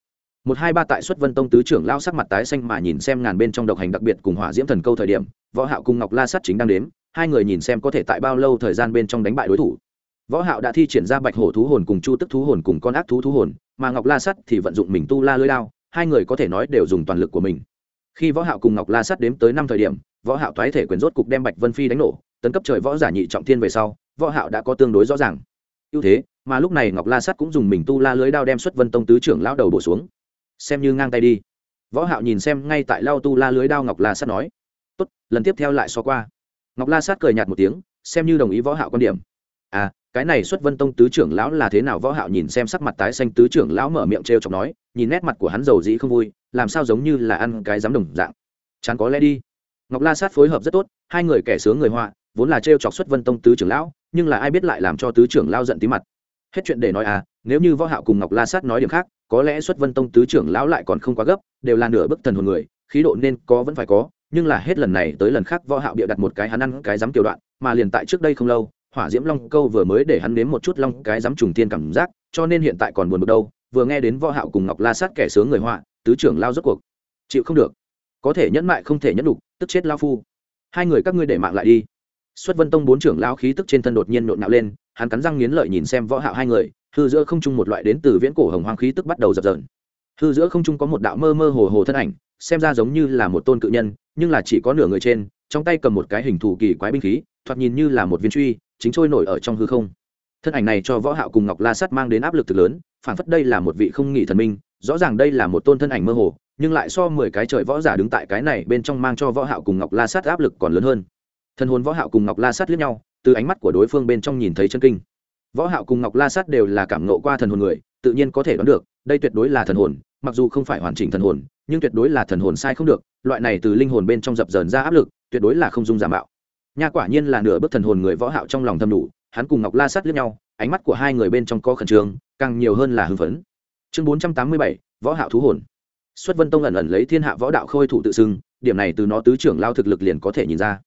Một hai ba tại xuất vân tông tứ trưởng lao sắc mặt tái xanh mà nhìn xem ngàn bên trong độc hành đặc biệt cùng hỏa diễm thần câu thời điểm, võ hạo cùng ngọc la sát chính đang đếm, hai người nhìn xem có thể tại bao lâu thời gian bên trong đánh bại đối thủ võ hạo đã thi triển ra bạch hổ thú hồn cùng chu tức thú hồn cùng con ác thú thú hồn, mà ngọc la Sắt thì vận dụng mình tu la lưỡi đao, hai người có thể nói đều dùng toàn lực của mình. Khi võ hạo cùng ngọc la Sắt đếm tới năm thời điểm, võ hạo toái thể quyền rốt cục đem bạch vân phi đánh nổ, tấn cấp trời võ giả nhị trọng thiên về sau, võ hạo đã có tương đối rõ ràng. Ưu thế, mà lúc này ngọc la Sắt cũng dùng mình tu la lưới đao đem xuất vân tông tứ trưởng lão đầu bổ xuống. Xem như ngang tay đi. Võ hạo nhìn xem ngay tại lao tu la lưới đao ngọc la Sắt nói, tốt, lần tiếp theo lại so qua. Ngọc la Sắt cười nhạt một tiếng, xem như đồng ý võ hạo quan điểm. À cái này xuất vân tông tứ trưởng lão là thế nào võ hạo nhìn xem sắc mặt tái xanh tứ trưởng lão mở miệng treo chọc nói, nhìn nét mặt của hắn dầu dĩ không vui, làm sao giống như là ăn cái dám đồng dạng. Chán có lẽ đi. Ngọc la sát phối hợp rất tốt, hai người kẻ sướng người họa, vốn là treo chọc xuất vân tông tứ trưởng lão, nhưng là ai biết lại làm cho tứ trưởng lão giận tí mặt. Hết chuyện để nói à nếu như võ hạo cùng ngọc la sát nói điểm khác, có lẽ xuất vân tông tứ trưởng lão lại còn không quá gấp, đều là nửa bức thần hồn người, khí độ nên có vẫn phải có, nhưng là hết lần này tới lần khác võ hạo bịa đặt một cái hắn ăn cái dám tiểu đoạn, mà liền tại trước đây không lâu hỏa diễm long câu vừa mới để hắn nếm một chút long cái dám trùng tiên cảm giác cho nên hiện tại còn buồn bực đâu vừa nghe đến võ hạo cùng ngọc la sát kẻ sướng người họa tứ trưởng lao rốt cuộc. Chịu không được. Có thể nhẫn mại không thể nhẫn đủ, tức chết lao phu. Hai người các ngươi để mạng lại đi. Xuất vân tông bốn trưởng lao khí tức trên thân đột nhiên nộn nạo lên hắn cắn răng nghiến lợi nhìn xem võ hạo hai người hư giữa không trung một loại đến từ viễn cổ hồng hoang khí tức bắt đầu dập dờn. Hư giữa không trung có một đạo mơ mơ hồ hồ thân ảnh xem ra giống như là một tôn cự nhân nhưng là chỉ có nửa người trên trong tay cầm một cái hình thù kỳ quái binh khí thoạt nhìn như là một viên truy chính trôi nổi ở trong hư không. Thân ảnh này cho võ hạo cùng ngọc la sắt mang đến áp lực thực lớn, phản phất đây là một vị không nghỉ thần minh, rõ ràng đây là một tôn thân ảnh mơ hồ, nhưng lại so mười cái trời võ giả đứng tại cái này bên trong mang cho võ hạo cùng ngọc la sắt áp lực còn lớn hơn. Thân hồn võ hạo cùng ngọc la sắt liếc nhau, từ ánh mắt của đối phương bên trong nhìn thấy chân kinh. Võ hạo cùng ngọc la sắt đều là cảm ngộ qua thần hồn người, tự nhiên có thể đoán được, đây tuyệt đối là thần hồn, mặc dù không phải hoàn chỉnh thần hồn, nhưng tuyệt đối là thần hồn sai không được, loại này từ linh hồn bên trong dập dờn ra áp lực, tuyệt đối là không dung giả mạo nha quả nhiên là nửa bước thần hồn người võ hạo trong lòng thầm đủ hắn cùng ngọc la sát liếc nhau ánh mắt của hai người bên trong có khẩn trương càng nhiều hơn là hưng phấn. Chương 487, võ hạo thú hồn. Xuất vân tông ẩn ẩn lấy thiên hạ võ đạo khôi thủ tự xưng điểm này từ nó tứ trưởng lao thực lực liền có thể nhìn ra.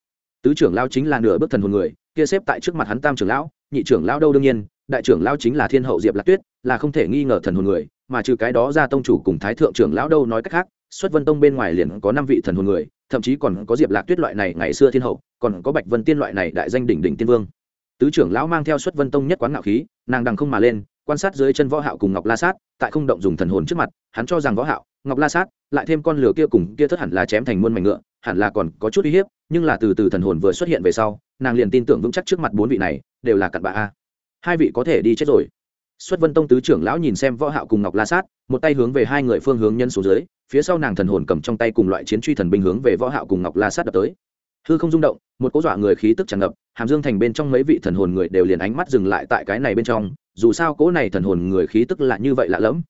Tứ trưởng lao chính là nửa bước thần hồn người kia xếp tại trước mặt hắn tam trưởng lão nhị trưởng lão đâu đương nhiên đại trưởng lão chính là thiên hậu diệp lạc tuyết là không thể nghi ngờ thần hồn người mà trừ cái đó ra tông chủ cùng thái thượng trưởng lão đâu nói cách khác xuất vân tông bên ngoài liền có năm vị thần hồn người thậm chí còn có diệp lạc tuyết loại này ngày xưa thiên hậu còn có bạch vân tiên loại này đại danh đỉnh đỉnh tiên vương. Tứ trưởng lão mang theo xuất vân tông nhất quán ngạo khí, nàng đằng không mà lên, quan sát dưới chân võ hạo cùng ngọc la sát, tại không động dùng thần hồn trước mặt, hắn cho rằng võ hạo, ngọc la sát, lại thêm con lửa kia cùng kia thất hẳn là chém thành muôn mảnh ngựa, hẳn là còn có chút uy hiếp, nhưng là từ từ thần hồn vừa xuất hiện về sau, nàng liền tin tưởng vững chắc trước mặt bốn vị này, đều là cặn bã a. Hai vị có thể đi chết rồi. Xuất vân tông tứ trưởng lão nhìn xem võ hạo cùng ngọc la sát, một tay hướng về hai người phương hướng nhân số dưới, phía sau nàng thần hồn cầm trong tay cùng loại chiến truy thần binh hướng về võ hạo cùng ngọc la sát đập tới hư không rung động, một cố dọa người khí tức tràn ngập, hàm dương thành bên trong mấy vị thần hồn người đều liền ánh mắt dừng lại tại cái này bên trong, dù sao cố này thần hồn người khí tức là như vậy lạ lẫm.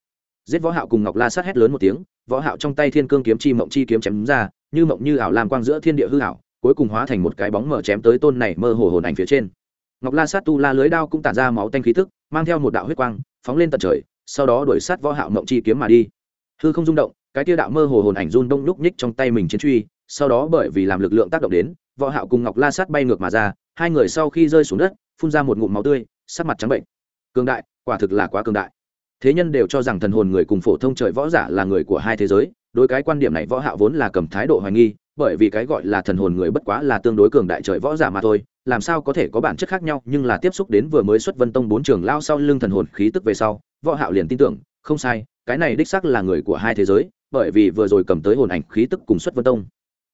Giết võ hạo cùng ngọc la sát hét lớn một tiếng, võ hạo trong tay thiên cương kiếm chi mộng chi kiếm chém ra, như mộng như ảo lam quang giữa thiên địa hư ảo, cuối cùng hóa thành một cái bóng mở chém tới tôn này mơ hồ hồn ảnh phía trên. Ngọc la sát tu la lưới đao cũng tản ra máu tanh khí tức, mang theo một đạo huyết quang, phóng lên tận trời, sau đó đuổi sát võ hạo mộng chi kiếm mà đi. Hư không rung động, cái tia đạo mơ hồ hồn ảnh run đông lúc nhích trong tay mình chiến truy sau đó bởi vì làm lực lượng tác động đến, võ hạo cùng ngọc la sát bay ngược mà ra, hai người sau khi rơi xuống đất, phun ra một ngụm máu tươi, sắc mặt trắng bệnh. Cường đại, quả thực là quá cường đại. Thế nhân đều cho rằng thần hồn người cùng phổ thông trời võ giả là người của hai thế giới, đối cái quan điểm này võ hạo vốn là cầm thái độ hoài nghi, bởi vì cái gọi là thần hồn người bất quá là tương đối cường đại trời võ giả mà thôi, làm sao có thể có bản chất khác nhau, nhưng là tiếp xúc đến vừa mới xuất vân tông bốn trường lao sau lưng thần hồn khí tức về sau, võ hạo liền tin tưởng, không sai, cái này đích xác là người của hai thế giới, bởi vì vừa rồi cầm tới hồn ảnh khí tức cùng xuất vân tông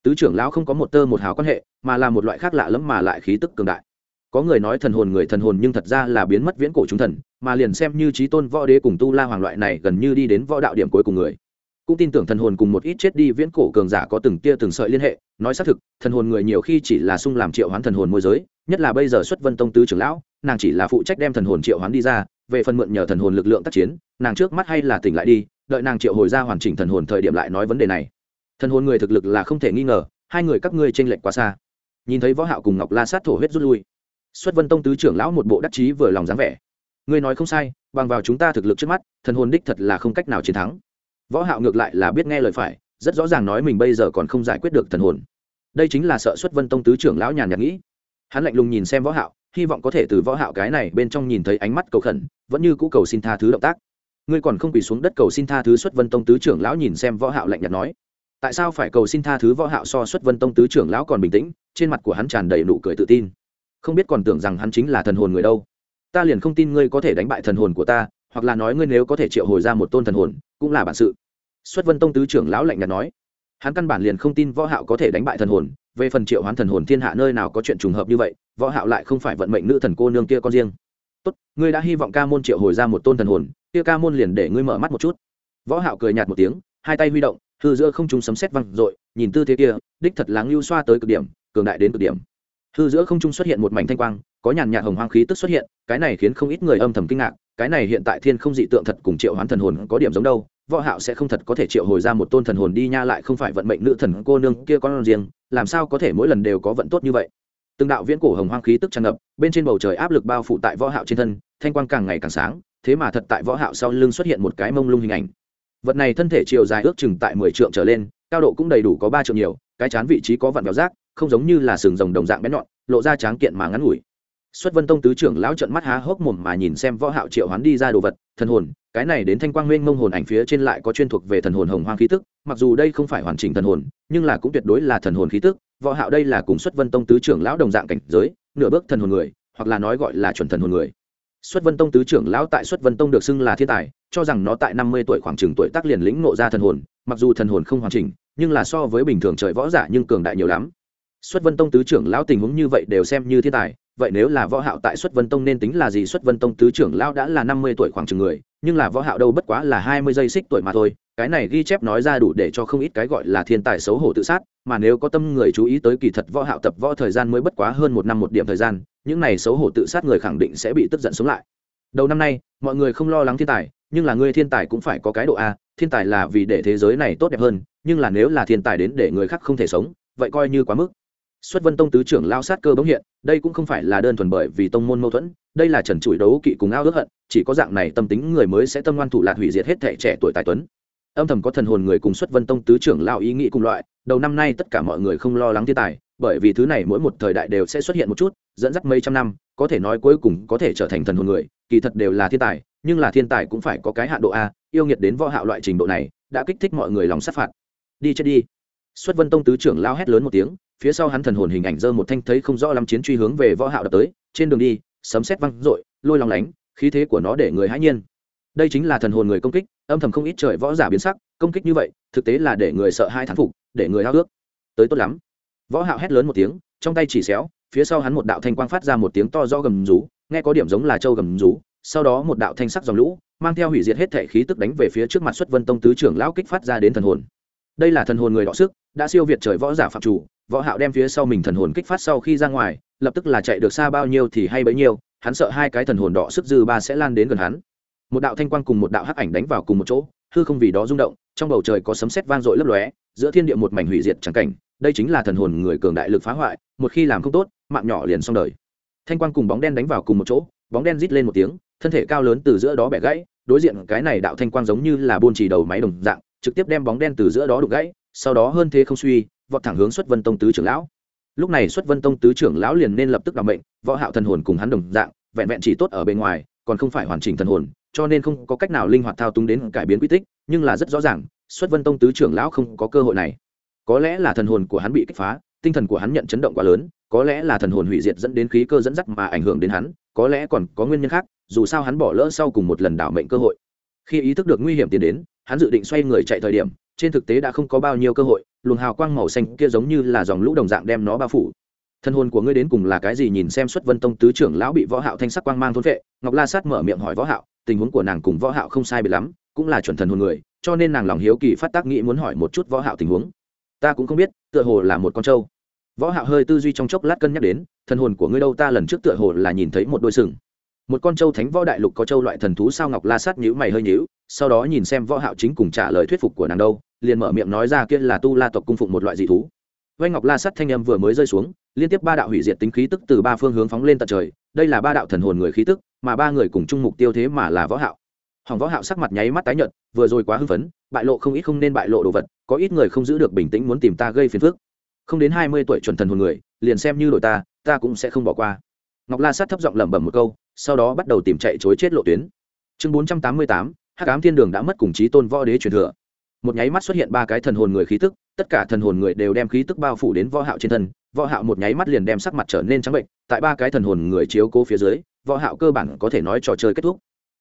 tứ trưởng lão không có một tơ một hào quan hệ, mà là một loại khác lạ lẫm mà lại khí tức cường đại. Có người nói thần hồn người thần hồn nhưng thật ra là biến mất viễn cổ chúng thần, mà liền xem như trí tôn võ đế cùng tu la hoàng loại này gần như đi đến võ đạo điểm cuối cùng người. Cũng tin tưởng thần hồn cùng một ít chết đi viễn cổ cường giả có từng tia từng sợi liên hệ, nói xác thực, thần hồn người nhiều khi chỉ là sung làm triệu hoán thần hồn môi giới, nhất là bây giờ xuất vân tông tứ trưởng lão, nàng chỉ là phụ trách đem thần hồn triệu hoán đi ra, về phần mượn nhờ thần hồn lực lượng tác chiến, nàng trước mắt hay là tỉnh lại đi, đợi nàng triệu hồi ra hoàn chỉnh thần hồn thời điểm lại nói vấn đề này thần hồn người thực lực là không thể nghi ngờ, hai người các ngươi t r ê n lệch quá xa. Nhìn thấy võ hạo cùng ngọc la sát thổ huyết rút lui. Xuất vân tông tứ trưởng lão một bộ đắc chí vừa lòng dáng vẻ. Ngươi nói không sai, bằng vào chúng ta thực lực trước mắt, thần hồn đích thật là không cách nào chiến thắng. Võ hạo ngược lại là biết nghe lời phải, rất rõ ràng nói mình bây giờ còn không giải quyết được thần hồn. Đây chính là sợ xuất vân tông tứ trưởng lão nhàn nhạt nghĩ. Hắn lạnh lùng nhìn xem võ hạo, hy vọng có thể từ võ hạo cái này bên trong nhìn thấy ánh mắt cầu khẩn, vẫn như cũ cầu xin tha thứ động tác. Ngươi còn không quỳ xuống đất cầu xin tha thứ xuất vân tông tứ trưởng lão nhìn xem võ hạo lạnh nhạt nói tại sao phải cầu xin tha thứ võ hạo so xuất vân tông tứ trưởng lão còn bình tĩnh? Trên mặt của hắn tràn đầy nụ cười tự tin. Không biết còn tưởng rằng hắn chính là thần hồn người đâu. Ta liền không tin ngươi có thể đánh bại thần hồn của ta, hoặc là nói ngươi nếu có thể triệu hồi ra một tôn thần hồn, cũng là bản sự. Xuất vân tông tứ trưởng lão lạnh nhạt nói. Hắn căn bản liền không tin võ hạo có thể đánh bại thần hồn, về phần triệu hoán thần hồn thiên hạ nơi nào có chuyện trùng hợp như vậy, võ hạo lại không phải vận mệnh nữ thần cô nương kia con riêng. Tốt, ngươi đã hy vọng ca môn triệu hồi ra một tôn thần hồn, kia ca môn liền để ngươi mở mắt một chút. Võ hạo cười nhạt một tiếng, hai tay huy động hư giữa không trung sấm xét văng dội, nhìn tư thế kia, đích thật là ngưu xoa tới cực điểm, cường đại đến cực điểm. Hư giữa không trung xuất hiện một mảnh thanh quang, có nhàn nhạt hồng hoang khí tức xuất hiện, cái này khiến không ít người âm thầm kinh ngạc, cái này hiện tại thiên không dị tượng thật cùng triệu hoán thần hồn có điểm giống đâu, võ hạo sẽ không thật có thể triệu hồi ra một tôn thần hồn đi nha lại không phải vận mệnh nữ thần cô nương kia con riêng, làm sao có thể mỗi lần đều có vận tốt như vậy. Từng đạo viễn cổ hồng hoang khí tức tràn ngập, bên trên bầu trời áp lực bao phủ tại võ hạo trên thân, thanh quang càng ngày càng sáng, thế mà thật tại võ hạo sau lưng xuất hiện một cái mông lung hình ảnh vật này thân thể chiều dài ước chừng tại 10 trượng trở lên, cao độ cũng đầy đủ có ba trượng nhiều, cái chán vị trí có vặn béo rác, không giống như là sừng rồng đồng dạng bén nhọn, lộ ra tráng kiện mà ngắn ngủi. Xuất vân tông tứ trưởng lão trợn mắt há hốc mồm mà nhìn xem võ hạo triệu hoán đi ra đồ vật, thần hồn, cái này đến thanh quang nguyên mông hồn ảnh phía trên lại có chuyên thuộc về thần hồn hồng hoang khí tức, mặc dù đây không phải hoàn chỉnh thần hồn, nhưng là cũng tuyệt đối là thần hồn khí tức, võ hạo đây là cùng xuất vân tông tứ trưởng lão đồng dạng cảnh giới, nửa bước thần hồn người, hoặc là nói gọi là chuẩn thần hồn người xuất vân tông tứ trưởng lão tại xuất vân tông được xưng là thiên tài, cho rằng nó tại năm mươi tuổi khoảng chừng tuổi tác liền lĩnh ngộ ra thần hồn, mặc dù thần hồn không hoàn chỉnh, nhưng là so với bình thường trời võ giả nhưng cường đại nhiều lắm. Xuất vân tông tứ trưởng lão tình huống như vậy đều xem như thiên tài, vậy nếu là võ hạo tại xuất vân tông nên tính là gì? Xuất vân tông tứ trưởng lão đã là năm mươi tuổi khoảng chừng người, nhưng là võ hạo đâu bất quá là hai mươi giây xích tuổi mà thôi cái này ghi chép nói ra đủ để cho không ít cái gọi là thiên tài xấu hổ tự sát, mà nếu có tâm người chú ý tới kỳ thật võ hạo tập võ thời gian mới bất quá hơn một năm một điểm thời gian, những này xấu hổ tự sát người khẳng định sẽ bị tức giận sống lại. Đầu năm nay, mọi người không lo lắng thiên tài, nhưng là người thiên tài cũng phải có cái độ a, thiên tài là vì để thế giới này tốt đẹp hơn, nhưng là nếu là thiên tài đến để người khác không thể sống, vậy coi như quá mức. Xuất vân tông tứ trưởng lao sát cơ bỗng hiện, đây cũng không phải là đơn thuần bởi vì tông môn mâu thuẫn, đây là trần trụi đấu kỵ cùng ao ước hận, chỉ có dạng này tâm tính người mới sẽ tâm ngoan thủ lạc hủy diệt hết thể trẻ tuổi tài tuấn âm thầm có thần hồn người cùng xuất vân tông tứ trưởng lao ý nghĩ cùng loại đầu năm nay tất cả mọi người không lo lắng thiên tài bởi vì thứ này mỗi một thời đại đều sẽ xuất hiện một chút dẫn dắt mấy trăm năm có thể nói cuối cùng có thể trở thành thần hồn người kỳ thật đều là thiên tài nhưng là thiên tài cũng phải có cái hạn độ a yêu nghiệt đến võ hạo loại trình độ này đã kích thích mọi người lòng sát phạt. Đi chết đi. Xuất vân tông tứ trưởng lao hét lớn một tiếng phía sau hắn thần hồn hình ảnh dơ một thanh thấy không rõ lắm chiến truy hướng về võ hạo đập tới trên đường đi sấm sét vang, rội lôi long lánh khí thế của nó để người hãi nhiên đây chính là thần hồn người công kích, âm thầm không ít trời võ giả biến sắc, công kích như vậy, thực tế là để người sợ hai thán phục, để người hao ước. Tới tốt lắm. Võ hạo hét lớn một tiếng, trong tay chỉ xéo, phía sau hắn một đạo thanh quang phát ra một tiếng to do gầm rú, nghe có điểm giống là châu gầm rú, sau đó một đạo thanh sắc dòng lũ, mang theo hủy diệt hết thể khí tức đánh về phía trước mặt xuất vân tông tứ trưởng lão kích phát ra đến thần hồn. Đây là thần hồn người đọ sức, đã siêu việt trời võ giả phạm chủ, võ hạo đem phía sau mình thần hồn kích phát sau khi ra ngoài, lập tức là chạy được xa bao nhiêu thì hay bấy nhiêu, hắn sợ hai cái thần hồn đỏ sức dư ba sẽ lan đến gần hắn một đạo thanh quang cùng một đạo hắc ảnh đánh vào cùng một chỗ, hư không vì đó rung động, trong bầu trời có sấm sét vang dội lấp lóe, giữa thiên địa một mảnh hủy diệt chẳng cảnh, đây chính là thần hồn người cường đại lực phá hoại, một khi làm không tốt, mạng nhỏ liền xong đời. Thanh quang cùng bóng đen đánh vào cùng một chỗ, bóng đen rít lên một tiếng, thân thể cao lớn từ giữa đó bẻ gãy, đối diện cái này đạo thanh quang giống như là buôn chỉ đầu máy đồng dạng, trực tiếp đem bóng đen từ giữa đó đục gãy, sau đó hơn thế không suy, vọt thẳng hướng xuất vân tông tứ trưởng lão. Lúc này xuất vân tông tứ trưởng lão liền nên lập tức đảm mệnh, võ hạo thần hồn cùng hắn đồng dạng, vẹn vẹn chỉ tốt ở bên ngoài, còn không phải hoàn chỉnh thần hồn cho nên không có cách nào linh hoạt thao túng đến cải biến quy tích, nhưng là rất rõ ràng, xuất vân tông tứ trưởng lão không có cơ hội này. Có lẽ là thần hồn của hắn bị kích phá, tinh thần của hắn nhận chấn động quá lớn, có lẽ là thần hồn hủy diệt dẫn đến khí cơ dẫn dắt mà ảnh hưởng đến hắn, có lẽ còn có nguyên nhân khác, dù sao hắn bỏ lỡ sau cùng một lần đảo mệnh cơ hội. Khi ý thức được nguy hiểm tiến đến, hắn dự định xoay người chạy thời điểm, trên thực tế đã không có bao nhiêu cơ hội, luồng hào quang màu xanh kia giống như là dòng lũ đồng dạng đem nó bao phủ. Thân hồn của ngươi đến cùng là cái gì nhìn xem xuất vân tông tứ trưởng lão bị võ hạo thanh sắc quang mang thôn vệ ngọc la sát mở miệng hỏi võ hạo tình huống của nàng cùng võ hạo không sai biệt lắm, cũng là chuẩn thần hồn người, cho nên nàng lòng hiếu kỳ phát tác nghĩ muốn hỏi một chút võ hạo tình huống. Ta cũng không biết, tựa hồ là một con trâu. Võ hạo hơi tư duy trong chốc lát cân nhắc đến, thần hồn của ngươi đâu ta lần trước tựa hồ là nhìn thấy một đôi sừng. Một con trâu thánh võ đại lục có trâu loại thần thú sao ngọc la sát nhíu mày hơi nhíu, sau đó nhìn xem võ hạo chính cùng trả lời thuyết phục của nàng đâu, liền mở miệng nói ra kia là tu la tộc cung phụng một loại dị thú. Vây ngọc la sát thanh âm vừa mới rơi xuống, liên tiếp ba đạo hủy diệt tính khí tức từ ba phương hướng phóng lên tận trời đây là ba đạo thần hồn người khí tức, mà ba người cùng chung mục tiêu thế mà là võ hạo. Hỏng võ hạo sắc mặt nháy mắt tái nhợt, vừa rồi quá hưng phấn, bại lộ không ít không nên bại lộ đồ vật, có ít người không giữ được bình tĩnh muốn tìm ta gây phiền phức. Không đến hai mươi tuổi chuẩn thần hồn người, liền xem như đổi ta ta cũng sẽ không bỏ qua. Ngọc la sát thấp giọng lẩm bẩm một câu, sau đó bắt đầu tìm chạy chối chết lộ tuyến. Chương bốn trăm tám mươi tám, hắc ám thiên đường đã mất cùng chí tôn võ đế truyền thừa. Một nháy mắt xuất hiện ba cái thần hồn người khí tức, tất cả thần hồn người đều đem khí tức bao phủ đến võ hạo trên thân võ hạo một nháy mắt liền đem sắc mặt trở nên trắng bệnh, tại ba cái thần hồn người chiếu cố phía dưới, võ hạo cơ bản có thể nói trò chơi kết thúc.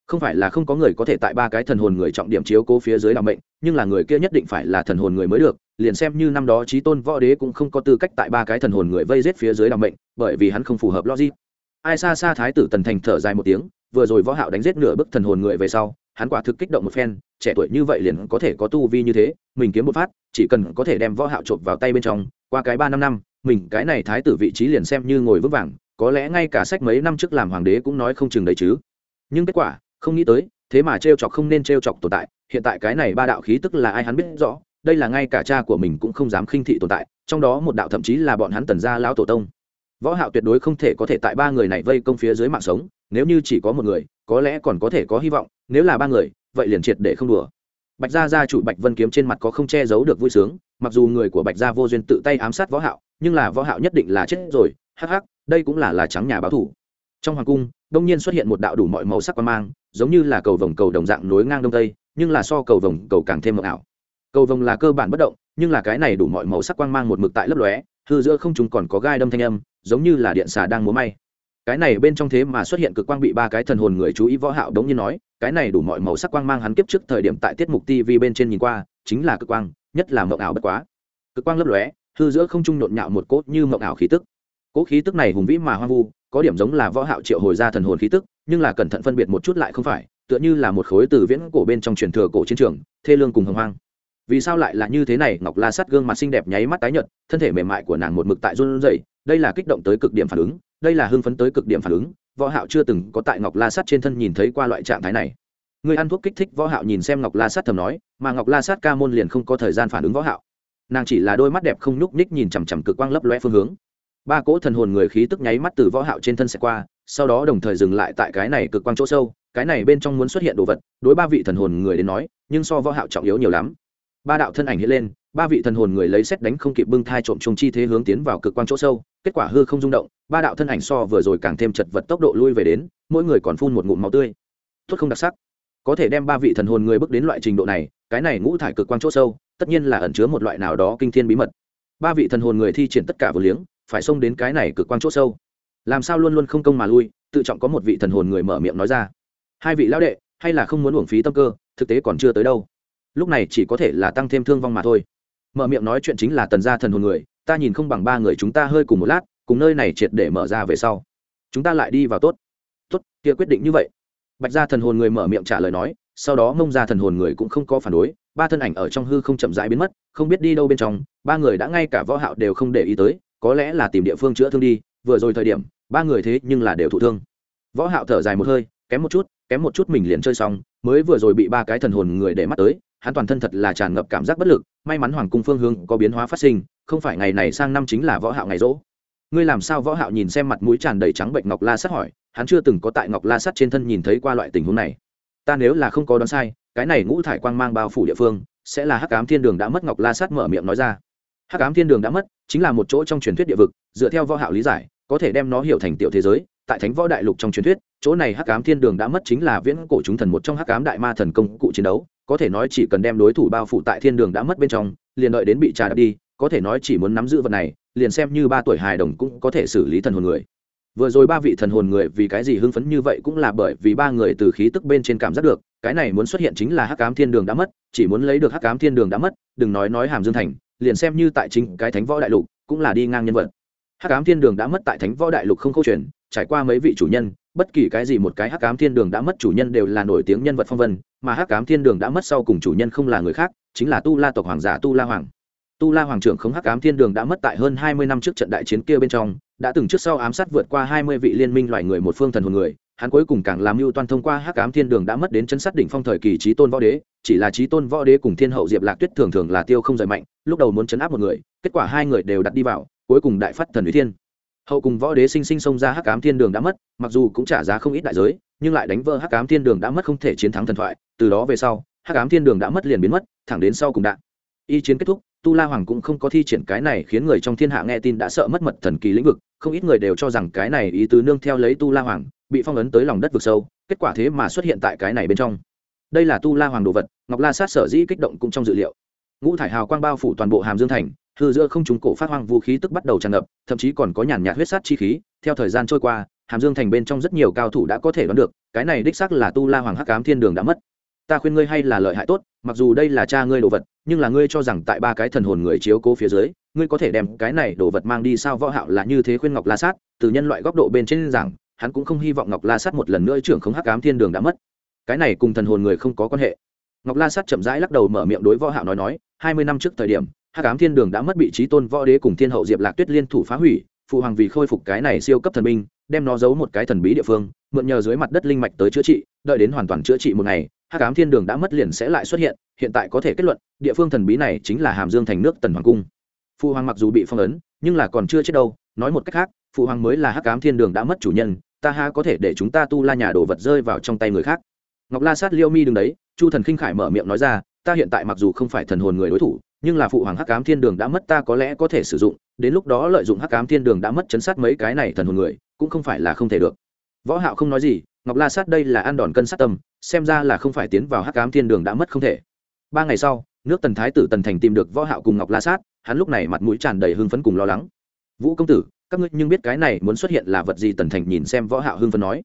Không phải là không có người có thể tại ba cái thần hồn người trọng điểm chiếu cố phía dưới làm bệnh nhưng là người kia nhất định phải là thần hồn người mới được, liền xem như năm đó trí tôn võ đế cũng không có tư cách tại ba cái thần hồn người vây giết phía dưới làm bệnh bởi vì hắn không phù hợp logic. Ai xa xa thái tử tần thành thở dài một tiếng, vừa rồi võ hạo đánh giết nửa bức thần hồn người về sau, hắn quả thực kích động một phen, trẻ tuổi như vậy liền có thể có tu vi như thế, mình kiếm một phát, chỉ cần có thể đem võ hạo trộm vào tay bên trong, qua cái ba năm năm mình cái này thái tử vị trí liền xem như ngồi vững vàng, có lẽ ngay cả sách mấy năm trước làm hoàng đế cũng nói không chừng đấy chứ. Nhưng kết quả, không nghĩ tới, thế mà trêu chọc không nên trêu chọc tồn tại, hiện tại cái này ba đạo khí tức là ai hắn biết rõ, đây là ngay cả cha của mình cũng không dám khinh thị tồn tại, trong đó một đạo thậm chí là bọn hắn tần gia lão tổ tông. Võ hạo tuyệt đối không thể có thể tại ba người này vây công phía dưới mạng sống, nếu như chỉ có một người, có lẽ còn có thể có hy vọng, nếu là ba người, vậy liền triệt để không đùa bạch gia gia chủ bạch vân kiếm trên mặt có không che giấu được vui sướng, mặc dù người của bạch gia vô duyên tự tay ám sát võ hạo, nhưng là võ hạo nhất định là chết rồi, hắc hắc, đây cũng là là trắng nhà báo thủ. Trong hoàng cung, đông nhiên xuất hiện một đạo đủ mọi màu sắc quan mang, giống như là cầu vồng cầu đồng dạng nối ngang đông tây, nhưng là so cầu vồng cầu càng thêm mộng ảo. Cầu vồng là cơ bản bất động, nhưng là cái này đủ mọi màu sắc quang mang một mực tại lấp lóe, hư giữa không trung còn có gai đâm thanh âm, giống như là điện xà đang múa may cái này bên trong thế mà xuất hiện cực quang bị ba cái thần hồn người chú ý võ hạo đống như nói, cái này đủ mọi màu sắc quang mang hắn kiếp trước thời điểm tại tiết mục tv bên trên nhìn qua, chính là cực quang, nhất là mộng ảo bất quá. Cực quang lấp lóe, hư giữa không trung nhộn nhạo một cốt như mộng ảo khí tức. Cỗ khí tức này hùng vĩ mà hoang vu, có điểm giống là võ hạo triệu hồi ra thần hồn khí tức, nhưng là cẩn thận phân biệt một chút lại không phải, tựa như là một khối từ viễn cổ bên trong truyền thừa cổ chiến trường, thê lương cùng hồng hoang. Vì sao lại là như thế này? Ngọc la sắt gương mặt xinh đẹp nháy mắt tái nhợt, thân thể mềm mại của nàng một mực tại run rẩy, đây là kích động tới cực điểm phản ứng đây là hưng phấn tới cực điểm phản ứng, võ hạo chưa từng có tại ngọc la sát trên thân nhìn thấy qua loại trạng thái này. Người ăn thuốc kích thích võ hạo nhìn xem ngọc la sát thầm nói, mà ngọc la sát ca môn liền không có thời gian phản ứng võ hạo. Nàng chỉ là đôi mắt đẹp không nhúc nhích nhìn chằm chằm cực quang lấp lóe phương hướng. Ba cỗ thần hồn người khí tức nháy mắt từ võ hạo trên thân sẽ qua, sau đó đồng thời dừng lại tại cái này cực quang chỗ sâu, cái này bên trong muốn xuất hiện đồ vật, đối ba vị thần hồn người đến nói, nhưng so võ hạo trọng yếu nhiều lắm. Ba đạo thân ảnh hiện lên ba vị thần hồn người lấy xét đánh không kịp bưng thai trộm trùng chi thế hướng tiến vào cực quang chỗ sâu, kết quả hư không rung động, ba đạo thân ảnh so vừa rồi càng thêm chật vật tốc độ lui về đến, mỗi người còn phun một ngụm máu tươi. Tốt không đặc sắc. Có thể đem ba vị thần hồn người bước đến loại trình độ này, cái này ngũ thải cực quang chỗ sâu, tất nhiên là ẩn chứa một loại nào đó kinh thiên bí mật. Ba vị thần hồn người thi triển tất cả vừa liếng, phải xông đến cái này cực quang chỗ sâu. Làm sao luôn luôn không công mà lui, tự trọng có một vị thần hồn người mở miệng nói ra. Hai vị lão đệ, hay là không muốn uổng phí tâm cơ, thực tế còn chưa tới đâu. Lúc này chỉ có thể là tăng thêm thương vong mà thôi mở miệng nói chuyện chính là tần gia thần hồn người, ta nhìn không bằng ba người chúng ta hơi cùng một lát, cùng nơi này triệt để mở ra về sau. Chúng ta lại đi vào tốt. Tốt, kia quyết định như vậy. Bạch gia thần hồn người mở miệng trả lời nói, sau đó mông gia thần hồn người cũng không có phản đối, ba thân ảnh ở trong hư không chậm rãi biến mất, không biết đi đâu bên trong, ba người đã ngay cả võ hạo đều không để ý tới, có lẽ là tìm địa phương chữa thương đi, vừa rồi thời điểm, ba người thế nhưng là đều thụ thương. Võ hạo thở dài một hơi, kém một chút kém một chút mình liền chơi xong, mới vừa rồi bị ba cái thần hồn người để mắt tới, hắn toàn thân thật là tràn ngập cảm giác bất lực, may mắn hoàng cung phương hướng có biến hóa phát sinh, không phải ngày này sang năm chính là võ hạo ngày rỗ. Ngươi làm sao võ hạo nhìn xem mặt mũi tràn đầy trắng bệnh ngọc la sát hỏi, hắn chưa từng có tại ngọc la sắt trên thân nhìn thấy qua loại tình huống này. Ta nếu là không có đoán sai, cái này ngũ thải quang mang bao phủ địa phương, sẽ là hắc ám thiên đường đã mất ngọc la sắt mở miệng nói ra. Hắc ám thiên đường đã mất, chính là một chỗ trong truyền thuyết địa vực, dựa theo võ hạo lý giải, có thể đem nó hiểu thành tiểu thế giới tại thánh võ đại lục trong truyền thuyết, chỗ này hắc ám thiên đường đã mất chính là viễn cổ chúng thần một trong hắc ám đại ma thần công cụ chiến đấu. Có thể nói chỉ cần đem đối thủ bao phủ tại thiên đường đã mất bên trong, liền đợi đến bị trà đập đi, có thể nói chỉ muốn nắm giữ vật này, liền xem như ba tuổi hài đồng cũng có thể xử lý thần hồn người. Vừa rồi ba vị thần hồn người vì cái gì hưng phấn như vậy cũng là bởi vì ba người từ khí tức bên trên cảm giác được, cái này muốn xuất hiện chính là hắc ám thiên đường đã mất, chỉ muốn lấy được hắc ám thiên đường đã mất, đừng nói nói hàm dương thành, liền xem như tại chính cái thánh võ đại lục cũng là đi ngang nhân vật. Hắc ám thiên đường đã mất tại thánh võ đại lục không câu chuyện trải qua mấy vị chủ nhân, bất kỳ cái gì một cái hắc cám thiên đường đã mất chủ nhân đều là nổi tiếng nhân vật phong vân, mà hắc cám thiên đường đã mất sau cùng chủ nhân không là người khác, chính là tu la tộc hoàng giả tu la hoàng. Tu la hoàng trưởng không hắc ám thiên đường đã mất tại hơn hai mươi năm trước trận đại chiến kia bên trong, đã từng trước sau ám sát vượt qua hai mươi vị liên minh loài người một phương thần hồn người, hắn cuối cùng càng làm mưu toan thông qua hắc ám thiên đường đã mất đến chân sát đỉnh phong thời kỳ trí tôn võ đế, chỉ là trí tôn võ đế cùng thiên hậu diệp lạc tuyết thường thường là tiêu không rời mạnh, lúc đầu muốn chấn áp một người, kết quả hai người đều đặt đi vào, cuối cùng đại phát thần ủy thiên hậu cùng võ đế sinh sinh xông ra hắc ám thiên đường đã mất, mặc dù cũng trả giá không ít đại giới, nhưng lại đánh vỡ hắc ám thiên đường đã mất không thể chiến thắng thần thoại. Từ đó về sau, hắc ám thiên đường đã mất liền biến mất, thẳng đến sau cùng đạn. Y chiến kết thúc, tu la hoàng cũng không có thi triển cái này khiến người trong thiên hạ nghe tin đã sợ mất mật thần kỳ lĩnh vực, không ít người đều cho rằng cái này ý tứ nương theo lấy tu la hoàng bị phong ấn tới lòng đất vực sâu, kết quả thế mà xuất hiện tại cái này bên trong. Đây là tu la hoàng đồ vật, ngọc la sát sở dĩ kích động cũng trong dự liệu. Ngũ thải hào quang bao phủ toàn bộ hàm dương thành hư giữa không trúng cổ phát hoang vũ khí tức bắt đầu tràn ngập, thậm chí còn có nhàn nhạt huyết sát chi khí, theo thời gian trôi qua, hàm dương thành bên trong rất nhiều cao thủ đã có thể đoán được, cái này đích xác là tu la hoàng hắc cám thiên đường đã mất. Ta khuyên ngươi hay là lợi hại tốt, mặc dù đây là cha ngươi đồ vật, nhưng là ngươi cho rằng tại ba cái thần hồn người chiếu cố phía dưới, ngươi có thể đem cái này đồ vật mang đi sao? Võ hạo là như thế khuyên ngọc la sát, từ nhân loại góc độ bên trên rằng hắn cũng không hy vọng ngọc la sát một lần nữa trưởng không hắc ám thiên đường đã mất. Cái này cùng thần hồn người không có quan hệ. Ngọc la sát chậm rãi lắc đầu mở miệng đối võ hạo nói nói, hai mươi năm trước thời điểm hắc ám thiên đường đã mất bị trí tôn võ đế cùng thiên hậu diệp lạc tuyết liên thủ phá hủy, phụ hoàng vì khôi phục cái này siêu cấp thần binh, đem nó giấu một cái thần bí địa phương, mượn nhờ dưới mặt đất linh mạch tới chữa trị, đợi đến hoàn toàn chữa trị một ngày, hắc ám thiên đường đã mất liền sẽ lại xuất hiện hiện tại có thể kết luận, địa phương thần bí này chính là hàm dương thành nước tần hoàng cung. Phụ hoàng mặc dù bị phong ấn, nhưng là còn chưa chết đâu, nói một cách khác, phụ hoàng mới là hắc ám thiên đường đã mất chủ nhân, ta ha có thể để chúng ta tu la nhà đồ vật rơi vào trong tay người khác. Ngọc la sát liêu mi đứng đấy, chu thần khinh khải mở miệng nói ra, ta hiện tại mặc dù không phải thần hồn người đối thủ nhưng là phụ hoàng hắc ám thiên đường đã mất ta có lẽ có thể sử dụng, đến lúc đó lợi dụng hắc ám thiên đường đã mất chấn sát mấy cái này thần hồn người, cũng không phải là không thể được. Võ hạo không nói gì, ngọc la sát đây là ăn đòn cân sát tâm, xem ra là không phải tiến vào hắc ám thiên đường đã mất không thể. Ba ngày sau, nước tần thái tử tần thành tìm được võ hạo cùng ngọc la sát, hắn lúc này mặt mũi tràn đầy hưng phấn cùng lo lắng. Vũ công tử, các ngươi nhưng biết cái này muốn xuất hiện là vật gì? Tần thành nhìn xem võ hạo hưng phấn nói.